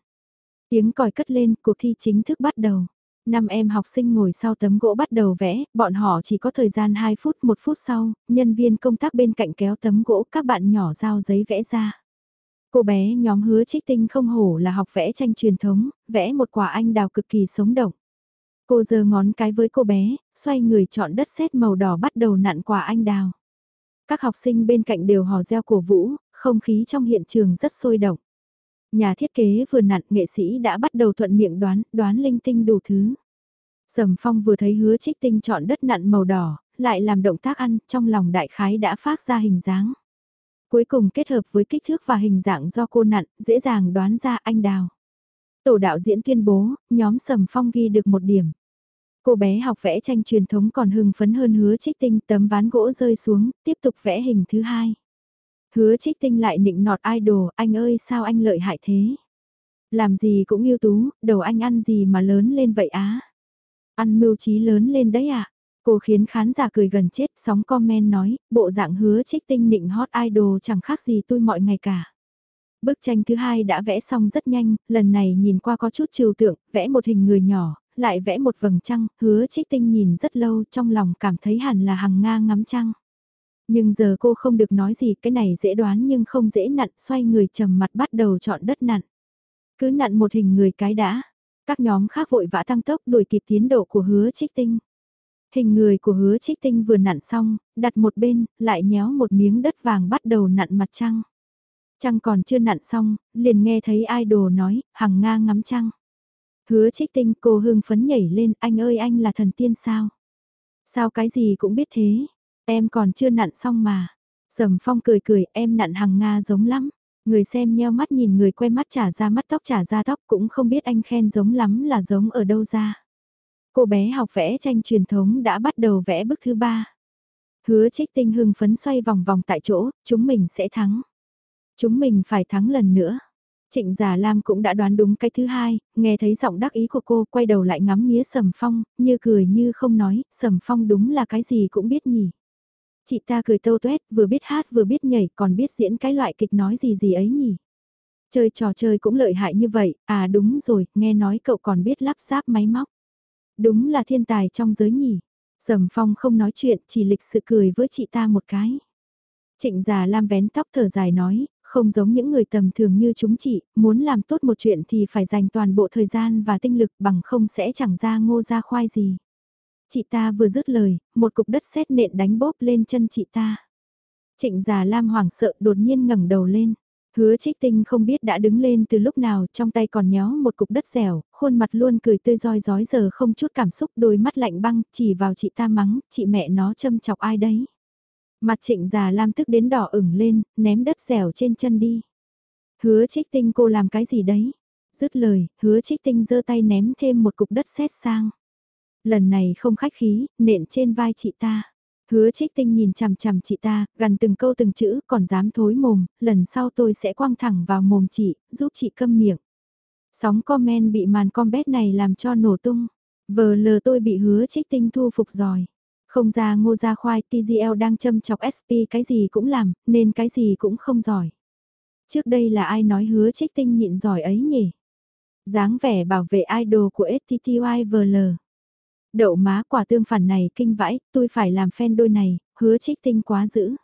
A: Tiếng còi cất lên, cuộc thi chính thức bắt đầu. Năm em học sinh ngồi sau tấm gỗ bắt đầu vẽ, bọn họ chỉ có thời gian 2 phút, 1 phút sau, nhân viên công tác bên cạnh kéo tấm gỗ các bạn nhỏ giao giấy vẽ ra. Cô bé nhóm hứa trích tinh không hổ là học vẽ tranh truyền thống, vẽ một quả anh đào cực kỳ sống động. Cô giơ ngón cái với cô bé, xoay người chọn đất sét màu đỏ bắt đầu nặn quả anh đào. Các học sinh bên cạnh đều hò reo cổ vũ, không khí trong hiện trường rất sôi động. Nhà thiết kế vừa nặn nghệ sĩ đã bắt đầu thuận miệng đoán, đoán linh tinh đủ thứ. Sầm phong vừa thấy hứa trích tinh chọn đất nặn màu đỏ, lại làm động tác ăn, trong lòng đại khái đã phát ra hình dáng. Cuối cùng kết hợp với kích thước và hình dạng do cô nặn, dễ dàng đoán ra anh đào. Tổ đạo diễn tuyên bố, nhóm sầm phong ghi được một điểm. Cô bé học vẽ tranh truyền thống còn hưng phấn hơn hứa trích tinh tấm ván gỗ rơi xuống, tiếp tục vẽ hình thứ hai. Hứa trích tinh lại nịnh nọt idol, anh ơi sao anh lợi hại thế? Làm gì cũng yêu tú, đầu anh ăn gì mà lớn lên vậy á? Ăn mưu trí lớn lên đấy à? Cô khiến khán giả cười gần chết, sóng comment nói, bộ dạng hứa trích tinh nịnh hot idol chẳng khác gì tôi mọi ngày cả. Bức tranh thứ hai đã vẽ xong rất nhanh, lần này nhìn qua có chút trừu tượng, vẽ một hình người nhỏ, lại vẽ một vầng trăng, hứa trích tinh nhìn rất lâu trong lòng cảm thấy hẳn là hằng nga ngắm trăng. Nhưng giờ cô không được nói gì, cái này dễ đoán nhưng không dễ nặn, xoay người trầm mặt bắt đầu chọn đất nặn. Cứ nặn một hình người cái đã, các nhóm khác vội vã tăng tốc đuổi kịp tiến độ của hứa trích tinh. Hình người của hứa trích tinh vừa nặn xong, đặt một bên, lại nhéo một miếng đất vàng bắt đầu nặn mặt trăng. Trăng còn chưa nặn xong, liền nghe thấy idol nói, hằng nga ngắm trăng. Hứa trích tinh cô hưng phấn nhảy lên, anh ơi anh là thần tiên sao? Sao cái gì cũng biết thế? Em còn chưa nặn xong mà. Sầm phong cười cười, em nặn hằng nga giống lắm. Người xem nheo mắt nhìn người quay mắt trả ra mắt tóc trả ra tóc cũng không biết anh khen giống lắm là giống ở đâu ra. Cô bé học vẽ tranh truyền thống đã bắt đầu vẽ bức thứ ba. Hứa trích tinh hưng phấn xoay vòng vòng tại chỗ, chúng mình sẽ thắng. Chúng mình phải thắng lần nữa. Trịnh Già Lam cũng đã đoán đúng cái thứ hai, nghe thấy giọng đắc ý của cô quay đầu lại ngắm nghía Sầm Phong, như cười như không nói, Sầm Phong đúng là cái gì cũng biết nhỉ. Chị ta cười tâu tuét, vừa biết hát vừa biết nhảy, còn biết diễn cái loại kịch nói gì gì ấy nhỉ. Chơi trò chơi cũng lợi hại như vậy, à đúng rồi, nghe nói cậu còn biết lắp ráp máy móc. Đúng là thiên tài trong giới nhỉ. Sầm Phong không nói chuyện, chỉ lịch sự cười với chị ta một cái. Trịnh già lam vén tóc thở dài nói, không giống những người tầm thường như chúng chị, muốn làm tốt một chuyện thì phải dành toàn bộ thời gian và tinh lực bằng không sẽ chẳng ra ngô ra khoai gì. Chị ta vừa dứt lời, một cục đất sét nện đánh bóp lên chân chị ta. Trịnh già lam hoảng sợ đột nhiên ngẩng đầu lên. Hứa trích tinh không biết đã đứng lên từ lúc nào trong tay còn nhó một cục đất dẻo, khuôn mặt luôn cười tươi roi rói giờ không chút cảm xúc đôi mắt lạnh băng chỉ vào chị ta mắng, chị mẹ nó châm chọc ai đấy. Mặt trịnh già lam tức đến đỏ ửng lên, ném đất dẻo trên chân đi. Hứa trích tinh cô làm cái gì đấy? Dứt lời, hứa trích tinh giơ tay ném thêm một cục đất sét sang. Lần này không khách khí, nện trên vai chị ta. Hứa trích tinh nhìn chằm chằm chị ta, gần từng câu từng chữ, còn dám thối mồm, lần sau tôi sẽ quăng thẳng vào mồm chị, giúp chị câm miệng. Sóng comment bị màn combat này làm cho nổ tung. Vờ lờ tôi bị hứa trích tinh thu phục rồi. Không ra ngô ra khoai TGL đang châm chọc SP cái gì cũng làm, nên cái gì cũng không giỏi. Trước đây là ai nói hứa trích tinh nhịn giỏi ấy nhỉ? dáng vẻ bảo vệ idol của STTYVL. Đậu má quả tương phản này kinh vãi, tôi phải làm fan đôi này, hứa trích tinh quá dữ.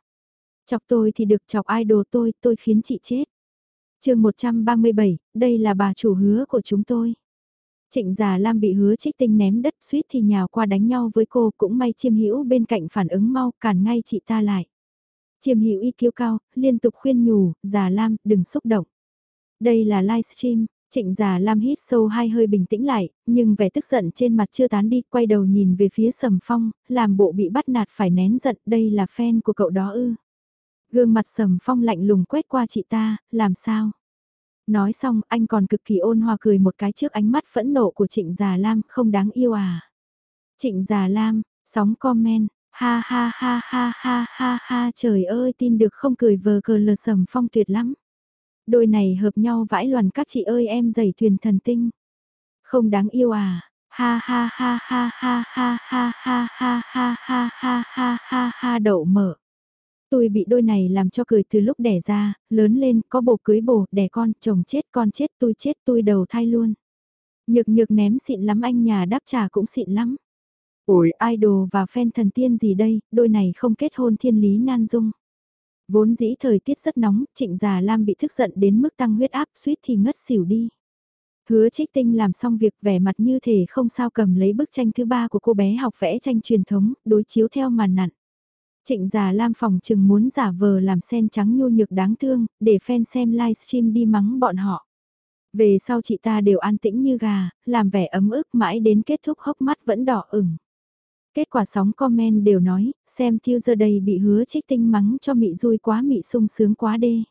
A: Chọc tôi thì được chọc idol tôi, tôi khiến chị chết. chương 137, đây là bà chủ hứa của chúng tôi. Trịnh Già Lam bị hứa trích tinh ném đất suýt thì nhào qua đánh nhau với cô cũng may chiêm hữu bên cạnh phản ứng mau cản ngay chị ta lại. Chiêm hữu y kiêu cao, liên tục khuyên nhủ, Già Lam đừng xúc động. Đây là livestream, Trịnh Già Lam hít sâu hai hơi bình tĩnh lại, nhưng vẻ tức giận trên mặt chưa tán đi, quay đầu nhìn về phía Sầm Phong, làm bộ bị bắt nạt phải nén giận, đây là fan của cậu đó ư. Gương mặt Sầm Phong lạnh lùng quét qua chị ta, làm sao? Nói xong, anh còn cực kỳ ôn hòa cười một cái trước ánh mắt phẫn nộ của Trịnh Già Lam, không đáng yêu à. Trịnh Già Lam, sóng comment, ha ha ha ha ha ha ha trời ơi tin được không cười vờ cờ lờ sầm phong tuyệt lắm. Đôi này hợp nhau vãi loàn các chị ơi em dày thuyền thần tinh. Không đáng yêu à, ha ha ha ha ha ha ha ha ha ha ha ha ha ha ha đậu mở tôi bị đôi này làm cho cười từ lúc đẻ ra, lớn lên, có bồ cưới bồ, đẻ con, chồng chết, con chết, tôi chết, tôi đầu thai luôn. Nhược nhược ném xịn lắm anh nhà đáp trả cũng xịn lắm. Ủi, idol và fan thần tiên gì đây, đôi này không kết hôn thiên lý nan dung. Vốn dĩ thời tiết rất nóng, trịnh già Lam bị thức giận đến mức tăng huyết áp suýt thì ngất xỉu đi. Hứa trích tinh làm xong việc vẻ mặt như thể không sao cầm lấy bức tranh thứ ba của cô bé học vẽ tranh truyền thống, đối chiếu theo màn nặn. Trịnh già Lam phòng chừng muốn giả vờ làm sen trắng nhu nhược đáng thương, để fan xem livestream đi mắng bọn họ. Về sau chị ta đều an tĩnh như gà, làm vẻ ấm ức mãi đến kết thúc hốc mắt vẫn đỏ ửng. Kết quả sóng comment đều nói, xem tiêu giờ đây bị hứa trích tinh mắng cho mị vui quá mị sung sướng quá đê.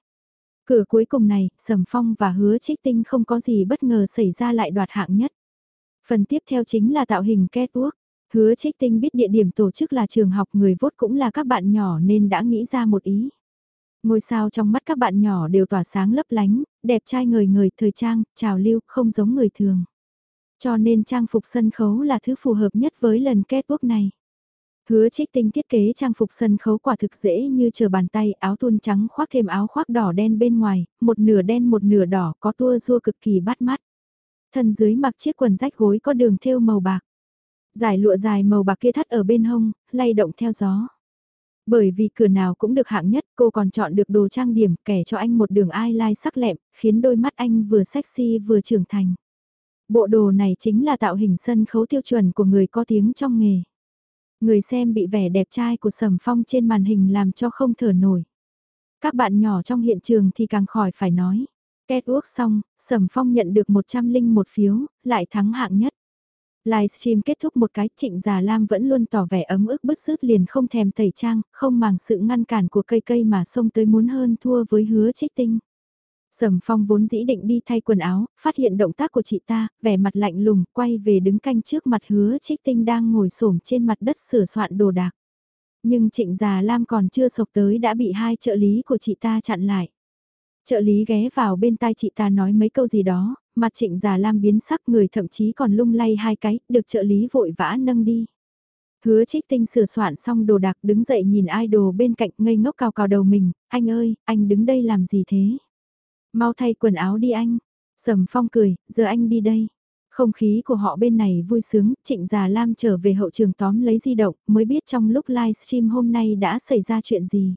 A: Cửa cuối cùng này, Sầm Phong và hứa trích tinh không có gì bất ngờ xảy ra lại đoạt hạng nhất. Phần tiếp theo chính là tạo hình catwalk. Hứa trích tinh biết địa điểm tổ chức là trường học người vốt cũng là các bạn nhỏ nên đã nghĩ ra một ý. Ngôi sao trong mắt các bạn nhỏ đều tỏa sáng lấp lánh, đẹp trai người người thời trang, trào lưu, không giống người thường. Cho nên trang phục sân khấu là thứ phù hợp nhất với lần kết quốc này. Hứa trích tinh thiết kế trang phục sân khấu quả thực dễ như chờ bàn tay, áo thun trắng khoác thêm áo khoác đỏ đen bên ngoài, một nửa đen một nửa đỏ có tua rua cực kỳ bắt mắt. Thân dưới mặc chiếc quần rách gối có đường thêu màu bạc. Giải lụa dài màu bạc kia thắt ở bên hông, lay động theo gió. Bởi vì cửa nào cũng được hạng nhất, cô còn chọn được đồ trang điểm kẻ cho anh một đường eyeliner sắc lẹm, khiến đôi mắt anh vừa sexy vừa trưởng thành. Bộ đồ này chính là tạo hình sân khấu tiêu chuẩn của người có tiếng trong nghề. Người xem bị vẻ đẹp trai của Sầm Phong trên màn hình làm cho không thở nổi. Các bạn nhỏ trong hiện trường thì càng khỏi phải nói. Kết ước xong, Sầm Phong nhận được 101 phiếu, lại thắng hạng nhất. Livestream kết thúc một cái trịnh già Lam vẫn luôn tỏ vẻ ấm ức bứt rứt liền không thèm tẩy trang, không màng sự ngăn cản của cây cây mà xông tới muốn hơn thua với hứa trích tinh. Sầm phong vốn dĩ định đi thay quần áo, phát hiện động tác của chị ta, vẻ mặt lạnh lùng, quay về đứng canh trước mặt hứa trích tinh đang ngồi xổm trên mặt đất sửa soạn đồ đạc. Nhưng trịnh già Lam còn chưa sộc tới đã bị hai trợ lý của chị ta chặn lại. Trợ lý ghé vào bên tai chị ta nói mấy câu gì đó, mặt trịnh già lam biến sắc người thậm chí còn lung lay hai cái, được trợ lý vội vã nâng đi. Hứa trích tinh sửa soạn xong đồ đạc đứng dậy nhìn idol bên cạnh ngây ngốc cao cao đầu mình, anh ơi, anh đứng đây làm gì thế? Mau thay quần áo đi anh. Sầm phong cười, giờ anh đi đây. Không khí của họ bên này vui sướng, trịnh già Lam trở về hậu trường tóm lấy di động, mới biết trong lúc livestream hôm nay đã xảy ra chuyện gì.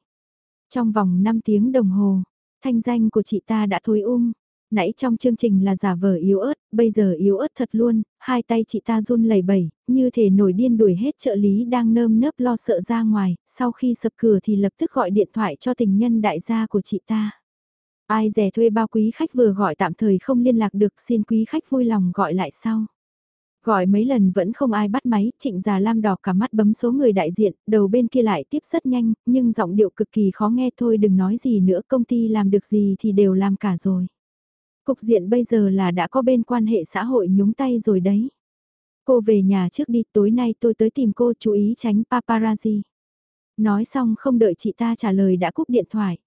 A: Trong vòng 5 tiếng đồng hồ, thanh danh của chị ta đã thối um. Nãy trong chương trình là giả vờ yếu ớt, bây giờ yếu ớt thật luôn, hai tay chị ta run lẩy bẩy, như thể nổi điên đuổi hết trợ lý đang nơm nớp lo sợ ra ngoài, sau khi sập cửa thì lập tức gọi điện thoại cho tình nhân đại gia của chị ta. Ai rẻ thuê bao quý khách vừa gọi tạm thời không liên lạc được xin quý khách vui lòng gọi lại sau. Gọi mấy lần vẫn không ai bắt máy, trịnh già lam đỏ cả mắt bấm số người đại diện, đầu bên kia lại tiếp rất nhanh, nhưng giọng điệu cực kỳ khó nghe thôi đừng nói gì nữa, công ty làm được gì thì đều làm cả rồi. Cục diện bây giờ là đã có bên quan hệ xã hội nhúng tay rồi đấy. Cô về nhà trước đi, tối nay tôi tới tìm cô chú ý tránh paparazzi. Nói xong không đợi chị ta trả lời đã cúp điện thoại.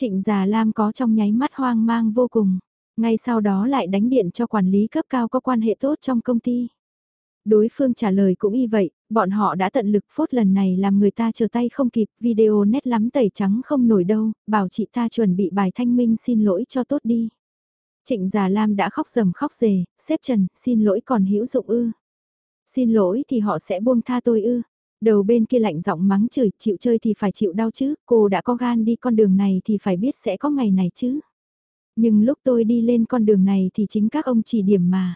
A: Trịnh Già Lam có trong nháy mắt hoang mang vô cùng. Ngay sau đó lại đánh điện cho quản lý cấp cao có quan hệ tốt trong công ty. Đối phương trả lời cũng y vậy, bọn họ đã tận lực phốt lần này làm người ta chờ tay không kịp, video nét lắm tẩy trắng không nổi đâu, bảo chị ta chuẩn bị bài thanh minh xin lỗi cho tốt đi. Trịnh Già Lam đã khóc rầm khóc rề, xếp trần, xin lỗi còn hữu dụng ư. Xin lỗi thì họ sẽ buông tha tôi ư. Đầu bên kia lạnh giọng mắng chửi, chịu chơi thì phải chịu đau chứ, cô đã có gan đi con đường này thì phải biết sẽ có ngày này chứ. Nhưng lúc tôi đi lên con đường này thì chính các ông chỉ điểm mà.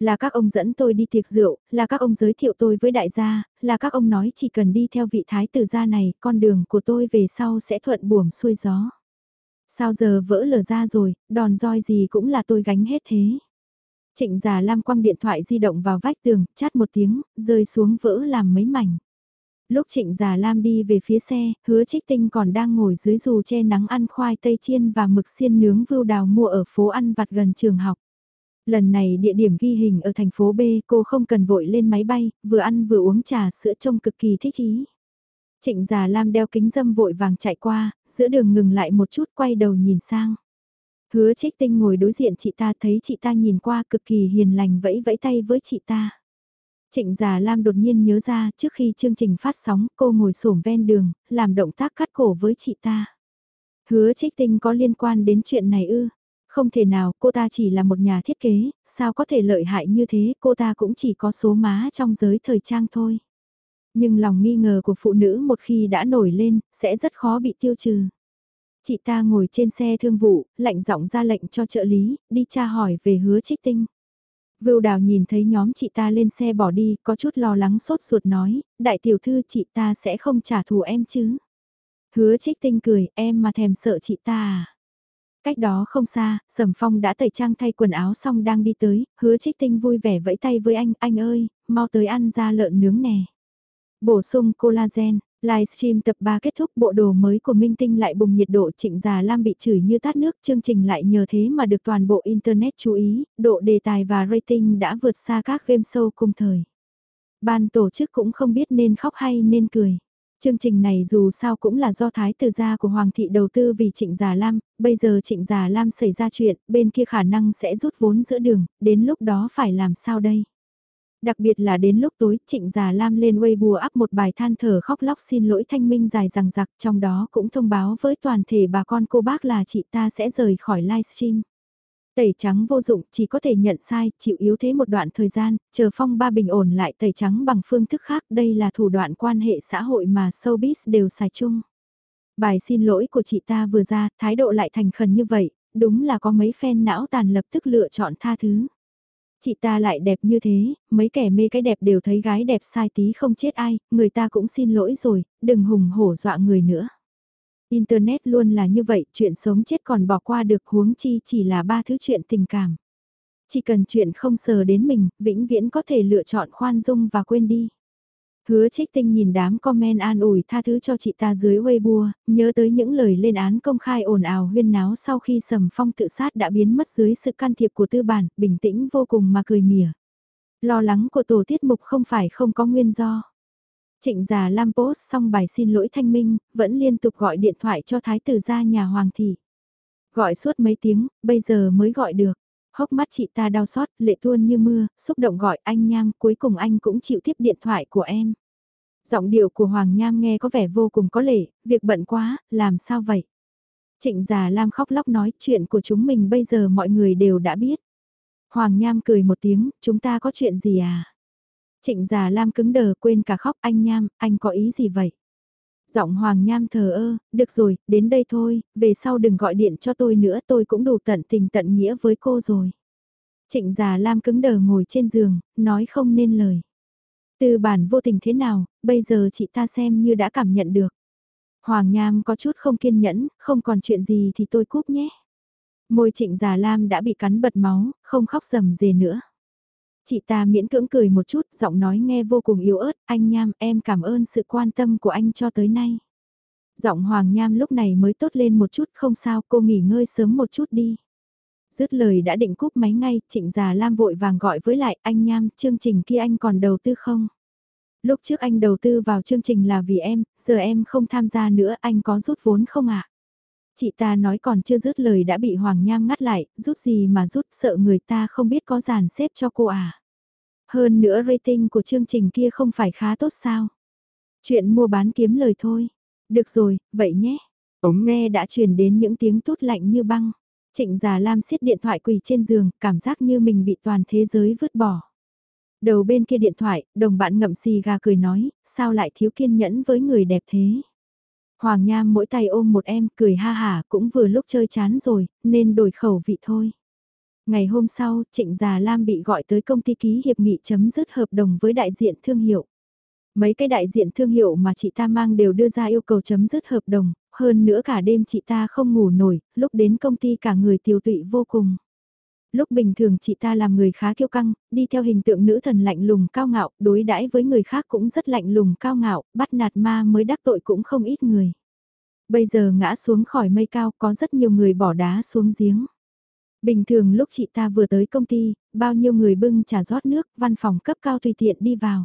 A: Là các ông dẫn tôi đi tiệc rượu, là các ông giới thiệu tôi với đại gia, là các ông nói chỉ cần đi theo vị thái tử gia này, con đường của tôi về sau sẽ thuận buồm xuôi gió. Sao giờ vỡ lở ra rồi, đòn roi gì cũng là tôi gánh hết thế. Trịnh già Lam quăng điện thoại di động vào vách tường, chát một tiếng, rơi xuống vỡ làm mấy mảnh. Lúc trịnh già Lam đi về phía xe, hứa trích tinh còn đang ngồi dưới dù che nắng ăn khoai tây chiên và mực xiên nướng vưu đào mua ở phố ăn vặt gần trường học. Lần này địa điểm ghi hình ở thành phố B cô không cần vội lên máy bay, vừa ăn vừa uống trà sữa trông cực kỳ thích ý. Trịnh già Lam đeo kính dâm vội vàng chạy qua, giữa đường ngừng lại một chút quay đầu nhìn sang. Hứa trích tinh ngồi đối diện chị ta thấy chị ta nhìn qua cực kỳ hiền lành vẫy vẫy tay với chị ta. Trịnh già Lam đột nhiên nhớ ra trước khi chương trình phát sóng cô ngồi xổm ven đường, làm động tác cắt cổ với chị ta. Hứa trích tinh có liên quan đến chuyện này ư? Không thể nào, cô ta chỉ là một nhà thiết kế, sao có thể lợi hại như thế, cô ta cũng chỉ có số má trong giới thời trang thôi. Nhưng lòng nghi ngờ của phụ nữ một khi đã nổi lên, sẽ rất khó bị tiêu trừ. Chị ta ngồi trên xe thương vụ, lạnh giọng ra lệnh cho trợ lý, đi tra hỏi về hứa trích tinh. Vưu đào nhìn thấy nhóm chị ta lên xe bỏ đi, có chút lo lắng sốt ruột nói, đại tiểu thư chị ta sẽ không trả thù em chứ. Hứa trích tinh cười, em mà thèm sợ chị ta à. Cách đó không xa, Sầm Phong đã tẩy trang thay quần áo xong đang đi tới, hứa trích tinh vui vẻ vẫy tay với anh, anh ơi, mau tới ăn ra lợn nướng nè. Bổ sung collagen, livestream tập 3 kết thúc bộ đồ mới của Minh Tinh lại bùng nhiệt độ trịnh già Lam bị chửi như tát nước chương trình lại nhờ thế mà được toàn bộ Internet chú ý, độ đề tài và rating đã vượt xa các game show cùng thời. Ban tổ chức cũng không biết nên khóc hay nên cười. Chương trình này dù sao cũng là do thái tử gia của Hoàng thị đầu tư vì Trịnh Già Lam, bây giờ Trịnh Già Lam xảy ra chuyện, bên kia khả năng sẽ rút vốn giữa đường, đến lúc đó phải làm sao đây? Đặc biệt là đến lúc tối, Trịnh Già Lam lên Weibo áp một bài than thở khóc lóc xin lỗi thanh minh dài rằng giặc, trong đó cũng thông báo với toàn thể bà con cô bác là chị ta sẽ rời khỏi livestream. Tẩy trắng vô dụng, chỉ có thể nhận sai, chịu yếu thế một đoạn thời gian, chờ phong ba bình ổn lại tẩy trắng bằng phương thức khác, đây là thủ đoạn quan hệ xã hội mà showbiz đều xài chung. Bài xin lỗi của chị ta vừa ra, thái độ lại thành khẩn như vậy, đúng là có mấy fan não tàn lập tức lựa chọn tha thứ. Chị ta lại đẹp như thế, mấy kẻ mê cái đẹp đều thấy gái đẹp sai tí không chết ai, người ta cũng xin lỗi rồi, đừng hùng hổ dọa người nữa. Internet luôn là như vậy, chuyện sống chết còn bỏ qua được huống chi chỉ là ba thứ chuyện tình cảm. Chỉ cần chuyện không sờ đến mình, vĩnh viễn có thể lựa chọn khoan dung và quên đi. Hứa trích tinh nhìn đám comment an ủi tha thứ cho chị ta dưới Weibo, nhớ tới những lời lên án công khai ồn ào huyên náo sau khi sầm phong tự sát đã biến mất dưới sự can thiệp của tư bản, bình tĩnh vô cùng mà cười mỉa. Lo lắng của tổ tiết mục không phải không có nguyên do. Trịnh già Lam post xong bài xin lỗi thanh minh, vẫn liên tục gọi điện thoại cho thái tử gia nhà hoàng thị. Gọi suốt mấy tiếng, bây giờ mới gọi được. Hốc mắt chị ta đau xót, lệ tuôn như mưa, xúc động gọi anh Nham, cuối cùng anh cũng chịu tiếp điện thoại của em. Giọng điệu của Hoàng Nham nghe có vẻ vô cùng có lệ, việc bận quá, làm sao vậy? Trịnh già Lam khóc lóc nói chuyện của chúng mình bây giờ mọi người đều đã biết. Hoàng Nham cười một tiếng, chúng ta có chuyện gì à? Trịnh già Lam cứng đờ quên cả khóc anh Nham, anh có ý gì vậy? Giọng Hoàng Nham thờ ơ, được rồi, đến đây thôi, về sau đừng gọi điện cho tôi nữa tôi cũng đủ tận tình tận nghĩa với cô rồi. Trịnh già Lam cứng đờ ngồi trên giường, nói không nên lời. Từ bản vô tình thế nào, bây giờ chị ta xem như đã cảm nhận được. Hoàng Nham có chút không kiên nhẫn, không còn chuyện gì thì tôi cúp nhé. Môi trịnh già Lam đã bị cắn bật máu, không khóc rầm rề nữa. Chị ta miễn cưỡng cười một chút, giọng nói nghe vô cùng yếu ớt, anh Nham em cảm ơn sự quan tâm của anh cho tới nay. Giọng Hoàng Nham lúc này mới tốt lên một chút, không sao, cô nghỉ ngơi sớm một chút đi. Dứt lời đã định cúp máy ngay, trịnh già Lam vội vàng gọi với lại anh Nham, chương trình kia anh còn đầu tư không? Lúc trước anh đầu tư vào chương trình là vì em, giờ em không tham gia nữa, anh có rút vốn không ạ? Chị ta nói còn chưa dứt lời đã bị Hoàng Nham ngắt lại, rút gì mà rút sợ người ta không biết có dàn xếp cho cô à. Hơn nữa rating của chương trình kia không phải khá tốt sao. Chuyện mua bán kiếm lời thôi. Được rồi, vậy nhé. Ống nghe đã truyền đến những tiếng tốt lạnh như băng. Trịnh già Lam siết điện thoại quỳ trên giường, cảm giác như mình bị toàn thế giới vứt bỏ. Đầu bên kia điện thoại, đồng bạn ngậm xì gà cười nói, sao lại thiếu kiên nhẫn với người đẹp thế. Hoàng Nham mỗi tay ôm một em cười ha hả cũng vừa lúc chơi chán rồi, nên đổi khẩu vị thôi. Ngày hôm sau, Trịnh Già Lam bị gọi tới công ty ký hiệp nghị chấm dứt hợp đồng với đại diện thương hiệu. Mấy cái đại diện thương hiệu mà chị ta mang đều đưa ra yêu cầu chấm dứt hợp đồng, hơn nữa cả đêm chị ta không ngủ nổi, lúc đến công ty cả người tiêu tụy vô cùng. Lúc bình thường chị ta làm người khá kiêu căng, đi theo hình tượng nữ thần lạnh lùng cao ngạo, đối đãi với người khác cũng rất lạnh lùng cao ngạo, bắt nạt ma mới đắc tội cũng không ít người. Bây giờ ngã xuống khỏi mây cao có rất nhiều người bỏ đá xuống giếng. Bình thường lúc chị ta vừa tới công ty, bao nhiêu người bưng trà rót nước, văn phòng cấp cao tùy tiện đi vào.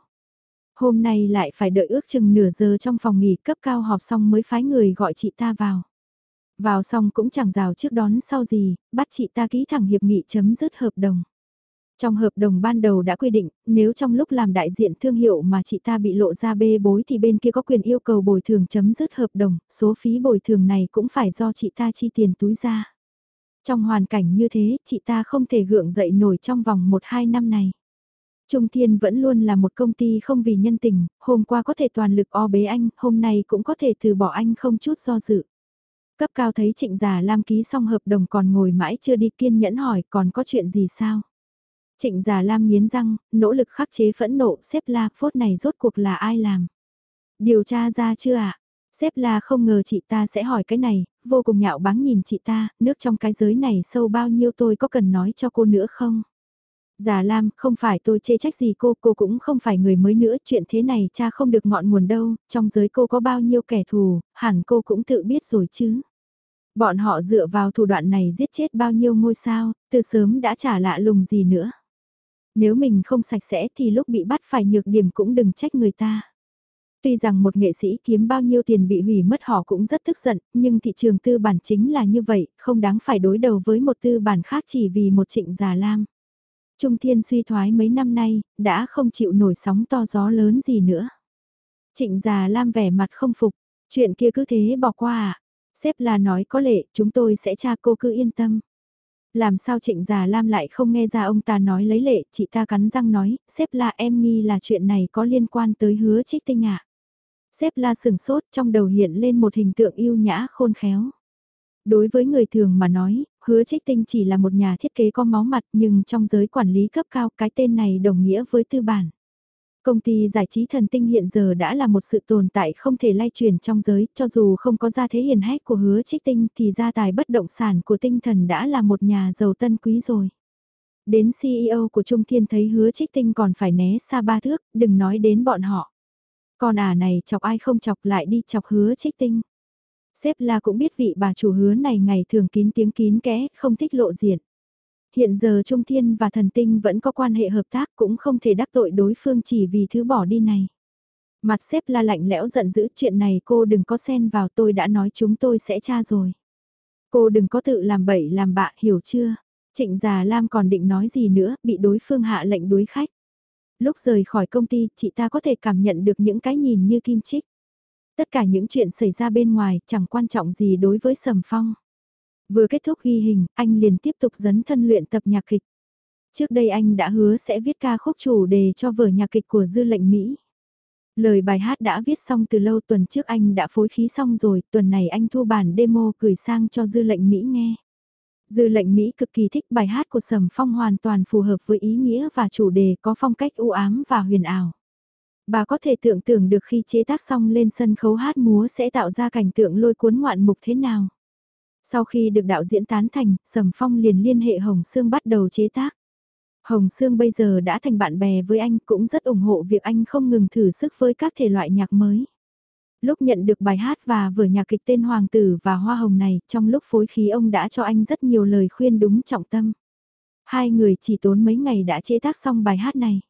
A: Hôm nay lại phải đợi ước chừng nửa giờ trong phòng nghỉ cấp cao họp xong mới phái người gọi chị ta vào. Vào xong cũng chẳng rào trước đón sau gì, bắt chị ta ký thẳng hiệp nghị chấm dứt hợp đồng. Trong hợp đồng ban đầu đã quy định, nếu trong lúc làm đại diện thương hiệu mà chị ta bị lộ ra bê bối thì bên kia có quyền yêu cầu bồi thường chấm dứt hợp đồng, số phí bồi thường này cũng phải do chị ta chi tiền túi ra. Trong hoàn cảnh như thế, chị ta không thể gượng dậy nổi trong vòng 1-2 năm này. Trung Thiên vẫn luôn là một công ty không vì nhân tình, hôm qua có thể toàn lực o bế anh, hôm nay cũng có thể từ bỏ anh không chút do dự. Cấp cao thấy trịnh già Lam ký xong hợp đồng còn ngồi mãi chưa đi kiên nhẫn hỏi còn có chuyện gì sao? Trịnh già Lam nghiến răng, nỗ lực khắc chế phẫn nộ xếp la phốt này rốt cuộc là ai làm? Điều tra ra chưa ạ? À? Xếp la không ngờ chị ta sẽ hỏi cái này, vô cùng nhạo báng nhìn chị ta, nước trong cái giới này sâu bao nhiêu tôi có cần nói cho cô nữa không? Già Lam, không phải tôi chê trách gì cô, cô cũng không phải người mới nữa, chuyện thế này cha không được ngọn nguồn đâu, trong giới cô có bao nhiêu kẻ thù, hẳn cô cũng tự biết rồi chứ. Bọn họ dựa vào thủ đoạn này giết chết bao nhiêu ngôi sao, từ sớm đã trả lạ lùng gì nữa. Nếu mình không sạch sẽ thì lúc bị bắt phải nhược điểm cũng đừng trách người ta. Tuy rằng một nghệ sĩ kiếm bao nhiêu tiền bị hủy mất họ cũng rất tức giận, nhưng thị trường tư bản chính là như vậy, không đáng phải đối đầu với một tư bản khác chỉ vì một trịnh già lam. Trung thiên suy thoái mấy năm nay, đã không chịu nổi sóng to gió lớn gì nữa. Trịnh già lam vẻ mặt không phục, chuyện kia cứ thế bỏ qua à. Sếp là nói có lệ, chúng tôi sẽ tra cô cứ yên tâm. Làm sao trịnh già Lam lại không nghe ra ông ta nói lấy lệ, chị ta cắn răng nói, sếp là em nghi là chuyện này có liên quan tới hứa trích tinh ạ. À. Sếp la sừng sốt trong đầu hiện lên một hình tượng yêu nhã khôn khéo. Đối với người thường mà nói, hứa trích tinh chỉ là một nhà thiết kế có máu mặt nhưng trong giới quản lý cấp cao cái tên này đồng nghĩa với tư bản. Công ty giải trí thần tinh hiện giờ đã là một sự tồn tại không thể lay truyền trong giới, cho dù không có gia thế hiền hách của hứa trích tinh thì gia tài bất động sản của tinh thần đã là một nhà giàu tân quý rồi. Đến CEO của Trung Thiên thấy hứa trích tinh còn phải né xa ba thước, đừng nói đến bọn họ. Còn à này chọc ai không chọc lại đi chọc hứa trích tinh. Sếp la cũng biết vị bà chủ hứa này ngày thường kín tiếng kín kẽ, không thích lộ diện hiện giờ Trung Thiên và Thần Tinh vẫn có quan hệ hợp tác cũng không thể đắc tội đối phương chỉ vì thứ bỏ đi này. Mặt xếp la lạnh lẽo giận dữ chuyện này cô đừng có xen vào tôi đã nói chúng tôi sẽ tra rồi. Cô đừng có tự làm bậy làm bạ hiểu chưa? Trịnh già Lam còn định nói gì nữa, bị đối phương hạ lệnh đuối khách. Lúc rời khỏi công ty, chị ta có thể cảm nhận được những cái nhìn như kim chích. Tất cả những chuyện xảy ra bên ngoài chẳng quan trọng gì đối với Sầm Phong. Vừa kết thúc ghi hình, anh liền tiếp tục dấn thân luyện tập nhạc kịch. Trước đây anh đã hứa sẽ viết ca khúc chủ đề cho vở nhạc kịch của dư lệnh Mỹ. Lời bài hát đã viết xong từ lâu tuần trước anh đã phối khí xong rồi, tuần này anh thu bản demo gửi sang cho dư lệnh Mỹ nghe. Dư lệnh Mỹ cực kỳ thích bài hát của Sầm Phong hoàn toàn phù hợp với ý nghĩa và chủ đề có phong cách u ám và huyền ảo. Bà có thể tưởng tượng được khi chế tác xong lên sân khấu hát múa sẽ tạo ra cảnh tượng lôi cuốn ngoạn mục thế nào. Sau khi được đạo diễn tán thành, Sầm Phong liền liên hệ Hồng Sương bắt đầu chế tác. Hồng Sương bây giờ đã thành bạn bè với anh cũng rất ủng hộ việc anh không ngừng thử sức với các thể loại nhạc mới. Lúc nhận được bài hát và vở nhạc kịch tên Hoàng tử và Hoa Hồng này, trong lúc phối khí ông đã cho anh rất nhiều lời khuyên đúng trọng tâm. Hai người chỉ tốn mấy ngày đã chế tác xong bài hát này.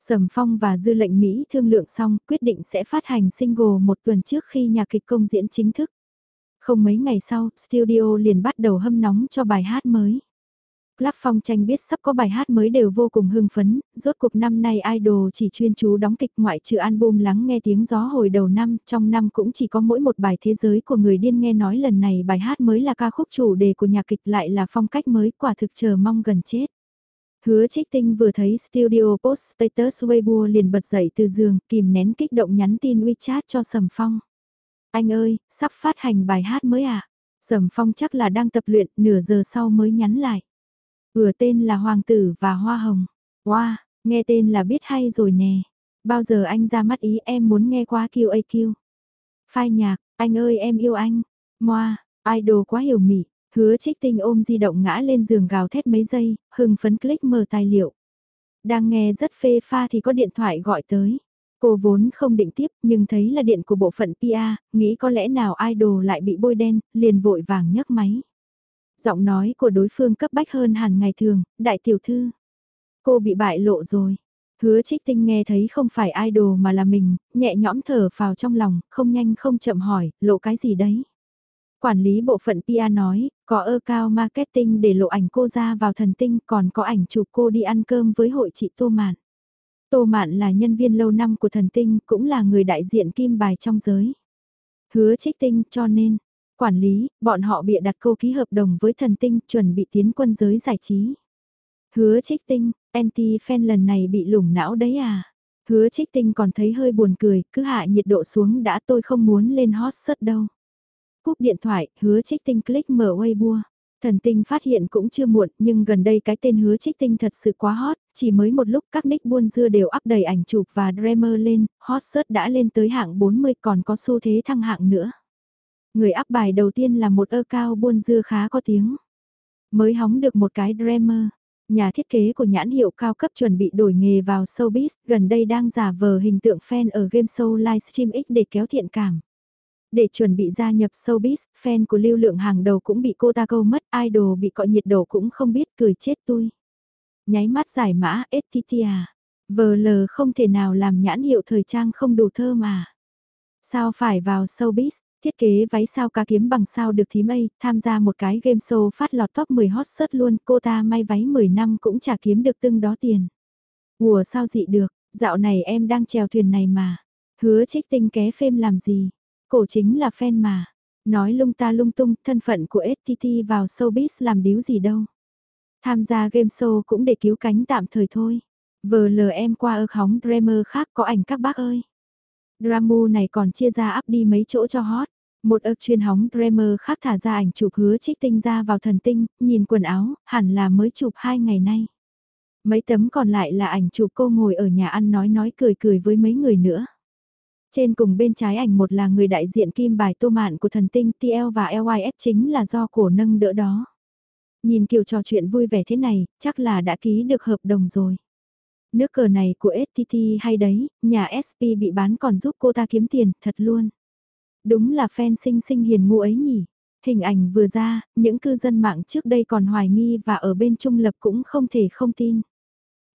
A: Sầm Phong và Dư lệnh Mỹ thương lượng xong quyết định sẽ phát hành single một tuần trước khi nhạc kịch công diễn chính thức. Không mấy ngày sau, studio liền bắt đầu hâm nóng cho bài hát mới. Club Phong tranh biết sắp có bài hát mới đều vô cùng hưng phấn, rốt cuộc năm nay idol chỉ chuyên chú đóng kịch ngoại trừ album lắng nghe tiếng gió hồi đầu năm, trong năm cũng chỉ có mỗi một bài thế giới của người điên nghe nói lần này bài hát mới là ca khúc chủ đề của nhạc kịch lại là phong cách mới quả thực chờ mong gần chết. Hứa trích tinh vừa thấy studio post status Weibo liền bật dậy từ giường, kìm nén kích động nhắn tin WeChat cho Sầm Phong. Anh ơi, sắp phát hành bài hát mới à? Sầm Phong chắc là đang tập luyện, nửa giờ sau mới nhắn lại. Vừa tên là Hoàng tử và Hoa Hồng. Wow, nghe tên là biết hay rồi nè. Bao giờ anh ra mắt ý em muốn nghe qua QAQ. Phai nhạc, anh ơi em yêu anh. Moa, idol quá hiểu mị. Hứa trích tinh ôm di động ngã lên giường gào thét mấy giây, hưng phấn click mở tài liệu. Đang nghe rất phê pha thì có điện thoại gọi tới. Cô vốn không định tiếp nhưng thấy là điện của bộ phận PA, nghĩ có lẽ nào idol lại bị bôi đen, liền vội vàng nhấc máy. Giọng nói của đối phương cấp bách hơn hẳn ngày thường, đại tiểu thư. Cô bị bại lộ rồi. Hứa trích tinh nghe thấy không phải idol mà là mình, nhẹ nhõm thở vào trong lòng, không nhanh không chậm hỏi, lộ cái gì đấy. Quản lý bộ phận PA nói, có ơ cao marketing để lộ ảnh cô ra vào thần tinh còn có ảnh chụp cô đi ăn cơm với hội chị Tô Mạn. Tô Mạn là nhân viên lâu năm của thần tinh, cũng là người đại diện kim bài trong giới. Hứa trích tinh cho nên, quản lý, bọn họ bịa đặt cô ký hợp đồng với thần tinh chuẩn bị tiến quân giới giải trí. Hứa trích tinh, anti-fan lần này bị lủng não đấy à? Hứa trích tinh còn thấy hơi buồn cười, cứ hạ nhiệt độ xuống đã tôi không muốn lên hot search đâu. Cúp điện thoại, hứa trích tinh click mở Weibo. Thần tinh phát hiện cũng chưa muộn, nhưng gần đây cái tên hứa trích tinh thật sự quá hot, chỉ mới một lúc các nick buôn dưa đều up đầy ảnh chụp và dreamer lên, hot search đã lên tới hạng 40 còn có xu thế thăng hạng nữa. Người up bài đầu tiên là một ơ cao buôn dưa khá có tiếng. Mới hóng được một cái dreamer. Nhà thiết kế của nhãn hiệu cao cấp chuẩn bị đổi nghề vào showbiz, gần đây đang giả vờ hình tượng fan ở game show livestream X để kéo thiện cảm. Để chuẩn bị gia nhập showbiz, fan của lưu lượng hàng đầu cũng bị cô ta câu mất, idol bị cọ nhiệt độ cũng không biết cười chết tôi. Nháy mắt giải mã Etitia. VL không thể nào làm nhãn hiệu thời trang không đủ thơ mà. Sao phải vào showbiz, thiết kế váy sao ca kiếm bằng sao được thím mây, tham gia một cái game show phát lọt top 10 hot search luôn, cô ta may váy 10 năm cũng chả kiếm được tương đó tiền. Ủa sao dị được, dạo này em đang chèo thuyền này mà. Hứa trích tinh ké phim làm gì, cổ chính là fan mà. Nói lung ta lung tung, thân phận của STT vào showbiz làm điếu gì đâu. Tham gia game show cũng để cứu cánh tạm thời thôi. Vờ lờ em qua ơ hóng Dreamer khác có ảnh các bác ơi. Dramu này còn chia ra up đi mấy chỗ cho hot. Một ơ chuyên hóng Dreamer khác thả ra ảnh chụp hứa trích tinh ra vào thần tinh, nhìn quần áo, hẳn là mới chụp hai ngày nay. Mấy tấm còn lại là ảnh chụp cô ngồi ở nhà ăn nói nói cười cười với mấy người nữa. Trên cùng bên trái ảnh một là người đại diện kim bài tô mạn của thần tinh TL và LYF chính là do cổ nâng đỡ đó. Nhìn kiểu trò chuyện vui vẻ thế này, chắc là đã ký được hợp đồng rồi. Nước cờ này của STT hay đấy, nhà SP bị bán còn giúp cô ta kiếm tiền, thật luôn. Đúng là fan sinh sinh hiền ngu ấy nhỉ. Hình ảnh vừa ra, những cư dân mạng trước đây còn hoài nghi và ở bên trung lập cũng không thể không tin.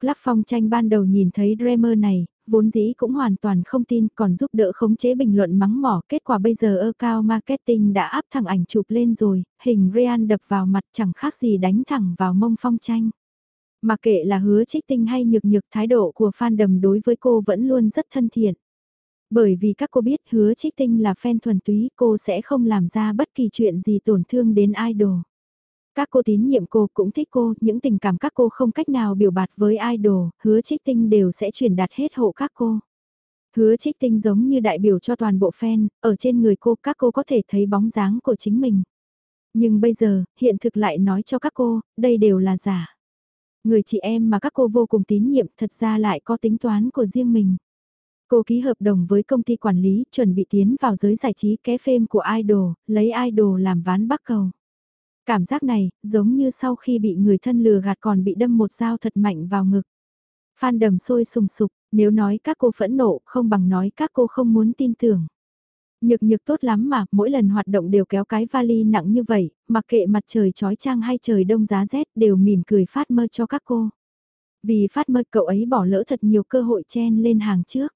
A: Lắp phong tranh ban đầu nhìn thấy Dreamer này, vốn dĩ cũng hoàn toàn không tin còn giúp đỡ khống chế bình luận mắng mỏ. Kết quả bây giờ ơ cao marketing đã áp thẳng ảnh chụp lên rồi, hình Real đập vào mặt chẳng khác gì đánh thẳng vào mông phong tranh. Mà kệ là hứa trích tinh hay nhược nhược thái độ của fan đầm đối với cô vẫn luôn rất thân thiện. Bởi vì các cô biết hứa trích tinh là fan thuần túy cô sẽ không làm ra bất kỳ chuyện gì tổn thương đến idol. Các cô tín nhiệm cô cũng thích cô, những tình cảm các cô không cách nào biểu bạt với idol, hứa trích tinh đều sẽ truyền đạt hết hộ các cô. Hứa trích tinh giống như đại biểu cho toàn bộ fan, ở trên người cô các cô có thể thấy bóng dáng của chính mình. Nhưng bây giờ, hiện thực lại nói cho các cô, đây đều là giả. Người chị em mà các cô vô cùng tín nhiệm thật ra lại có tính toán của riêng mình. Cô ký hợp đồng với công ty quản lý, chuẩn bị tiến vào giới giải trí ké phim của idol, lấy idol làm ván bắc cầu. Cảm giác này, giống như sau khi bị người thân lừa gạt còn bị đâm một dao thật mạnh vào ngực. Phan đầm sôi sùng sục, nếu nói các cô phẫn nộ, không bằng nói các cô không muốn tin tưởng. Nhược nhược tốt lắm mà, mỗi lần hoạt động đều kéo cái vali nặng như vậy, mặc kệ mặt trời trói trang hay trời đông giá rét đều mỉm cười phát mơ cho các cô. Vì phát mơ cậu ấy bỏ lỡ thật nhiều cơ hội chen lên hàng trước.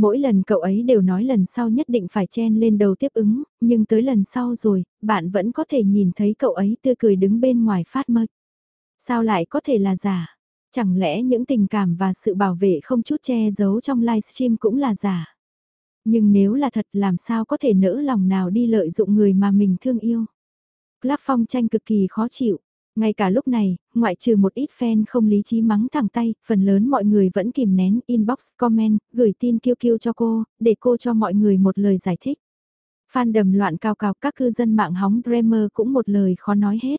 A: Mỗi lần cậu ấy đều nói lần sau nhất định phải chen lên đầu tiếp ứng, nhưng tới lần sau rồi, bạn vẫn có thể nhìn thấy cậu ấy tươi cười đứng bên ngoài phát mơ. Sao lại có thể là giả? Chẳng lẽ những tình cảm và sự bảo vệ không chút che giấu trong livestream cũng là giả? Nhưng nếu là thật làm sao có thể nỡ lòng nào đi lợi dụng người mà mình thương yêu? Clap phong tranh cực kỳ khó chịu. Ngay cả lúc này, ngoại trừ một ít fan không lý trí mắng thẳng tay, phần lớn mọi người vẫn kìm nén inbox comment, gửi tin kêu kêu cho cô, để cô cho mọi người một lời giải thích. Fan đầm loạn cao cao các cư dân mạng hóng Dreamer cũng một lời khó nói hết.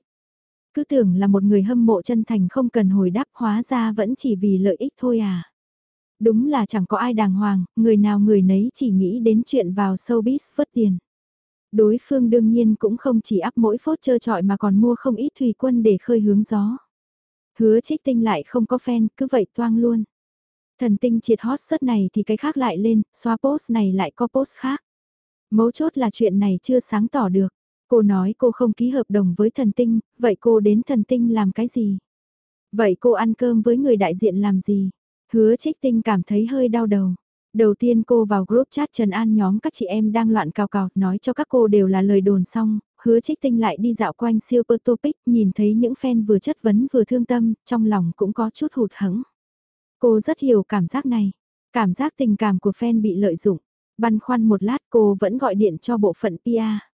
A: Cứ tưởng là một người hâm mộ chân thành không cần hồi đáp hóa ra vẫn chỉ vì lợi ích thôi à. Đúng là chẳng có ai đàng hoàng, người nào người nấy chỉ nghĩ đến chuyện vào showbiz vớt tiền. Đối phương đương nhiên cũng không chỉ áp mỗi phốt trơ trọi mà còn mua không ít thủy quân để khơi hướng gió. Hứa trích tinh lại không có fan, cứ vậy toang luôn. Thần tinh triệt hot sớt này thì cái khác lại lên, xóa post này lại có post khác. Mấu chốt là chuyện này chưa sáng tỏ được. Cô nói cô không ký hợp đồng với thần tinh, vậy cô đến thần tinh làm cái gì? Vậy cô ăn cơm với người đại diện làm gì? Hứa trích tinh cảm thấy hơi đau đầu. Đầu tiên cô vào group chat Trần An nhóm các chị em đang loạn cào cào, nói cho các cô đều là lời đồn xong, hứa trích tinh lại đi dạo quanh siêu topic, nhìn thấy những fan vừa chất vấn vừa thương tâm, trong lòng cũng có chút hụt hẫng. Cô rất hiểu cảm giác này, cảm giác tình cảm của fan bị lợi dụng. Băn khoăn một lát cô vẫn gọi điện cho bộ phận PR.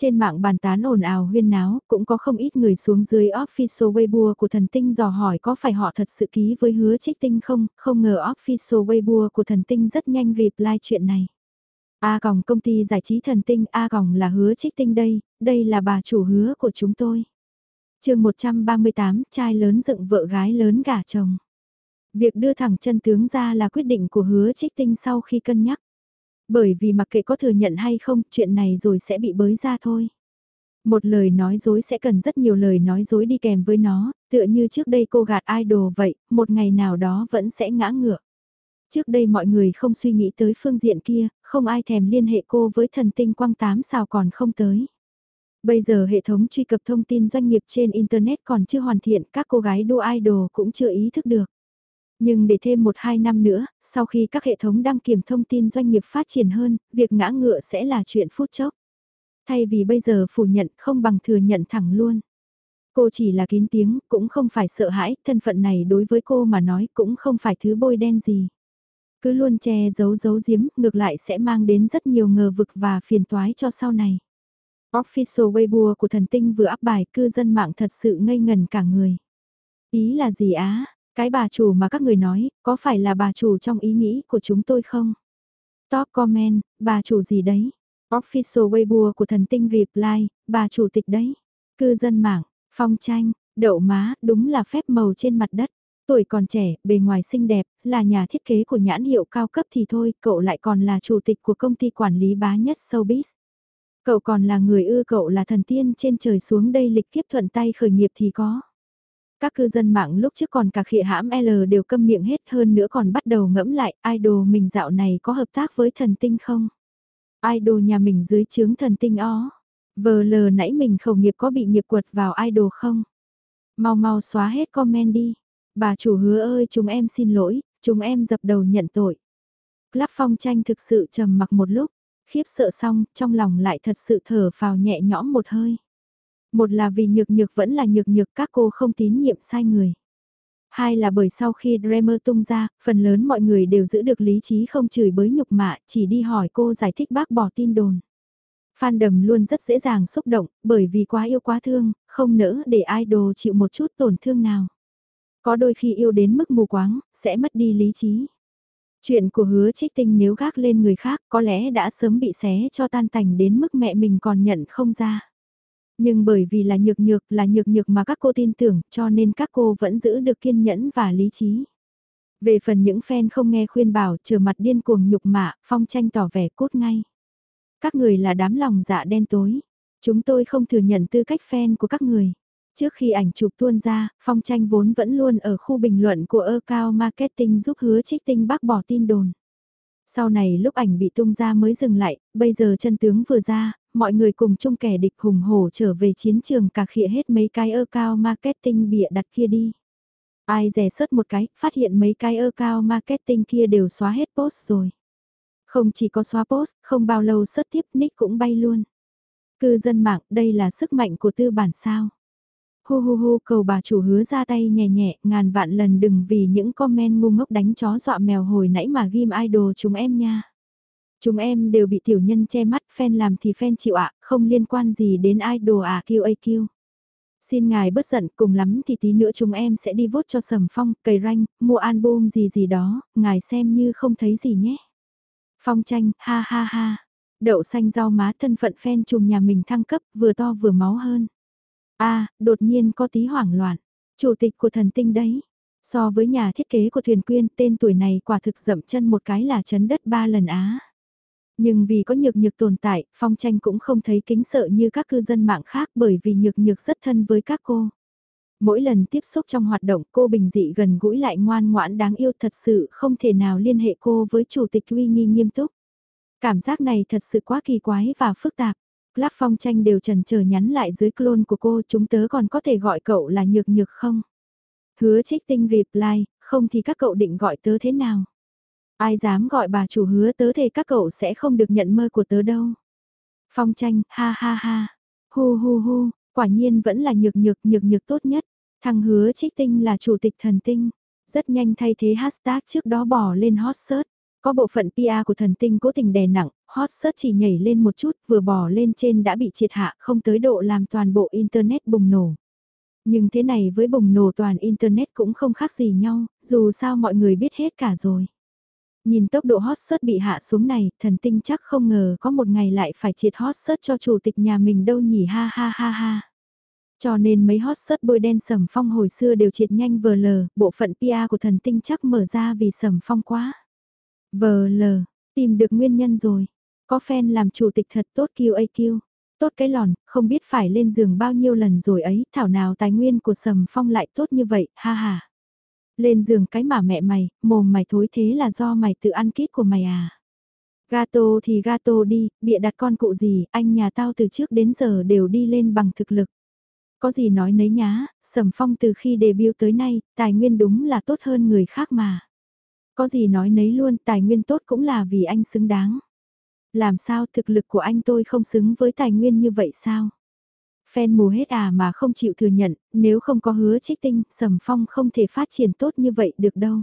A: Trên mạng bàn tán ồn ào huyên náo, cũng có không ít người xuống dưới official Weibo của thần tinh dò hỏi có phải họ thật sự ký với hứa trích tinh không, không ngờ official Weibo của thần tinh rất nhanh reply chuyện này. A còng công ty giải trí thần tinh A còng là hứa trích tinh đây, đây là bà chủ hứa của chúng tôi. chương 138, trai lớn dựng vợ gái lớn gả chồng. Việc đưa thẳng chân tướng ra là quyết định của hứa trích tinh sau khi cân nhắc. Bởi vì mặc kệ có thừa nhận hay không, chuyện này rồi sẽ bị bới ra thôi. Một lời nói dối sẽ cần rất nhiều lời nói dối đi kèm với nó, tựa như trước đây cô gạt idol vậy, một ngày nào đó vẫn sẽ ngã ngựa. Trước đây mọi người không suy nghĩ tới phương diện kia, không ai thèm liên hệ cô với thần tinh quang tám sao còn không tới. Bây giờ hệ thống truy cập thông tin doanh nghiệp trên Internet còn chưa hoàn thiện, các cô gái đua idol cũng chưa ý thức được. Nhưng để thêm 1-2 năm nữa, sau khi các hệ thống đăng kiểm thông tin doanh nghiệp phát triển hơn, việc ngã ngựa sẽ là chuyện phút chốc. Thay vì bây giờ phủ nhận không bằng thừa nhận thẳng luôn. Cô chỉ là kín tiếng, cũng không phải sợ hãi, thân phận này đối với cô mà nói cũng không phải thứ bôi đen gì. Cứ luôn che giấu giấu giếm, ngược lại sẽ mang đến rất nhiều ngờ vực và phiền toái cho sau này. Official Weibo của thần tinh vừa áp bài cư dân mạng thật sự ngây ngần cả người. Ý là gì á? Cái bà chủ mà các người nói, có phải là bà chủ trong ý nghĩ của chúng tôi không? Top comment, bà chủ gì đấy? Official Weibo của thần tinh reply, bà chủ tịch đấy. Cư dân mạng, phong tranh, đậu má, đúng là phép màu trên mặt đất. Tuổi còn trẻ, bề ngoài xinh đẹp, là nhà thiết kế của nhãn hiệu cao cấp thì thôi, cậu lại còn là chủ tịch của công ty quản lý bá nhất showbiz. Cậu còn là người ư cậu là thần tiên trên trời xuống đây lịch kiếp thuận tay khởi nghiệp thì có. Các cư dân mạng lúc trước còn cả khịa hãm L đều câm miệng hết hơn nữa còn bắt đầu ngẫm lại idol mình dạo này có hợp tác với thần tinh không? Idol nhà mình dưới chướng thần tinh ó. Vờ lờ nãy mình khẩu nghiệp có bị nghiệp quật vào idol không? Mau mau xóa hết comment đi. Bà chủ hứa ơi chúng em xin lỗi, chúng em dập đầu nhận tội. Club phong tranh thực sự trầm mặc một lúc, khiếp sợ xong, trong lòng lại thật sự thở phào nhẹ nhõm một hơi. Một là vì nhược nhược vẫn là nhược nhược các cô không tín nhiệm sai người. Hai là bởi sau khi Dreamer tung ra, phần lớn mọi người đều giữ được lý trí không chửi bới nhục mạ, chỉ đi hỏi cô giải thích bác bỏ tin đồn. Phan Đầm luôn rất dễ dàng xúc động, bởi vì quá yêu quá thương, không nỡ để idol chịu một chút tổn thương nào. Có đôi khi yêu đến mức mù quáng, sẽ mất đi lý trí. Chuyện của hứa trích tinh nếu gác lên người khác có lẽ đã sớm bị xé cho tan tành đến mức mẹ mình còn nhận không ra. Nhưng bởi vì là nhược nhược là nhược nhược mà các cô tin tưởng cho nên các cô vẫn giữ được kiên nhẫn và lý trí. Về phần những fan không nghe khuyên bảo trở mặt điên cuồng nhục mạ, phong tranh tỏ vẻ cốt ngay. Các người là đám lòng dạ đen tối. Chúng tôi không thừa nhận tư cách fan của các người. Trước khi ảnh chụp tuôn ra, phong tranh vốn vẫn luôn ở khu bình luận của ơ cao marketing giúp hứa trích tinh bác bỏ tin đồn. Sau này lúc ảnh bị tung ra mới dừng lại, bây giờ chân tướng vừa ra, mọi người cùng chung kẻ địch hùng hổ trở về chiến trường cả khịa hết mấy cái ơ cao marketing bịa đặt kia đi. Ai rẻ sớt một cái, phát hiện mấy cái ơ cao marketing kia đều xóa hết post rồi. Không chỉ có xóa post, không bao lâu sớt tiếp nick cũng bay luôn. Cư dân mạng, đây là sức mạnh của tư bản sao. Hu hu hu cầu bà chủ hứa ra tay nhẹ nhẹ, ngàn vạn lần đừng vì những comment ngu ngốc đánh chó dọa mèo hồi nãy mà ghim idol chúng em nha. Chúng em đều bị tiểu nhân che mắt, fan làm thì fan chịu ạ, không liên quan gì đến idol à QAQ. Xin ngài bớt giận, cùng lắm thì tí nữa chúng em sẽ đi vote cho Sầm Phong, cầy ranh, mua album gì gì đó, ngài xem như không thấy gì nhé. Phong tranh, ha ha ha. Đậu xanh rau má thân phận fan chùm nhà mình thăng cấp, vừa to vừa máu hơn a đột nhiên có tí hoảng loạn. Chủ tịch của thần tinh đấy. So với nhà thiết kế của thuyền quyên, tên tuổi này quả thực dậm chân một cái là chấn đất ba lần á. Nhưng vì có nhược nhược tồn tại, phong tranh cũng không thấy kính sợ như các cư dân mạng khác bởi vì nhược nhược rất thân với các cô. Mỗi lần tiếp xúc trong hoạt động cô bình dị gần gũi lại ngoan ngoãn đáng yêu thật sự không thể nào liên hệ cô với chủ tịch uy nghi nghiêm túc. Cảm giác này thật sự quá kỳ quái và phức tạp. Lắc phong tranh đều trần chờ nhắn lại dưới clone của cô chúng tớ còn có thể gọi cậu là nhược nhược không? Hứa trích tinh reply, không thì các cậu định gọi tớ thế nào? Ai dám gọi bà chủ hứa tớ thì các cậu sẽ không được nhận mơ của tớ đâu. Phong tranh, ha ha ha. Hu hu hu, quả nhiên vẫn là nhược nhược nhược nhược tốt nhất. Thằng hứa trích tinh là chủ tịch thần tinh. Rất nhanh thay thế hashtag trước đó bỏ lên hot search. Có bộ phận PR của thần tinh cố tình đè nặng, hot search chỉ nhảy lên một chút, vừa bỏ lên trên đã bị triệt hạ, không tới độ làm toàn bộ Internet bùng nổ. Nhưng thế này với bùng nổ toàn Internet cũng không khác gì nhau, dù sao mọi người biết hết cả rồi. Nhìn tốc độ hot search bị hạ xuống này, thần tinh chắc không ngờ có một ngày lại phải triệt hot search cho chủ tịch nhà mình đâu nhỉ ha ha ha ha. Cho nên mấy hot search bôi đen sầm phong hồi xưa đều triệt nhanh vờ lờ, bộ phận PR của thần tinh chắc mở ra vì sầm phong quá. Vờ lờ, tìm được nguyên nhân rồi. Có fan làm chủ tịch thật tốt QAQ. Tốt cái lòn, không biết phải lên giường bao nhiêu lần rồi ấy, thảo nào tài nguyên của Sầm Phong lại tốt như vậy, ha ha. Lên giường cái mà mẹ mày, mồm mày thối thế là do mày tự ăn kít của mày à. Gato thì gato đi, bịa đặt con cụ gì, anh nhà tao từ trước đến giờ đều đi lên bằng thực lực. Có gì nói nấy nhá, Sầm Phong từ khi debut tới nay, tài nguyên đúng là tốt hơn người khác mà. Có gì nói nấy luôn, tài nguyên tốt cũng là vì anh xứng đáng. Làm sao thực lực của anh tôi không xứng với tài nguyên như vậy sao? Phen mù hết à mà không chịu thừa nhận, nếu không có hứa trích tinh, Sầm Phong không thể phát triển tốt như vậy được đâu.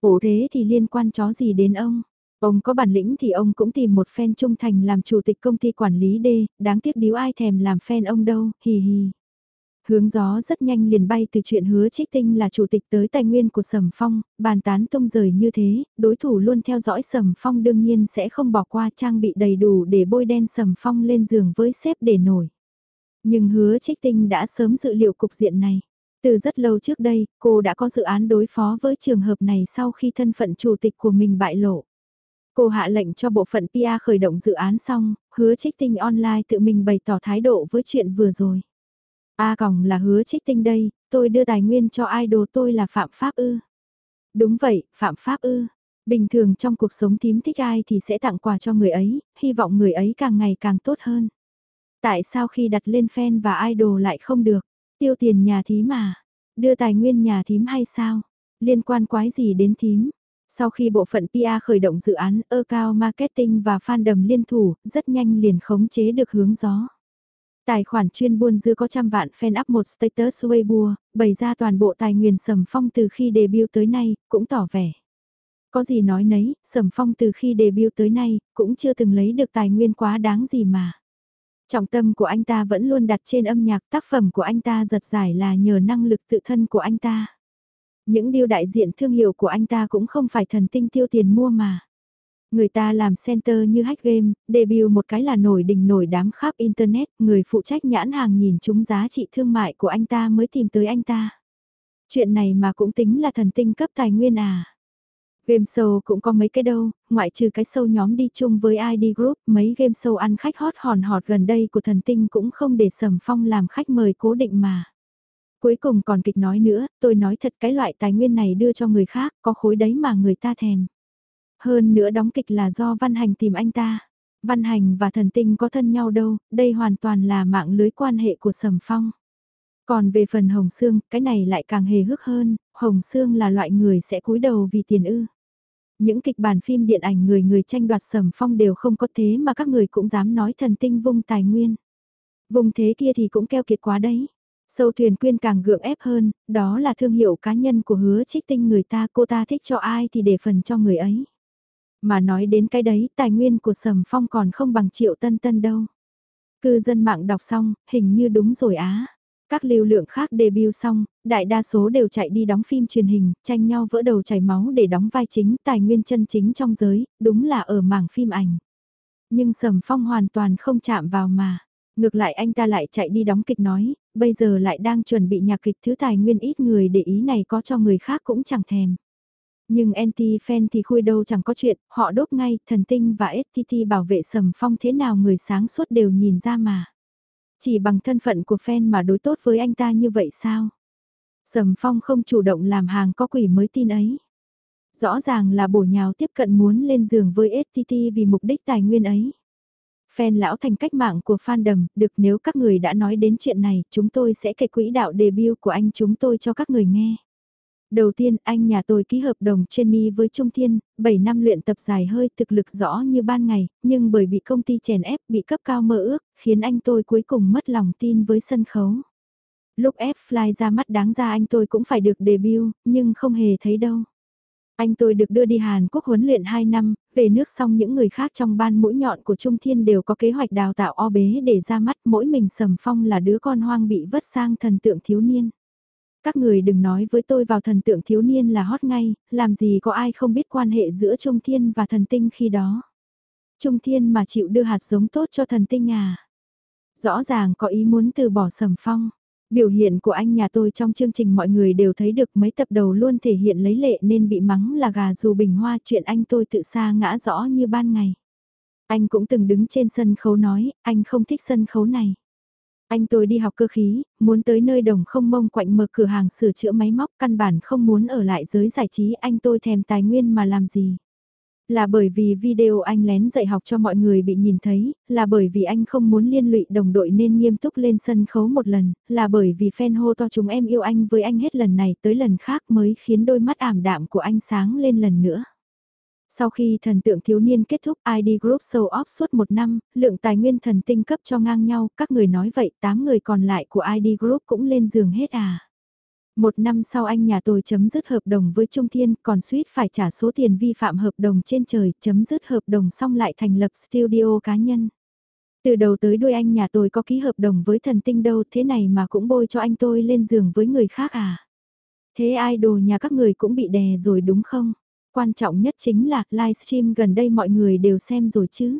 A: Ồ thế thì liên quan chó gì đến ông? Ông có bản lĩnh thì ông cũng tìm một fan trung thành làm chủ tịch công ty quản lý D, đáng tiếc điếu ai thèm làm fan ông đâu, hì hì. Hướng gió rất nhanh liền bay từ chuyện hứa trích tinh là chủ tịch tới tài nguyên của Sầm Phong, bàn tán tung rời như thế, đối thủ luôn theo dõi Sầm Phong đương nhiên sẽ không bỏ qua trang bị đầy đủ để bôi đen Sầm Phong lên giường với sếp để nổi. Nhưng hứa trích tinh đã sớm dự liệu cục diện này. Từ rất lâu trước đây, cô đã có dự án đối phó với trường hợp này sau khi thân phận chủ tịch của mình bại lộ. Cô hạ lệnh cho bộ phận PR khởi động dự án xong, hứa trích tinh online tự mình bày tỏ thái độ với chuyện vừa rồi. A à còng là hứa trích tinh đây, tôi đưa tài nguyên cho idol tôi là Phạm Pháp ư. Đúng vậy, Phạm Pháp ư. Bình thường trong cuộc sống tím thích ai thì sẽ tặng quà cho người ấy, hy vọng người ấy càng ngày càng tốt hơn. Tại sao khi đặt lên fan và idol lại không được? Tiêu tiền nhà thím mà. Đưa tài nguyên nhà thím hay sao? Liên quan quái gì đến thím? Sau khi bộ phận PR khởi động dự án ơ cao marketing và fandom liên thủ, rất nhanh liền khống chế được hướng gió. Tài khoản chuyên buôn dư có trăm vạn fan up một status Weibo, bày ra toàn bộ tài nguyên Sầm Phong từ khi debut tới nay, cũng tỏ vẻ. Có gì nói nấy, Sầm Phong từ khi debut tới nay, cũng chưa từng lấy được tài nguyên quá đáng gì mà. Trọng tâm của anh ta vẫn luôn đặt trên âm nhạc, tác phẩm của anh ta giật giải là nhờ năng lực tự thân của anh ta. Những điều đại diện thương hiệu của anh ta cũng không phải thần tinh tiêu tiền mua mà. Người ta làm center như hack game, debut một cái là nổi đỉnh nổi đám khắp internet, người phụ trách nhãn hàng nhìn chúng giá trị thương mại của anh ta mới tìm tới anh ta. Chuyện này mà cũng tính là thần tinh cấp tài nguyên à. Game show cũng có mấy cái đâu, ngoại trừ cái show nhóm đi chung với ID Group, mấy game show ăn khách hot hòn hot gần đây của thần tinh cũng không để sầm phong làm khách mời cố định mà. Cuối cùng còn kịch nói nữa, tôi nói thật cái loại tài nguyên này đưa cho người khác, có khối đấy mà người ta thèm. Hơn nữa đóng kịch là do Văn Hành tìm anh ta. Văn Hành và thần tinh có thân nhau đâu, đây hoàn toàn là mạng lưới quan hệ của Sầm Phong. Còn về phần Hồng Sương, cái này lại càng hề hước hơn, Hồng Sương là loại người sẽ cúi đầu vì tiền ư. Những kịch bản phim điện ảnh người người tranh đoạt Sầm Phong đều không có thế mà các người cũng dám nói thần tinh vung tài nguyên. Vùng thế kia thì cũng keo kiệt quá đấy. Sâu thuyền quyên càng gượng ép hơn, đó là thương hiệu cá nhân của hứa trích tinh người ta cô ta thích cho ai thì để phần cho người ấy. Mà nói đến cái đấy, tài nguyên của Sầm Phong còn không bằng triệu tân tân đâu. Cư dân mạng đọc xong, hình như đúng rồi á. Các lưu lượng khác debut xong, đại đa số đều chạy đi đóng phim truyền hình, tranh nhau vỡ đầu chảy máu để đóng vai chính, tài nguyên chân chính trong giới, đúng là ở mảng phim ảnh. Nhưng Sầm Phong hoàn toàn không chạm vào mà. Ngược lại anh ta lại chạy đi đóng kịch nói, bây giờ lại đang chuẩn bị nhạc kịch thứ tài nguyên ít người để ý này có cho người khác cũng chẳng thèm. Nhưng anti-fan thì khui đâu chẳng có chuyện, họ đốt ngay, thần tinh và STT bảo vệ sầm phong thế nào người sáng suốt đều nhìn ra mà. Chỉ bằng thân phận của fan mà đối tốt với anh ta như vậy sao? Sầm phong không chủ động làm hàng có quỷ mới tin ấy. Rõ ràng là bổ nhào tiếp cận muốn lên giường với STT vì mục đích tài nguyên ấy. Fan lão thành cách mạng của fandom, được nếu các người đã nói đến chuyện này, chúng tôi sẽ kể quỹ đạo debut của anh chúng tôi cho các người nghe. Đầu tiên, anh nhà tôi ký hợp đồng Jenny với Trung Thiên, 7 năm luyện tập dài hơi thực lực rõ như ban ngày, nhưng bởi bị công ty chèn ép bị cấp cao mơ ước, khiến anh tôi cuối cùng mất lòng tin với sân khấu. Lúc F-Fly ra mắt đáng ra anh tôi cũng phải được debut, nhưng không hề thấy đâu. Anh tôi được đưa đi Hàn Quốc huấn luyện 2 năm, về nước xong những người khác trong ban mũi nhọn của Trung Thiên đều có kế hoạch đào tạo o bế để ra mắt mỗi mình sầm phong là đứa con hoang bị vất sang thần tượng thiếu niên. Các người đừng nói với tôi vào thần tượng thiếu niên là hot ngay, làm gì có ai không biết quan hệ giữa Trung Thiên và thần tinh khi đó. Trung Thiên mà chịu đưa hạt giống tốt cho thần tinh à. Rõ ràng có ý muốn từ bỏ sầm phong. Biểu hiện của anh nhà tôi trong chương trình mọi người đều thấy được mấy tập đầu luôn thể hiện lấy lệ nên bị mắng là gà dù bình hoa chuyện anh tôi tự xa ngã rõ như ban ngày. Anh cũng từng đứng trên sân khấu nói, anh không thích sân khấu này. Anh tôi đi học cơ khí, muốn tới nơi đồng không mông quạnh mở cửa hàng sửa chữa máy móc căn bản không muốn ở lại giới giải trí anh tôi thèm tài nguyên mà làm gì. Là bởi vì video anh lén dạy học cho mọi người bị nhìn thấy, là bởi vì anh không muốn liên lụy đồng đội nên nghiêm túc lên sân khấu một lần, là bởi vì fan hô to chúng em yêu anh với anh hết lần này tới lần khác mới khiến đôi mắt ảm đạm của anh sáng lên lần nữa. Sau khi thần tượng thiếu niên kết thúc ID Group show off suốt một năm, lượng tài nguyên thần tinh cấp cho ngang nhau, các người nói vậy 8 người còn lại của ID Group cũng lên giường hết à. Một năm sau anh nhà tôi chấm dứt hợp đồng với Trung Thiên, còn suýt phải trả số tiền vi phạm hợp đồng trên trời, chấm dứt hợp đồng xong lại thành lập studio cá nhân. Từ đầu tới đuôi anh nhà tôi có ký hợp đồng với thần tinh đâu thế này mà cũng bôi cho anh tôi lên giường với người khác à. Thế idol nhà các người cũng bị đè rồi đúng không? Quan trọng nhất chính là livestream gần đây mọi người đều xem rồi chứ.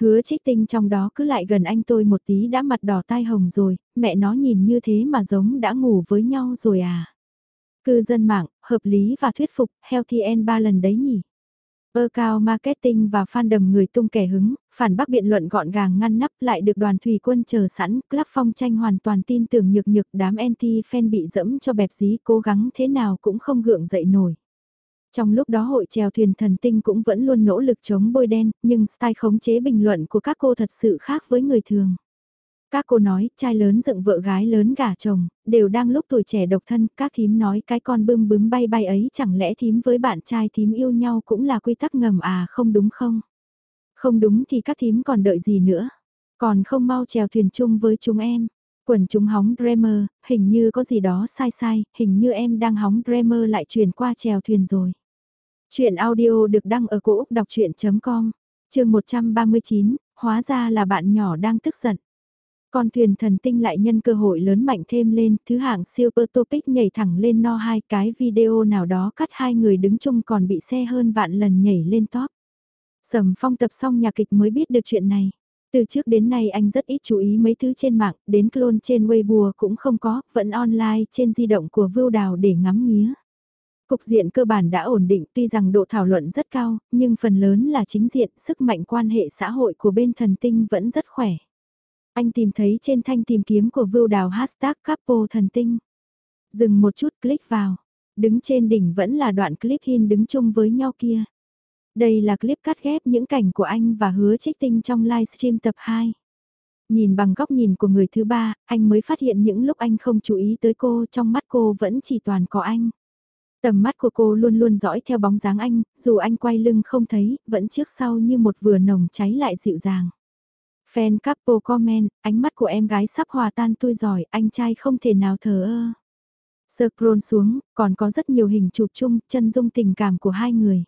A: Hứa trích tinh trong đó cứ lại gần anh tôi một tí đã mặt đỏ tai hồng rồi, mẹ nó nhìn như thế mà giống đã ngủ với nhau rồi à. Cư dân mạng, hợp lý và thuyết phục, healthy and ba lần đấy nhỉ. Ơ cao marketing và fan đầm người tung kẻ hứng, phản bác biện luận gọn gàng ngăn nắp lại được đoàn thủy quân chờ sẵn, club phong tranh hoàn toàn tin tưởng nhược nhược đám anti-fan bị dẫm cho bẹp dí cố gắng thế nào cũng không gượng dậy nổi. Trong lúc đó hội chèo thuyền thần tinh cũng vẫn luôn nỗ lực chống bôi đen, nhưng style khống chế bình luận của các cô thật sự khác với người thường. Các cô nói, trai lớn dựng vợ gái lớn gả chồng, đều đang lúc tuổi trẻ độc thân, các thím nói cái con bươm bướm bay bay ấy chẳng lẽ thím với bạn trai thím yêu nhau cũng là quy tắc ngầm à không đúng không? Không đúng thì các thím còn đợi gì nữa? Còn không mau chèo thuyền chung với chúng em. Quần chúng hóng Dreamer, hình như có gì đó sai sai, hình như em đang hóng Dreamer lại chuyển qua chèo thuyền rồi. Chuyện audio được đăng ở cổ Úc đọc chuyện.com, trường 139, hóa ra là bạn nhỏ đang tức giận. Con thuyền thần tinh lại nhân cơ hội lớn mạnh thêm lên, thứ hạng Super Topic nhảy thẳng lên no hai cái video nào đó cắt hai người đứng chung còn bị xe hơn vạn lần nhảy lên top. Sầm phong tập xong nhà kịch mới biết được chuyện này. Từ trước đến nay anh rất ít chú ý mấy thứ trên mạng, đến clone trên Weibo cũng không có, vẫn online trên di động của Vưu Đào để ngắm nghía. Cục diện cơ bản đã ổn định tuy rằng độ thảo luận rất cao, nhưng phần lớn là chính diện, sức mạnh quan hệ xã hội của bên thần tinh vẫn rất khỏe. Anh tìm thấy trên thanh tìm kiếm của Vưu Đào hashtag couple thần tinh. Dừng một chút click vào. Đứng trên đỉnh vẫn là đoạn clip hin đứng chung với nhau kia. Đây là clip cắt ghép những cảnh của anh và hứa trích tinh trong livestream tập 2. Nhìn bằng góc nhìn của người thứ ba, anh mới phát hiện những lúc anh không chú ý tới cô trong mắt cô vẫn chỉ toàn có anh. Tầm mắt của cô luôn luôn dõi theo bóng dáng anh, dù anh quay lưng không thấy, vẫn trước sau như một vừa nồng cháy lại dịu dàng. Fan couple comment, ánh mắt của em gái sắp hòa tan tôi giỏi, anh trai không thể nào thờ ơ. Scroll xuống, còn có rất nhiều hình chụp chung, chân dung tình cảm của hai người.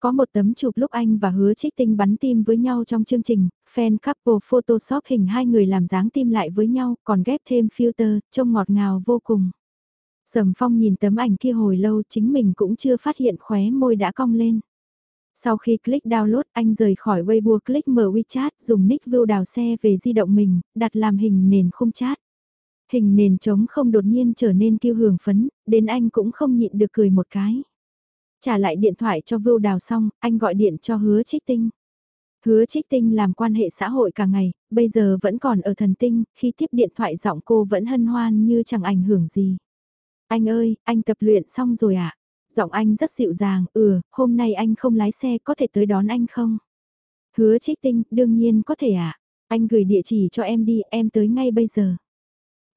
A: Có một tấm chụp lúc anh và hứa trích tinh bắn tim với nhau trong chương trình, fan couple photoshop hình hai người làm dáng tim lại với nhau, còn ghép thêm filter, trông ngọt ngào vô cùng. Sầm phong nhìn tấm ảnh kia hồi lâu chính mình cũng chưa phát hiện khóe môi đã cong lên. Sau khi click download anh rời khỏi Weibo click mở WeChat dùng nick view đào xe về di động mình, đặt làm hình nền khung chat. Hình nền trống không đột nhiên trở nên kiêu hưởng phấn, đến anh cũng không nhịn được cười một cái. Trả lại điện thoại cho Vưu Đào xong, anh gọi điện cho hứa trích tinh. Hứa trích tinh làm quan hệ xã hội cả ngày, bây giờ vẫn còn ở thần tinh, khi tiếp điện thoại giọng cô vẫn hân hoan như chẳng ảnh hưởng gì. Anh ơi, anh tập luyện xong rồi ạ. À? Giọng anh rất dịu dàng, ừ, hôm nay anh không lái xe có thể tới đón anh không? Hứa trích tinh, đương nhiên có thể ạ. À? Anh gửi địa chỉ cho em đi, em tới ngay bây giờ.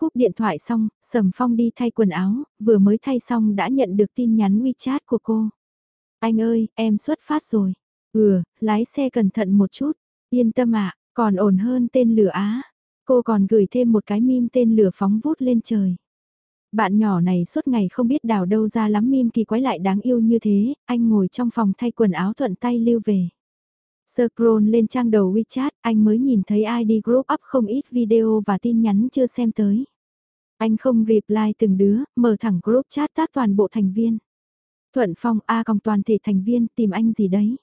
A: Cúp điện thoại xong, Sầm Phong đi thay quần áo, vừa mới thay xong đã nhận được tin nhắn WeChat của cô. Anh ơi, em xuất phát rồi. Ừ, lái xe cẩn thận một chút. Yên tâm ạ, còn ổn hơn tên lửa Á. Cô còn gửi thêm một cái mim tên lửa phóng vút lên trời. Bạn nhỏ này suốt ngày không biết đào đâu ra lắm mim kỳ quái lại đáng yêu như thế, anh ngồi trong phòng thay quần áo thuận tay lưu về. Scroll lên trang đầu WeChat, anh mới nhìn thấy ID group up không ít video và tin nhắn chưa xem tới. Anh không reply từng đứa, mở thẳng group chat tác toàn bộ thành viên. Thuận Phong A còng toàn thể thành viên tìm anh gì đấy.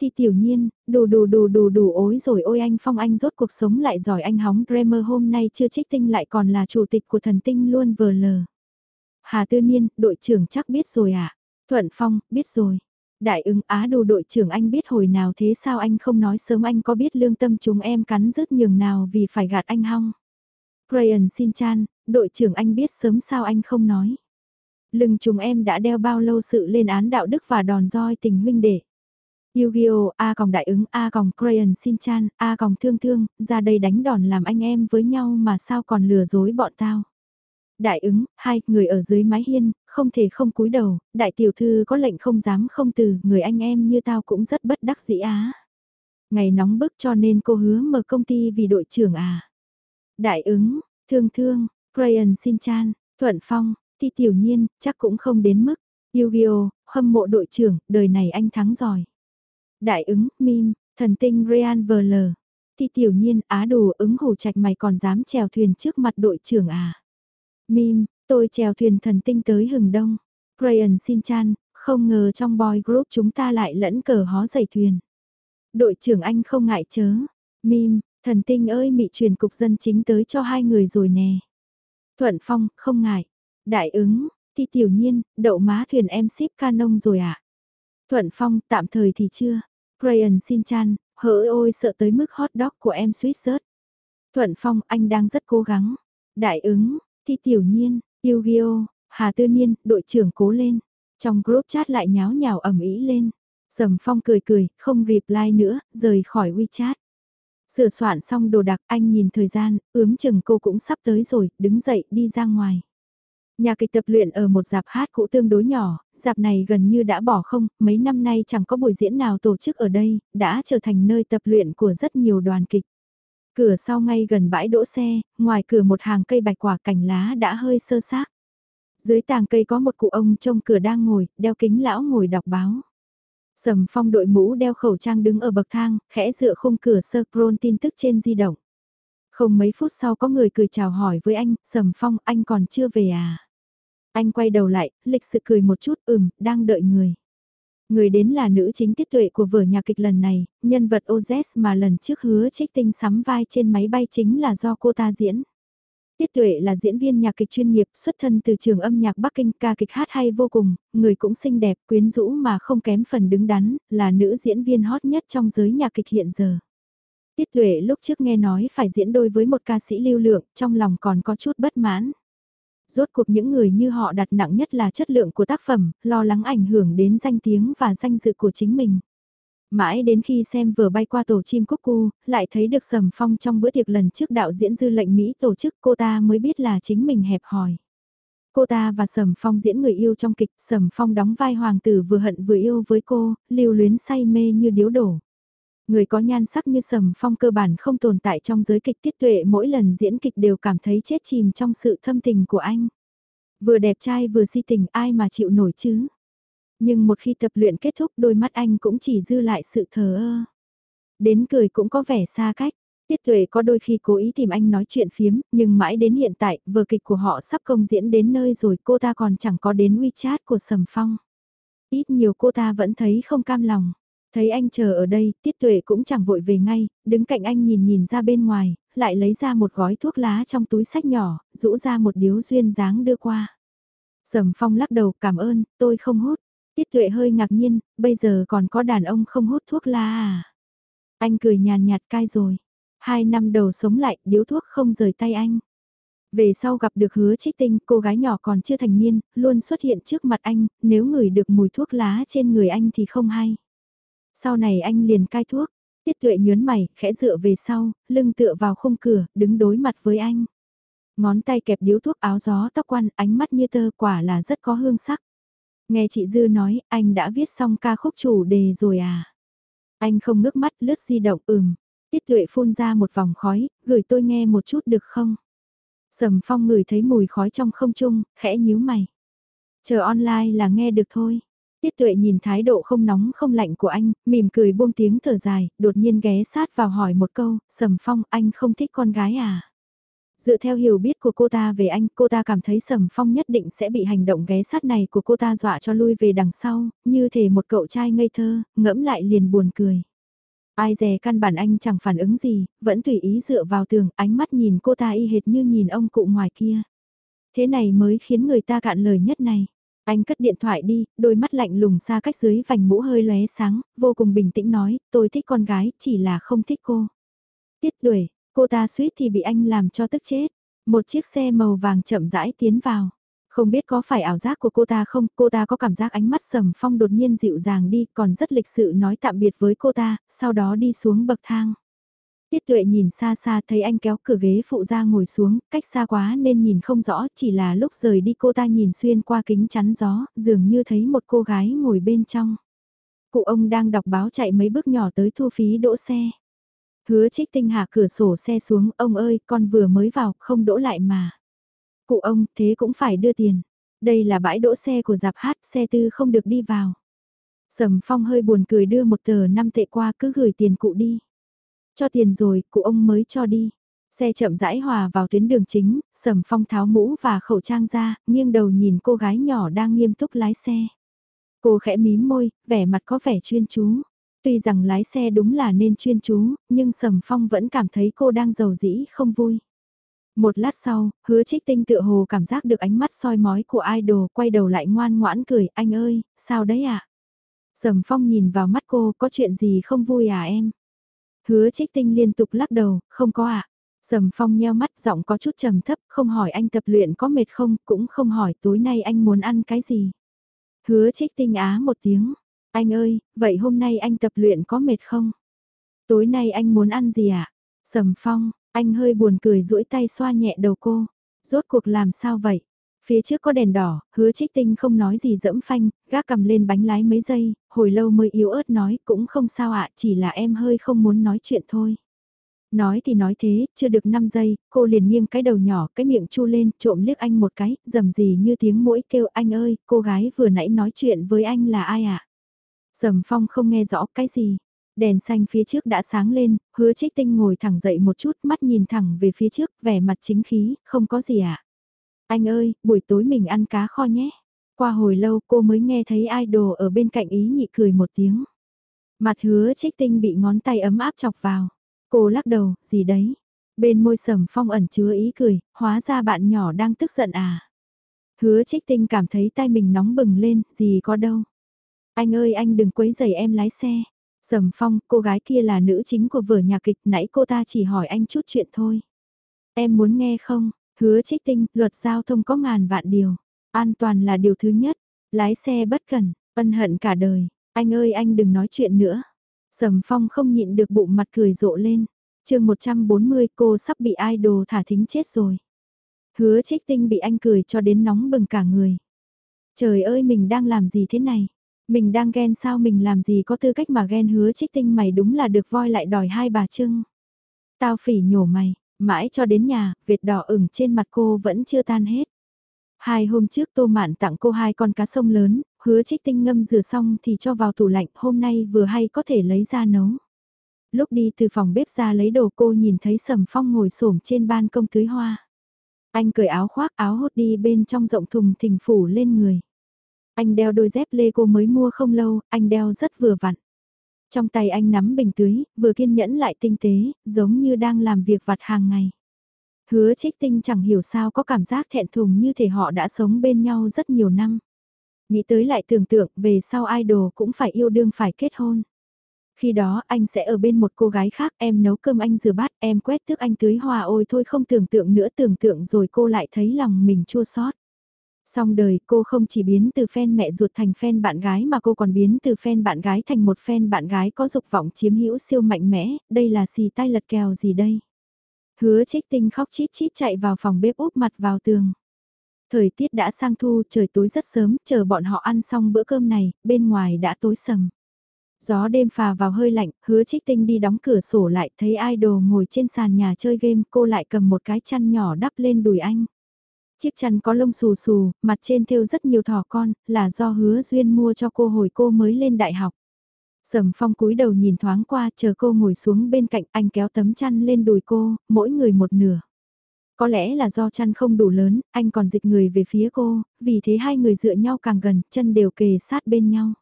A: Thì tiểu nhiên, đù đù đù đù đù ối rồi ôi anh Phong anh rốt cuộc sống lại giỏi anh hóng Dreamer hôm nay chưa trích tinh lại còn là chủ tịch của thần tinh luôn vờ lờ. Hà Tư Niên, đội trưởng chắc biết rồi ạ. À? Thuận Phong, biết rồi. Đại ứng Á đồ đội trưởng anh biết hồi nào thế sao anh không nói sớm anh có biết lương tâm chúng em cắn rứt nhường nào vì phải gạt anh hong. Brian xin chan, đội trưởng anh biết sớm sao anh không nói. Lưng chúng em đã đeo bao lâu sự lên án đạo đức và đòn roi tình huynh đệ. Yu-Gi-Oh! A còng đại ứng A còng Crayon Shin-chan, A còng thương thương, ra đây đánh đòn làm anh em với nhau mà sao còn lừa dối bọn tao. Đại ứng, hai, người ở dưới mái hiên, không thể không cúi đầu, đại tiểu thư có lệnh không dám không từ, người anh em như tao cũng rất bất đắc dĩ á. Ngày nóng bức cho nên cô hứa mở công ty vì đội trưởng à. Đại ứng, thương thương, Brian xin chan, Thuận Phong, thi Tiểu Nhiên, chắc cũng không đến mức. Yu-Gi-Oh! hâm mộ đội trưởng, đời này anh thắng giỏi. Đại ứng, mim, thần tinh Real VL. Thì Tiểu Nhiên, á đồ ứng hổ trạch mày còn dám chèo thuyền trước mặt đội trưởng à. Mim, tôi chèo thuyền thần tinh tới hừng đông. Brian xin chan, không ngờ trong boy group chúng ta lại lẫn cờ hó dày thuyền. Đội trưởng anh không ngại chớ. Mim, thần tinh ơi mị truyền cục dân chính tới cho hai người rồi nè. Thuận Phong, không ngại. Đại ứng, thì tiểu nhiên, đậu má thuyền em ship canon rồi ạ. À? Thuận Phong, tạm thời thì chưa. Brian xin chan, hỡi ôi sợ tới mức hot dog của em suýt rớt. Thuận Phong, anh đang rất cố gắng. Đại ứng, Thi tiểu nhiên, Yu-Gi-Oh! Hà Tư Niên, đội trưởng cố lên. Trong group chat lại nháo nhào ẩm ý lên. Sầm Phong cười cười, không reply nữa, rời khỏi WeChat. Sửa soạn xong đồ đạc, anh nhìn thời gian, ướm chừng cô cũng sắp tới rồi, đứng dậy đi ra ngoài. Nhà kịch tập luyện ở một dạp hát cũ tương đối nhỏ, dạp này gần như đã bỏ không, mấy năm nay chẳng có buổi diễn nào tổ chức ở đây, đã trở thành nơi tập luyện của rất nhiều đoàn kịch. Cửa sau ngay gần bãi đỗ xe, ngoài cửa một hàng cây bạch quả cành lá đã hơi sơ xác. Dưới tàng cây có một cụ ông trông cửa đang ngồi, đeo kính lão ngồi đọc báo. Sầm phong đội mũ đeo khẩu trang đứng ở bậc thang, khẽ dựa khung cửa sơ tin tức trên di động. Không mấy phút sau có người cười chào hỏi với anh, Sầm phong anh còn chưa về à? Anh quay đầu lại, lịch sự cười một chút, ừm, đang đợi người. Người đến là nữ chính tiết tuệ của vở nhạc kịch lần này, nhân vật OZ mà lần trước hứa trích tinh sắm vai trên máy bay chính là do cô ta diễn. Tiết Tuệ là diễn viên nhạc kịch chuyên nghiệp xuất thân từ trường âm nhạc Bắc Kinh ca kịch hát hay vô cùng, người cũng xinh đẹp, quyến rũ mà không kém phần đứng đắn, là nữ diễn viên hot nhất trong giới nhạc kịch hiện giờ. Tiết Tuệ lúc trước nghe nói phải diễn đôi với một ca sĩ lưu lượng, trong lòng còn có chút bất mãn. Rốt cuộc những người như họ đặt nặng nhất là chất lượng của tác phẩm, lo lắng ảnh hưởng đến danh tiếng và danh dự của chính mình. Mãi đến khi xem vừa bay qua tổ chim cúc cu, lại thấy được Sầm Phong trong bữa tiệc lần trước đạo diễn dư lệnh Mỹ tổ chức cô ta mới biết là chính mình hẹp hòi. Cô ta và Sầm Phong diễn người yêu trong kịch, Sầm Phong đóng vai hoàng tử vừa hận vừa yêu với cô, lưu luyến say mê như điếu đổ. Người có nhan sắc như Sầm Phong cơ bản không tồn tại trong giới kịch tiết tuệ mỗi lần diễn kịch đều cảm thấy chết chìm trong sự thâm tình của anh. Vừa đẹp trai vừa si tình ai mà chịu nổi chứ. Nhưng một khi tập luyện kết thúc đôi mắt anh cũng chỉ dư lại sự thờ ơ. Đến cười cũng có vẻ xa cách. Tiết tuệ có đôi khi cố ý tìm anh nói chuyện phiếm, nhưng mãi đến hiện tại, vở kịch của họ sắp công diễn đến nơi rồi cô ta còn chẳng có đến WeChat của Sầm Phong. Ít nhiều cô ta vẫn thấy không cam lòng. Thấy anh chờ ở đây, Tiết Tuệ cũng chẳng vội về ngay, đứng cạnh anh nhìn nhìn ra bên ngoài, lại lấy ra một gói thuốc lá trong túi sách nhỏ, rũ ra một điếu duyên dáng đưa qua. Sầm Phong lắc đầu cảm ơn, tôi không hút. Tiết Tuệ hơi ngạc nhiên, bây giờ còn có đàn ông không hút thuốc lá à? Anh cười nhàn nhạt cai rồi. Hai năm đầu sống lại, điếu thuốc không rời tay anh. Về sau gặp được hứa trích tinh, cô gái nhỏ còn chưa thành niên, luôn xuất hiện trước mặt anh, nếu ngửi được mùi thuốc lá trên người anh thì không hay. Sau này anh liền cai thuốc, tiết tuệ nhớn mày, khẽ dựa về sau, lưng tựa vào khung cửa, đứng đối mặt với anh. Ngón tay kẹp điếu thuốc áo gió tóc quăn, ánh mắt như tơ quả là rất có hương sắc. Nghe chị Dư nói, anh đã viết xong ca khúc chủ đề rồi à? Anh không ngước mắt lướt di động ừm. Tiết tuệ phun ra một vòng khói, gửi tôi nghe một chút được không? Sầm phong ngửi thấy mùi khói trong không trung, khẽ nhíu mày. Chờ online là nghe được thôi. Tiết tuệ nhìn thái độ không nóng không lạnh của anh, mỉm cười buông tiếng thở dài, đột nhiên ghé sát vào hỏi một câu, Sầm Phong anh không thích con gái à? Dựa theo hiểu biết của cô ta về anh, cô ta cảm thấy Sầm Phong nhất định sẽ bị hành động ghé sát này của cô ta dọa cho lui về đằng sau, như thể một cậu trai ngây thơ, ngẫm lại liền buồn cười. Ai dè căn bản anh chẳng phản ứng gì, vẫn tùy ý dựa vào tường, ánh mắt nhìn cô ta y hệt như nhìn ông cụ ngoài kia. Thế này mới khiến người ta cạn lời nhất này. Anh cất điện thoại đi, đôi mắt lạnh lùng xa cách dưới vành mũ hơi lóe sáng, vô cùng bình tĩnh nói, tôi thích con gái, chỉ là không thích cô. Tiết đuổi, cô ta suýt thì bị anh làm cho tức chết. Một chiếc xe màu vàng chậm rãi tiến vào. Không biết có phải ảo giác của cô ta không, cô ta có cảm giác ánh mắt sầm phong đột nhiên dịu dàng đi, còn rất lịch sự nói tạm biệt với cô ta, sau đó đi xuống bậc thang. Tiết tuệ nhìn xa xa thấy anh kéo cửa ghế phụ ra ngồi xuống, cách xa quá nên nhìn không rõ, chỉ là lúc rời đi cô ta nhìn xuyên qua kính chắn gió, dường như thấy một cô gái ngồi bên trong. Cụ ông đang đọc báo chạy mấy bước nhỏ tới thu phí đỗ xe. Hứa trích tinh hạ cửa sổ xe xuống, ông ơi, con vừa mới vào, không đỗ lại mà. Cụ ông, thế cũng phải đưa tiền. Đây là bãi đỗ xe của giạp hát, xe tư không được đi vào. Sầm phong hơi buồn cười đưa một tờ năm tệ qua cứ gửi tiền cụ đi. Cho tiền rồi, cụ ông mới cho đi. Xe chậm rãi hòa vào tuyến đường chính, sầm phong tháo mũ và khẩu trang ra, nghiêng đầu nhìn cô gái nhỏ đang nghiêm túc lái xe. Cô khẽ mím môi, vẻ mặt có vẻ chuyên chú. Tuy rằng lái xe đúng là nên chuyên chú, nhưng Sầm Phong vẫn cảm thấy cô đang giàu dĩ không vui. Một lát sau, hứa trích tinh tựa hồ cảm giác được ánh mắt soi mói của idol quay đầu lại ngoan ngoãn cười, anh ơi, sao đấy ạ? À? Sầm Phong nhìn vào mắt cô, có chuyện gì không vui à em? Hứa trích tinh liên tục lắc đầu, không có ạ. À? Sầm Phong nheo mắt giọng có chút trầm thấp, không hỏi anh tập luyện có mệt không, cũng không hỏi tối nay anh muốn ăn cái gì. Hứa trích tinh á một tiếng, anh ơi, vậy hôm nay anh tập luyện có mệt không? Tối nay anh muốn ăn gì ạ? À? Sầm Phong, anh hơi buồn cười duỗi tay xoa nhẹ đầu cô. Rốt cuộc làm sao vậy? Phía trước có đèn đỏ, hứa trích tinh không nói gì dẫm phanh, gác cầm lên bánh lái mấy giây, hồi lâu mới yếu ớt nói cũng không sao ạ, chỉ là em hơi không muốn nói chuyện thôi. Nói thì nói thế, chưa được 5 giây, cô liền nghiêng cái đầu nhỏ, cái miệng chu lên, trộm liếc anh một cái, dầm gì như tiếng mũi kêu anh ơi, cô gái vừa nãy nói chuyện với anh là ai ạ? À? Dầm phong không nghe rõ cái gì, Đèn xanh phía trước đã sáng lên, hứa trích tinh ngồi thẳng dậy một chút mắt nhìn thẳng về phía trước, vẻ mặt chính khí, không có gì ạ. À? Anh ơi, buổi tối mình ăn cá kho nhé. Qua hồi lâu cô mới nghe thấy idol ở bên cạnh ý nhị cười một tiếng. Mặt hứa trích tinh bị ngón tay ấm áp chọc vào. Cô lắc đầu, gì đấy? Bên môi sầm phong ẩn chứa ý cười, hóa ra bạn nhỏ đang tức giận à? Hứa trích tinh cảm thấy tay mình nóng bừng lên, gì có đâu. Anh ơi anh đừng quấy giày em lái xe. Sầm Phong, cô gái kia là nữ chính của vở nhạc kịch, nãy cô ta chỉ hỏi anh chút chuyện thôi. Em muốn nghe không? Hứa trích tinh, luật giao thông có ngàn vạn điều. An toàn là điều thứ nhất. Lái xe bất cần, ân hận cả đời. Anh ơi anh đừng nói chuyện nữa. Sầm Phong không nhịn được bụng mặt cười rộ lên. chương 140 cô sắp bị idol thả thính chết rồi. Hứa trích tinh bị anh cười cho đến nóng bừng cả người. Trời ơi mình đang làm gì thế này? Mình đang ghen sao mình làm gì có tư cách mà ghen hứa trích tinh mày đúng là được voi lại đòi hai bà trưng. Tao phỉ nhổ mày, mãi cho đến nhà, Việt đỏ ửng trên mặt cô vẫn chưa tan hết. Hai hôm trước Tô Mạn tặng cô hai con cá sông lớn, hứa trích tinh ngâm rửa xong thì cho vào tủ lạnh, hôm nay vừa hay có thể lấy ra nấu. Lúc đi từ phòng bếp ra lấy đồ cô nhìn thấy Sầm Phong ngồi xổm trên ban công tưới hoa. Anh cởi áo khoác áo hốt đi bên trong rộng thùng thình phủ lên người. Anh đeo đôi dép lê cô mới mua không lâu, anh đeo rất vừa vặn. Trong tay anh nắm bình tưới, vừa kiên nhẫn lại tinh tế, giống như đang làm việc vặt hàng ngày. Hứa trích tinh chẳng hiểu sao có cảm giác thẹn thùng như thể họ đã sống bên nhau rất nhiều năm. Nghĩ tới lại tưởng tượng về sau idol cũng phải yêu đương phải kết hôn. Khi đó anh sẽ ở bên một cô gái khác em nấu cơm anh rửa bát em quét thức anh tưới hoa ôi thôi không tưởng tượng nữa tưởng tượng rồi cô lại thấy lòng mình chua xót Xong đời cô không chỉ biến từ fan mẹ ruột thành fan bạn gái mà cô còn biến từ fan bạn gái thành một fan bạn gái có dục vọng chiếm hữu siêu mạnh mẽ, đây là xì tai lật kèo gì đây? Hứa trích tinh khóc chít chít chạy vào phòng bếp úp mặt vào tường. Thời tiết đã sang thu, trời tối rất sớm, chờ bọn họ ăn xong bữa cơm này, bên ngoài đã tối sầm. Gió đêm phà vào hơi lạnh, hứa trích tinh đi đóng cửa sổ lại, thấy idol ngồi trên sàn nhà chơi game, cô lại cầm một cái chăn nhỏ đắp lên đùi anh. Chiếc chăn có lông xù xù, mặt trên thêu rất nhiều thỏ con, là do hứa duyên mua cho cô hồi cô mới lên đại học. Sầm phong cúi đầu nhìn thoáng qua chờ cô ngồi xuống bên cạnh anh kéo tấm chăn lên đùi cô, mỗi người một nửa. Có lẽ là do chăn không đủ lớn, anh còn dịch người về phía cô, vì thế hai người dựa nhau càng gần, chân đều kề sát bên nhau.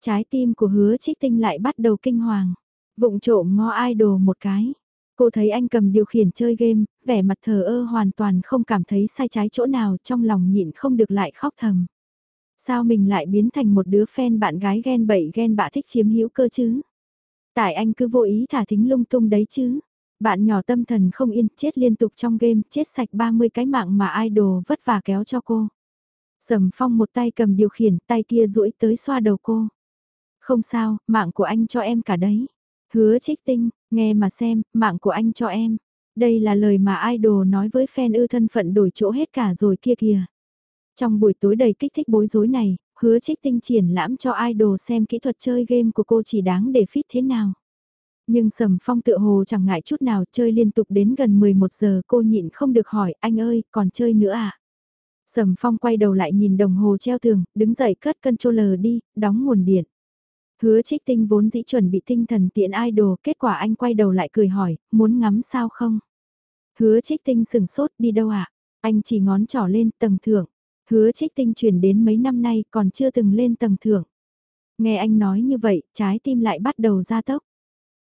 A: Trái tim của hứa trích tinh lại bắt đầu kinh hoàng. Vụng trộm ngó idol một cái. Cô thấy anh cầm điều khiển chơi game, vẻ mặt thờ ơ hoàn toàn không cảm thấy sai trái chỗ nào trong lòng nhịn không được lại khóc thầm. Sao mình lại biến thành một đứa fan bạn gái ghen bậy ghen bạ thích chiếm hữu cơ chứ? Tại anh cứ vô ý thả thính lung tung đấy chứ? Bạn nhỏ tâm thần không yên chết liên tục trong game chết sạch 30 cái mạng mà idol vất vả kéo cho cô. Sầm phong một tay cầm điều khiển, tay kia duỗi tới xoa đầu cô. Không sao, mạng của anh cho em cả đấy. Hứa trích tinh, nghe mà xem, mạng của anh cho em. Đây là lời mà idol nói với fan ư thân phận đổi chỗ hết cả rồi kia kìa. Trong buổi tối đầy kích thích bối rối này, hứa trích tinh triển lãm cho idol xem kỹ thuật chơi game của cô chỉ đáng để fit thế nào. Nhưng Sầm Phong tự hồ chẳng ngại chút nào chơi liên tục đến gần 11 giờ cô nhịn không được hỏi anh ơi còn chơi nữa à? Sầm Phong quay đầu lại nhìn đồng hồ treo tường, đứng dậy cất controller đi, đóng nguồn điện. Hứa trích tinh vốn dĩ chuẩn bị tinh thần tiện idol, kết quả anh quay đầu lại cười hỏi, muốn ngắm sao không? Hứa trích tinh sừng sốt đi đâu ạ? À? Anh chỉ ngón trỏ lên tầng thượng. Hứa trích tinh chuyển đến mấy năm nay còn chưa từng lên tầng thượng. Nghe anh nói như vậy, trái tim lại bắt đầu ra tốc.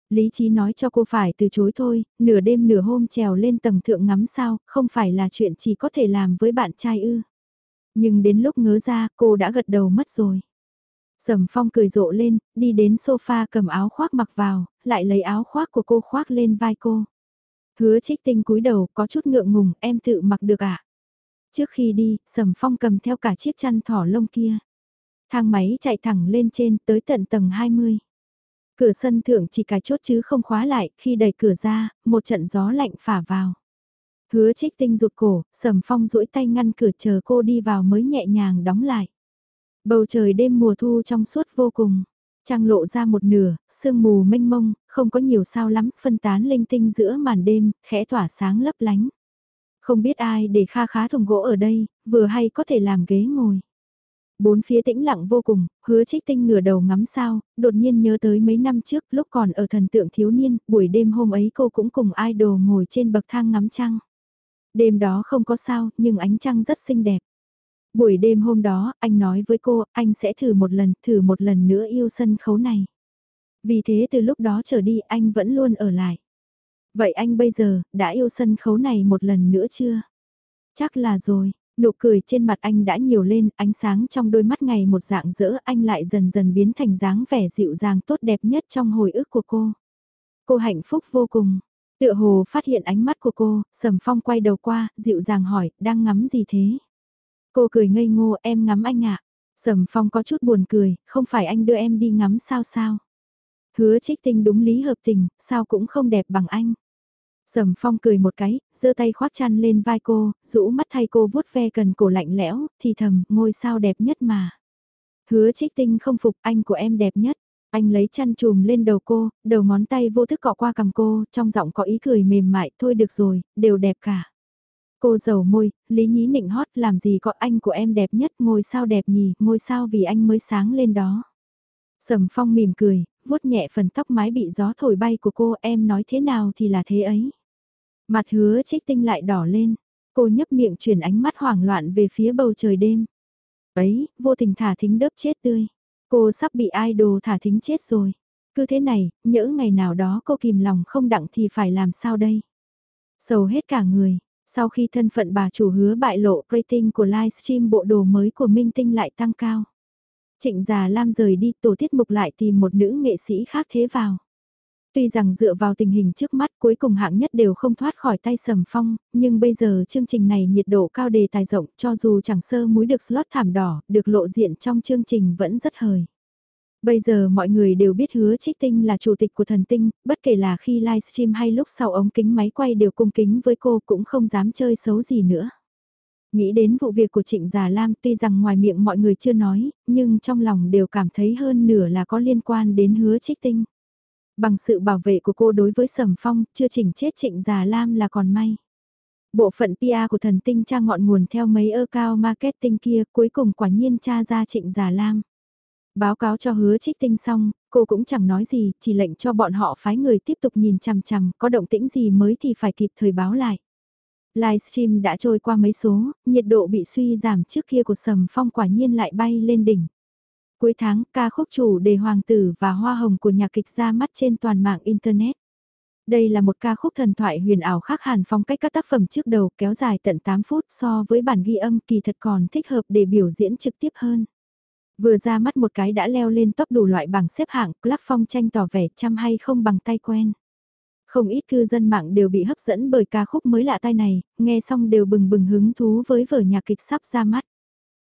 A: Lý trí nói cho cô phải từ chối thôi, nửa đêm nửa hôm trèo lên tầng thượng ngắm sao, không phải là chuyện chỉ có thể làm với bạn trai ư. Nhưng đến lúc ngớ ra, cô đã gật đầu mất rồi. Sầm phong cười rộ lên, đi đến sofa cầm áo khoác mặc vào, lại lấy áo khoác của cô khoác lên vai cô. Hứa trích tinh cúi đầu có chút ngượng ngùng, em tự mặc được ạ. À? Trước khi đi, Sầm Phong cầm theo cả chiếc chăn thỏ lông kia. Thang máy chạy thẳng lên trên tới tận tầng 20. Cửa sân thượng chỉ cài chốt chứ không khóa lại, khi đẩy cửa ra, một trận gió lạnh phả vào. Hứa trích tinh rụt cổ, Sầm Phong duỗi tay ngăn cửa chờ cô đi vào mới nhẹ nhàng đóng lại. Bầu trời đêm mùa thu trong suốt vô cùng. Trăng lộ ra một nửa, sương mù mênh mông, không có nhiều sao lắm, phân tán linh tinh giữa màn đêm, khẽ tỏa sáng lấp lánh. Không biết ai để kha khá thùng gỗ ở đây, vừa hay có thể làm ghế ngồi. Bốn phía tĩnh lặng vô cùng, hứa trích tinh ngửa đầu ngắm sao, đột nhiên nhớ tới mấy năm trước lúc còn ở thần tượng thiếu niên, buổi đêm hôm ấy cô cũng cùng idol ngồi trên bậc thang ngắm trăng. Đêm đó không có sao, nhưng ánh trăng rất xinh đẹp. Buổi đêm hôm đó, anh nói với cô, anh sẽ thử một lần, thử một lần nữa yêu sân khấu này. Vì thế từ lúc đó trở đi anh vẫn luôn ở lại. Vậy anh bây giờ, đã yêu sân khấu này một lần nữa chưa? Chắc là rồi, nụ cười trên mặt anh đã nhiều lên, ánh sáng trong đôi mắt ngày một dạng dỡ anh lại dần dần biến thành dáng vẻ dịu dàng tốt đẹp nhất trong hồi ức của cô. Cô hạnh phúc vô cùng. Tựa hồ phát hiện ánh mắt của cô, Sầm Phong quay đầu qua, dịu dàng hỏi, đang ngắm gì thế? Cô cười ngây ngô, em ngắm anh ạ. Sầm Phong có chút buồn cười, không phải anh đưa em đi ngắm sao sao? Hứa trích tinh đúng lý hợp tình, sao cũng không đẹp bằng anh. Sầm phong cười một cái, giơ tay khoác chăn lên vai cô, rũ mắt thay cô vuốt ve cần cổ lạnh lẽo, thì thầm, ngôi sao đẹp nhất mà. Hứa trích tinh không phục anh của em đẹp nhất. Anh lấy chăn chùm lên đầu cô, đầu ngón tay vô thức cọ qua cầm cô, trong giọng có ý cười mềm mại, thôi được rồi, đều đẹp cả. Cô dầu môi, lý nhí nịnh hót, làm gì có anh của em đẹp nhất, ngôi sao đẹp nhỉ, ngôi sao vì anh mới sáng lên đó. Sầm phong mỉm cười, vuốt nhẹ phần tóc mái bị gió thổi bay của cô em nói thế nào thì là thế ấy. Mặt hứa trích tinh lại đỏ lên, cô nhấp miệng chuyển ánh mắt hoảng loạn về phía bầu trời đêm. Ấy, vô tình thả thính đớp chết tươi. Cô sắp bị idol thả thính chết rồi. Cứ thế này, nhỡ ngày nào đó cô kìm lòng không đặng thì phải làm sao đây? Sầu hết cả người, sau khi thân phận bà chủ hứa bại lộ rating của livestream bộ đồ mới của Minh Tinh lại tăng cao. Trịnh Già Lam rời đi tổ tiết mục lại tìm một nữ nghệ sĩ khác thế vào. Tuy rằng dựa vào tình hình trước mắt cuối cùng hạng nhất đều không thoát khỏi tay sầm phong, nhưng bây giờ chương trình này nhiệt độ cao đề tài rộng cho dù chẳng sơ múi được slot thảm đỏ, được lộ diện trong chương trình vẫn rất hời. Bây giờ mọi người đều biết hứa trích tinh là chủ tịch của thần tinh, bất kể là khi livestream hay lúc sau ống kính máy quay đều cung kính với cô cũng không dám chơi xấu gì nữa. Nghĩ đến vụ việc của Trịnh Già Lam tuy rằng ngoài miệng mọi người chưa nói, nhưng trong lòng đều cảm thấy hơn nửa là có liên quan đến hứa trích tinh. Bằng sự bảo vệ của cô đối với Sầm Phong, chưa chỉnh chết Trịnh Già Lam là còn may. Bộ phận PR của thần tinh tra ngọn nguồn theo mấy ơ cao marketing kia cuối cùng quả nhiên tra ra Trịnh Già Lam. Báo cáo cho hứa trích tinh xong, cô cũng chẳng nói gì, chỉ lệnh cho bọn họ phái người tiếp tục nhìn chằm chằm, có động tĩnh gì mới thì phải kịp thời báo lại. Livestream đã trôi qua mấy số, nhiệt độ bị suy giảm trước kia của Sầm Phong quả nhiên lại bay lên đỉnh. Cuối tháng, ca khúc chủ đề Hoàng tử và Hoa hồng của nhà kịch ra mắt trên toàn mạng Internet. Đây là một ca khúc thần thoại huyền ảo khác hẳn phong cách các tác phẩm trước đầu kéo dài tận 8 phút so với bản ghi âm kỳ thật còn thích hợp để biểu diễn trực tiếp hơn. Vừa ra mắt một cái đã leo lên top đủ loại bảng xếp hạng, Club Phong tranh tỏ vẻ chăm hay không bằng tay quen. Không ít cư dân mạng đều bị hấp dẫn bởi ca khúc mới lạ tai này, nghe xong đều bừng bừng hứng thú với vở nhạc kịch sắp ra mắt.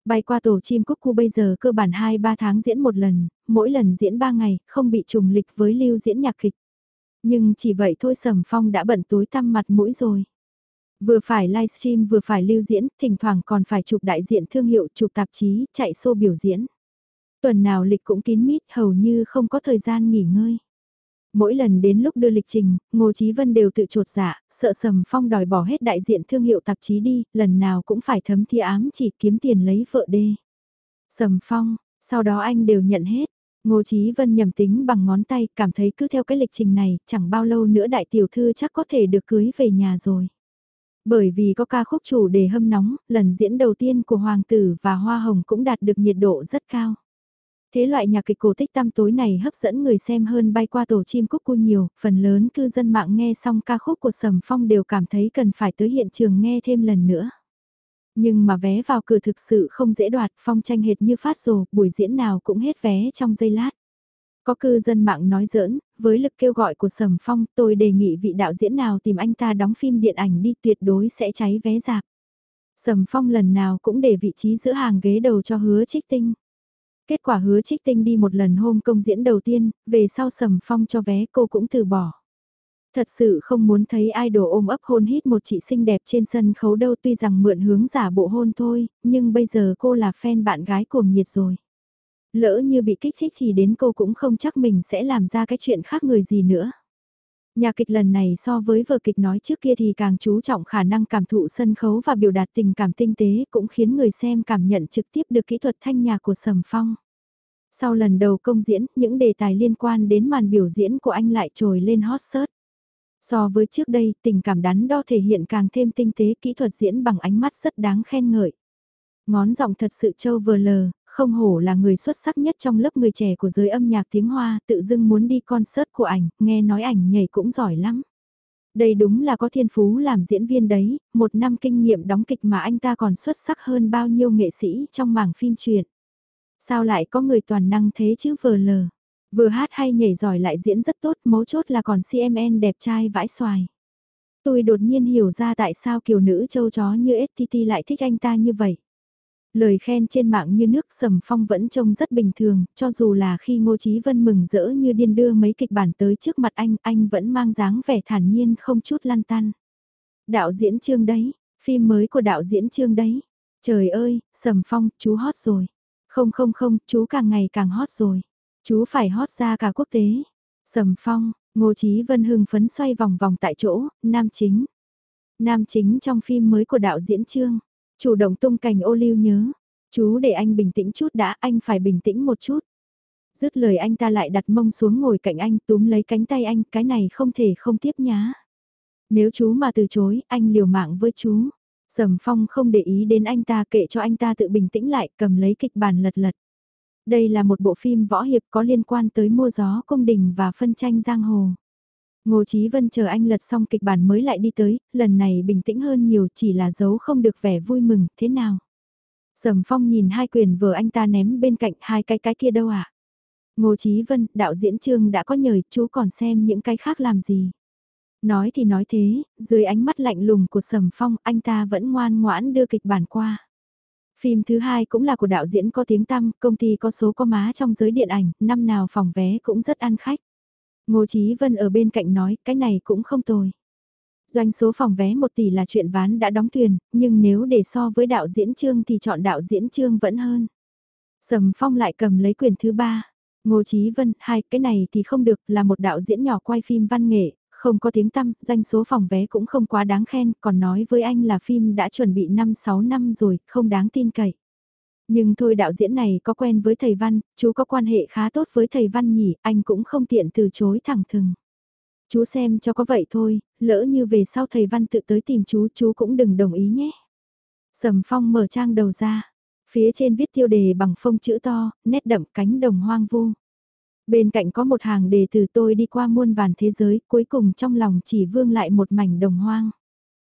A: Bay qua tổ chim cúc cu bây giờ cơ bản 2-3 tháng diễn một lần, mỗi lần diễn 3 ngày, không bị trùng lịch với lưu diễn nhạc kịch. Nhưng chỉ vậy thôi Sầm Phong đã bận tối tăm mặt mũi rồi. Vừa phải livestream vừa phải lưu diễn, thỉnh thoảng còn phải chụp đại diện thương hiệu, chụp tạp chí, chạy show biểu diễn. Tuần nào lịch cũng kín mít, hầu như không có thời gian nghỉ ngơi. Mỗi lần đến lúc đưa lịch trình, Ngô Chí Vân đều tự trột dạ, sợ Sầm Phong đòi bỏ hết đại diện thương hiệu tạp chí đi, lần nào cũng phải thấm thi ám chỉ kiếm tiền lấy vợ đê. Sầm Phong, sau đó anh đều nhận hết. Ngô Chí Vân nhầm tính bằng ngón tay, cảm thấy cứ theo cái lịch trình này, chẳng bao lâu nữa đại tiểu thư chắc có thể được cưới về nhà rồi. Bởi vì có ca khúc chủ đề hâm nóng, lần diễn đầu tiên của Hoàng tử và Hoa Hồng cũng đạt được nhiệt độ rất cao. Thế loại nhạc kịch cổ tích tăm tối này hấp dẫn người xem hơn bay qua tổ chim cúc cu nhiều, phần lớn cư dân mạng nghe xong ca khúc của Sầm Phong đều cảm thấy cần phải tới hiện trường nghe thêm lần nữa. Nhưng mà vé vào cửa thực sự không dễ đoạt, phong tranh hệt như phát rồ, buổi diễn nào cũng hết vé trong giây lát. Có cư dân mạng nói giỡn, với lực kêu gọi của Sầm Phong tôi đề nghị vị đạo diễn nào tìm anh ta đóng phim điện ảnh đi tuyệt đối sẽ cháy vé dạp. Sầm Phong lần nào cũng để vị trí giữa hàng ghế đầu cho hứa trích tinh. Kết quả hứa trích tinh đi một lần hôm công diễn đầu tiên, về sau Sầm Phong cho vé cô cũng từ bỏ. Thật sự không muốn thấy idol ôm ấp hôn hít một chị xinh đẹp trên sân khấu đâu tuy rằng mượn hướng giả bộ hôn thôi, nhưng bây giờ cô là fan bạn gái cuồng nhiệt rồi. Lỡ như bị kích thích thì đến cô cũng không chắc mình sẽ làm ra cái chuyện khác người gì nữa. Nhà kịch lần này so với vở kịch nói trước kia thì càng chú trọng khả năng cảm thụ sân khấu và biểu đạt tình cảm tinh tế cũng khiến người xem cảm nhận trực tiếp được kỹ thuật thanh nhạc của Sầm Phong. Sau lần đầu công diễn, những đề tài liên quan đến màn biểu diễn của anh lại trồi lên hot search. So với trước đây, tình cảm đắn đo thể hiện càng thêm tinh tế kỹ thuật diễn bằng ánh mắt rất đáng khen ngợi. Ngón giọng thật sự trâu vừa lờ, không hổ là người xuất sắc nhất trong lớp người trẻ của giới âm nhạc tiếng Hoa, tự dưng muốn đi concert của ảnh, nghe nói ảnh nhảy cũng giỏi lắm. Đây đúng là có thiên phú làm diễn viên đấy, một năm kinh nghiệm đóng kịch mà anh ta còn xuất sắc hơn bao nhiêu nghệ sĩ trong mảng phim truyện. Sao lại có người toàn năng thế chứ vờ lờ. Vừa hát hay nhảy giỏi lại diễn rất tốt, mấu chốt là còn CMN đẹp trai vãi xoài. Tôi đột nhiên hiểu ra tại sao kiều nữ châu chó như STT lại thích anh ta như vậy. Lời khen trên mạng như nước sầm phong vẫn trông rất bình thường, cho dù là khi Ngô Chí Vân mừng rỡ như điên đưa mấy kịch bản tới trước mặt anh, anh vẫn mang dáng vẻ thản nhiên không chút lăn tăn. Đạo diễn trương đấy, phim mới của đạo diễn trương đấy. Trời ơi, sầm phong, chú hot rồi. Không không không, chú càng ngày càng hot rồi. Chú phải hot ra cả quốc tế. Sầm phong, Ngô Chí Vân hưng phấn xoay vòng vòng tại chỗ, nam chính. Nam chính trong phim mới của đạo diễn trương. Chủ động tung cành ô liu nhớ. Chú để anh bình tĩnh chút đã, anh phải bình tĩnh một chút. Dứt lời anh ta lại đặt mông xuống ngồi cạnh anh túm lấy cánh tay anh, cái này không thể không tiếp nhá. Nếu chú mà từ chối, anh liều mạng với chú. Sầm Phong không để ý đến anh ta kệ cho anh ta tự bình tĩnh lại cầm lấy kịch bản lật lật. Đây là một bộ phim võ hiệp có liên quan tới mua gió cung đình và phân tranh giang hồ. Ngô Chí Vân chờ anh lật xong kịch bản mới lại đi tới, lần này bình tĩnh hơn nhiều chỉ là giấu không được vẻ vui mừng, thế nào? Sầm Phong nhìn hai quyền vừa anh ta ném bên cạnh hai cái cái kia đâu ạ? À? Ngô Chí Vân, đạo diễn trương đã có nhời, chú còn xem những cái khác làm gì? Nói thì nói thế, dưới ánh mắt lạnh lùng của Sầm Phong, anh ta vẫn ngoan ngoãn đưa kịch bản qua. Phim thứ hai cũng là của đạo diễn có tiếng tăm, công ty có số có má trong giới điện ảnh, năm nào phòng vé cũng rất ăn khách. Ngô Chí Vân ở bên cạnh nói, cái này cũng không tồi. Doanh số phòng vé 1 tỷ là chuyện ván đã đóng thuyền, nhưng nếu để so với đạo diễn trương thì chọn đạo diễn trương vẫn hơn. Sầm Phong lại cầm lấy quyền thứ ba. Ngô Chí Vân, hai cái này thì không được, là một đạo diễn nhỏ quay phim văn nghệ, không có tiếng tăm, doanh số phòng vé cũng không quá đáng khen, còn nói với anh là phim đã chuẩn bị 5-6 năm rồi, không đáng tin cậy. Nhưng thôi đạo diễn này có quen với thầy Văn, chú có quan hệ khá tốt với thầy Văn nhỉ, anh cũng không tiện từ chối thẳng thừng. Chú xem cho có vậy thôi, lỡ như về sau thầy Văn tự tới tìm chú, chú cũng đừng đồng ý nhé. Sầm Phong mở trang đầu ra, phía trên viết tiêu đề bằng phông chữ to, nét đậm cánh đồng hoang vu. Bên cạnh có một hàng đề từ tôi đi qua muôn vàn thế giới, cuối cùng trong lòng chỉ vương lại một mảnh đồng hoang.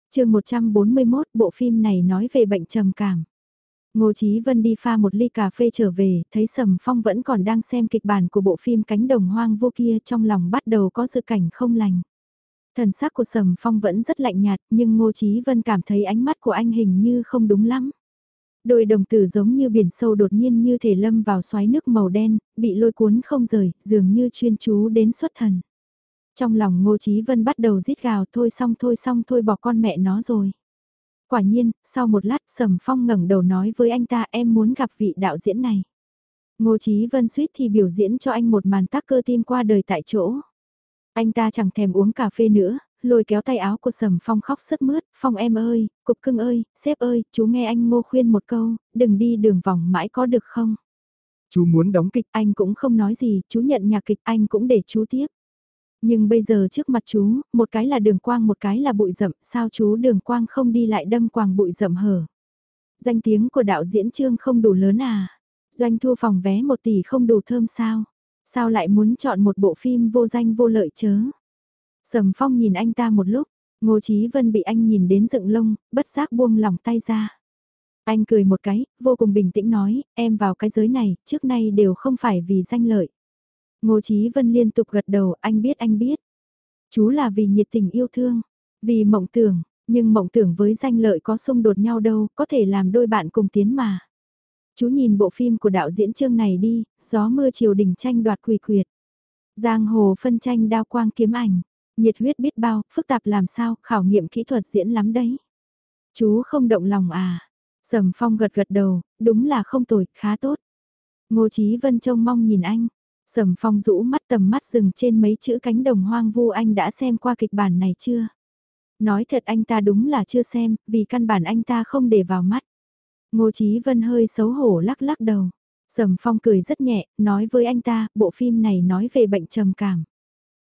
A: chương 141 bộ phim này nói về bệnh trầm cảm. Ngô Chí Vân đi pha một ly cà phê trở về, thấy Sầm Phong vẫn còn đang xem kịch bản của bộ phim cánh đồng hoang vô kia trong lòng bắt đầu có dự cảnh không lành. Thần sắc của Sầm Phong vẫn rất lạnh nhạt nhưng Ngô Chí Vân cảm thấy ánh mắt của anh hình như không đúng lắm. Đôi đồng tử giống như biển sâu đột nhiên như thể lâm vào xoáy nước màu đen, bị lôi cuốn không rời, dường như chuyên chú đến xuất thần. Trong lòng Ngô Chí Vân bắt đầu rít gào thôi xong thôi xong thôi bỏ con mẹ nó rồi. Quả nhiên, sau một lát Sầm Phong ngẩng đầu nói với anh ta em muốn gặp vị đạo diễn này. Ngô Chí Vân suýt thì biểu diễn cho anh một màn tác cơ tim qua đời tại chỗ. Anh ta chẳng thèm uống cà phê nữa, lôi kéo tay áo của Sầm Phong khóc sướt mướt, Phong em ơi, cục cưng ơi, sếp ơi, chú nghe anh ngô khuyên một câu, đừng đi đường vòng mãi có được không?
B: Chú muốn đóng kịch,
A: anh cũng không nói gì, chú nhận nhạc kịch anh cũng để chú tiếp. Nhưng bây giờ trước mặt chú, một cái là đường quang một cái là bụi rậm, sao chú đường quang không đi lại đâm quàng bụi rậm hở? Danh tiếng của đạo diễn trương không đủ lớn à? Doanh thu phòng vé một tỷ không đủ thơm sao? Sao lại muốn chọn một bộ phim vô danh vô lợi chớ? Sầm Phong nhìn anh ta một lúc, Ngô Chí Vân bị anh nhìn đến dựng lông, bất giác buông lỏng tay ra. Anh cười một cái, vô cùng bình tĩnh nói, em vào cái giới này, trước nay đều không phải vì danh lợi. Ngô Chí Vân liên tục gật đầu, anh biết anh biết. Chú là vì nhiệt tình yêu thương, vì mộng tưởng, nhưng mộng tưởng với danh lợi có xung đột nhau đâu, có thể làm đôi bạn cùng tiến mà. Chú nhìn bộ phim của đạo diễn chương này đi, gió mưa chiều đỉnh tranh đoạt quỳ quyệt. Giang hồ phân tranh đao quang kiếm ảnh, nhiệt huyết biết bao, phức tạp làm sao, khảo nghiệm kỹ thuật diễn lắm đấy. Chú không động lòng à? Sầm Phong gật gật đầu, đúng là không tồi, khá tốt. Ngô Chí Vân trông mong nhìn anh. Sầm Phong rũ mắt tầm mắt dừng trên mấy chữ cánh đồng hoang vu anh đã xem qua kịch bản này chưa? Nói thật anh ta đúng là chưa xem, vì căn bản anh ta không để vào mắt. Ngô Chí Vân hơi xấu hổ lắc lắc đầu. Sầm Phong cười rất nhẹ, nói với anh ta, bộ phim này nói về bệnh trầm cảm.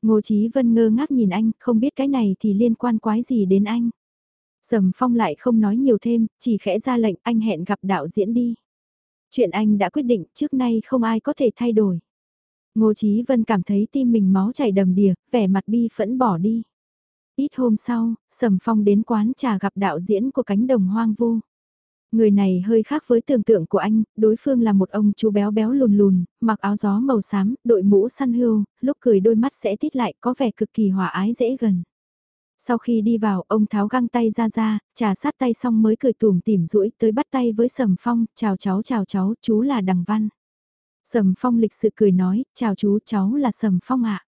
A: Ngô Chí Vân ngơ ngác nhìn anh, không biết cái này thì liên quan quái gì đến anh. Sầm Phong lại không nói nhiều thêm, chỉ khẽ ra lệnh anh hẹn gặp đạo diễn đi. Chuyện anh đã quyết định trước nay không ai có thể thay đổi. Ngô Chí Vân cảm thấy tim mình máu chảy đầm đìa, vẻ mặt bi phẫn bỏ đi. Ít hôm sau, Sầm Phong đến quán trà gặp đạo diễn của cánh đồng hoang vu. Người này hơi khác với tưởng tượng của anh, đối phương là một ông chú béo béo lùn lùn, mặc áo gió màu xám, đội mũ săn hươu, lúc cười đôi mắt sẽ tít lại có vẻ cực kỳ hòa ái dễ gần. Sau khi đi vào, ông tháo găng tay ra ra, trà sát tay xong mới cười tủm tỉm rũi tới bắt tay với Sầm Phong, chào cháu chào cháu, chú là Đằng Văn. Sầm Phong lịch sự cười nói, chào chú, cháu là Sầm Phong ạ.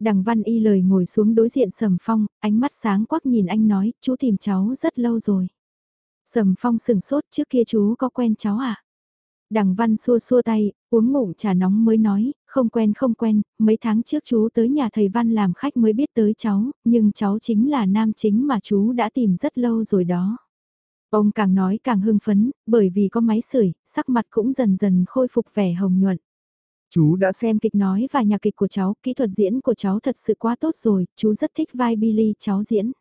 A: Đằng Văn y lời ngồi xuống đối diện Sầm Phong, ánh mắt sáng quắc nhìn anh nói, chú tìm cháu rất lâu rồi. Sầm Phong sừng sốt trước kia chú có quen cháu à? Đằng Văn xua xua tay, uống ngụm trà nóng mới nói, không quen không quen, mấy tháng trước chú tới nhà thầy Văn làm khách mới biết tới cháu, nhưng cháu chính là nam chính mà chú đã tìm rất lâu rồi đó. Ông càng nói càng hưng phấn, bởi vì có máy sưởi, sắc mặt cũng dần dần khôi phục vẻ hồng nhuận.
B: chú đã
A: Xem kịch nói và nhạc kịch của cháu, kỹ thuật diễn của cháu thật sự quá tốt rồi, chú rất thích vai Billy cháu diễn.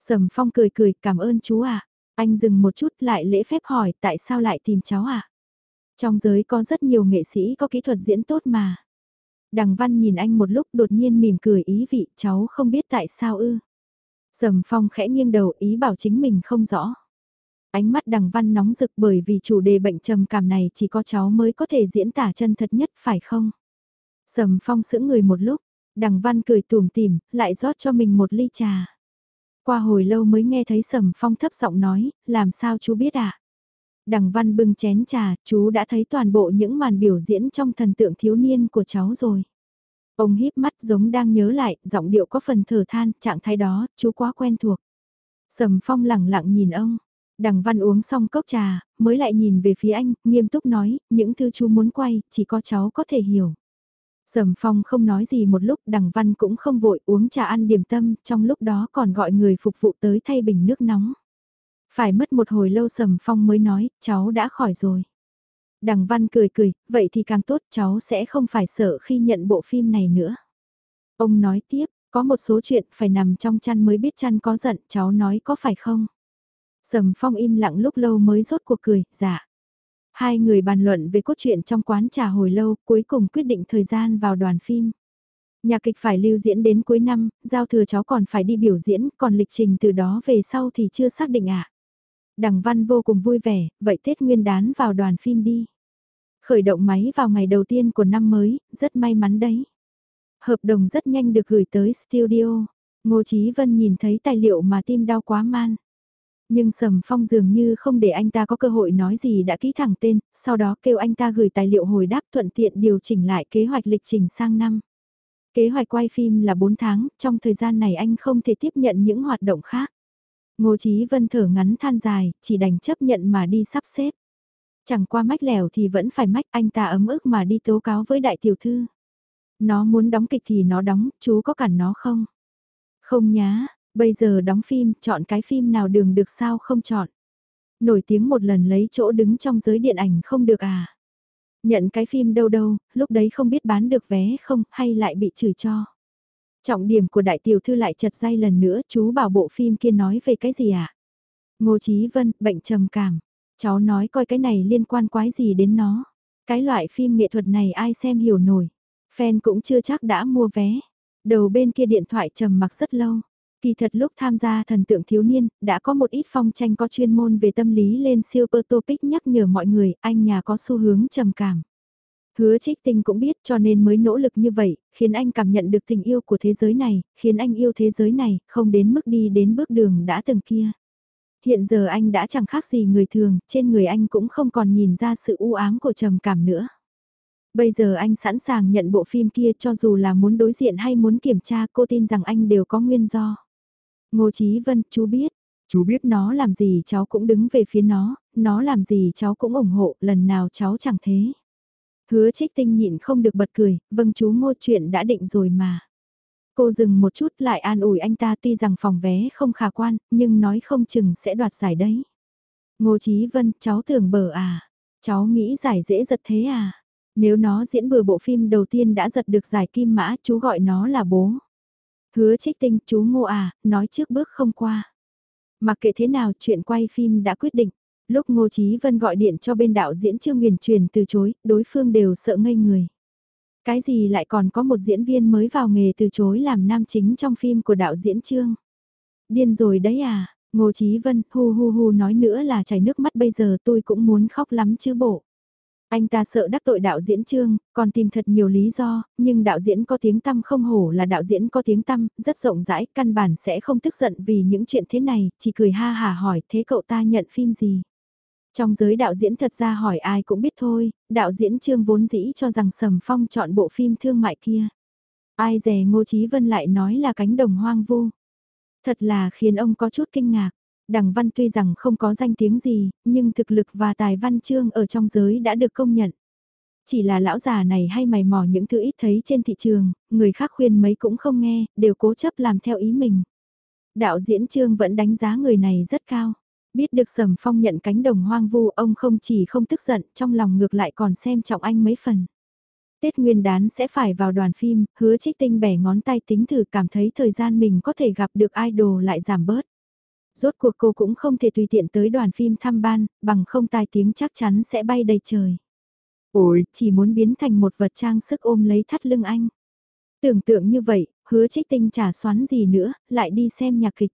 A: Sầm Phong cười cười, cảm ơn chú ạ. Anh dừng một chút lại lễ phép hỏi tại sao lại tìm cháu ạ? Trong giới có rất nhiều nghệ sĩ có kỹ thuật diễn tốt mà. Đằng Văn nhìn anh một lúc đột nhiên mỉm cười ý vị cháu không biết tại sao ư. Sầm Phong khẽ nghiêng đầu ý bảo chính mình không rõ. Ánh mắt đằng Văn nóng rực bởi vì chủ đề bệnh trầm cảm này chỉ có cháu mới có thể diễn tả chân thật nhất phải không? Sầm Phong sững người một lúc, đằng Văn cười tùm tìm, lại rót cho mình một ly trà. Qua hồi lâu mới nghe thấy Sầm Phong thấp giọng nói, làm sao chú biết ạ? À? Đằng Văn bưng chén trà, chú đã thấy toàn bộ những màn biểu diễn trong thần tượng thiếu niên của cháu rồi. Ông híp mắt giống đang nhớ lại, giọng điệu có phần thở than, trạng thái đó, chú quá quen thuộc. Sầm Phong lẳng lặng nhìn ông. Đằng Văn uống xong cốc trà, mới lại nhìn về phía anh, nghiêm túc nói, những thứ chú muốn quay, chỉ có cháu có thể hiểu. Sầm Phong không nói gì một lúc, Đằng Văn cũng không vội uống trà ăn điểm tâm, trong lúc đó còn gọi người phục vụ tới thay bình nước nóng. Phải mất một hồi lâu Sầm Phong mới nói, cháu đã khỏi rồi. Đằng Văn cười cười, vậy thì càng tốt cháu sẽ không phải sợ khi nhận bộ phim này nữa. Ông nói tiếp, có một số chuyện phải nằm trong chăn mới biết chăn có giận, cháu nói có phải không? Sầm Phong im lặng lúc lâu mới rốt cuộc cười, dạ. Hai người bàn luận về cốt truyện trong quán trà hồi lâu, cuối cùng quyết định thời gian vào đoàn phim. Nhà kịch phải lưu diễn đến cuối năm, giao thừa cháu còn phải đi biểu diễn, còn lịch trình từ đó về sau thì chưa xác định ạ. À. Đằng Văn vô cùng vui vẻ, vậy Tết Nguyên đán vào đoàn phim đi. Khởi động máy vào ngày đầu tiên của năm mới, rất may mắn đấy. Hợp đồng rất nhanh được gửi tới studio. Ngô Chí Vân nhìn thấy tài liệu mà tim đau quá man. Nhưng Sầm Phong dường như không để anh ta có cơ hội nói gì đã ký thẳng tên, sau đó kêu anh ta gửi tài liệu hồi đáp thuận tiện điều chỉnh lại kế hoạch lịch trình sang năm. Kế hoạch quay phim là 4 tháng, trong thời gian này anh không thể tiếp nhận những hoạt động khác. Ngô Chí Vân thở ngắn than dài, chỉ đành chấp nhận mà đi sắp xếp. Chẳng qua mách lẻo thì vẫn phải mách anh ta ấm ức mà đi tố cáo với đại tiểu thư. Nó muốn đóng kịch thì nó đóng, chú có cản nó không? Không nhá, bây giờ đóng phim, chọn cái phim nào đường được sao không chọn. Nổi tiếng một lần lấy chỗ đứng trong giới điện ảnh không được à? Nhận cái phim đâu đâu, lúc đấy không biết bán được vé không hay lại bị chửi cho. Trọng điểm của đại tiểu thư lại chật dây lần nữa, chú bảo bộ phim kia nói về cái gì ạ? À? Ngô Chí Vân, bệnh trầm cảm. Cháu nói coi cái này liên quan quái gì đến nó. Cái loại phim nghệ thuật này ai xem hiểu nổi. Fan cũng chưa chắc đã mua vé. Đầu bên kia điện thoại trầm mặc rất lâu. Kỳ thật lúc tham gia thần tượng thiếu niên, đã có một ít phong tranh có chuyên môn về tâm lý lên Super Topic nhắc nhở mọi người, anh nhà có xu hướng trầm cảm. Hứa trích tinh cũng biết cho nên mới nỗ lực như vậy, khiến anh cảm nhận được tình yêu của thế giới này, khiến anh yêu thế giới này, không đến mức đi đến bước đường đã từng kia. Hiện giờ anh đã chẳng khác gì người thường, trên người anh cũng không còn nhìn ra sự u ám của trầm cảm nữa. Bây giờ anh sẵn sàng nhận bộ phim kia cho dù là muốn đối diện hay muốn kiểm tra cô tin rằng anh đều có nguyên do. Ngô Chí Vân, chú biết. Chú biết nó làm gì cháu cũng đứng về phía nó, nó làm gì cháu cũng ủng hộ, lần nào cháu chẳng thế. Hứa trích tinh nhịn không được bật cười, vâng chú ngô chuyện đã định rồi mà. Cô dừng một chút lại an ủi anh ta tuy rằng phòng vé không khả quan, nhưng nói không chừng sẽ đoạt giải đấy. Ngô Chí Vân, cháu tưởng bở à? Cháu nghĩ giải dễ giật thế à? Nếu nó diễn bừa bộ phim đầu tiên đã giật được giải kim mã, chú gọi nó là bố. Hứa trích tinh, chú ngô à, nói trước bước không qua. Mặc kệ thế nào, chuyện quay phim đã quyết định. Lúc Ngô Chí Vân gọi điện cho bên đạo diễn Trương Nguyền truyền từ chối, đối phương đều sợ ngây người. Cái gì lại còn có một diễn viên mới vào nghề từ chối làm nam chính trong phim của đạo diễn Trương? Điên rồi đấy à, Ngô Chí Vân hu hu hu nói nữa là chảy nước mắt bây giờ tôi cũng muốn khóc lắm chứ bộ. Anh ta sợ đắc tội đạo diễn Trương, còn tìm thật nhiều lý do, nhưng đạo diễn có tiếng tăm không hổ là đạo diễn có tiếng tăm, rất rộng rãi, căn bản sẽ không tức giận vì những chuyện thế này, chỉ cười ha hà hỏi thế cậu ta nhận phim gì. Trong giới đạo diễn thật ra hỏi ai cũng biết thôi, đạo diễn Trương vốn dĩ cho rằng Sầm Phong chọn bộ phim thương mại kia. Ai dè Ngô Chí Vân lại nói là cánh đồng hoang vu. Thật là khiến ông có chút kinh ngạc. Đằng Văn tuy rằng không có danh tiếng gì, nhưng thực lực và tài văn chương ở trong giới đã được công nhận. Chỉ là lão già này hay mày mò những thứ ít thấy trên thị trường, người khác khuyên mấy cũng không nghe, đều cố chấp làm theo ý mình. Đạo diễn Trương vẫn đánh giá người này rất cao. Biết được Sầm Phong nhận cánh đồng hoang vu ông không chỉ không tức giận, trong lòng ngược lại còn xem trọng anh mấy phần. Tết Nguyên đán sẽ phải vào đoàn phim, hứa trích tinh bẻ ngón tay tính thử cảm thấy thời gian mình có thể gặp được idol lại giảm bớt. Rốt cuộc cô cũng không thể tùy tiện tới đoàn phim thăm ban, bằng không tai tiếng chắc chắn sẽ bay đầy trời. Ôi, chỉ muốn biến thành một vật trang sức ôm lấy thắt lưng anh. Tưởng tượng như vậy, hứa trích tinh chả xoắn gì nữa, lại đi xem nhạc kịch.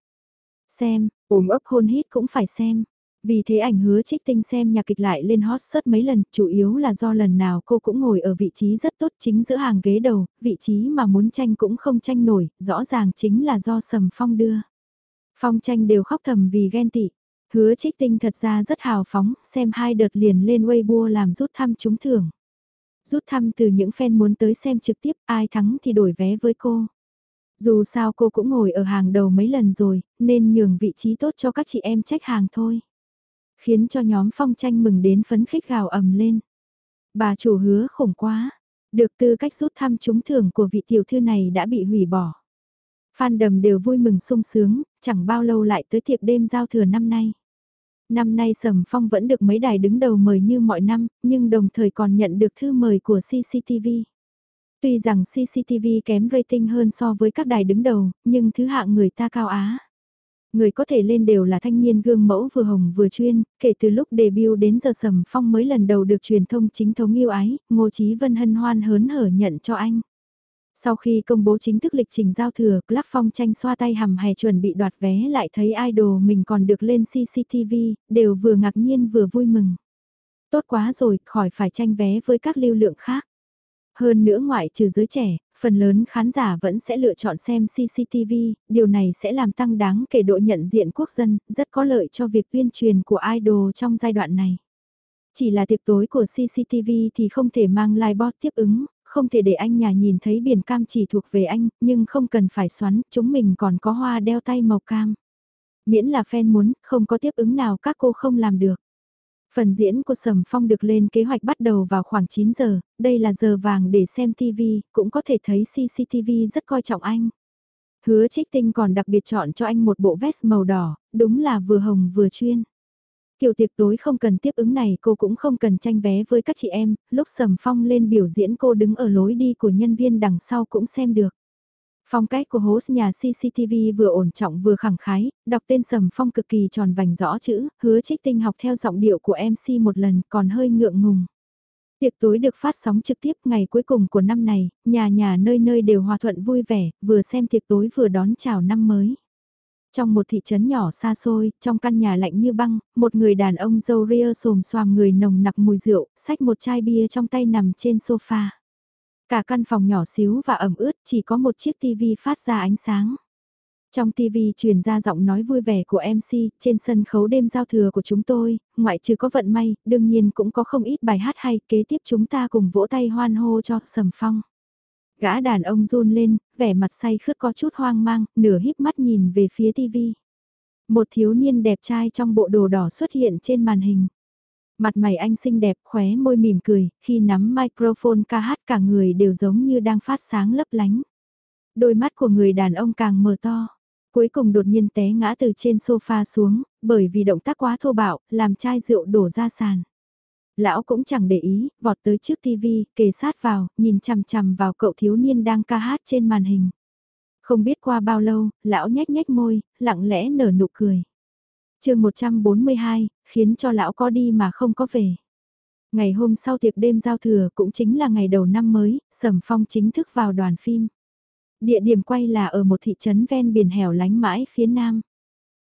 A: Xem, ôm ấp hôn hít cũng phải xem. Vì thế ảnh hứa trích tinh xem nhạc kịch lại lên hot search mấy lần, chủ yếu là do lần nào cô cũng ngồi ở vị trí rất tốt chính giữa hàng ghế đầu, vị trí mà muốn tranh cũng không tranh nổi, rõ ràng chính là do sầm phong đưa. Phong tranh đều khóc thầm vì ghen tị. Hứa trích tinh thật ra rất hào phóng, xem hai đợt liền lên Weibo làm rút thăm trúng thưởng. Rút thăm từ những fan muốn tới xem trực tiếp, ai thắng thì đổi vé với cô. Dù sao cô cũng ngồi ở hàng đầu mấy lần rồi, nên nhường vị trí tốt cho các chị em trách hàng thôi. Khiến cho nhóm phong tranh mừng đến phấn khích gào ầm lên. Bà chủ hứa khủng quá, được tư cách rút thăm trúng thưởng của vị tiểu thư này đã bị hủy bỏ. Phan đầm đều vui mừng sung sướng, chẳng bao lâu lại tới tiệc đêm giao thừa năm nay. Năm nay Sầm Phong vẫn được mấy đài đứng đầu mời như mọi năm, nhưng đồng thời còn nhận được thư mời của CCTV. Tuy rằng CCTV kém rating hơn so với các đài đứng đầu, nhưng thứ hạng người ta cao á. Người có thể lên đều là thanh niên gương mẫu vừa hồng vừa chuyên, kể từ lúc debut đến giờ Sầm Phong mới lần đầu được truyền thông chính thống yêu ái, Ngô Chí Vân hân hoan hớn hở nhận cho anh. Sau khi công bố chính thức lịch trình giao thừa, Club Phong tranh xoa tay hầm hè chuẩn bị đoạt vé lại thấy idol mình còn được lên CCTV, đều vừa ngạc nhiên vừa vui mừng. Tốt quá rồi, khỏi phải tranh vé với các lưu lượng khác. Hơn nữa ngoại trừ giới trẻ, phần lớn khán giả vẫn sẽ lựa chọn xem CCTV, điều này sẽ làm tăng đáng kể độ nhận diện quốc dân, rất có lợi cho việc tuyên truyền của idol trong giai đoạn này. Chỉ là tiệc tối của CCTV thì không thể mang livebot tiếp ứng, không thể để anh nhà nhìn thấy biển cam chỉ thuộc về anh, nhưng không cần phải xoắn, chúng mình còn có hoa đeo tay màu cam. Miễn là fan muốn, không có tiếp ứng nào các cô không làm được. Phần diễn của Sầm Phong được lên kế hoạch bắt đầu vào khoảng 9 giờ, đây là giờ vàng để xem TV, cũng có thể thấy CCTV rất coi trọng anh. Hứa trích tinh còn đặc biệt chọn cho anh một bộ vest màu đỏ, đúng là vừa hồng vừa chuyên. Kiểu tiệc tối không cần tiếp ứng này cô cũng không cần tranh vé với các chị em, lúc Sầm Phong lên biểu diễn cô đứng ở lối đi của nhân viên đằng sau cũng xem được. Phong cách của host nhà CCTV vừa ổn trọng vừa khẳng khái, đọc tên Sầm Phong cực kỳ tròn vành rõ chữ, hứa trích tinh học theo giọng điệu của MC một lần còn hơi ngượng ngùng. Tiệc tối được phát sóng trực tiếp ngày cuối cùng của năm này, nhà nhà nơi nơi đều hòa thuận vui vẻ, vừa xem tiệc tối vừa đón chào năm mới. Trong một thị trấn nhỏ xa xôi, trong căn nhà lạnh như băng, một người đàn ông dâu ria xồm xoàm người nồng nặc mùi rượu, xách một chai bia trong tay nằm trên sofa. Cả căn phòng nhỏ xíu và ẩm ướt chỉ có một chiếc tivi phát ra ánh sáng. Trong TV truyền ra giọng nói vui vẻ của MC, trên sân khấu đêm giao thừa của chúng tôi, ngoại trừ có vận may, đương nhiên cũng có không ít bài hát hay, kế tiếp chúng ta cùng vỗ tay hoan hô cho Sầm Phong. Gã đàn ông run lên, vẻ mặt say khướt có chút hoang mang, nửa híp mắt nhìn về phía TV. Một thiếu niên đẹp trai trong bộ đồ đỏ xuất hiện trên màn hình. Mặt mày anh xinh đẹp, khóe môi mỉm cười, khi nắm microphone ca hát cả người đều giống như đang phát sáng lấp lánh. Đôi mắt của người đàn ông càng mở to. Cuối cùng đột nhiên té ngã từ trên sofa xuống, bởi vì động tác quá thô bạo, làm chai rượu đổ ra sàn. Lão cũng chẳng để ý, vọt tới trước tivi, kề sát vào, nhìn chằm chằm vào cậu thiếu niên đang ca hát trên màn hình. Không biết qua bao lâu, lão nhếch nhếch môi, lặng lẽ nở nụ cười. chương 142, khiến cho lão có đi mà không có về. Ngày hôm sau tiệc đêm giao thừa cũng chính là ngày đầu năm mới, Sầm Phong chính thức vào đoàn phim. Địa điểm quay là ở một thị trấn ven biển hẻo lánh mãi phía nam.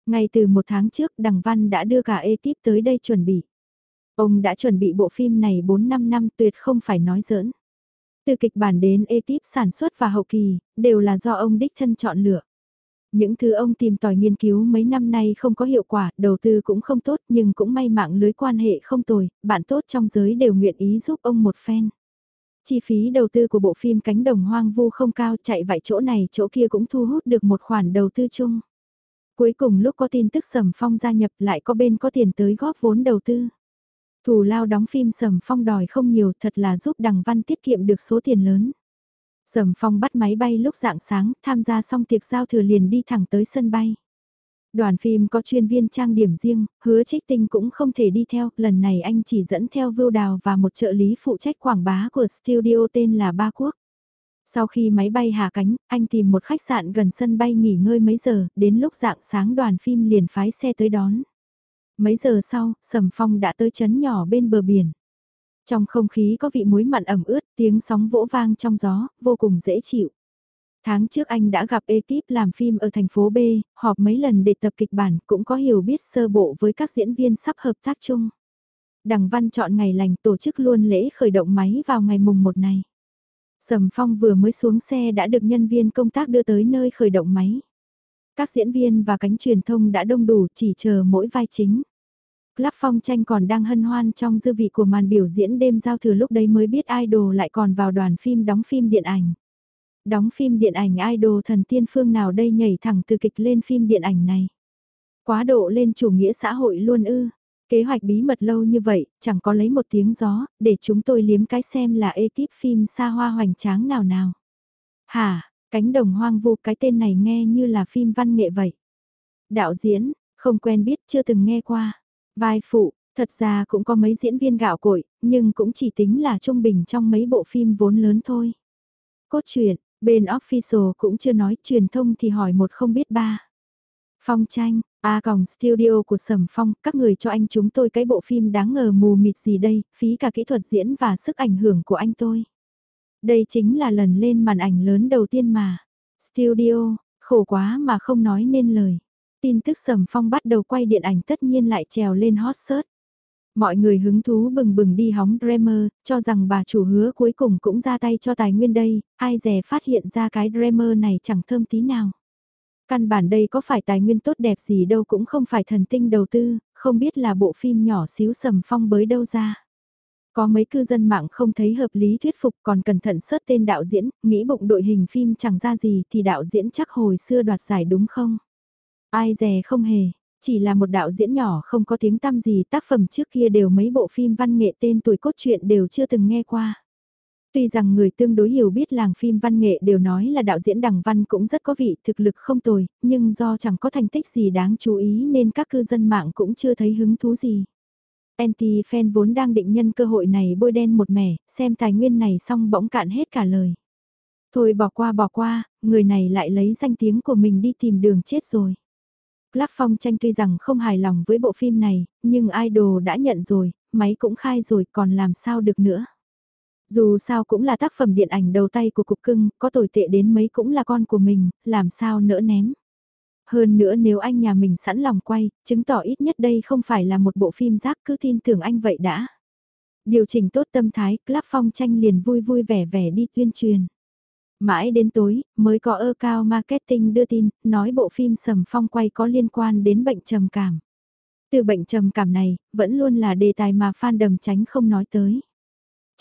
A: Ngay từ một tháng trước Đằng Văn đã đưa cả ekip tới đây chuẩn bị. Ông đã chuẩn bị bộ phim này 4-5 năm tuyệt không phải nói giỡn. Từ kịch bản đến ekip sản xuất và hậu kỳ, đều là do ông đích thân chọn lựa. Những thứ ông tìm tòi nghiên cứu mấy năm nay không có hiệu quả, đầu tư cũng không tốt nhưng cũng may mạng lưới quan hệ không tồi, bạn tốt trong giới đều nguyện ý giúp ông một phen. Chi phí đầu tư của bộ phim Cánh đồng hoang vu không cao chạy vạy chỗ này chỗ kia cũng thu hút được một khoản đầu tư chung. Cuối cùng lúc có tin tức Sầm Phong gia nhập lại có bên có tiền tới góp vốn đầu tư. Thù lao đóng phim Sầm Phong đòi không nhiều thật là giúp Đằng Văn tiết kiệm được số tiền lớn. Sầm Phong bắt máy bay lúc dạng sáng, tham gia xong tiệc giao thừa liền đi thẳng tới sân bay. Đoàn phim có chuyên viên trang điểm riêng, hứa trích tinh cũng không thể đi theo, lần này anh chỉ dẫn theo Vưu Đào và một trợ lý phụ trách quảng bá của studio tên là Ba Quốc. Sau khi máy bay hạ cánh, anh tìm một khách sạn gần sân bay nghỉ ngơi mấy giờ, đến lúc dạng sáng đoàn phim liền phái xe tới đón. Mấy giờ sau, Sầm Phong đã tới chấn nhỏ bên bờ biển. Trong không khí có vị muối mặn ẩm ướt, tiếng sóng vỗ vang trong gió, vô cùng dễ chịu. Tháng trước anh đã gặp ekip làm phim ở thành phố B, họp mấy lần để tập kịch bản, cũng có hiểu biết sơ bộ với các diễn viên sắp hợp tác chung. Đằng Văn chọn ngày lành tổ chức luôn lễ khởi động máy vào ngày mùng 1 này. Sầm Phong vừa mới xuống xe đã được nhân viên công tác đưa tới nơi khởi động máy. Các diễn viên và cánh truyền thông đã đông đủ chỉ chờ mỗi vai chính. Club phong tranh còn đang hân hoan trong dư vị của màn biểu diễn đêm giao thừa lúc đấy mới biết idol lại còn vào đoàn phim đóng phim điện ảnh. Đóng phim điện ảnh idol thần tiên phương nào đây nhảy thẳng từ kịch lên phim điện ảnh này. Quá độ lên chủ nghĩa xã hội luôn ư. Kế hoạch bí mật lâu như vậy, chẳng có lấy một tiếng gió, để chúng tôi liếm cái xem là ekip phim xa hoa hoành tráng nào nào. Hả, cánh đồng hoang vu cái tên này nghe như là phim văn nghệ vậy. Đạo diễn, không quen biết chưa từng nghe qua. Vai phụ, thật ra cũng có mấy diễn viên gạo cội, nhưng cũng chỉ tính là trung bình trong mấy bộ phim vốn lớn thôi. Cốt truyện, bên official cũng chưa nói truyền thông thì hỏi một không biết ba. Phong tranh, A còng studio của Sầm Phong, các người cho anh chúng tôi cái bộ phim đáng ngờ mù mịt gì đây, phí cả kỹ thuật diễn và sức ảnh hưởng của anh tôi. Đây chính là lần lên màn ảnh lớn đầu tiên mà. Studio, khổ quá mà không nói nên lời. Tin tức Sầm Phong bắt đầu quay điện ảnh tất nhiên lại trèo lên hot search. Mọi người hứng thú bừng bừng đi hóng Dreamer, cho rằng bà chủ hứa cuối cùng cũng ra tay cho tài nguyên đây, ai dè phát hiện ra cái Dreamer này chẳng thơm tí nào. Căn bản đây có phải tài nguyên tốt đẹp gì đâu cũng không phải thần tinh đầu tư, không biết là bộ phim nhỏ xíu sầm phong bới đâu ra. Có mấy cư dân mạng không thấy hợp lý thuyết phục còn cẩn thận search tên đạo diễn, nghĩ bụng đội hình phim chẳng ra gì thì đạo diễn chắc hồi xưa đoạt giải đúng không? Ai dè không hề, chỉ là một đạo diễn nhỏ không có tiếng tăm gì tác phẩm trước kia đều mấy bộ phim văn nghệ tên tuổi cốt truyện đều chưa từng nghe qua. Tuy rằng người tương đối hiểu biết làng phim văn nghệ đều nói là đạo diễn đằng văn cũng rất có vị thực lực không tồi, nhưng do chẳng có thành tích gì đáng chú ý nên các cư dân mạng cũng chưa thấy hứng thú gì. Anti-fan vốn đang định nhân cơ hội này bôi đen một mẻ, xem tài nguyên này xong bỗng cạn hết cả lời. Thôi bỏ qua bỏ qua, người này lại lấy danh tiếng của mình đi tìm đường chết rồi. Lắc phong tranh tuy rằng không hài lòng với bộ phim này, nhưng idol đã nhận rồi, máy cũng khai rồi còn làm sao được nữa. Dù sao cũng là tác phẩm điện ảnh đầu tay của cục cưng, có tồi tệ đến mấy cũng là con của mình, làm sao nỡ ném. Hơn nữa nếu anh nhà mình sẵn lòng quay, chứng tỏ ít nhất đây không phải là một bộ phim rác cứ tin tưởng anh vậy đã. Điều chỉnh tốt tâm thái, Club Phong tranh liền vui vui vẻ vẻ đi tuyên truyền. Mãi đến tối, mới có ơ cao marketing đưa tin, nói bộ phim Sầm Phong quay có liên quan đến bệnh trầm cảm. Từ bệnh trầm cảm này, vẫn luôn là đề tài mà fan đầm tránh không nói tới.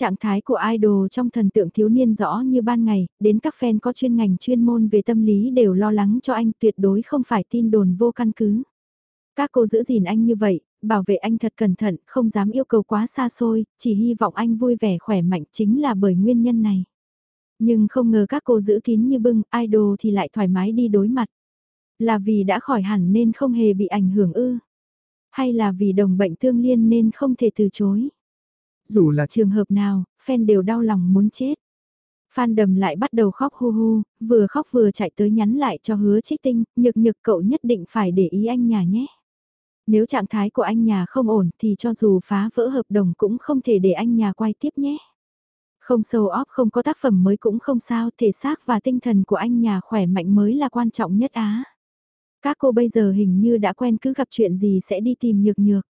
A: Trạng thái của idol trong thần tượng thiếu niên rõ như ban ngày, đến các fan có chuyên ngành chuyên môn về tâm lý đều lo lắng cho anh tuyệt đối không phải tin đồn vô căn cứ. Các cô giữ gìn anh như vậy, bảo vệ anh thật cẩn thận, không dám yêu cầu quá xa xôi, chỉ hy vọng anh vui vẻ khỏe mạnh chính là bởi nguyên nhân này. Nhưng không ngờ các cô giữ kín như bưng, idol thì lại thoải mái đi đối mặt. Là vì đã khỏi hẳn nên không hề bị ảnh hưởng ư? Hay là vì đồng bệnh tương liên nên không thể từ chối?
B: Dù là
A: trường hợp nào, fan đều đau lòng muốn chết. Phan đầm lại bắt đầu khóc hu hu, vừa khóc vừa chạy tới nhắn lại cho hứa trích tinh, nhược nhược cậu nhất định phải để ý anh nhà nhé. Nếu trạng thái của anh nhà không ổn thì cho dù phá vỡ hợp đồng cũng không thể để anh nhà quay tiếp nhé. Không sâu óp không có tác phẩm mới cũng không sao, thể xác và tinh thần của anh nhà khỏe mạnh mới là quan trọng nhất á. Các cô bây giờ hình như đã quen cứ gặp chuyện gì sẽ đi tìm nhược nhược.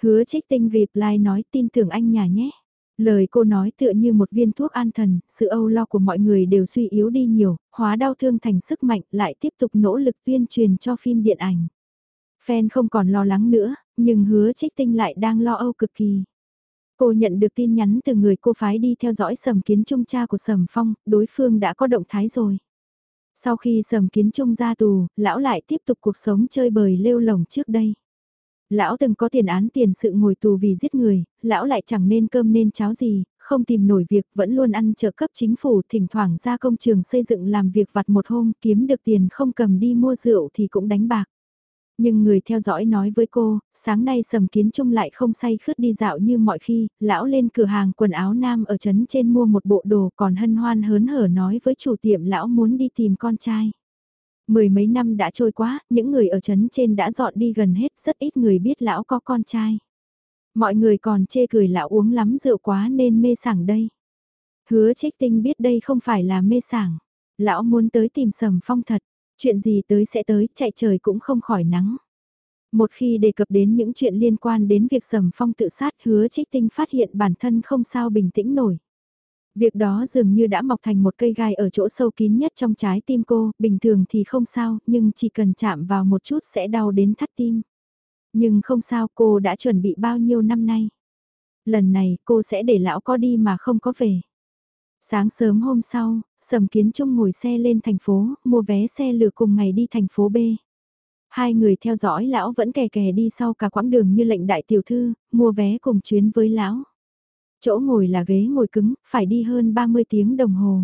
A: Hứa trích tinh reply nói tin tưởng anh nhà nhé. Lời cô nói tựa như một viên thuốc an thần, sự âu lo của mọi người đều suy yếu đi nhiều, hóa đau thương thành sức mạnh lại tiếp tục nỗ lực tuyên truyền cho phim điện ảnh. Fan không còn lo lắng nữa, nhưng hứa trích tinh lại đang lo âu cực kỳ. Cô nhận được tin nhắn từ người cô phái đi theo dõi sầm kiến trung cha của sầm phong, đối phương đã có động thái rồi. Sau khi sầm kiến trung ra tù, lão lại tiếp tục cuộc sống chơi bời lêu lồng trước đây. Lão từng có tiền án tiền sự ngồi tù vì giết người, lão lại chẳng nên cơm nên cháo gì, không tìm nổi việc vẫn luôn ăn trợ cấp chính phủ thỉnh thoảng ra công trường xây dựng làm việc vặt một hôm kiếm được tiền không cầm đi mua rượu thì cũng đánh bạc. Nhưng người theo dõi nói với cô, sáng nay sầm kiến trung lại không say khướt đi dạo như mọi khi, lão lên cửa hàng quần áo nam ở trấn trên mua một bộ đồ còn hân hoan hớn hở nói với chủ tiệm lão muốn đi tìm con trai. Mười mấy năm đã trôi quá, những người ở trấn trên đã dọn đi gần hết, rất ít người biết lão có con trai. Mọi người còn chê cười lão uống lắm rượu quá nên mê sảng đây. Hứa trích tinh biết đây không phải là mê sảng. Lão muốn tới tìm sầm phong thật, chuyện gì tới sẽ tới, chạy trời cũng không khỏi nắng. Một khi đề cập đến những chuyện liên quan đến việc sầm phong tự sát hứa trích tinh phát hiện bản thân không sao bình tĩnh nổi. Việc đó dường như đã mọc thành một cây gai ở chỗ sâu kín nhất trong trái tim cô, bình thường thì không sao, nhưng chỉ cần chạm vào một chút sẽ đau đến thắt tim. Nhưng không sao cô đã chuẩn bị bao nhiêu năm nay. Lần này cô sẽ để lão có đi mà không có về. Sáng sớm hôm sau, Sầm Kiến Trung ngồi xe lên thành phố, mua vé xe lửa cùng ngày đi thành phố B. Hai người theo dõi lão vẫn kè kè đi sau cả quãng đường như lệnh đại tiểu thư, mua vé cùng chuyến với lão. Chỗ ngồi là ghế ngồi cứng, phải đi hơn 30 tiếng đồng hồ.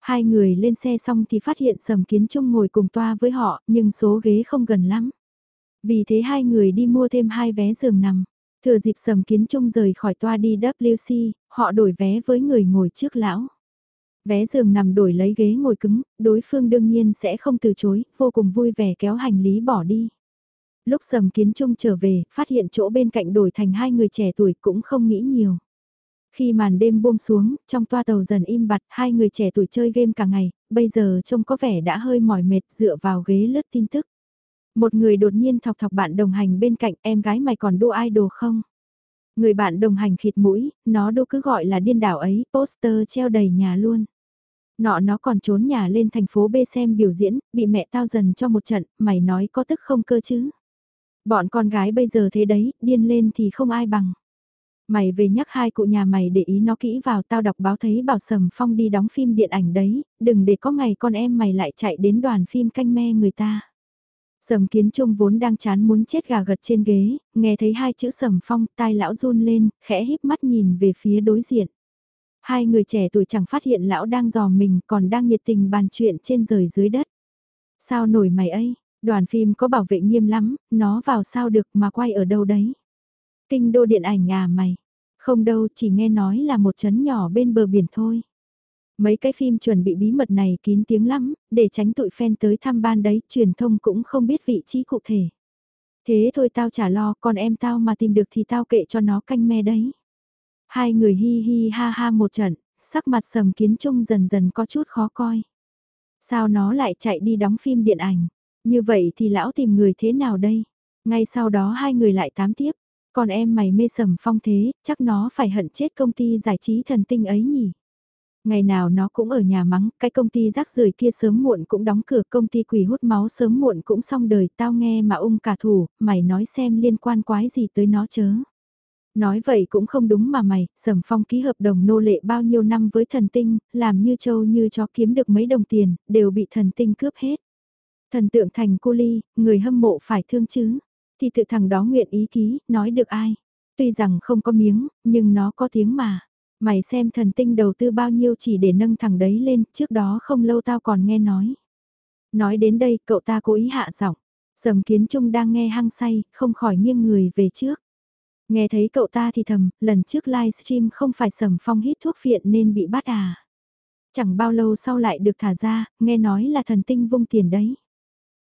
A: Hai người lên xe xong thì phát hiện Sầm Kiến Trung ngồi cùng toa với họ, nhưng số ghế không gần lắm. Vì thế hai người đi mua thêm hai vé giường nằm. Thừa dịp Sầm Kiến Trung rời khỏi toa đi WC, họ đổi vé với người ngồi trước lão. Vé giường nằm đổi lấy ghế ngồi cứng, đối phương đương nhiên sẽ không từ chối, vô cùng vui vẻ kéo hành lý bỏ đi. Lúc Sầm Kiến Trung trở về, phát hiện chỗ bên cạnh đổi thành hai người trẻ tuổi cũng không nghĩ nhiều. Khi màn đêm buông xuống, trong toa tàu dần im bặt, hai người trẻ tuổi chơi game cả ngày, bây giờ trông có vẻ đã hơi mỏi mệt dựa vào ghế lướt tin tức. Một người đột nhiên thọc thọc bạn đồng hành bên cạnh em gái mày còn đua idol không? Người bạn đồng hành khịt mũi, nó đô cứ gọi là điên đảo ấy, poster treo đầy nhà luôn. Nọ nó còn trốn nhà lên thành phố B xem biểu diễn, bị mẹ tao dần cho một trận, mày nói có tức không cơ chứ. Bọn con gái bây giờ thế đấy, điên lên thì không ai bằng. Mày về nhắc hai cụ nhà mày để ý nó kỹ vào tao đọc báo thấy bảo Sầm Phong đi đóng phim điện ảnh đấy, đừng để có ngày con em mày lại chạy đến đoàn phim canh me người ta. Sầm kiến trung vốn đang chán muốn chết gà gật trên ghế, nghe thấy hai chữ sầm phong, tai lão run lên, khẽ híp mắt nhìn về phía đối diện. Hai người trẻ tuổi chẳng phát hiện lão đang dò mình còn đang nhiệt tình bàn chuyện trên rời dưới đất. Sao nổi mày ấy, đoàn phim có bảo vệ nghiêm lắm, nó vào sao được mà quay ở đâu đấy. Kinh đô điện ảnh à mày, không đâu chỉ nghe nói là một chấn nhỏ bên bờ biển thôi. Mấy cái phim chuẩn bị bí mật này kín tiếng lắm, để tránh tụi fan tới thăm ban đấy, truyền thông cũng không biết vị trí cụ thể. Thế thôi tao chả lo, còn em tao mà tìm được thì tao kệ cho nó canh me đấy. Hai người hi hi ha ha một trận, sắc mặt sầm kiến trung dần dần có chút khó coi. Sao nó lại chạy đi đóng phim điện ảnh? Như vậy thì lão tìm người thế nào đây? Ngay sau đó hai người lại tám tiếp. Còn em mày mê sầm phong thế, chắc nó phải hận chết công ty giải trí thần tinh ấy nhỉ? Ngày nào nó cũng ở nhà mắng, cái công ty rác rưởi kia sớm muộn cũng đóng cửa, công ty quỷ hút máu sớm muộn cũng xong đời, tao nghe mà ung cả thủ, mày nói xem liên quan quái gì tới nó chớ. Nói vậy cũng không đúng mà mày, Sầm Phong ký hợp đồng nô lệ bao nhiêu năm với thần tinh, làm như trâu như chó kiếm được mấy đồng tiền, đều bị thần tinh cướp hết. Thần tượng thành cô ly, người hâm mộ phải thương chứ, thì tự thằng đó nguyện ý ký, nói được ai. Tuy rằng không có miếng, nhưng nó có tiếng mà. Mày xem thần tinh đầu tư bao nhiêu chỉ để nâng thằng đấy lên, trước đó không lâu tao còn nghe nói. Nói đến đây, cậu ta cố ý hạ giọng. Sầm kiến trung đang nghe hăng say, không khỏi nghiêng người về trước. Nghe thấy cậu ta thì thầm, lần trước livestream không phải sầm phong hít thuốc phiện nên bị bắt à. Chẳng bao lâu sau lại được thả ra, nghe nói là thần tinh vung tiền đấy.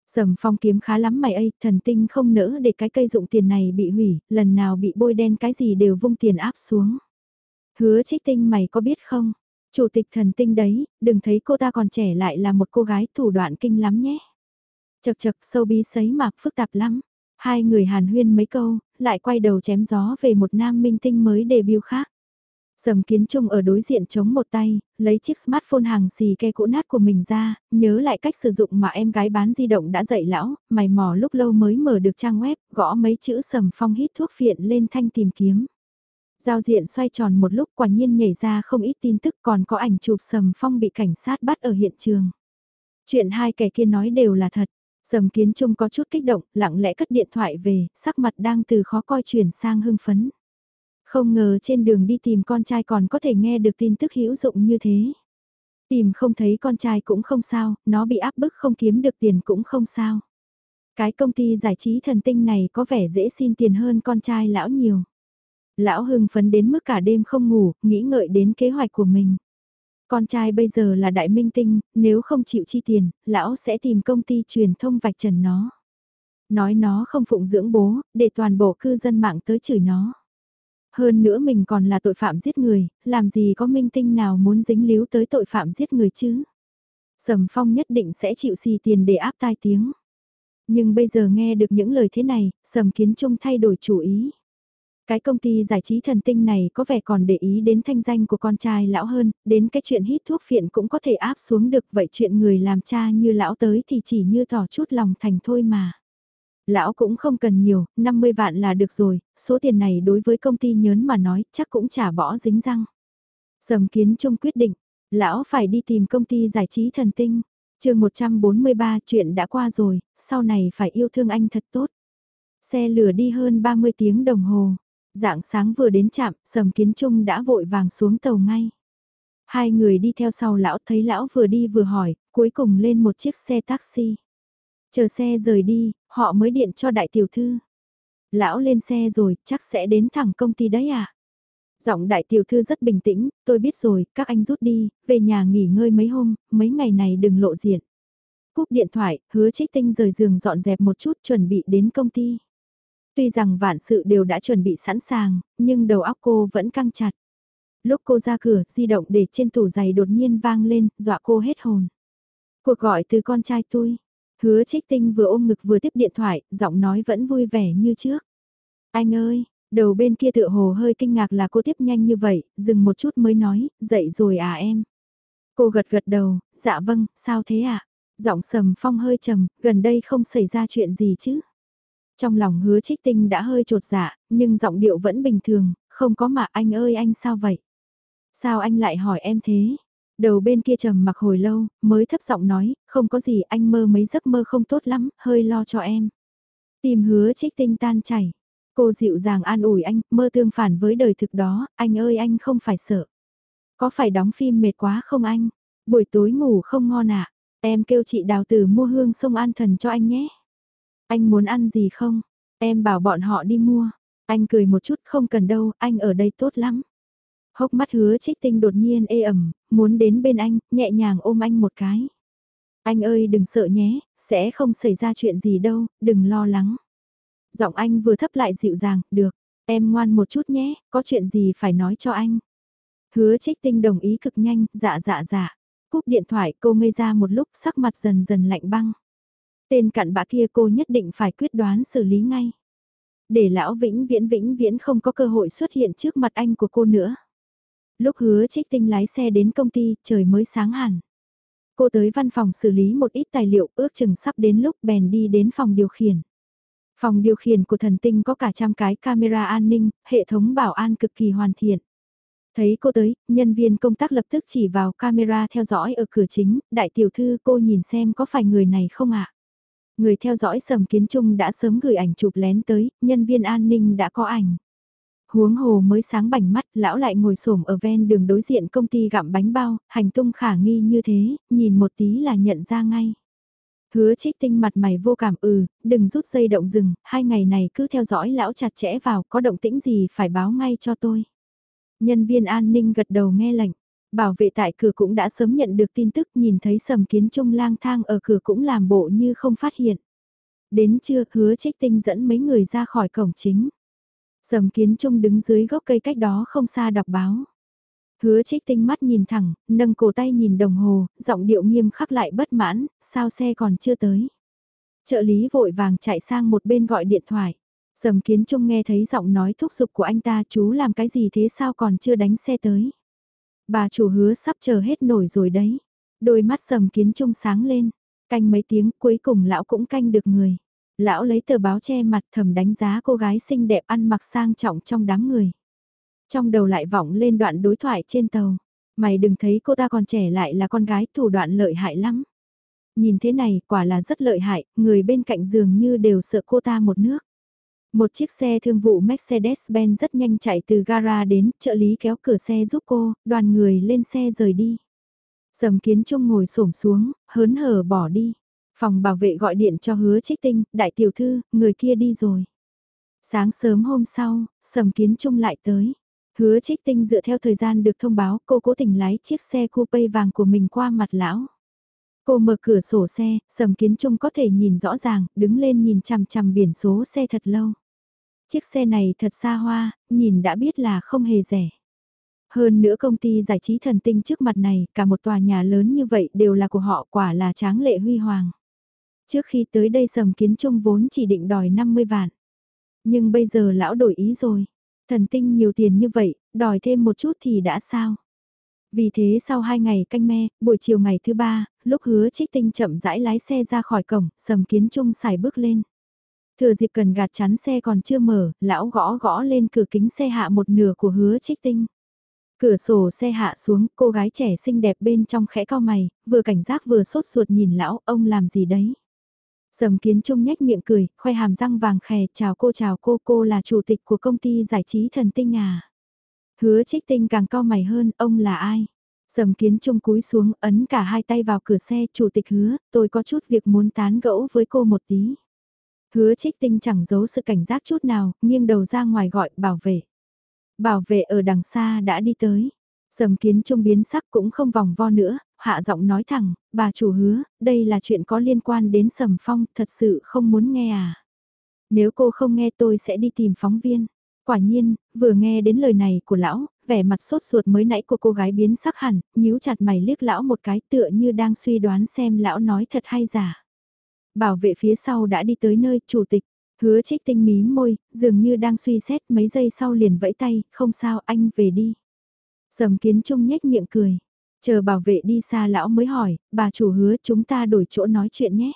A: Sầm phong kiếm khá lắm mày ơi, thần tinh không nỡ để cái cây dụng tiền này bị hủy, lần nào bị bôi đen cái gì đều vung tiền áp xuống. Hứa trích tinh mày có biết không? Chủ tịch thần tinh đấy, đừng thấy cô ta còn trẻ lại là một cô gái thủ đoạn kinh lắm nhé. Chật chật sâu bí sấy mạc phức tạp lắm. Hai người hàn huyên mấy câu, lại quay đầu chém gió về một nam minh tinh mới debut khác. Sầm kiến trung ở đối diện chống một tay, lấy chiếc smartphone hàng xì ke cũ nát của mình ra, nhớ lại cách sử dụng mà em gái bán di động đã dạy lão, mày mò lúc lâu mới mở được trang web, gõ mấy chữ sầm phong hít thuốc phiện lên thanh tìm kiếm. Giao diện xoay tròn một lúc quả nhiên nhảy ra không ít tin tức còn có ảnh chụp Sầm Phong bị cảnh sát bắt ở hiện trường. Chuyện hai kẻ kia nói đều là thật. Sầm Kiến Trung có chút kích động, lặng lẽ cất điện thoại về, sắc mặt đang từ khó coi chuyển sang hưng phấn. Không ngờ trên đường đi tìm con trai còn có thể nghe được tin tức hữu dụng như thế. Tìm không thấy con trai cũng không sao, nó bị áp bức không kiếm được tiền cũng không sao. Cái công ty giải trí thần tinh này có vẻ dễ xin tiền hơn con trai lão nhiều. Lão hưng phấn đến mức cả đêm không ngủ, nghĩ ngợi đến kế hoạch của mình. Con trai bây giờ là đại minh tinh, nếu không chịu chi tiền, lão sẽ tìm công ty truyền thông vạch trần nó. Nói nó không phụng dưỡng bố, để toàn bộ cư dân mạng tới chửi nó. Hơn nữa mình còn là tội phạm giết người, làm gì có minh tinh nào muốn dính líu tới tội phạm giết người chứ. Sầm Phong nhất định sẽ chịu xì tiền để áp tai tiếng. Nhưng bây giờ nghe được những lời thế này, Sầm Kiến Trung thay đổi chủ ý. Cái công ty giải trí thần tinh này có vẻ còn để ý đến thanh danh của con trai lão hơn, đến cái chuyện hít thuốc phiện cũng có thể áp xuống được vậy chuyện người làm cha như lão tới thì chỉ như tỏ chút lòng thành thôi mà. Lão cũng không cần nhiều, 50 vạn là được rồi, số tiền này đối với công ty nhớn mà nói chắc cũng trả bỏ dính răng. Sầm kiến trung quyết định, lão phải đi tìm công ty giải trí thần tinh. chương 143 chuyện đã qua rồi, sau này phải yêu thương anh thật tốt. Xe lửa đi hơn 30 tiếng đồng hồ. Dạng sáng vừa đến trạm, Sầm Kiến Trung đã vội vàng xuống tàu ngay. Hai người đi theo sau lão thấy lão vừa đi vừa hỏi, cuối cùng lên một chiếc xe taxi. Chờ xe rời đi, họ mới điện cho đại tiểu thư. Lão lên xe rồi, chắc sẽ đến thẳng công ty đấy à? Giọng đại tiểu thư rất bình tĩnh, tôi biết rồi, các anh rút đi, về nhà nghỉ ngơi mấy hôm, mấy ngày này đừng lộ diện. Cúp điện thoại, hứa trích tinh rời giường dọn dẹp một chút chuẩn bị đến công ty. Tuy rằng vạn sự đều đã chuẩn bị sẵn sàng, nhưng đầu óc cô vẫn căng chặt. Lúc cô ra cửa, di động để trên tủ giày đột nhiên vang lên, dọa cô hết hồn. Cuộc gọi từ con trai tôi. Hứa trích tinh vừa ôm ngực vừa tiếp điện thoại, giọng nói vẫn vui vẻ như trước. Anh ơi, Đầu bên kia tựa hồ hơi kinh ngạc là cô tiếp nhanh như vậy, dừng một chút mới nói, dậy rồi à em. Cô gật gật đầu, dạ vâng, sao thế ạ? À? Giọng sầm phong hơi trầm, gần đây không xảy ra chuyện gì chứ? Trong lòng hứa trích tinh đã hơi trột dạ, nhưng giọng điệu vẫn bình thường, không có mà anh ơi anh sao vậy? Sao anh lại hỏi em thế? Đầu bên kia trầm mặc hồi lâu, mới thấp giọng nói, không có gì anh mơ mấy giấc mơ không tốt lắm, hơi lo cho em. Tìm hứa trích tinh tan chảy. Cô dịu dàng an ủi anh, mơ tương phản với đời thực đó, anh ơi anh không phải sợ. Có phải đóng phim mệt quá không anh? Buổi tối ngủ không ngon ạ. À? Em kêu chị đào tử mua hương sông an thần cho anh nhé. Anh muốn ăn gì không? Em bảo bọn họ đi mua. Anh cười một chút không cần đâu, anh ở đây tốt lắm. Hốc mắt hứa trích tinh đột nhiên ê ẩm, muốn đến bên anh, nhẹ nhàng ôm anh một cái. Anh ơi đừng sợ nhé, sẽ không xảy ra chuyện gì đâu, đừng lo lắng. Giọng anh vừa thấp lại dịu dàng, được, em ngoan một chút nhé, có chuyện gì phải nói cho anh. Hứa trích tinh đồng ý cực nhanh, dạ dạ dạ. Cúp điện thoại cô ngây ra một lúc sắc mặt dần dần lạnh băng. Tên cặn bã kia cô nhất định phải quyết đoán xử lý ngay. Để lão vĩnh viễn vĩnh viễn không có cơ hội xuất hiện trước mặt anh của cô nữa. Lúc hứa trích tinh lái xe đến công ty, trời mới sáng hẳn. Cô tới văn phòng xử lý một ít tài liệu ước chừng sắp đến lúc bèn đi đến phòng điều khiển. Phòng điều khiển của thần tinh có cả trăm cái camera an ninh, hệ thống bảo an cực kỳ hoàn thiện. Thấy cô tới, nhân viên công tác lập tức chỉ vào camera theo dõi ở cửa chính, đại tiểu thư cô nhìn xem có phải người này không ạ? Người theo dõi sầm kiến trung đã sớm gửi ảnh chụp lén tới, nhân viên an ninh đã có ảnh. Huống hồ mới sáng bảnh mắt, lão lại ngồi xổm ở ven đường đối diện công ty gặm bánh bao, hành tung khả nghi như thế, nhìn một tí là nhận ra ngay. Hứa trích tinh mặt mày vô cảm ừ, đừng rút dây động rừng, hai ngày này cứ theo dõi lão chặt chẽ vào, có động tĩnh gì phải báo ngay cho tôi. Nhân viên an ninh gật đầu nghe lệnh, bảo vệ tại cửa cũng đã sớm nhận được tin tức nhìn thấy sầm kiến trung lang thang ở cửa cũng làm bộ như không phát hiện. Đến trưa hứa trích tinh dẫn mấy người ra khỏi cổng chính. Sầm kiến trung đứng dưới gốc cây cách đó không xa đọc báo. Hứa trích tinh mắt nhìn thẳng, nâng cổ tay nhìn đồng hồ, giọng điệu nghiêm khắc lại bất mãn, sao xe còn chưa tới. Trợ lý vội vàng chạy sang một bên gọi điện thoại. Sầm kiến trung nghe thấy giọng nói thúc giục của anh ta chú làm cái gì thế sao còn chưa đánh xe tới. Bà chủ hứa sắp chờ hết nổi rồi đấy. Đôi mắt sầm kiến trung sáng lên. Canh mấy tiếng cuối cùng lão cũng canh được người. Lão lấy tờ báo che mặt thầm đánh giá cô gái xinh đẹp ăn mặc sang trọng trong đám người. Trong đầu lại vọng lên đoạn đối thoại trên tàu. Mày đừng thấy cô ta còn trẻ lại là con gái thủ đoạn lợi hại lắm. Nhìn thế này quả là rất lợi hại, người bên cạnh giường như đều sợ cô ta một nước. Một chiếc xe thương vụ Mercedes-Benz rất nhanh chạy từ gara đến, trợ lý kéo cửa xe giúp cô, đoàn người lên xe rời đi. Sầm kiến trung ngồi xổm xuống, hớn hở bỏ đi. Phòng bảo vệ gọi điện cho hứa trích tinh, đại tiểu thư, người kia đi rồi. Sáng sớm hôm sau, sầm kiến trung lại tới. Hứa trích tinh dựa theo thời gian được thông báo cô cố tình lái chiếc xe coupe vàng của mình qua mặt lão. Cô mở cửa sổ xe, sầm kiến trung có thể nhìn rõ ràng, đứng lên nhìn chằm chằm biển số xe thật lâu. Chiếc xe này thật xa hoa, nhìn đã biết là không hề rẻ. Hơn nữa công ty giải trí thần tinh trước mặt này, cả một tòa nhà lớn như vậy đều là của họ quả là tráng lệ huy hoàng. Trước khi tới đây sầm kiến trung vốn chỉ định đòi 50 vạn. Nhưng bây giờ lão đổi ý rồi. Thần tinh nhiều tiền như vậy, đòi thêm một chút thì đã sao? Vì thế sau hai ngày canh me, buổi chiều ngày thứ ba, lúc hứa trích tinh chậm rãi lái xe ra khỏi cổng, sầm kiến trung xài bước lên. Thừa dịp cần gạt chắn xe còn chưa mở, lão gõ gõ lên cửa kính xe hạ một nửa của hứa trích tinh. Cửa sổ xe hạ xuống, cô gái trẻ xinh đẹp bên trong khẽ cao mày, vừa cảnh giác vừa sốt ruột nhìn lão, ông làm gì đấy? Sầm kiến trung nhếch miệng cười, khoe hàm răng vàng khè, chào cô chào cô, cô là chủ tịch của công ty giải trí thần tinh à. Hứa trích tinh càng cao mày hơn, ông là ai? Sầm kiến trung cúi xuống, ấn cả hai tay vào cửa xe, chủ tịch hứa, tôi có chút việc muốn tán gẫu với cô một tí. Hứa trích tinh chẳng giấu sự cảnh giác chút nào, nghiêng đầu ra ngoài gọi, bảo vệ. Bảo vệ ở đằng xa đã đi tới. Sầm kiến trung biến sắc cũng không vòng vo nữa, hạ giọng nói thẳng, bà chủ hứa, đây là chuyện có liên quan đến sầm phong, thật sự không muốn nghe à. Nếu cô không nghe tôi sẽ đi tìm phóng viên. Quả nhiên, vừa nghe đến lời này của lão, vẻ mặt sốt ruột mới nãy của cô gái biến sắc hẳn, nhíu chặt mày liếc lão một cái tựa như đang suy đoán xem lão nói thật hay giả. Bảo vệ phía sau đã đi tới nơi chủ tịch, Hứa trích tinh mí môi, dường như đang suy xét mấy giây sau liền vẫy tay, không sao anh về đi. Sầm kiến trung nhếch miệng cười. Chờ bảo vệ đi xa lão mới hỏi, bà chủ hứa chúng ta đổi chỗ nói chuyện nhé.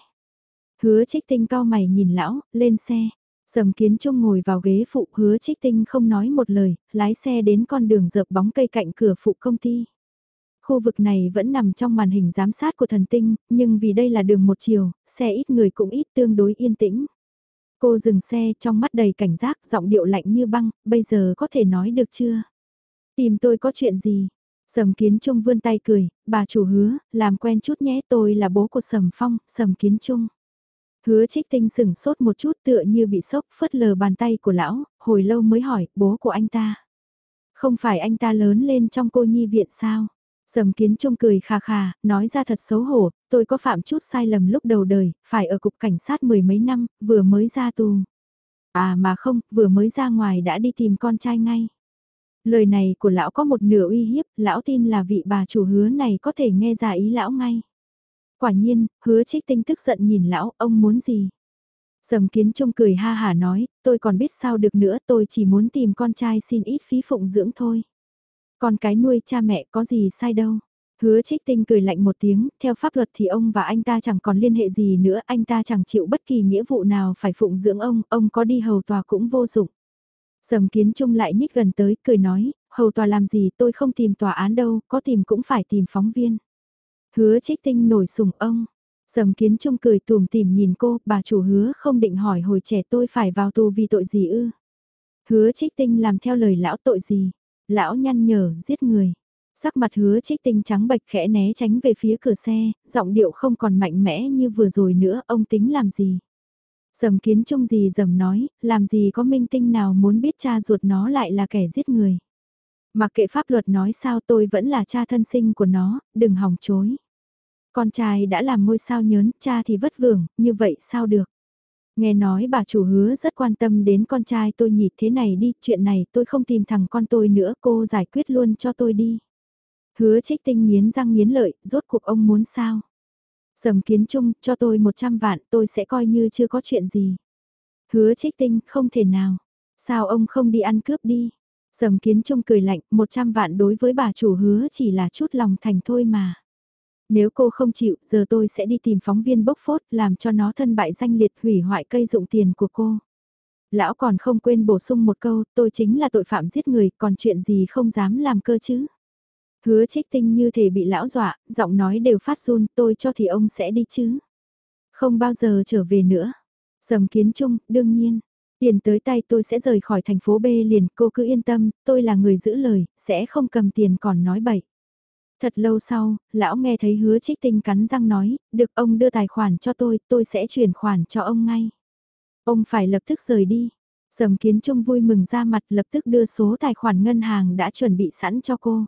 A: Hứa trích tinh cao mày nhìn lão, lên xe. Sầm kiến trung ngồi vào ghế phụ hứa trích tinh không nói một lời, lái xe đến con đường dợp bóng cây cạnh cửa phụ công ty. Khu vực này vẫn nằm trong màn hình giám sát của thần tinh, nhưng vì đây là đường một chiều, xe ít người cũng ít tương đối yên tĩnh. Cô dừng xe trong mắt đầy cảnh giác, giọng điệu lạnh như băng, bây giờ có thể nói được chưa? Tìm tôi có chuyện gì? Sầm Kiến Trung vươn tay cười, bà chủ hứa, làm quen chút nhé tôi là bố của Sầm Phong, Sầm Kiến Trung. Hứa trích tinh sừng sốt một chút tựa như bị sốc phớt lờ bàn tay của lão, hồi lâu mới hỏi, bố của anh ta. Không phải anh ta lớn lên trong cô nhi viện sao? Sầm kiến trung cười khà khà, nói ra thật xấu hổ, tôi có phạm chút sai lầm lúc đầu đời, phải ở cục cảnh sát mười mấy năm, vừa mới ra tù. À mà không, vừa mới ra ngoài đã đi tìm con trai ngay. Lời này của lão có một nửa uy hiếp, lão tin là vị bà chủ hứa này có thể nghe ra ý lão ngay. Quả nhiên, hứa trích tinh tức giận nhìn lão, ông muốn gì? Sầm kiến trung cười ha hà nói, tôi còn biết sao được nữa, tôi chỉ muốn tìm con trai xin ít phí phụng dưỡng thôi. Con cái nuôi cha mẹ có gì sai đâu. Hứa trích tinh cười lạnh một tiếng, theo pháp luật thì ông và anh ta chẳng còn liên hệ gì nữa, anh ta chẳng chịu bất kỳ nghĩa vụ nào phải phụng dưỡng ông, ông có đi hầu tòa cũng vô dụng. Sầm kiến trung lại nhích gần tới, cười nói, hầu tòa làm gì tôi không tìm tòa án đâu, có tìm cũng phải tìm phóng viên. Hứa trích tinh nổi sùng ông. Sầm kiến trung cười tùm tìm nhìn cô, bà chủ hứa không định hỏi hồi trẻ tôi phải vào tù vì tội gì ư. Hứa trích tinh làm theo lời lão tội gì. Lão nhăn nhở, giết người. Sắc mặt hứa trích tinh trắng bạch khẽ né tránh về phía cửa xe, giọng điệu không còn mạnh mẽ như vừa rồi nữa, ông tính làm gì dầm kiến trung gì dầm nói, làm gì có minh tinh nào muốn biết cha ruột nó lại là kẻ giết người. Mặc kệ pháp luật nói sao tôi vẫn là cha thân sinh của nó, đừng hòng chối. Con trai đã làm ngôi sao nhớn, cha thì vất vưởng, như vậy sao được. Nghe nói bà chủ hứa rất quan tâm đến con trai tôi nhỉ thế này đi, chuyện này tôi không tìm thằng con tôi nữa, cô giải quyết luôn cho tôi đi. Hứa trích tinh miến răng miến lợi, rốt cuộc ông muốn sao? Sầm kiến chung, cho tôi 100 vạn, tôi sẽ coi như chưa có chuyện gì. Hứa trích tinh, không thể nào. Sao ông không đi ăn cướp đi? Sầm kiến trung cười lạnh, 100 vạn đối với bà chủ hứa chỉ là chút lòng thành thôi mà. Nếu cô không chịu, giờ tôi sẽ đi tìm phóng viên bốc phốt làm cho nó thân bại danh liệt hủy hoại cây dụng tiền của cô. Lão còn không quên bổ sung một câu, tôi chính là tội phạm giết người, còn chuyện gì không dám làm cơ chứ. Hứa trích tinh như thể bị lão dọa, giọng nói đều phát run, tôi cho thì ông sẽ đi chứ. Không bao giờ trở về nữa. Sầm kiến trung, đương nhiên. Tiền tới tay tôi sẽ rời khỏi thành phố B liền, cô cứ yên tâm, tôi là người giữ lời, sẽ không cầm tiền còn nói bậy. Thật lâu sau, lão nghe thấy hứa trích tinh cắn răng nói, được ông đưa tài khoản cho tôi, tôi sẽ chuyển khoản cho ông ngay. Ông phải lập tức rời đi. Sầm kiến trung vui mừng ra mặt lập tức đưa số tài khoản ngân hàng đã chuẩn bị sẵn cho cô.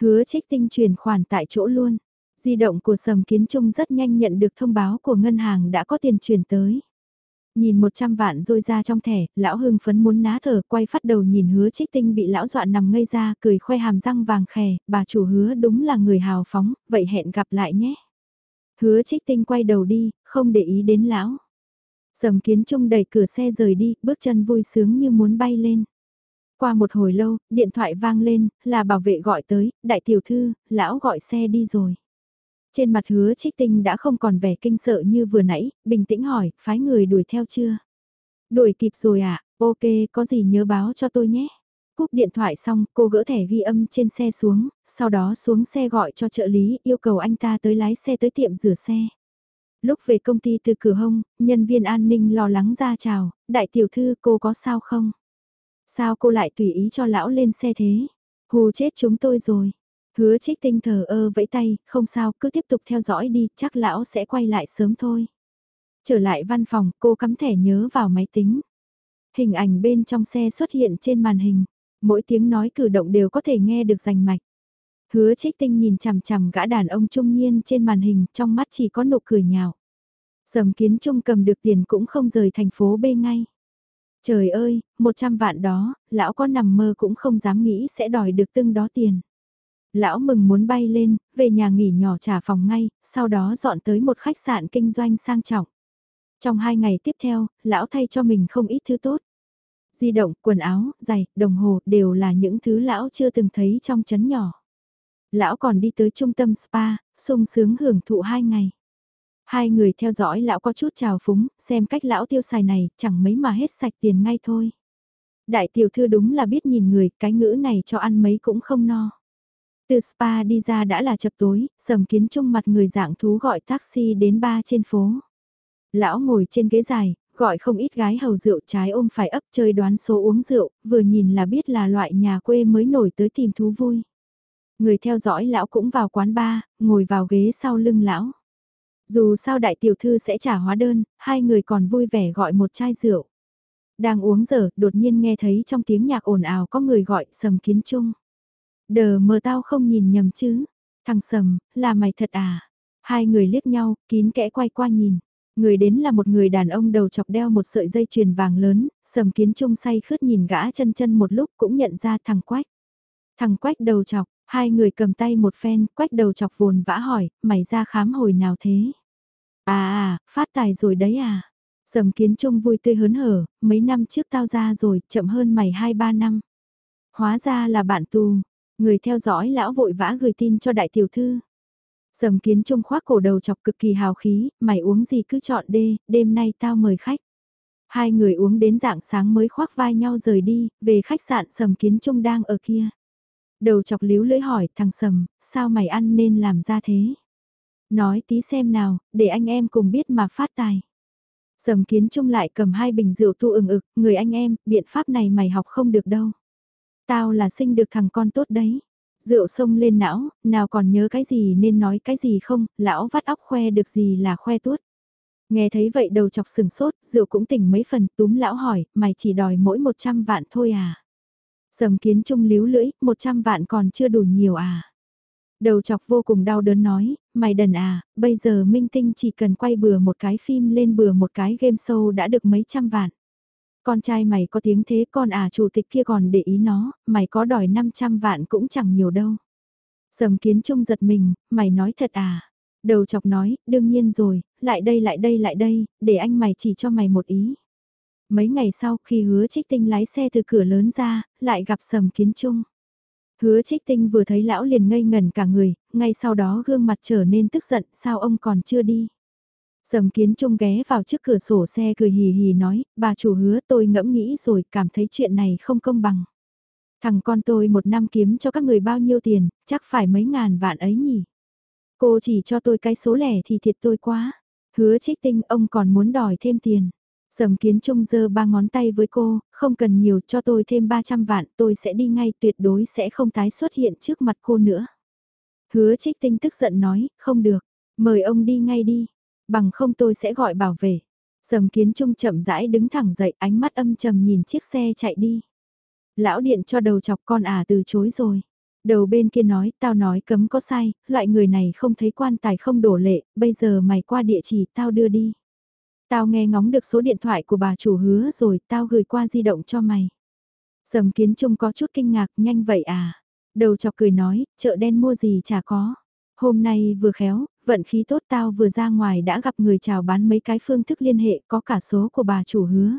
A: Hứa trích tinh chuyển khoản tại chỗ luôn. Di động của Sầm Kiến Trung rất nhanh nhận được thông báo của ngân hàng đã có tiền chuyển tới. Nhìn 100 vạn rôi ra trong thẻ, lão hưng phấn muốn ná thở quay phát đầu nhìn hứa trích tinh bị lão dọa nằm ngây ra cười khoe hàm răng vàng khè, bà chủ hứa đúng là người hào phóng, vậy hẹn gặp lại nhé. Hứa trích tinh quay đầu đi, không để ý đến lão. Sầm kiến trung đẩy cửa xe rời đi, bước chân vui sướng như muốn bay lên. Qua một hồi lâu, điện thoại vang lên, là bảo vệ gọi tới, đại tiểu thư, lão gọi xe đi rồi. Trên mặt hứa trích tinh đã không còn vẻ kinh sợ như vừa nãy, bình tĩnh hỏi, phái người đuổi theo chưa? Đuổi kịp rồi à? ok, có gì nhớ báo cho tôi nhé. Cúp điện thoại xong, cô gỡ thẻ ghi âm trên xe xuống, sau đó xuống xe gọi cho trợ lý, yêu cầu anh ta tới lái xe tới tiệm rửa xe. Lúc về công ty từ cửa hông, nhân viên an ninh lo lắng ra chào, đại tiểu thư cô có sao không? Sao cô lại tùy ý cho lão lên xe thế? Hù chết chúng tôi rồi. Hứa trích tinh thờ ơ vẫy tay, không sao, cứ tiếp tục theo dõi đi, chắc lão sẽ quay lại sớm thôi. Trở lại văn phòng, cô cắm thẻ nhớ vào máy tính. Hình ảnh bên trong xe xuất hiện trên màn hình, mỗi tiếng nói cử động đều có thể nghe được rành mạch. Hứa trích tinh nhìn chằm chằm gã đàn ông trung niên trên màn hình, trong mắt chỉ có nụ cười nhạo. Sầm kiến trung cầm được tiền cũng không rời thành phố B ngay. Trời ơi, 100 vạn đó, lão có nằm mơ cũng không dám nghĩ sẽ đòi được tương đó tiền. Lão mừng muốn bay lên, về nhà nghỉ nhỏ trả phòng ngay, sau đó dọn tới một khách sạn kinh doanh sang trọng. Trong hai ngày tiếp theo, lão thay cho mình không ít thứ tốt. Di động, quần áo, giày, đồng hồ đều là những thứ lão chưa từng thấy trong chấn nhỏ. Lão còn đi tới trung tâm spa, sung sướng hưởng thụ hai ngày. Hai người theo dõi lão có chút trào phúng, xem cách lão tiêu xài này, chẳng mấy mà hết sạch tiền ngay thôi. Đại tiểu thư đúng là biết nhìn người, cái ngữ này cho ăn mấy cũng không no. Từ spa đi ra đã là chập tối, sầm kiến trung mặt người dạng thú gọi taxi đến ba trên phố. Lão ngồi trên ghế dài, gọi không ít gái hầu rượu trái ôm phải ấp chơi đoán số uống rượu, vừa nhìn là biết là loại nhà quê mới nổi tới tìm thú vui. Người theo dõi lão cũng vào quán bar, ngồi vào ghế sau lưng lão. Dù sao đại tiểu thư sẽ trả hóa đơn, hai người còn vui vẻ gọi một chai rượu. Đang uống giờ, đột nhiên nghe thấy trong tiếng nhạc ồn ào có người gọi sầm kiến trung. Đờ mờ tao không nhìn nhầm chứ. Thằng sầm, là mày thật à? Hai người liếc nhau, kín kẽ quay qua nhìn. Người đến là một người đàn ông đầu chọc đeo một sợi dây chuyền vàng lớn, sầm kiến trung say khướt nhìn gã chân chân một lúc cũng nhận ra thằng quách. Thằng quách đầu chọc, hai người cầm tay một phen, quách đầu chọc vồn vã hỏi, mày ra khám hồi nào thế? À à, phát tài rồi đấy à? Sầm kiến trung vui tươi hớn hở, mấy năm trước tao ra rồi, chậm hơn mày 2-3 năm. Hóa ra là bạn tù, người theo dõi lão vội vã gửi tin cho đại tiểu thư. Sầm kiến trung khoác cổ đầu chọc cực kỳ hào khí, mày uống gì cứ chọn đê, đêm nay tao mời khách. Hai người uống đến dạng sáng mới khoác vai nhau rời đi, về khách sạn sầm kiến trung đang ở kia. Đầu chọc líu lưỡi hỏi thằng sầm, sao mày ăn nên làm ra thế? Nói tí xem nào, để anh em cùng biết mà phát tài. Sầm kiến trung lại cầm hai bình rượu tu ừng ực, người anh em, biện pháp này mày học không được đâu. Tao là sinh được thằng con tốt đấy. Rượu sông lên não, nào còn nhớ cái gì nên nói cái gì không, lão vắt óc khoe được gì là khoe tuốt. Nghe thấy vậy đầu chọc sừng sốt, rượu cũng tỉnh mấy phần, túm lão hỏi, mày chỉ đòi mỗi 100 vạn thôi à? Sầm kiến trung líu lưỡi, 100 vạn còn chưa đủ nhiều à? Đầu chọc vô cùng đau đớn nói, mày đần à, bây giờ minh tinh chỉ cần quay bừa một cái phim lên bừa một cái game show đã được mấy trăm vạn. Con trai mày có tiếng thế con à chủ tịch kia còn để ý nó, mày có đòi 500 vạn cũng chẳng nhiều đâu. Sầm kiến trung giật mình, mày nói thật à? Đầu chọc nói, đương nhiên rồi, lại đây lại đây lại đây, để anh mày chỉ cho mày một ý. Mấy ngày sau khi hứa trích tinh lái xe từ cửa lớn ra, lại gặp sầm kiến trung. Hứa trích tinh vừa thấy lão liền ngây ngẩn cả người, ngay sau đó gương mặt trở nên tức giận, sao ông còn chưa đi. Sầm kiến trung ghé vào trước cửa sổ xe cười hì hì nói, bà chủ hứa tôi ngẫm nghĩ rồi cảm thấy chuyện này không công bằng. Thằng con tôi một năm kiếm cho các người bao nhiêu tiền, chắc phải mấy ngàn vạn ấy nhỉ. Cô chỉ cho tôi cái số lẻ thì thiệt tôi quá. Hứa trích tinh ông còn muốn đòi thêm tiền. Sầm kiến trung giơ ba ngón tay với cô, không cần nhiều cho tôi thêm 300 vạn tôi sẽ đi ngay tuyệt đối sẽ không tái xuất hiện trước mặt cô nữa. Hứa trích tinh tức giận nói, không được, mời ông đi ngay đi, bằng không tôi sẽ gọi bảo vệ. Sầm kiến trung chậm rãi đứng thẳng dậy ánh mắt âm trầm nhìn chiếc xe chạy đi. Lão điện cho đầu chọc con à từ chối rồi. Đầu bên kia nói, tao nói cấm có sai, loại người này không thấy quan tài không đổ lệ, bây giờ mày qua địa chỉ tao đưa đi. Tao nghe ngóng được số điện thoại của bà chủ hứa rồi, tao gửi qua di động cho mày. Sầm kiến trung có chút kinh ngạc, nhanh vậy à? Đầu chọc cười nói, chợ đen mua gì chả có. Hôm nay vừa khéo, vận khí tốt tao vừa ra ngoài đã gặp người chào bán mấy cái phương thức liên hệ có cả số của bà chủ hứa.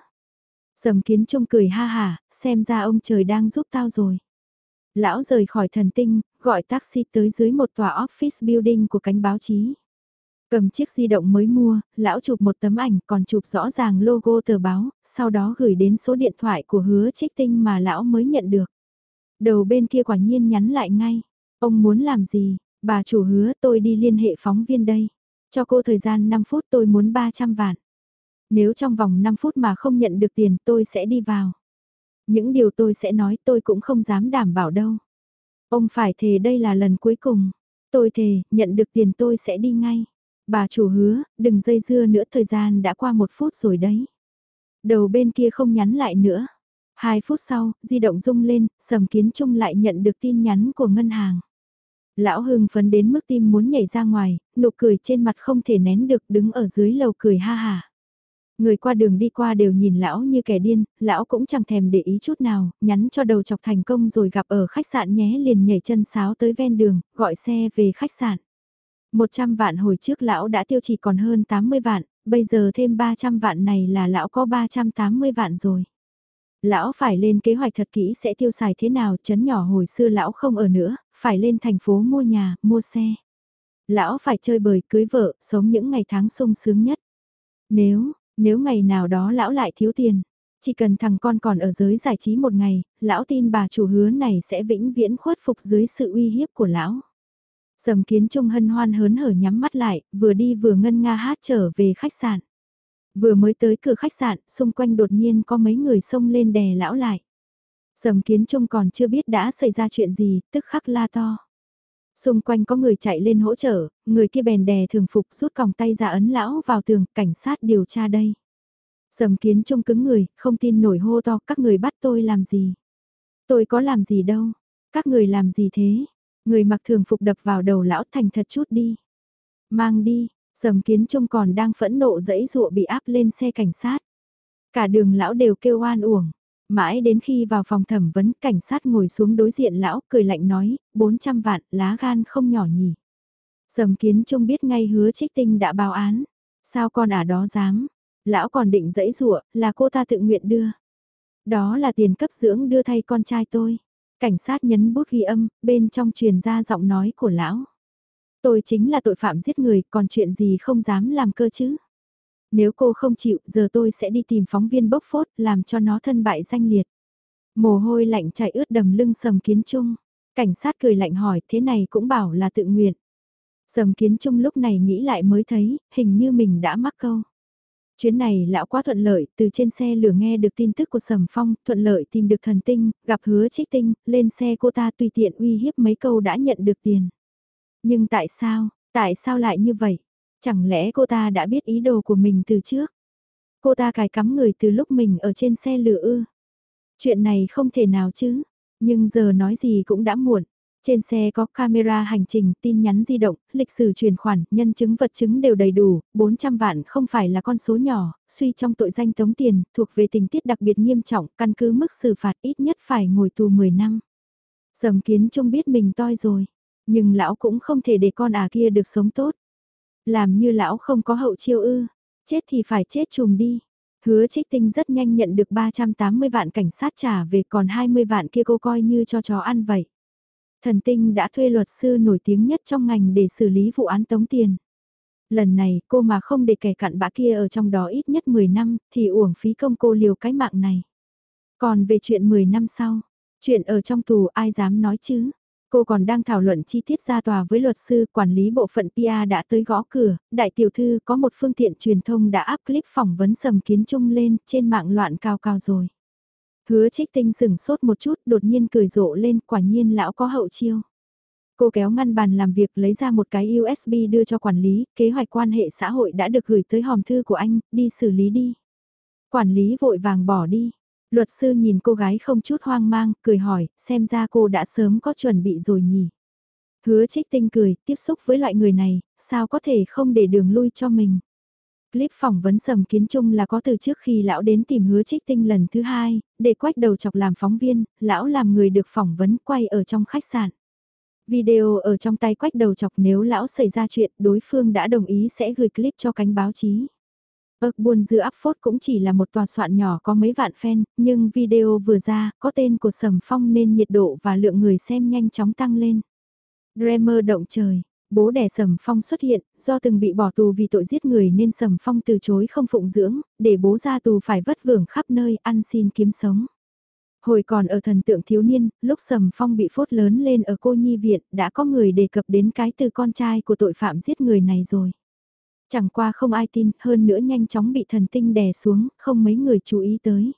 A: Sầm kiến trung cười ha hà, xem ra ông trời đang giúp tao rồi. Lão rời khỏi thần tinh, gọi taxi tới dưới một tòa office building của cánh báo chí. Cầm chiếc di động mới mua, lão chụp một tấm ảnh còn chụp rõ ràng logo tờ báo, sau đó gửi đến số điện thoại của hứa trích tinh mà lão mới nhận được. Đầu bên kia quả nhiên nhắn lại ngay. Ông muốn làm gì? Bà chủ hứa tôi đi liên hệ phóng viên đây. Cho cô thời gian 5 phút tôi muốn 300 vạn. Nếu trong vòng 5 phút mà không nhận được tiền tôi sẽ đi vào. Những điều tôi sẽ nói tôi cũng không dám đảm bảo đâu. Ông phải thề đây là lần cuối cùng. Tôi thề, nhận được tiền tôi sẽ đi ngay. Bà chủ hứa, đừng dây dưa nữa thời gian đã qua một phút rồi đấy. Đầu bên kia không nhắn lại nữa. Hai phút sau, di động rung lên, sầm kiến trung lại nhận được tin nhắn của ngân hàng. Lão hưng phấn đến mức tim muốn nhảy ra ngoài, nụ cười trên mặt không thể nén được đứng ở dưới lầu cười ha hà. Người qua đường đi qua đều nhìn lão như kẻ điên, lão cũng chẳng thèm để ý chút nào, nhắn cho đầu chọc thành công rồi gặp ở khách sạn nhé liền nhảy chân sáo tới ven đường, gọi xe về khách sạn. 100 vạn hồi trước lão đã tiêu chỉ còn hơn 80 vạn, bây giờ thêm 300 vạn này là lão có 380 vạn rồi. Lão phải lên kế hoạch thật kỹ sẽ tiêu xài thế nào, chấn nhỏ hồi xưa lão không ở nữa, phải lên thành phố mua nhà, mua xe. Lão phải chơi bời, cưới vợ, sống những ngày tháng sung sướng nhất. Nếu, nếu ngày nào đó lão lại thiếu tiền, chỉ cần thằng con còn ở giới giải trí một ngày, lão tin bà chủ hứa này sẽ vĩnh viễn khuất phục dưới sự uy hiếp của lão. Sầm kiến trung hân hoan hớn hở nhắm mắt lại, vừa đi vừa ngân nga hát trở về khách sạn. Vừa mới tới cửa khách sạn, xung quanh đột nhiên có mấy người xông lên đè lão lại. Sầm kiến trung còn chưa biết đã xảy ra chuyện gì, tức khắc la to. Xung quanh có người chạy lên hỗ trợ, người kia bèn đè thường phục rút còng tay ra ấn lão vào tường, cảnh sát điều tra đây. Sầm kiến trung cứng người, không tin nổi hô to, các người bắt tôi làm gì? Tôi có làm gì đâu? Các người làm gì thế? Người mặc thường phục đập vào đầu lão thành thật chút đi. Mang đi, sầm kiến trung còn đang phẫn nộ dẫy dụa bị áp lên xe cảnh sát. Cả đường lão đều kêu oan uổng. Mãi đến khi vào phòng thẩm vấn cảnh sát ngồi xuống đối diện lão cười lạnh nói, 400 vạn lá gan không nhỏ nhỉ. Sầm kiến trung biết ngay hứa trích tinh đã báo án. Sao con ả đó dám? Lão còn định dẫy dụa, là cô ta tự nguyện đưa. Đó là tiền cấp dưỡng đưa thay con trai tôi. Cảnh sát nhấn bút ghi âm, bên trong truyền ra giọng nói của lão. Tôi chính là tội phạm giết người, còn chuyện gì không dám làm cơ chứ? Nếu cô không chịu, giờ tôi sẽ đi tìm phóng viên bốc phốt, làm cho nó thân bại danh liệt. Mồ hôi lạnh chảy ướt đầm lưng sầm kiến trung. Cảnh sát cười lạnh hỏi, thế này cũng bảo là tự nguyện. Sầm kiến trung lúc này nghĩ lại mới thấy, hình như mình đã mắc câu. Chuyến này lão quá thuận lợi, từ trên xe lửa nghe được tin tức của Sầm Phong, thuận lợi tìm được thần tinh, gặp hứa trích tinh, lên xe cô ta tùy tiện uy hiếp mấy câu đã nhận được tiền. Nhưng tại sao, tại sao lại như vậy? Chẳng lẽ cô ta đã biết ý đồ của mình từ trước? Cô ta cài cắm người từ lúc mình ở trên xe lửa ư? Chuyện này không thể nào chứ, nhưng giờ nói gì cũng đã muộn. Trên xe có camera hành trình, tin nhắn di động, lịch sử chuyển khoản, nhân chứng vật chứng đều đầy đủ, 400 vạn không phải là con số nhỏ, suy trong tội danh tống tiền, thuộc về tình tiết đặc biệt nghiêm trọng, căn cứ mức xử phạt ít nhất phải ngồi tù 10 năm. Sầm kiến trung biết mình toi rồi, nhưng lão cũng không thể để con à kia được sống tốt. Làm như lão không có hậu chiêu ư, chết thì phải chết chùm đi. Hứa trích tinh rất nhanh nhận được 380 vạn cảnh sát trả về còn 20 vạn kia cô coi như cho chó ăn vậy. Thần tinh đã thuê luật sư nổi tiếng nhất trong ngành để xử lý vụ án tống tiền. Lần này cô mà không để kẻ cặn bã kia ở trong đó ít nhất 10 năm thì uổng phí công cô liều cái mạng này. Còn về chuyện 10 năm sau, chuyện ở trong tù ai dám nói chứ? Cô còn đang thảo luận chi tiết ra tòa với luật sư quản lý bộ phận PA đã tới gõ cửa, đại tiểu thư có một phương tiện truyền thông đã áp clip phỏng vấn sầm kiến trung lên trên mạng loạn cao cao rồi. Hứa trích tinh sừng sốt một chút đột nhiên cười rộ lên quả nhiên lão có hậu chiêu. Cô kéo ngăn bàn làm việc lấy ra một cái USB đưa cho quản lý, kế hoạch quan hệ xã hội đã được gửi tới hòm thư của anh, đi xử lý đi. Quản lý vội vàng bỏ đi. Luật sư nhìn cô gái không chút hoang mang, cười hỏi, xem ra cô đã sớm có chuẩn bị rồi nhỉ. Hứa trích tinh cười, tiếp xúc với loại người này, sao có thể không để đường lui cho mình. Clip phỏng vấn sầm kiến trung là có từ trước khi lão đến tìm hứa trích tinh lần thứ hai, để quách đầu chọc làm phóng viên, lão làm người được phỏng vấn quay ở trong khách sạn. Video ở trong tay quách đầu chọc nếu lão xảy ra chuyện đối phương đã đồng ý sẽ gửi clip cho cánh báo chí. Ơc buôn dư áp phốt cũng chỉ là một tòa soạn nhỏ có mấy vạn fan, nhưng video vừa ra, có tên của Sầm Phong nên nhiệt độ và lượng người xem nhanh chóng tăng lên. Dreamer động trời, bố đẻ Sầm Phong xuất hiện, do từng bị bỏ tù vì tội giết người nên Sầm Phong từ chối không phụng dưỡng, để bố ra tù phải vất vưởng khắp nơi ăn xin kiếm sống. Hồi còn ở thần tượng thiếu niên, lúc Sầm Phong bị phốt lớn lên ở cô nhi viện, đã có người đề cập đến cái từ con trai của tội phạm giết người này rồi. Chẳng qua không ai tin, hơn nữa nhanh chóng bị thần tinh đè xuống, không mấy người chú ý tới.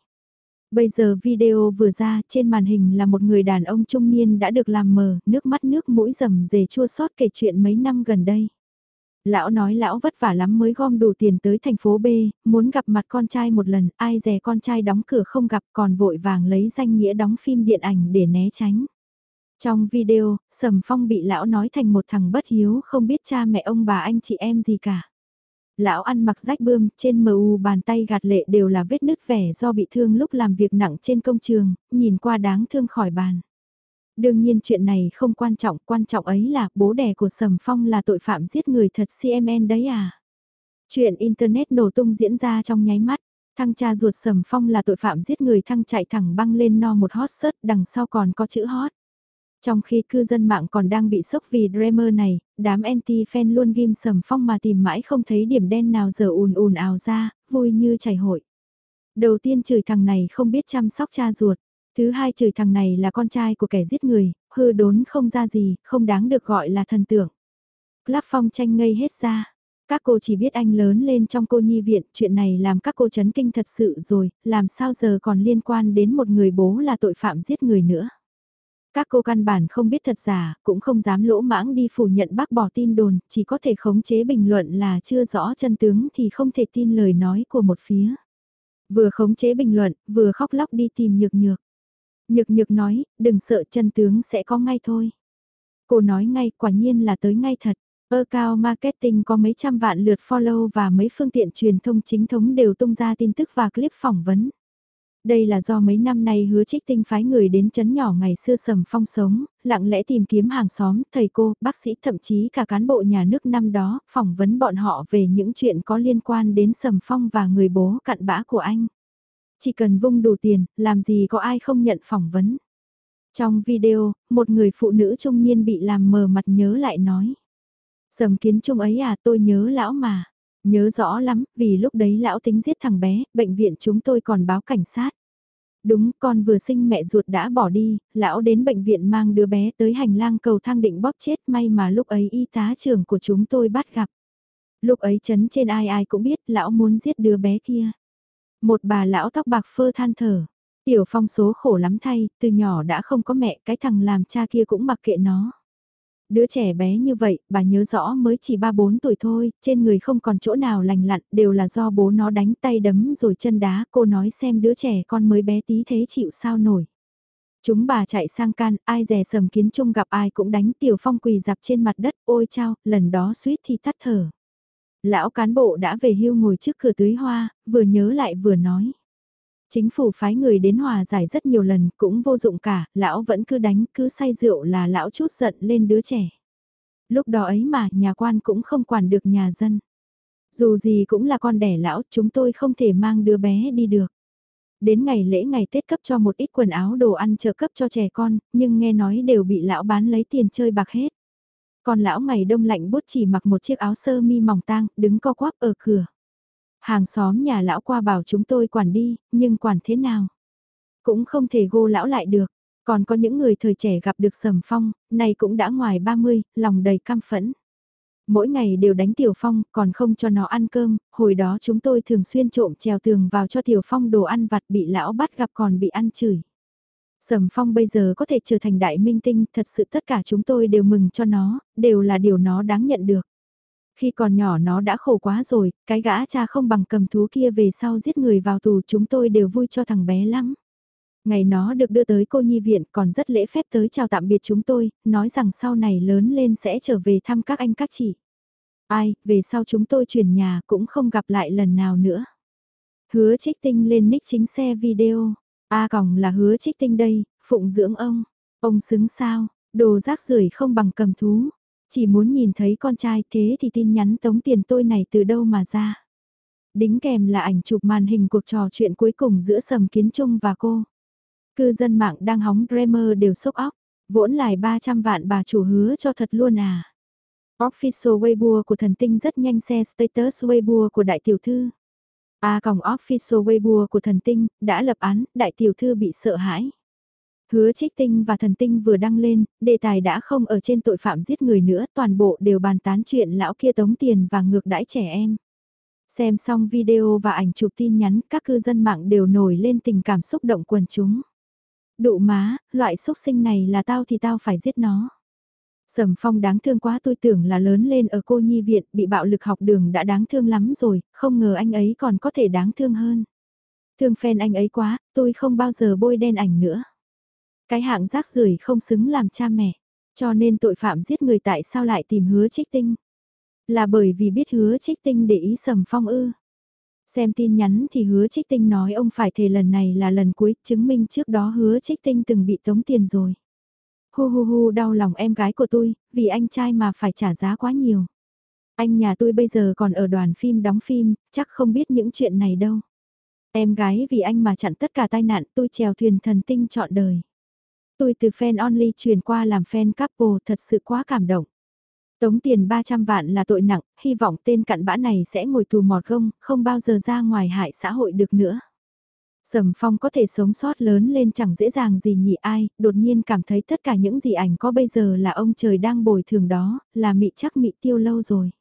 A: Bây giờ video vừa ra, trên màn hình là một người đàn ông trung niên đã được làm mờ, nước mắt nước mũi rầm rề chua xót kể chuyện mấy năm gần đây. Lão nói lão vất vả lắm mới gom đủ tiền tới thành phố B, muốn gặp mặt con trai một lần, ai dè con trai đóng cửa không gặp còn vội vàng lấy danh nghĩa đóng phim điện ảnh để né tránh. Trong video, Sầm Phong bị lão nói thành một thằng bất hiếu không biết cha mẹ ông bà anh chị em gì cả. Lão ăn mặc rách bươm, trên mờ u bàn tay gạt lệ đều là vết nứt vẻ do bị thương lúc làm việc nặng trên công trường, nhìn qua đáng thương khỏi bàn. Đương nhiên chuyện này không quan trọng, quan trọng ấy là bố đẻ của Sầm Phong là tội phạm giết người thật CMN đấy à. Chuyện Internet nổ tung diễn ra trong nháy mắt. Thăng cha ruột sầm phong là tội phạm giết người thăng chạy thẳng băng lên no một hot search đằng sau còn có chữ hot. Trong khi cư dân mạng còn đang bị sốc vì Dreamer này, đám anti-fan luôn ghim sầm phong mà tìm mãi không thấy điểm đen nào giờ ùn ùn ào ra, vui như chảy hội. Đầu tiên chửi thằng này không biết chăm sóc cha ruột, thứ hai chửi thằng này là con trai của kẻ giết người, hư đốn không ra gì, không đáng được gọi là thần tượng. Clap phong tranh ngây hết ra. Các cô chỉ biết anh lớn lên trong cô nhi viện, chuyện này làm các cô chấn kinh thật sự rồi, làm sao giờ còn liên quan đến một người bố là tội phạm giết người nữa. Các cô căn bản không biết thật giả, cũng không dám lỗ mãng đi phủ nhận bác bỏ tin đồn, chỉ có thể khống chế bình luận là chưa rõ chân tướng thì không thể tin lời nói của một phía. Vừa khống chế bình luận, vừa khóc lóc đi tìm nhược nhược. Nhược nhược nói, đừng sợ chân tướng sẽ có ngay thôi. Cô nói ngay, quả nhiên là tới ngay thật. Ơ cao marketing có mấy trăm vạn lượt follow và mấy phương tiện truyền thông chính thống đều tung ra tin tức và clip phỏng vấn. Đây là do mấy năm nay hứa trích tinh phái người đến chấn nhỏ ngày xưa sầm phong sống, lặng lẽ tìm kiếm hàng xóm, thầy cô, bác sĩ thậm chí cả cán bộ nhà nước năm đó, phỏng vấn bọn họ về những chuyện có liên quan đến sầm phong và người bố cặn bã của anh. Chỉ cần vung đủ tiền, làm gì có ai không nhận phỏng vấn. Trong video, một người phụ nữ trung niên bị làm mờ mặt nhớ lại nói. Sầm kiến trung ấy à tôi nhớ lão mà. Nhớ rõ lắm, vì lúc đấy lão tính giết thằng bé, bệnh viện chúng tôi còn báo cảnh sát. Đúng, con vừa sinh mẹ ruột đã bỏ đi, lão đến bệnh viện mang đứa bé tới hành lang cầu thang định bóp chết may mà lúc ấy y tá trưởng của chúng tôi bắt gặp. Lúc ấy chấn trên ai ai cũng biết lão muốn giết đứa bé kia. Một bà lão tóc bạc phơ than thở. Tiểu phong số khổ lắm thay, từ nhỏ đã không có mẹ, cái thằng làm cha kia cũng mặc kệ nó. Đứa trẻ bé như vậy, bà nhớ rõ mới chỉ 3-4 tuổi thôi, trên người không còn chỗ nào lành lặn, đều là do bố nó đánh tay đấm rồi chân đá, cô nói xem đứa trẻ con mới bé tí thế chịu sao nổi. Chúng bà chạy sang can, ai dè sầm kiến chung gặp ai cũng đánh tiểu phong quỳ dạp trên mặt đất, ôi chao, lần đó suýt thì tắt thở. Lão cán bộ đã về hưu ngồi trước cửa tưới hoa, vừa nhớ lại vừa nói. Chính phủ phái người đến hòa giải rất nhiều lần, cũng vô dụng cả, lão vẫn cứ đánh, cứ say rượu là lão chút giận lên đứa trẻ. Lúc đó ấy mà, nhà quan cũng không quản được nhà dân. Dù gì cũng là con đẻ lão, chúng tôi không thể mang đứa bé đi được. Đến ngày lễ ngày Tết cấp cho một ít quần áo đồ ăn trợ cấp cho trẻ con, nhưng nghe nói đều bị lão bán lấy tiền chơi bạc hết. Còn lão ngày đông lạnh bút chỉ mặc một chiếc áo sơ mi mỏng tang, đứng co quắp ở cửa. Hàng xóm nhà lão qua bảo chúng tôi quản đi, nhưng quản thế nào? Cũng không thể gô lão lại được. Còn có những người thời trẻ gặp được sầm phong, này cũng đã ngoài 30, lòng đầy cam phẫn. Mỗi ngày đều đánh Tiểu Phong, còn không cho nó ăn cơm, hồi đó chúng tôi thường xuyên trộm trèo tường vào cho Tiểu Phong đồ ăn vặt bị lão bắt gặp còn bị ăn chửi. Sầm Phong bây giờ có thể trở thành đại minh tinh, thật sự tất cả chúng tôi đều mừng cho nó, đều là điều nó đáng nhận được. Khi còn nhỏ nó đã khổ quá rồi, cái gã cha không bằng cầm thú kia về sau giết người vào tù chúng tôi đều vui cho thằng bé lắm. Ngày nó được đưa tới cô nhi viện còn rất lễ phép tới chào tạm biệt chúng tôi, nói rằng sau này lớn lên sẽ trở về thăm các anh các chị. Ai, về sau chúng tôi chuyển nhà cũng không gặp lại lần nào nữa. Hứa trích tinh lên nick chính xe video. A còng là hứa trích tinh đây, phụng dưỡng ông. Ông xứng sao, đồ rác rưởi không bằng cầm thú. Chỉ muốn nhìn thấy con trai thế thì tin nhắn tống tiền tôi này từ đâu mà ra. Đính kèm là ảnh chụp màn hình cuộc trò chuyện cuối cùng giữa Sầm Kiến Trung và cô. Cư dân mạng đang hóng Dreamer đều sốc óc, vỗn lại 300 vạn bà chủ hứa cho thật luôn à. Official Weibo của thần tinh rất nhanh xe status Weibo của đại tiểu thư. A à, còng Official Weibo của thần tinh, đã lập án, đại tiểu thư bị sợ hãi. Hứa trích tinh và thần tinh vừa đăng lên, đề tài đã không ở trên tội phạm giết người nữa, toàn bộ đều bàn tán chuyện lão kia tống tiền và ngược đãi trẻ em. Xem xong video và ảnh chụp tin nhắn, các cư dân mạng đều nổi lên tình cảm xúc động quần chúng. Đụ má, loại xúc sinh này là tao thì tao phải giết nó. Sầm phong đáng thương quá tôi tưởng là lớn lên ở cô nhi viện, bị bạo lực học đường đã đáng thương lắm rồi, không ngờ anh ấy còn có thể đáng thương hơn. Thương phen anh ấy quá, tôi không bao giờ bôi đen ảnh nữa. Cái hạng rác rưởi không xứng làm cha mẹ. Cho nên tội phạm giết người tại sao lại tìm hứa trích tinh? Là bởi vì biết hứa trích tinh để ý sầm phong ư. Xem tin nhắn thì hứa trích tinh nói ông phải thề lần này là lần cuối, chứng minh trước đó hứa trích tinh từng bị tống tiền rồi. Hu hu hu đau lòng em gái của tôi, vì anh trai mà phải trả giá quá nhiều. Anh nhà tôi bây giờ còn ở đoàn phim đóng phim, chắc không biết những chuyện này đâu. Em gái vì anh mà chặn tất cả tai nạn tôi trèo thuyền thần tinh chọn đời. Tôi từ fan only chuyển qua làm fan couple thật sự quá cảm động. Tống tiền 300 vạn là tội nặng, hy vọng tên cặn bã này sẽ ngồi tù mọt gông, không bao giờ ra ngoài hại xã hội được nữa. Sầm Phong có thể sống sót lớn lên chẳng dễ dàng gì nhị ai, đột nhiên cảm thấy tất cả những gì ảnh có bây giờ là ông trời đang bồi thường đó, là mị chắc mị tiêu lâu rồi.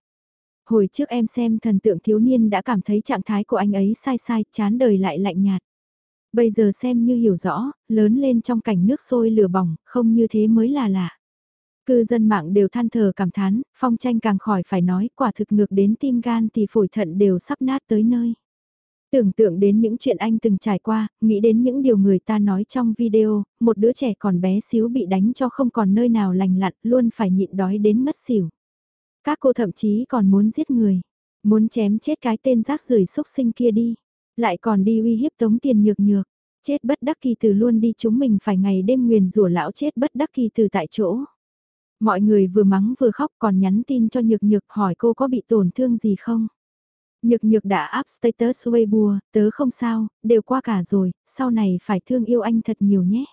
A: Hồi trước em xem thần tượng thiếu niên đã cảm thấy trạng thái của anh ấy sai sai, chán đời lại lạnh nhạt. Bây giờ xem như hiểu rõ, lớn lên trong cảnh nước sôi lửa bỏng, không như thế mới là lạ. Cư dân mạng đều than thở cảm thán, phong tranh càng khỏi phải nói quả thực ngược đến tim gan thì phổi thận đều sắp nát tới nơi. Tưởng tượng đến những chuyện anh từng trải qua, nghĩ đến những điều người ta nói trong video, một đứa trẻ còn bé xíu bị đánh cho không còn nơi nào lành lặn, luôn phải nhịn đói đến mất xỉu. Các cô thậm chí còn muốn giết người, muốn chém chết cái tên rác rưởi xúc sinh kia đi, lại còn đi uy hiếp tống tiền nhược nhược, chết bất đắc kỳ từ luôn đi chúng mình phải ngày đêm nguyền rủa lão chết bất đắc kỳ từ tại chỗ. Mọi người vừa mắng vừa khóc còn nhắn tin cho nhược nhược hỏi cô có bị tổn thương gì không. Nhược nhược đã up status Weibo, tớ không sao, đều qua cả rồi, sau này phải thương yêu anh thật nhiều nhé.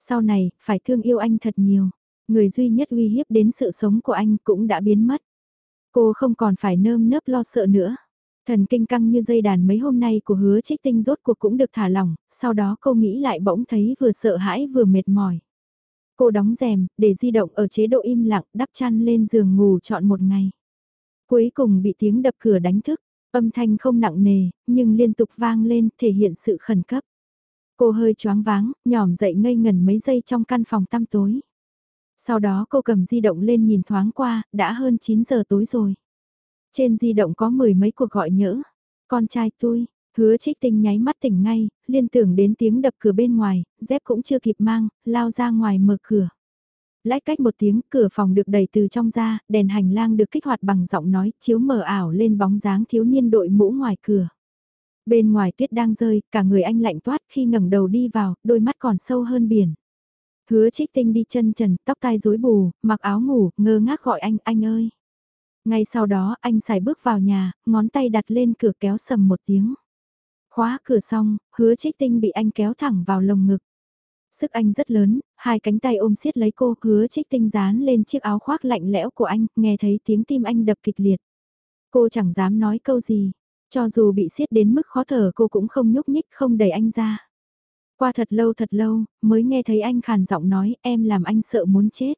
A: Sau này, phải thương yêu anh thật nhiều. Người duy nhất uy hiếp đến sự sống của anh cũng đã biến mất. Cô không còn phải nơm nớp lo sợ nữa. Thần kinh căng như dây đàn mấy hôm nay của hứa trích tinh rốt cuộc cũng được thả lỏng, sau đó cô nghĩ lại bỗng thấy vừa sợ hãi vừa mệt mỏi. Cô đóng rèm, để di động ở chế độ im lặng, đắp chăn lên giường ngủ trọn một ngày. Cuối cùng bị tiếng đập cửa đánh thức, âm thanh không nặng nề, nhưng liên tục vang lên, thể hiện sự khẩn cấp. Cô hơi choáng váng, nhòm dậy ngây ngần mấy giây trong căn phòng tăm tối. Sau đó cô cầm di động lên nhìn thoáng qua, đã hơn 9 giờ tối rồi. Trên di động có mười mấy cuộc gọi nhỡ. Con trai tôi, hứa trích tinh nháy mắt tỉnh ngay, liên tưởng đến tiếng đập cửa bên ngoài, dép cũng chưa kịp mang, lao ra ngoài mở cửa. Lách cách một tiếng, cửa phòng được đẩy từ trong ra, đèn hành lang được kích hoạt bằng giọng nói, chiếu mờ ảo lên bóng dáng thiếu niên đội mũ ngoài cửa. Bên ngoài tuyết đang rơi, cả người anh lạnh toát khi ngẩng đầu đi vào, đôi mắt còn sâu hơn biển. Hứa trích tinh đi chân trần, tóc tai rối bù, mặc áo ngủ, ngơ ngác gọi anh, anh ơi. Ngay sau đó anh xài bước vào nhà, ngón tay đặt lên cửa kéo sầm một tiếng. Khóa cửa xong, hứa trích tinh bị anh kéo thẳng vào lồng ngực. Sức anh rất lớn, hai cánh tay ôm siết lấy cô, hứa trích tinh dán lên chiếc áo khoác lạnh lẽo của anh, nghe thấy tiếng tim anh đập kịch liệt. Cô chẳng dám nói câu gì, cho dù bị siết đến mức khó thở cô cũng không nhúc nhích không đẩy anh ra. Qua thật lâu thật lâu, mới nghe thấy anh khàn giọng nói em làm anh sợ muốn chết.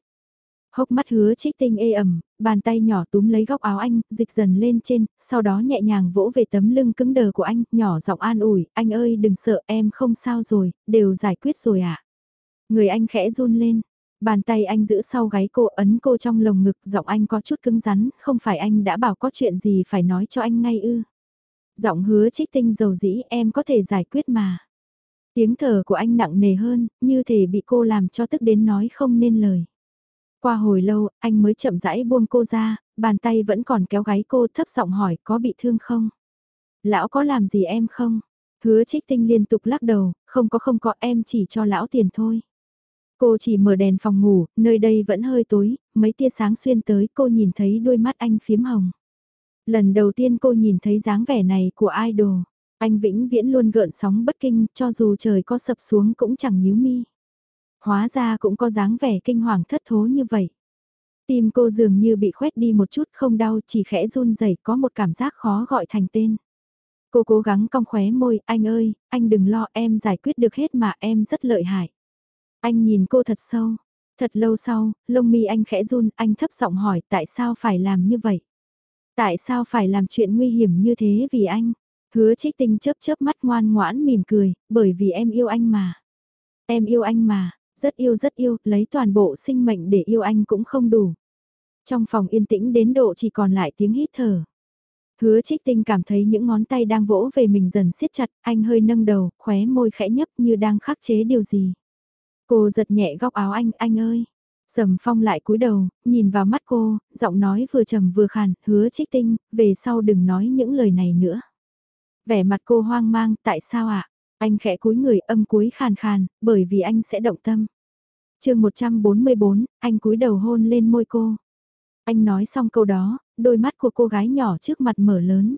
A: Hốc mắt hứa trích tinh ê ẩm, bàn tay nhỏ túm lấy góc áo anh, dịch dần lên trên, sau đó nhẹ nhàng vỗ về tấm lưng cứng đờ của anh, nhỏ giọng an ủi, anh ơi đừng sợ em không sao rồi, đều giải quyết rồi ạ. À? Người anh khẽ run lên, bàn tay anh giữ sau gáy cô ấn cô trong lồng ngực, giọng anh có chút cứng rắn, không phải anh đã bảo có chuyện gì phải nói cho anh ngay ư. Giọng hứa trích tinh dầu dĩ em có thể giải quyết mà. Tiếng thở của anh nặng nề hơn, như thể bị cô làm cho tức đến nói không nên lời. Qua hồi lâu, anh mới chậm rãi buông cô ra, bàn tay vẫn còn kéo gáy cô thấp giọng hỏi có bị thương không? Lão có làm gì em không? Hứa trích tinh liên tục lắc đầu, không có không có em chỉ cho lão tiền thôi. Cô chỉ mở đèn phòng ngủ, nơi đây vẫn hơi tối, mấy tia sáng xuyên tới cô nhìn thấy đôi mắt anh phiếm hồng. Lần đầu tiên cô nhìn thấy dáng vẻ này của idol. Anh vĩnh viễn luôn gợn sóng bất kinh, cho dù trời có sập xuống cũng chẳng nhíu mi. Hóa ra cũng có dáng vẻ kinh hoàng thất thố như vậy. Tim cô dường như bị khoét đi một chút không đau chỉ khẽ run rẩy có một cảm giác khó gọi thành tên. Cô cố gắng cong khóe môi, anh ơi, anh đừng lo em giải quyết được hết mà em rất lợi hại. Anh nhìn cô thật sâu, thật lâu sau, lông mi anh khẽ run, anh thấp giọng hỏi tại sao phải làm như vậy? Tại sao phải làm chuyện nguy hiểm như thế vì anh? Hứa trích tinh chớp chớp mắt ngoan ngoãn mỉm cười, bởi vì em yêu anh mà. Em yêu anh mà, rất yêu rất yêu, lấy toàn bộ sinh mệnh để yêu anh cũng không đủ. Trong phòng yên tĩnh đến độ chỉ còn lại tiếng hít thở. Hứa trích tinh cảm thấy những ngón tay đang vỗ về mình dần siết chặt, anh hơi nâng đầu, khóe môi khẽ nhấp như đang khắc chế điều gì. Cô giật nhẹ góc áo anh, anh ơi. Sầm phong lại cúi đầu, nhìn vào mắt cô, giọng nói vừa trầm vừa khàn, hứa trích tinh, về sau đừng nói những lời này nữa. Vẻ mặt cô hoang mang, tại sao ạ? À? Anh khẽ cúi người âm cuối khàn khàn, bởi vì anh sẽ động tâm. chương 144, anh cúi đầu hôn lên môi cô. Anh nói xong câu đó, đôi mắt của cô gái nhỏ trước mặt mở lớn.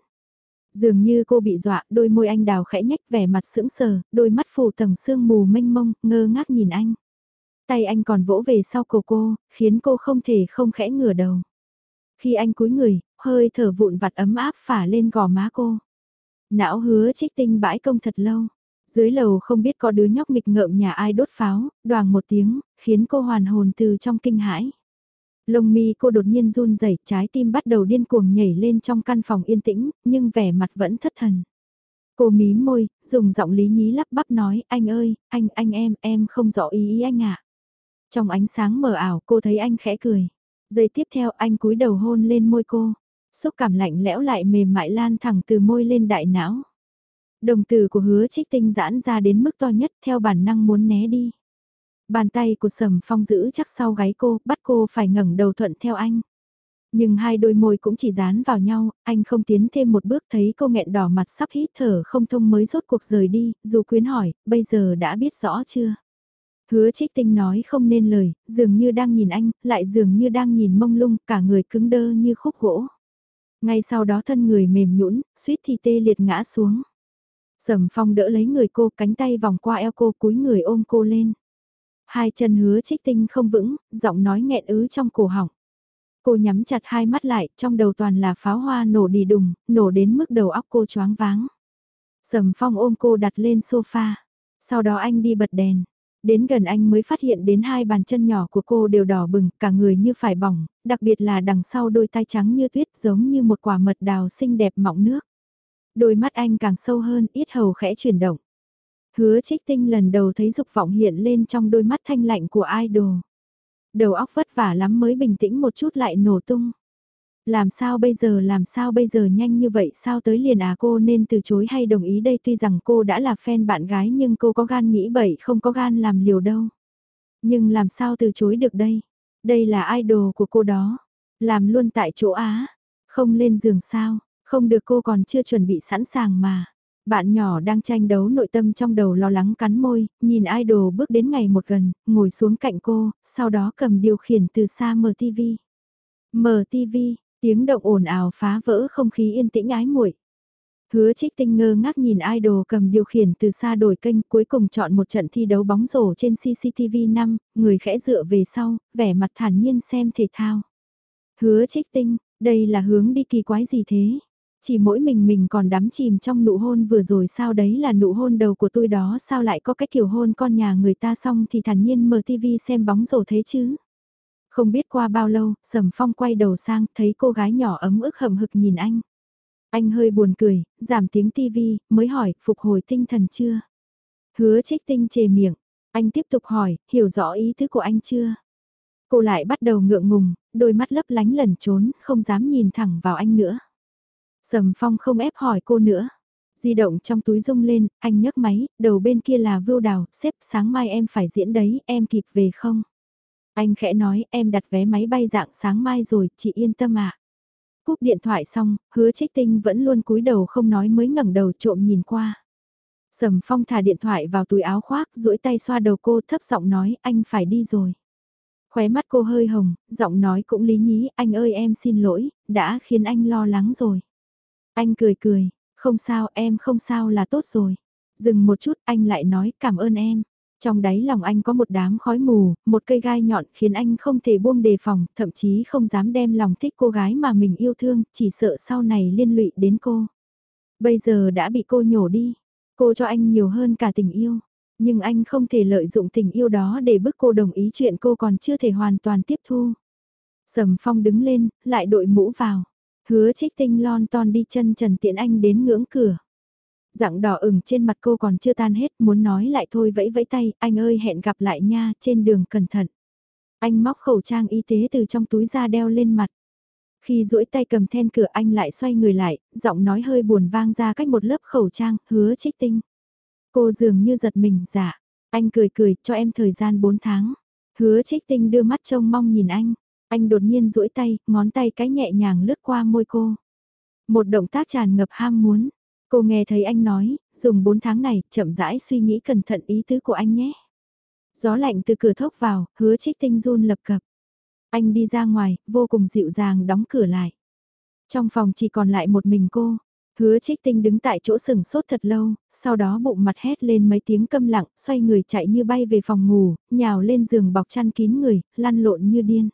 A: Dường như cô bị dọa, đôi môi anh đào khẽ nhách vẻ mặt sững sờ, đôi mắt phủ tầng sương mù mênh mông, ngơ ngác nhìn anh. Tay anh còn vỗ về sau cổ cô, khiến cô không thể không khẽ ngửa đầu. Khi anh cúi người, hơi thở vụn vặt ấm áp phả lên gò má cô. Não hứa trích tinh bãi công thật lâu. Dưới lầu không biết có đứa nhóc nghịch ngợm nhà ai đốt pháo, đoàn một tiếng, khiến cô hoàn hồn từ trong kinh hãi. Lông mi cô đột nhiên run rẩy, trái tim bắt đầu điên cuồng nhảy lên trong căn phòng yên tĩnh, nhưng vẻ mặt vẫn thất thần. Cô mí môi, dùng giọng lý nhí lắp bắp nói, anh ơi, anh, anh em, em không rõ ý ý anh ạ. Trong ánh sáng mờ ảo cô thấy anh khẽ cười. Giây tiếp theo anh cúi đầu hôn lên môi cô. Xúc cảm lạnh lẽo lại mềm mại lan thẳng từ môi lên đại não. Đồng tử của hứa trích tinh giãn ra đến mức to nhất theo bản năng muốn né đi. Bàn tay của sầm phong giữ chắc sau gáy cô, bắt cô phải ngẩng đầu thuận theo anh. Nhưng hai đôi môi cũng chỉ dán vào nhau, anh không tiến thêm một bước thấy cô nghẹn đỏ mặt sắp hít thở không thông mới rốt cuộc rời đi, dù quyến hỏi, bây giờ đã biết rõ chưa? Hứa trích tinh nói không nên lời, dường như đang nhìn anh, lại dường như đang nhìn mông lung, cả người cứng đơ như khúc gỗ. Ngay sau đó thân người mềm nhũn, suýt thì tê liệt ngã xuống. Sầm phong đỡ lấy người cô, cánh tay vòng qua eo cô cúi người ôm cô lên. Hai chân hứa trích tinh không vững, giọng nói nghẹn ứ trong cổ họng. Cô nhắm chặt hai mắt lại, trong đầu toàn là pháo hoa nổ đi đùng, nổ đến mức đầu óc cô choáng váng. Sầm phong ôm cô đặt lên sofa. Sau đó anh đi bật đèn. Đến gần anh mới phát hiện đến hai bàn chân nhỏ của cô đều đỏ bừng, cả người như phải bỏng, đặc biệt là đằng sau đôi tay trắng như tuyết giống như một quả mật đào xinh đẹp mọng nước. Đôi mắt anh càng sâu hơn, ít hầu khẽ chuyển động. Hứa trích tinh lần đầu thấy dục vọng hiện lên trong đôi mắt thanh lạnh của idol. Đầu óc vất vả lắm mới bình tĩnh một chút lại nổ tung. Làm sao bây giờ làm sao bây giờ nhanh như vậy sao tới liền à cô nên từ chối hay đồng ý đây tuy rằng cô đã là fan bạn gái nhưng cô có gan nghĩ bậy không có gan làm liều đâu. Nhưng làm sao từ chối được đây? Đây là idol của cô đó. Làm luôn tại chỗ Á. Không lên giường sao, không được cô còn chưa chuẩn bị sẵn sàng mà. Bạn nhỏ đang tranh đấu nội tâm trong đầu lo lắng cắn môi, nhìn idol bước đến ngày một gần, ngồi xuống cạnh cô, sau đó cầm điều khiển từ xa mở TV. Mở TV, tiếng động ồn ào phá vỡ không khí yên tĩnh ái muội. Hứa trích tinh ngơ ngác nhìn idol cầm điều khiển từ xa đổi kênh cuối cùng chọn một trận thi đấu bóng rổ trên CCTV 5, người khẽ dựa về sau, vẻ mặt thản nhiên xem thể thao. Hứa trích tinh, đây là hướng đi kỳ quái gì thế? Chỉ mỗi mình mình còn đắm chìm trong nụ hôn vừa rồi sao đấy là nụ hôn đầu của tôi đó sao lại có cái kiểu hôn con nhà người ta xong thì thản nhiên mở tivi xem bóng rổ thế chứ. Không biết qua bao lâu, Sầm Phong quay đầu sang, thấy cô gái nhỏ ấm ức hầm hực nhìn anh. Anh hơi buồn cười, giảm tiếng tivi, mới hỏi, phục hồi tinh thần chưa? Hứa trích tinh chề miệng, anh tiếp tục hỏi, hiểu rõ ý thứ của anh chưa? Cô lại bắt đầu ngượng ngùng, đôi mắt lấp lánh lẩn trốn, không dám nhìn thẳng vào anh nữa. Sầm Phong không ép hỏi cô nữa. Di động trong túi rung lên, anh nhấc máy, đầu bên kia là Vưu Đào, xếp sáng mai em phải diễn đấy, em kịp về không? Anh khẽ nói, em đặt vé máy bay dạng sáng mai rồi, chị yên tâm ạ. À. Cúp điện thoại xong, hứa trích tinh vẫn luôn cúi đầu không nói mới ngẩng đầu trộm nhìn qua. Sầm Phong thả điện thoại vào túi áo khoác, duỗi tay xoa đầu cô thấp giọng nói, anh phải đi rồi. Khóe mắt cô hơi hồng, giọng nói cũng lý nhí, anh ơi em xin lỗi, đã khiến anh lo lắng rồi. Anh cười cười, không sao em không sao là tốt rồi. Dừng một chút anh lại nói cảm ơn em. Trong đáy lòng anh có một đám khói mù, một cây gai nhọn khiến anh không thể buông đề phòng, thậm chí không dám đem lòng thích cô gái mà mình yêu thương, chỉ sợ sau này liên lụy đến cô. Bây giờ đã bị cô nhổ đi, cô cho anh nhiều hơn cả tình yêu, nhưng anh không thể lợi dụng tình yêu đó để bức cô đồng ý chuyện cô còn chưa thể hoàn toàn tiếp thu. Sầm Phong đứng lên, lại đội mũ vào. Hứa trích tinh lon ton đi chân trần tiện anh đến ngưỡng cửa. Dạng đỏ ửng trên mặt cô còn chưa tan hết, muốn nói lại thôi vẫy vẫy tay, anh ơi hẹn gặp lại nha, trên đường cẩn thận. Anh móc khẩu trang y tế từ trong túi ra đeo lên mặt. Khi duỗi tay cầm then cửa anh lại xoay người lại, giọng nói hơi buồn vang ra cách một lớp khẩu trang, hứa trích tinh. Cô dường như giật mình, dạ. Anh cười cười, cho em thời gian 4 tháng. Hứa trích tinh đưa mắt trông mong nhìn anh. Anh đột nhiên duỗi tay, ngón tay cái nhẹ nhàng lướt qua môi cô. Một động tác tràn ngập ham muốn. Cô nghe thấy anh nói, dùng 4 tháng này, chậm rãi suy nghĩ cẩn thận ý tứ của anh nhé. Gió lạnh từ cửa thốc vào, hứa trích tinh run lập cập. Anh đi ra ngoài, vô cùng dịu dàng đóng cửa lại. Trong phòng chỉ còn lại một mình cô. Hứa trích tinh đứng tại chỗ sừng sốt thật lâu, sau đó bụng mặt hét lên mấy tiếng câm lặng, xoay người chạy như bay về phòng ngủ, nhào lên giường bọc chăn kín người, lăn lộn như điên.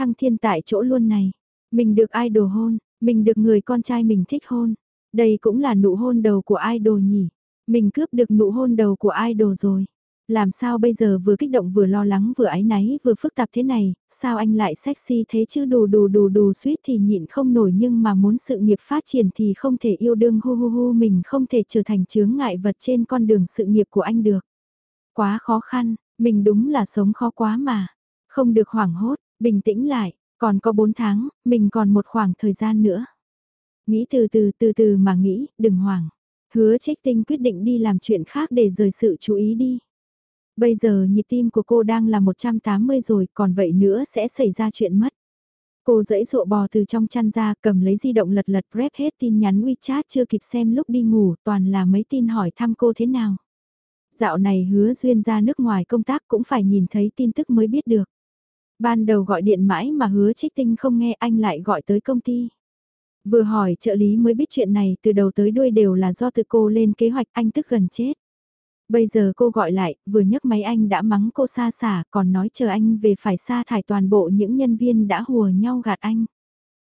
A: Thăng thiên tại chỗ luôn này, mình được idol hôn, mình được người con trai mình thích hôn. Đây cũng là nụ hôn đầu của idol nhỉ. Mình cướp được nụ hôn đầu của idol rồi. Làm sao bây giờ vừa kích động vừa lo lắng vừa ái náy vừa phức tạp thế này, sao anh lại sexy thế chứ đù đù đù đù suýt thì nhịn không nổi nhưng mà muốn sự nghiệp phát triển thì không thể yêu đương hu hu hu mình không thể trở thành chướng ngại vật trên con đường sự nghiệp của anh được. Quá khó khăn, mình đúng là sống khó quá mà. Không được hoảng hốt, bình tĩnh lại, còn có 4 tháng, mình còn một khoảng thời gian nữa. Nghĩ từ từ từ từ mà nghĩ, đừng hoảng. Hứa trích tinh quyết định đi làm chuyện khác để rời sự chú ý đi. Bây giờ nhịp tim của cô đang là 180 rồi, còn vậy nữa sẽ xảy ra chuyện mất. Cô dẫy dụa bò từ trong chăn ra, cầm lấy di động lật lật rep hết tin nhắn WeChat chưa kịp xem lúc đi ngủ, toàn là mấy tin hỏi thăm cô thế nào. Dạo này hứa duyên ra nước ngoài công tác cũng phải nhìn thấy tin tức mới biết được. Ban đầu gọi điện mãi mà hứa trích tinh không nghe anh lại gọi tới công ty. Vừa hỏi trợ lý mới biết chuyện này từ đầu tới đuôi đều là do từ cô lên kế hoạch anh tức gần chết. Bây giờ cô gọi lại, vừa nhấc máy anh đã mắng cô xa xả, còn nói chờ anh về phải sa thải toàn bộ những nhân viên đã hùa nhau gạt anh.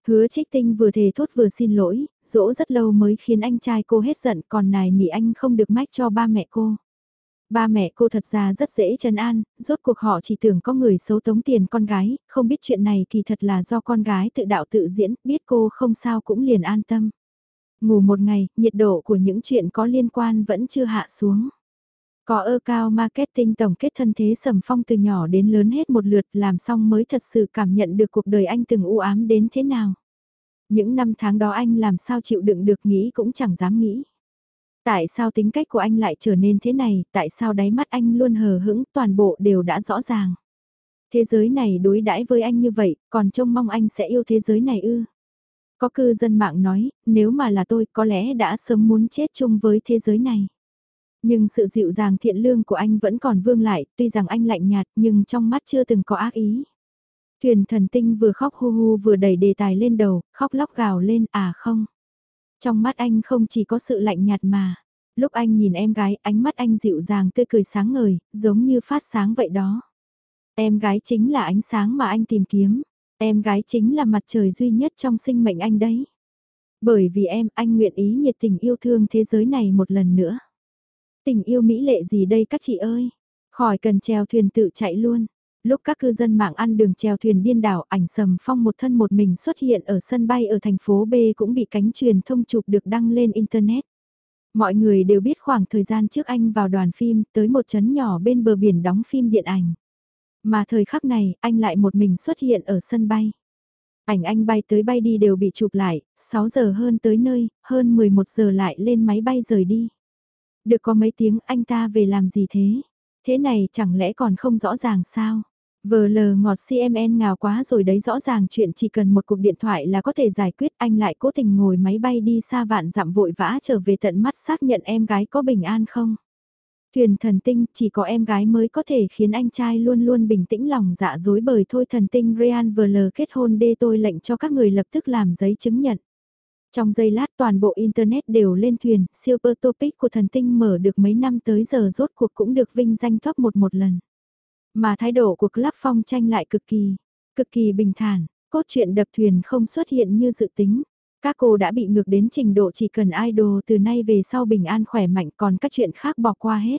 A: Hứa trích tinh vừa thề thốt vừa xin lỗi, dỗ rất lâu mới khiến anh trai cô hết giận còn nài nỉ anh không được mách cho ba mẹ cô. Ba mẹ cô thật ra rất dễ trấn an, rốt cuộc họ chỉ tưởng có người xấu tống tiền con gái, không biết chuyện này kỳ thật là do con gái tự đạo tự diễn, biết cô không sao cũng liền an tâm. Ngủ một ngày, nhiệt độ của những chuyện có liên quan vẫn chưa hạ xuống. Có ơ cao marketing tổng kết thân thế sầm phong từ nhỏ đến lớn hết một lượt làm xong mới thật sự cảm nhận được cuộc đời anh từng u ám đến thế nào. Những năm tháng đó anh làm sao chịu đựng được nghĩ cũng chẳng dám nghĩ. Tại sao tính cách của anh lại trở nên thế này, tại sao đáy mắt anh luôn hờ hững, toàn bộ đều đã rõ ràng. Thế giới này đối đãi với anh như vậy, còn trông mong anh sẽ yêu thế giới này ư. Có cư dân mạng nói, nếu mà là tôi có lẽ đã sớm muốn chết chung với thế giới này. Nhưng sự dịu dàng thiện lương của anh vẫn còn vương lại, tuy rằng anh lạnh nhạt nhưng trong mắt chưa từng có ác ý. Thuyền thần tinh vừa khóc hu hu vừa đẩy đề tài lên đầu, khóc lóc gào lên à không. Trong mắt anh không chỉ có sự lạnh nhạt mà. Lúc anh nhìn em gái, ánh mắt anh dịu dàng tươi cười sáng ngời, giống như phát sáng vậy đó. Em gái chính là ánh sáng mà anh tìm kiếm. Em gái chính là mặt trời duy nhất trong sinh mệnh anh đấy. Bởi vì em, anh nguyện ý nhiệt tình yêu thương thế giới này một lần nữa. Tình yêu mỹ lệ gì đây các chị ơi? Khỏi cần treo thuyền tự chạy luôn. Lúc các cư dân mạng ăn đường chèo thuyền điên đảo ảnh sầm phong một thân một mình xuất hiện ở sân bay ở thành phố B cũng bị cánh truyền thông chụp được đăng lên Internet. Mọi người đều biết khoảng thời gian trước anh vào đoàn phim tới một chấn nhỏ bên bờ biển đóng phim điện ảnh. Mà thời khắc này, anh lại một mình xuất hiện ở sân bay. Ảnh anh bay tới bay đi đều bị chụp lại, 6 giờ hơn tới nơi, hơn 11 giờ lại lên máy bay rời đi. Được có mấy tiếng anh ta về làm gì thế? Thế này chẳng lẽ còn không rõ ràng sao? Vờ lờ ngọt CMN ngào quá rồi đấy rõ ràng chuyện chỉ cần một cuộc điện thoại là có thể giải quyết anh lại cố tình ngồi máy bay đi xa vạn dặm vội vã trở về tận mắt xác nhận em gái có bình an không. Thuyền thần tinh chỉ có em gái mới có thể khiến anh trai luôn luôn bình tĩnh lòng dạ dối bởi thôi thần tinh Ryan vờ lờ kết hôn đê tôi lệnh cho các người lập tức làm giấy chứng nhận. Trong giây lát toàn bộ Internet đều lên thuyền, Super Topic của thần tinh mở được mấy năm tới giờ rốt cuộc cũng được vinh danh top một một lần. Mà thái độ của Club Phong tranh lại cực kỳ, cực kỳ bình thản, cốt truyện đập thuyền không xuất hiện như dự tính. Các cô đã bị ngược đến trình độ chỉ cần idol từ nay về sau bình an khỏe mạnh còn các chuyện khác bỏ qua hết.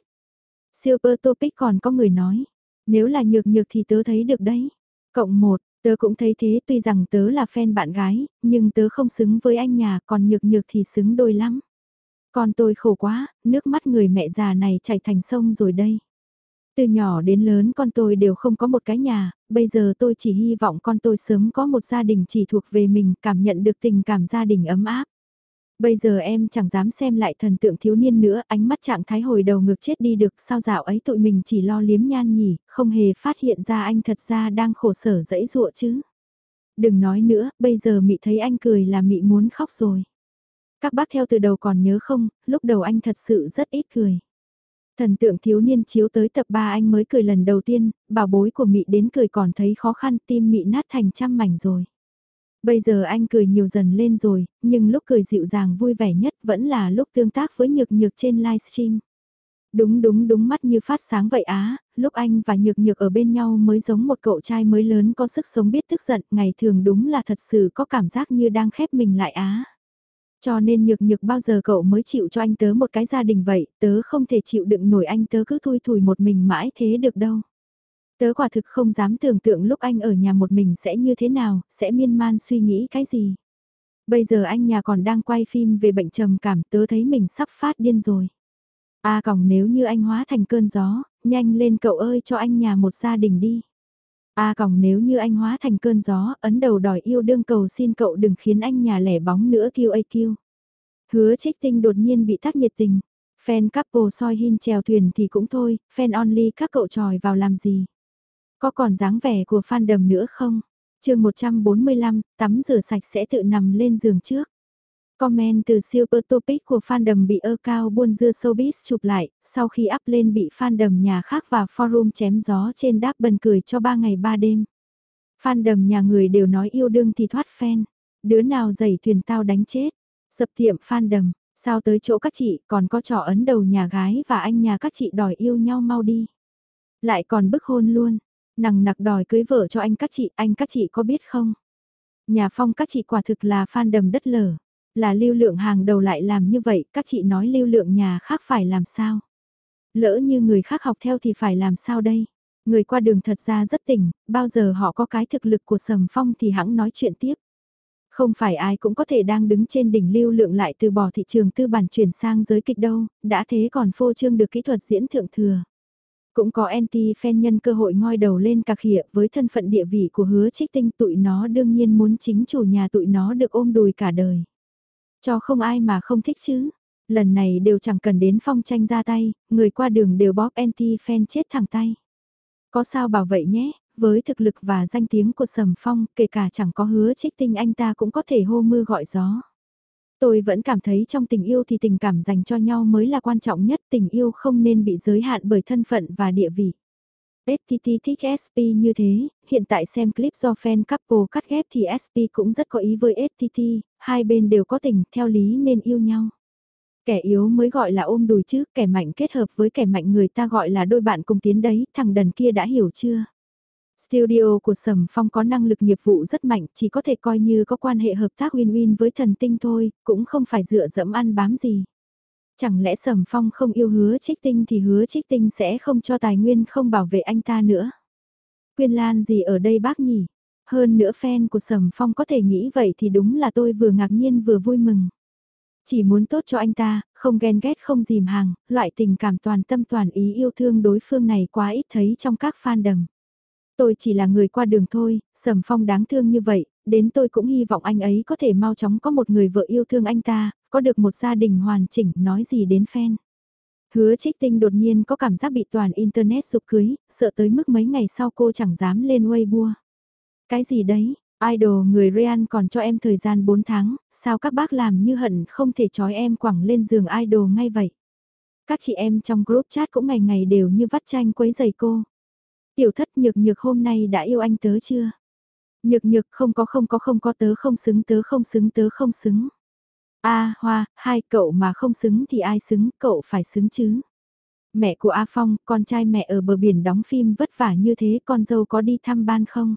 A: Super Topic còn có người nói, nếu là nhược nhược thì tớ thấy được đấy. Cộng một, tớ cũng thấy thế tuy rằng tớ là fan bạn gái, nhưng tớ không xứng với anh nhà còn nhược nhược thì xứng đôi lắm. Còn tôi khổ quá, nước mắt người mẹ già này chảy thành sông rồi đây. Từ nhỏ đến lớn con tôi đều không có một cái nhà, bây giờ tôi chỉ hy vọng con tôi sớm có một gia đình chỉ thuộc về mình, cảm nhận được tình cảm gia đình ấm áp. Bây giờ em chẳng dám xem lại thần tượng thiếu niên nữa, ánh mắt trạng thái hồi đầu ngược chết đi được, sao dạo ấy tụi mình chỉ lo liếm nhan nhỉ, không hề phát hiện ra anh thật ra đang khổ sở dẫy dụa chứ. Đừng nói nữa, bây giờ mị thấy anh cười là mị muốn khóc rồi. Các bác theo từ đầu còn nhớ không, lúc đầu anh thật sự rất ít cười. Thần tượng thiếu niên chiếu tới tập 3 anh mới cười lần đầu tiên, bảo bối của mị đến cười còn thấy khó khăn tim mị nát thành trăm mảnh rồi. Bây giờ anh cười nhiều dần lên rồi, nhưng lúc cười dịu dàng vui vẻ nhất vẫn là lúc tương tác với nhược nhược trên livestream. Đúng đúng đúng mắt như phát sáng vậy á, lúc anh và nhược nhược ở bên nhau mới giống một cậu trai mới lớn có sức sống biết tức giận, ngày thường đúng là thật sự có cảm giác như đang khép mình lại á. Cho nên nhược nhược bao giờ cậu mới chịu cho anh tớ một cái gia đình vậy, tớ không thể chịu đựng nổi anh tớ cứ thui thủi một mình mãi thế được đâu. Tớ quả thực không dám tưởng tượng lúc anh ở nhà một mình sẽ như thế nào, sẽ miên man suy nghĩ cái gì. Bây giờ anh nhà còn đang quay phim về bệnh trầm cảm tớ thấy mình sắp phát điên rồi. A à còng nếu như anh hóa thành cơn gió, nhanh lên cậu ơi cho anh nhà một gia đình đi. A à còng nếu như anh hóa thành cơn gió, ấn đầu đòi yêu đương cầu xin cậu đừng khiến anh nhà lẻ bóng nữa kêu ai kêu. Hứa trích tinh đột nhiên bị tác nhiệt tình. Fan couple soi hin chèo thuyền thì cũng thôi, fan only các cậu tròi vào làm gì. Có còn dáng vẻ của fan đầm nữa không? chương 145, tắm rửa sạch sẽ tự nằm lên giường trước. Comment từ Super Topic của fan đầm bị ơ cao buôn dưa showbiz chụp lại, sau khi up lên bị fan đầm nhà khác và forum chém gió trên đáp bần cười cho 3 ngày 3 đêm. fan đầm nhà người đều nói yêu đương thì thoát fan, đứa nào giày thuyền tao đánh chết, sập tiệm phan đầm sao tới chỗ các chị còn có trò ấn đầu nhà gái và anh nhà các chị đòi yêu nhau mau đi. Lại còn bức hôn luôn, nằng nặc đòi cưới vợ cho anh các chị, anh các chị có biết không? Nhà phong các chị quả thực là phan đầm đất lở là lưu lượng hàng đầu lại làm như vậy, các chị nói lưu lượng nhà khác phải làm sao? Lỡ như người khác học theo thì phải làm sao đây? Người qua đường thật ra rất tỉnh, bao giờ họ có cái thực lực của sầm phong thì hãng nói chuyện tiếp. Không phải ai cũng có thể đang đứng trên đỉnh lưu lượng lại từ bỏ thị trường tư bản chuyển sang giới kịch đâu, đã thế còn phô trương được kỹ thuật diễn thượng thừa. Cũng có anti-fan nhân cơ hội ngoi đầu lên cạc khịa với thân phận địa vị của hứa trích tinh tụi nó đương nhiên muốn chính chủ nhà tụi nó được ôm đùi cả đời. Cho không ai mà không thích chứ. Lần này đều chẳng cần đến phong tranh ra tay, người qua đường đều bóp anti-fan chết thẳng tay. Có sao bảo vậy nhé, với thực lực và danh tiếng của Sầm Phong, kể cả chẳng có hứa trích tinh anh ta cũng có thể hô mưa gọi gió. Tôi vẫn cảm thấy trong tình yêu thì tình cảm dành cho nhau mới là quan trọng nhất, tình yêu không nên bị giới hạn bởi thân phận và địa vị. STT thích SP như thế, hiện tại xem clip do fan couple cắt ghép thì SP cũng rất có ý với STT, hai bên đều có tình, theo lý nên yêu nhau. Kẻ yếu mới gọi là ôm đùi chứ, kẻ mạnh kết hợp với kẻ mạnh người ta gọi là đôi bạn cùng tiến đấy, thằng đần kia đã hiểu chưa? Studio của Sầm Phong có năng lực nghiệp vụ rất mạnh, chỉ có thể coi như có quan hệ hợp tác win-win với thần tinh thôi, cũng không phải dựa dẫm ăn bám gì. Chẳng lẽ Sầm Phong không yêu hứa trích tinh thì hứa trích tinh sẽ không cho tài nguyên không bảo vệ anh ta nữa. Quyên Lan gì ở đây bác nhỉ? Hơn nữa fan của Sầm Phong có thể nghĩ vậy thì đúng là tôi vừa ngạc nhiên vừa vui mừng. Chỉ muốn tốt cho anh ta, không ghen ghét không dìm hàng, loại tình cảm toàn tâm toàn ý yêu thương đối phương này quá ít thấy trong các fan đầm. Tôi chỉ là người qua đường thôi, Sầm Phong đáng thương như vậy, đến tôi cũng hy vọng anh ấy có thể mau chóng có một người vợ yêu thương anh ta, có được một gia đình hoàn chỉnh, nói gì đến fan. Hứa trích tinh đột nhiên có cảm giác bị toàn internet dục cưới, sợ tới mức mấy ngày sau cô chẳng dám lên Weibo. Cái gì đấy, idol người Real còn cho em thời gian 4 tháng, sao các bác làm như hận không thể trói em quẳng lên giường idol ngay vậy. Các chị em trong group chat cũng ngày ngày đều như vắt chanh quấy giày cô. Tiểu thất nhược nhược hôm nay đã yêu anh tớ chưa? Nhược nhược không có không có không có tớ không xứng tớ không xứng tớ không xứng. A Hoa, hai cậu mà không xứng thì ai xứng, cậu phải xứng chứ. Mẹ của A Phong, con trai mẹ ở bờ biển đóng phim vất vả như thế con dâu có đi thăm ban không?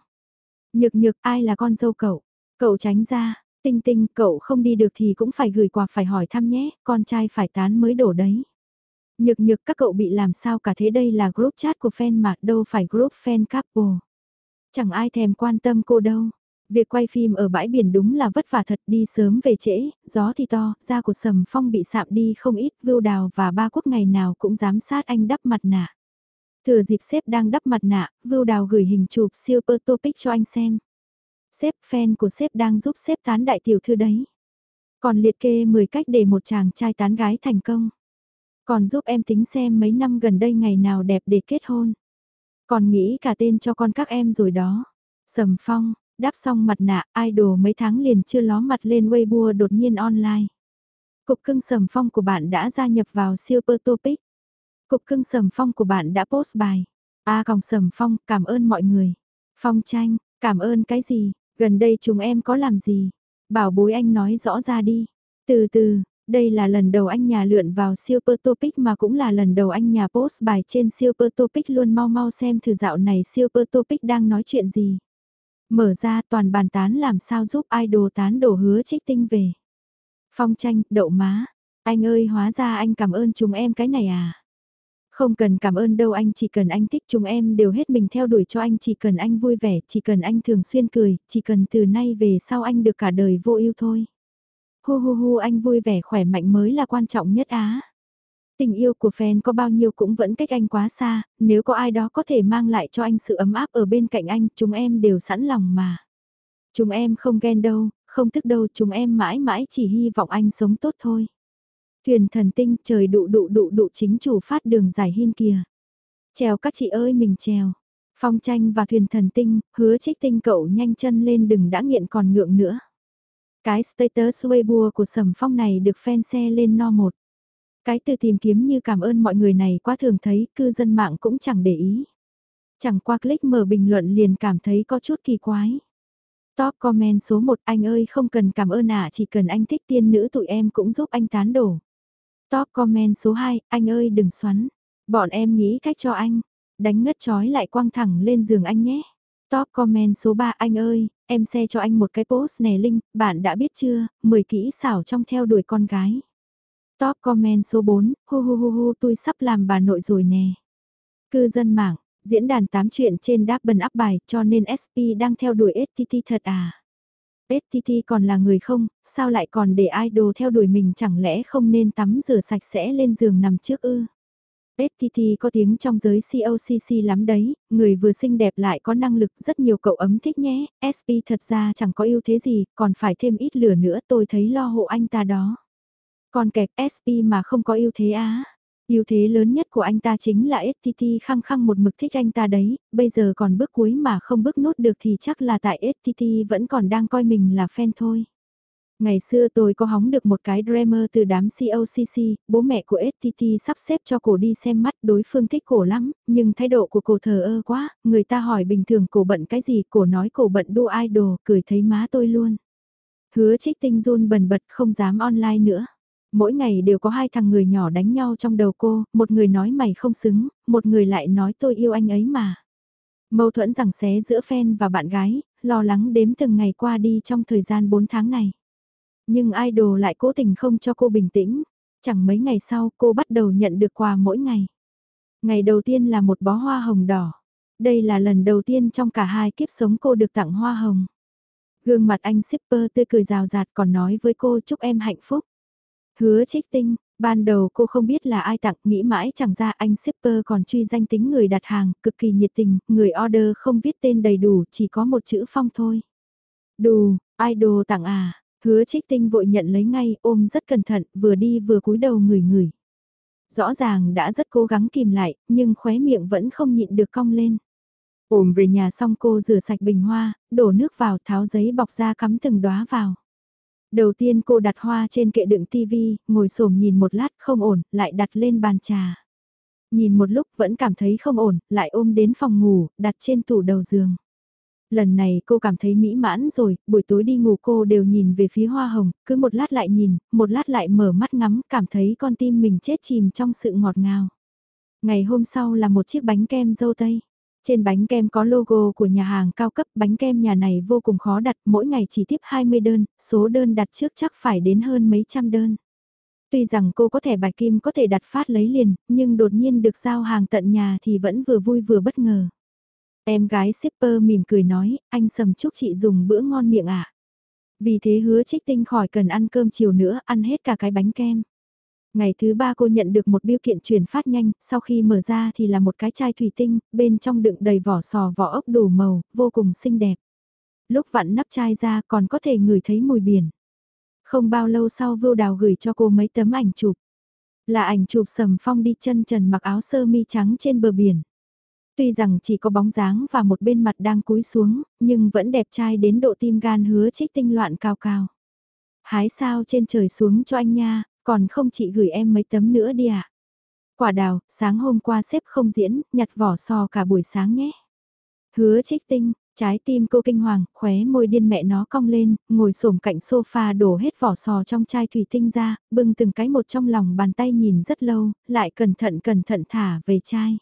A: Nhược nhược ai là con dâu cậu? Cậu tránh ra, tinh tinh cậu không đi được thì cũng phải gửi quà phải hỏi thăm nhé, con trai phải tán mới đổ đấy. Nhược nhược các cậu bị làm sao cả thế đây là group chat của fan mà đâu phải group fan couple. Chẳng ai thèm quan tâm cô đâu. Việc quay phim ở bãi biển đúng là vất vả thật đi sớm về trễ, gió thì to, da của sầm phong bị sạm đi không ít, vưu đào và ba quốc ngày nào cũng giám sát anh đắp mặt nạ. Thừa dịp sếp đang đắp mặt nạ, vưu đào gửi hình chụp siêu topic cho anh xem. Sếp fan của sếp đang giúp sếp tán đại tiểu thư đấy. Còn liệt kê 10 cách để một chàng trai tán gái thành công. Còn giúp em tính xem mấy năm gần đây ngày nào đẹp để kết hôn. Còn nghĩ cả tên cho con các em rồi đó. Sầm phong, Đáp xong mặt nạ, idol mấy tháng liền chưa ló mặt lên Weibo đột nhiên online. Cục cưng sầm phong của bạn đã gia nhập vào Super Topic. Cục cưng sầm phong của bạn đã post bài. A à, còng sầm phong, cảm ơn mọi người. Phong tranh, cảm ơn cái gì? Gần đây chúng em có làm gì? Bảo bối anh nói rõ ra đi. Từ từ, đây là lần đầu anh nhà lượn vào Super Topic mà cũng là lần đầu anh nhà post bài trên Super Topic luôn mau mau xem thử dạo này Super Topic đang nói chuyện gì. Mở ra toàn bàn tán làm sao giúp idol tán đổ hứa trích tinh về. Phong tranh, đậu má. Anh ơi hóa ra anh cảm ơn chúng em cái này à. Không cần cảm ơn đâu anh chỉ cần anh thích chúng em đều hết mình theo đuổi cho anh chỉ cần anh vui vẻ, chỉ cần anh thường xuyên cười, chỉ cần từ nay về sau anh được cả đời vô ưu thôi. Hu hu hu anh vui vẻ khỏe mạnh mới là quan trọng nhất á. Tình yêu của fan có bao nhiêu cũng vẫn cách anh quá xa, nếu có ai đó có thể mang lại cho anh sự ấm áp ở bên cạnh anh, chúng em đều sẵn lòng mà. Chúng em không ghen đâu, không tức đâu, chúng em mãi mãi chỉ hy vọng anh sống tốt thôi. Thuyền thần tinh trời đụ đụ đụ đụ chính chủ phát đường giải hiên kìa. Chèo các chị ơi mình chèo. Phong tranh và thuyền thần tinh, hứa trích tinh cậu nhanh chân lên đừng đã nghiện còn ngượng nữa. Cái status Weibo của Sầm Phong này được fan xe lên no một. Cái từ tìm kiếm như cảm ơn mọi người này quá thường thấy, cư dân mạng cũng chẳng để ý. Chẳng qua click mở bình luận liền cảm thấy có chút kỳ quái. Top comment số 1 anh ơi không cần cảm ơn à chỉ cần anh thích tiên nữ tụi em cũng giúp anh tán đổ. Top comment số 2 anh ơi đừng xoắn. Bọn em nghĩ cách cho anh. Đánh ngất chói lại quăng thẳng lên giường anh nhé. Top comment số 3 anh ơi, em xe cho anh một cái post này Linh, bạn đã biết chưa, 10 kỹ xảo trong theo đuổi con gái. Top comment số 4, hu hu hu hu tôi sắp làm bà nội rồi nè. Cư dân mạng, diễn đàn tám chuyện trên đáp bần áp bài cho nên SP đang theo đuổi STT thật à. STT còn là người không, sao lại còn để idol theo đuổi mình chẳng lẽ không nên tắm rửa sạch sẽ lên giường nằm trước ư. STT có tiếng trong giới COCC lắm đấy, người vừa xinh đẹp lại có năng lực rất nhiều cậu ấm thích nhé, SP thật ra chẳng có ưu thế gì, còn phải thêm ít lửa nữa tôi thấy lo hộ anh ta đó. Còn kẹt SP mà không có ưu thế á. ưu thế lớn nhất của anh ta chính là STT khăng khăng một mực thích anh ta đấy, bây giờ còn bước cuối mà không bước nốt được thì chắc là tại STT vẫn còn đang coi mình là fan thôi. Ngày xưa tôi có hóng được một cái dreamer từ đám COCC, bố mẹ của STT sắp xếp cho cổ đi xem mắt đối phương thích cổ lắm, nhưng thái độ của cổ thờ ơ quá, người ta hỏi bình thường cổ bận cái gì, cổ nói cổ bận đua idol, cười thấy má tôi luôn. Hứa trích tinh run bần bật không dám online nữa. Mỗi ngày đều có hai thằng người nhỏ đánh nhau trong đầu cô, một người nói mày không xứng, một người lại nói tôi yêu anh ấy mà. Mâu thuẫn rằng xé giữa fan và bạn gái, lo lắng đếm từng ngày qua đi trong thời gian 4 tháng này. Nhưng idol lại cố tình không cho cô bình tĩnh. Chẳng mấy ngày sau cô bắt đầu nhận được quà mỗi ngày. Ngày đầu tiên là một bó hoa hồng đỏ. Đây là lần đầu tiên trong cả hai kiếp sống cô được tặng hoa hồng. Gương mặt anh shipper tươi cười rào rạt còn nói với cô chúc em hạnh phúc. Hứa trích tinh, ban đầu cô không biết là ai tặng, nghĩ mãi chẳng ra anh shipper còn truy danh tính người đặt hàng, cực kỳ nhiệt tình, người order không viết tên đầy đủ, chỉ có một chữ phong thôi. Đù, idol tặng à, Hứa trích tinh vội nhận lấy ngay, ôm rất cẩn thận, vừa đi vừa cúi đầu ngửi ngửi. Rõ ràng đã rất cố gắng kìm lại, nhưng khóe miệng vẫn không nhịn được cong lên. Ôm về nhà xong cô rửa sạch bình hoa, đổ nước vào tháo giấy bọc ra cắm từng đóa vào. Đầu tiên cô đặt hoa trên kệ đựng tivi, ngồi xổm nhìn một lát không ổn, lại đặt lên bàn trà. Nhìn một lúc vẫn cảm thấy không ổn, lại ôm đến phòng ngủ, đặt trên tủ đầu giường. Lần này cô cảm thấy mỹ mãn rồi, buổi tối đi ngủ cô đều nhìn về phía hoa hồng, cứ một lát lại nhìn, một lát lại mở mắt ngắm, cảm thấy con tim mình chết chìm trong sự ngọt ngào. Ngày hôm sau là một chiếc bánh kem dâu tây. Trên bánh kem có logo của nhà hàng cao cấp, bánh kem nhà này vô cùng khó đặt, mỗi ngày chỉ tiếp 20 đơn, số đơn đặt trước chắc phải đến hơn mấy trăm đơn. Tuy rằng cô có thể bài kim có thể đặt phát lấy liền, nhưng đột nhiên được giao hàng tận nhà thì vẫn vừa vui vừa bất ngờ. Em gái shipper mỉm cười nói, anh sầm chúc chị dùng bữa ngon miệng ạ. À. Vì thế hứa trích tinh khỏi cần ăn cơm chiều nữa, ăn hết cả cái bánh kem. Ngày thứ ba cô nhận được một biêu kiện chuyển phát nhanh, sau khi mở ra thì là một cái chai thủy tinh, bên trong đựng đầy vỏ sò vỏ ốc đủ màu, vô cùng xinh đẹp. Lúc vặn nắp chai ra còn có thể ngửi thấy mùi biển. Không bao lâu sau Vưu Đào gửi cho cô mấy tấm ảnh chụp. Là ảnh chụp sầm phong đi chân trần mặc áo sơ mi trắng trên bờ biển. Tuy rằng chỉ có bóng dáng và một bên mặt đang cúi xuống, nhưng vẫn đẹp trai đến độ tim gan hứa trích tinh loạn cao cao. Hái sao trên trời xuống cho anh nha, còn không chị gửi em mấy tấm nữa đi ạ. À? Quả đào, sáng hôm qua xếp không diễn, nhặt vỏ sò cả buổi sáng nhé. Hứa trích tinh, Trái tim cô kinh hoàng, khóe môi điên mẹ nó cong lên, ngồi xổm cạnh sofa đổ hết vỏ sò trong chai thủy tinh ra, bưng từng cái một trong lòng bàn tay nhìn rất lâu, lại cẩn thận cẩn thận thả về chai.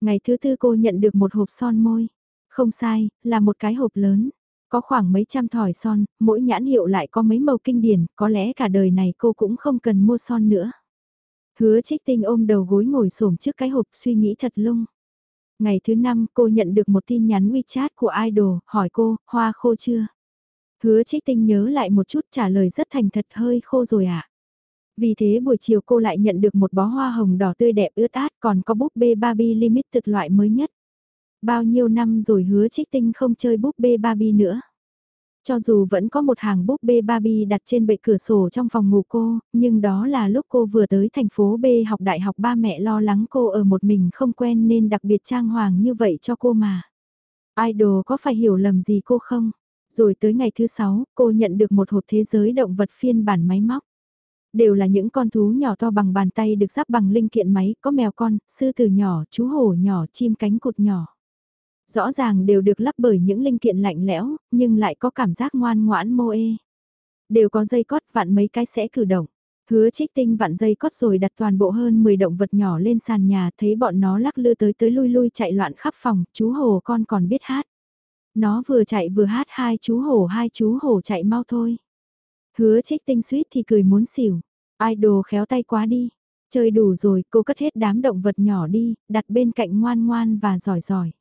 A: Ngày thứ tư cô nhận được một hộp son môi. Không sai, là một cái hộp lớn. Có khoảng mấy trăm thỏi son, mỗi nhãn hiệu lại có mấy màu kinh điển, có lẽ cả đời này cô cũng không cần mua son nữa. Hứa trích tinh ôm đầu gối ngồi xổm trước cái hộp suy nghĩ thật lung. Ngày thứ năm cô nhận được một tin nhắn WeChat của idol, hỏi cô, hoa khô chưa? Hứa trích tinh nhớ lại một chút trả lời rất thành thật hơi khô rồi ạ. À? Vì thế buổi chiều cô lại nhận được một bó hoa hồng đỏ tươi đẹp ướt át còn có búp bê Barbie Limited loại mới nhất. Bao nhiêu năm rồi hứa trích tinh không chơi búp bê Barbie nữa. Cho dù vẫn có một hàng búp bê Barbie đặt trên bệ cửa sổ trong phòng ngủ cô, nhưng đó là lúc cô vừa tới thành phố B học đại học ba mẹ lo lắng cô ở một mình không quen nên đặc biệt trang hoàng như vậy cho cô mà. Idol có phải hiểu lầm gì cô không? Rồi tới ngày thứ sáu, cô nhận được một hộp thế giới động vật phiên bản máy móc. Đều là những con thú nhỏ to bằng bàn tay được ráp bằng linh kiện máy, có mèo con, sư tử nhỏ, chú hổ nhỏ, chim cánh cụt nhỏ. Rõ ràng đều được lắp bởi những linh kiện lạnh lẽo, nhưng lại có cảm giác ngoan ngoãn mô ê. Đều có dây cót vặn mấy cái sẽ cử động. Hứa trích tinh vặn dây cót rồi đặt toàn bộ hơn 10 động vật nhỏ lên sàn nhà thấy bọn nó lắc lư tới tới lui lui chạy loạn khắp phòng, chú hổ con còn biết hát. Nó vừa chạy vừa hát hai chú hổ hai chú hổ chạy mau thôi. Hứa trích tinh suýt thì cười muốn xỉu. Idol khéo tay quá đi. Chơi đủ rồi cô cất hết đám động vật nhỏ đi, đặt bên cạnh ngoan ngoan và giỏi giỏi.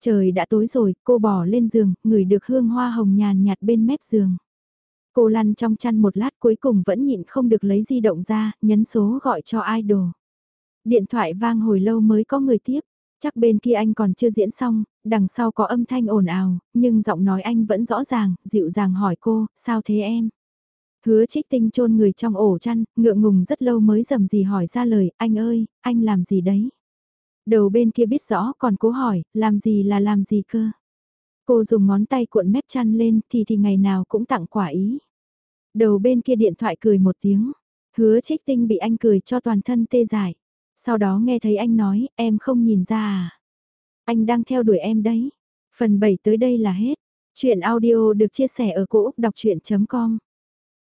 A: Trời đã tối rồi, cô bỏ lên giường, ngửi được hương hoa hồng nhàn nhạt bên mép giường. Cô lăn trong chăn một lát cuối cùng vẫn nhịn không được lấy di động ra, nhấn số gọi cho idol. Điện thoại vang hồi lâu mới có người tiếp, chắc bên kia anh còn chưa diễn xong, đằng sau có âm thanh ồn ào, nhưng giọng nói anh vẫn rõ ràng, dịu dàng hỏi cô, sao thế em? Hứa trích tinh chôn người trong ổ chăn, ngượng ngùng rất lâu mới dầm gì hỏi ra lời, anh ơi, anh làm gì đấy? Đầu bên kia biết rõ còn cố hỏi, làm gì là làm gì cơ? Cô dùng ngón tay cuộn mép chăn lên thì thì ngày nào cũng tặng quả ý. Đầu bên kia điện thoại cười một tiếng, hứa trích tinh bị anh cười cho toàn thân tê dại. Sau đó nghe thấy anh nói, em không nhìn ra à? Anh đang theo đuổi em đấy. Phần 7 tới đây là hết. Chuyện audio được chia sẻ ở cỗ đọc chuyện.com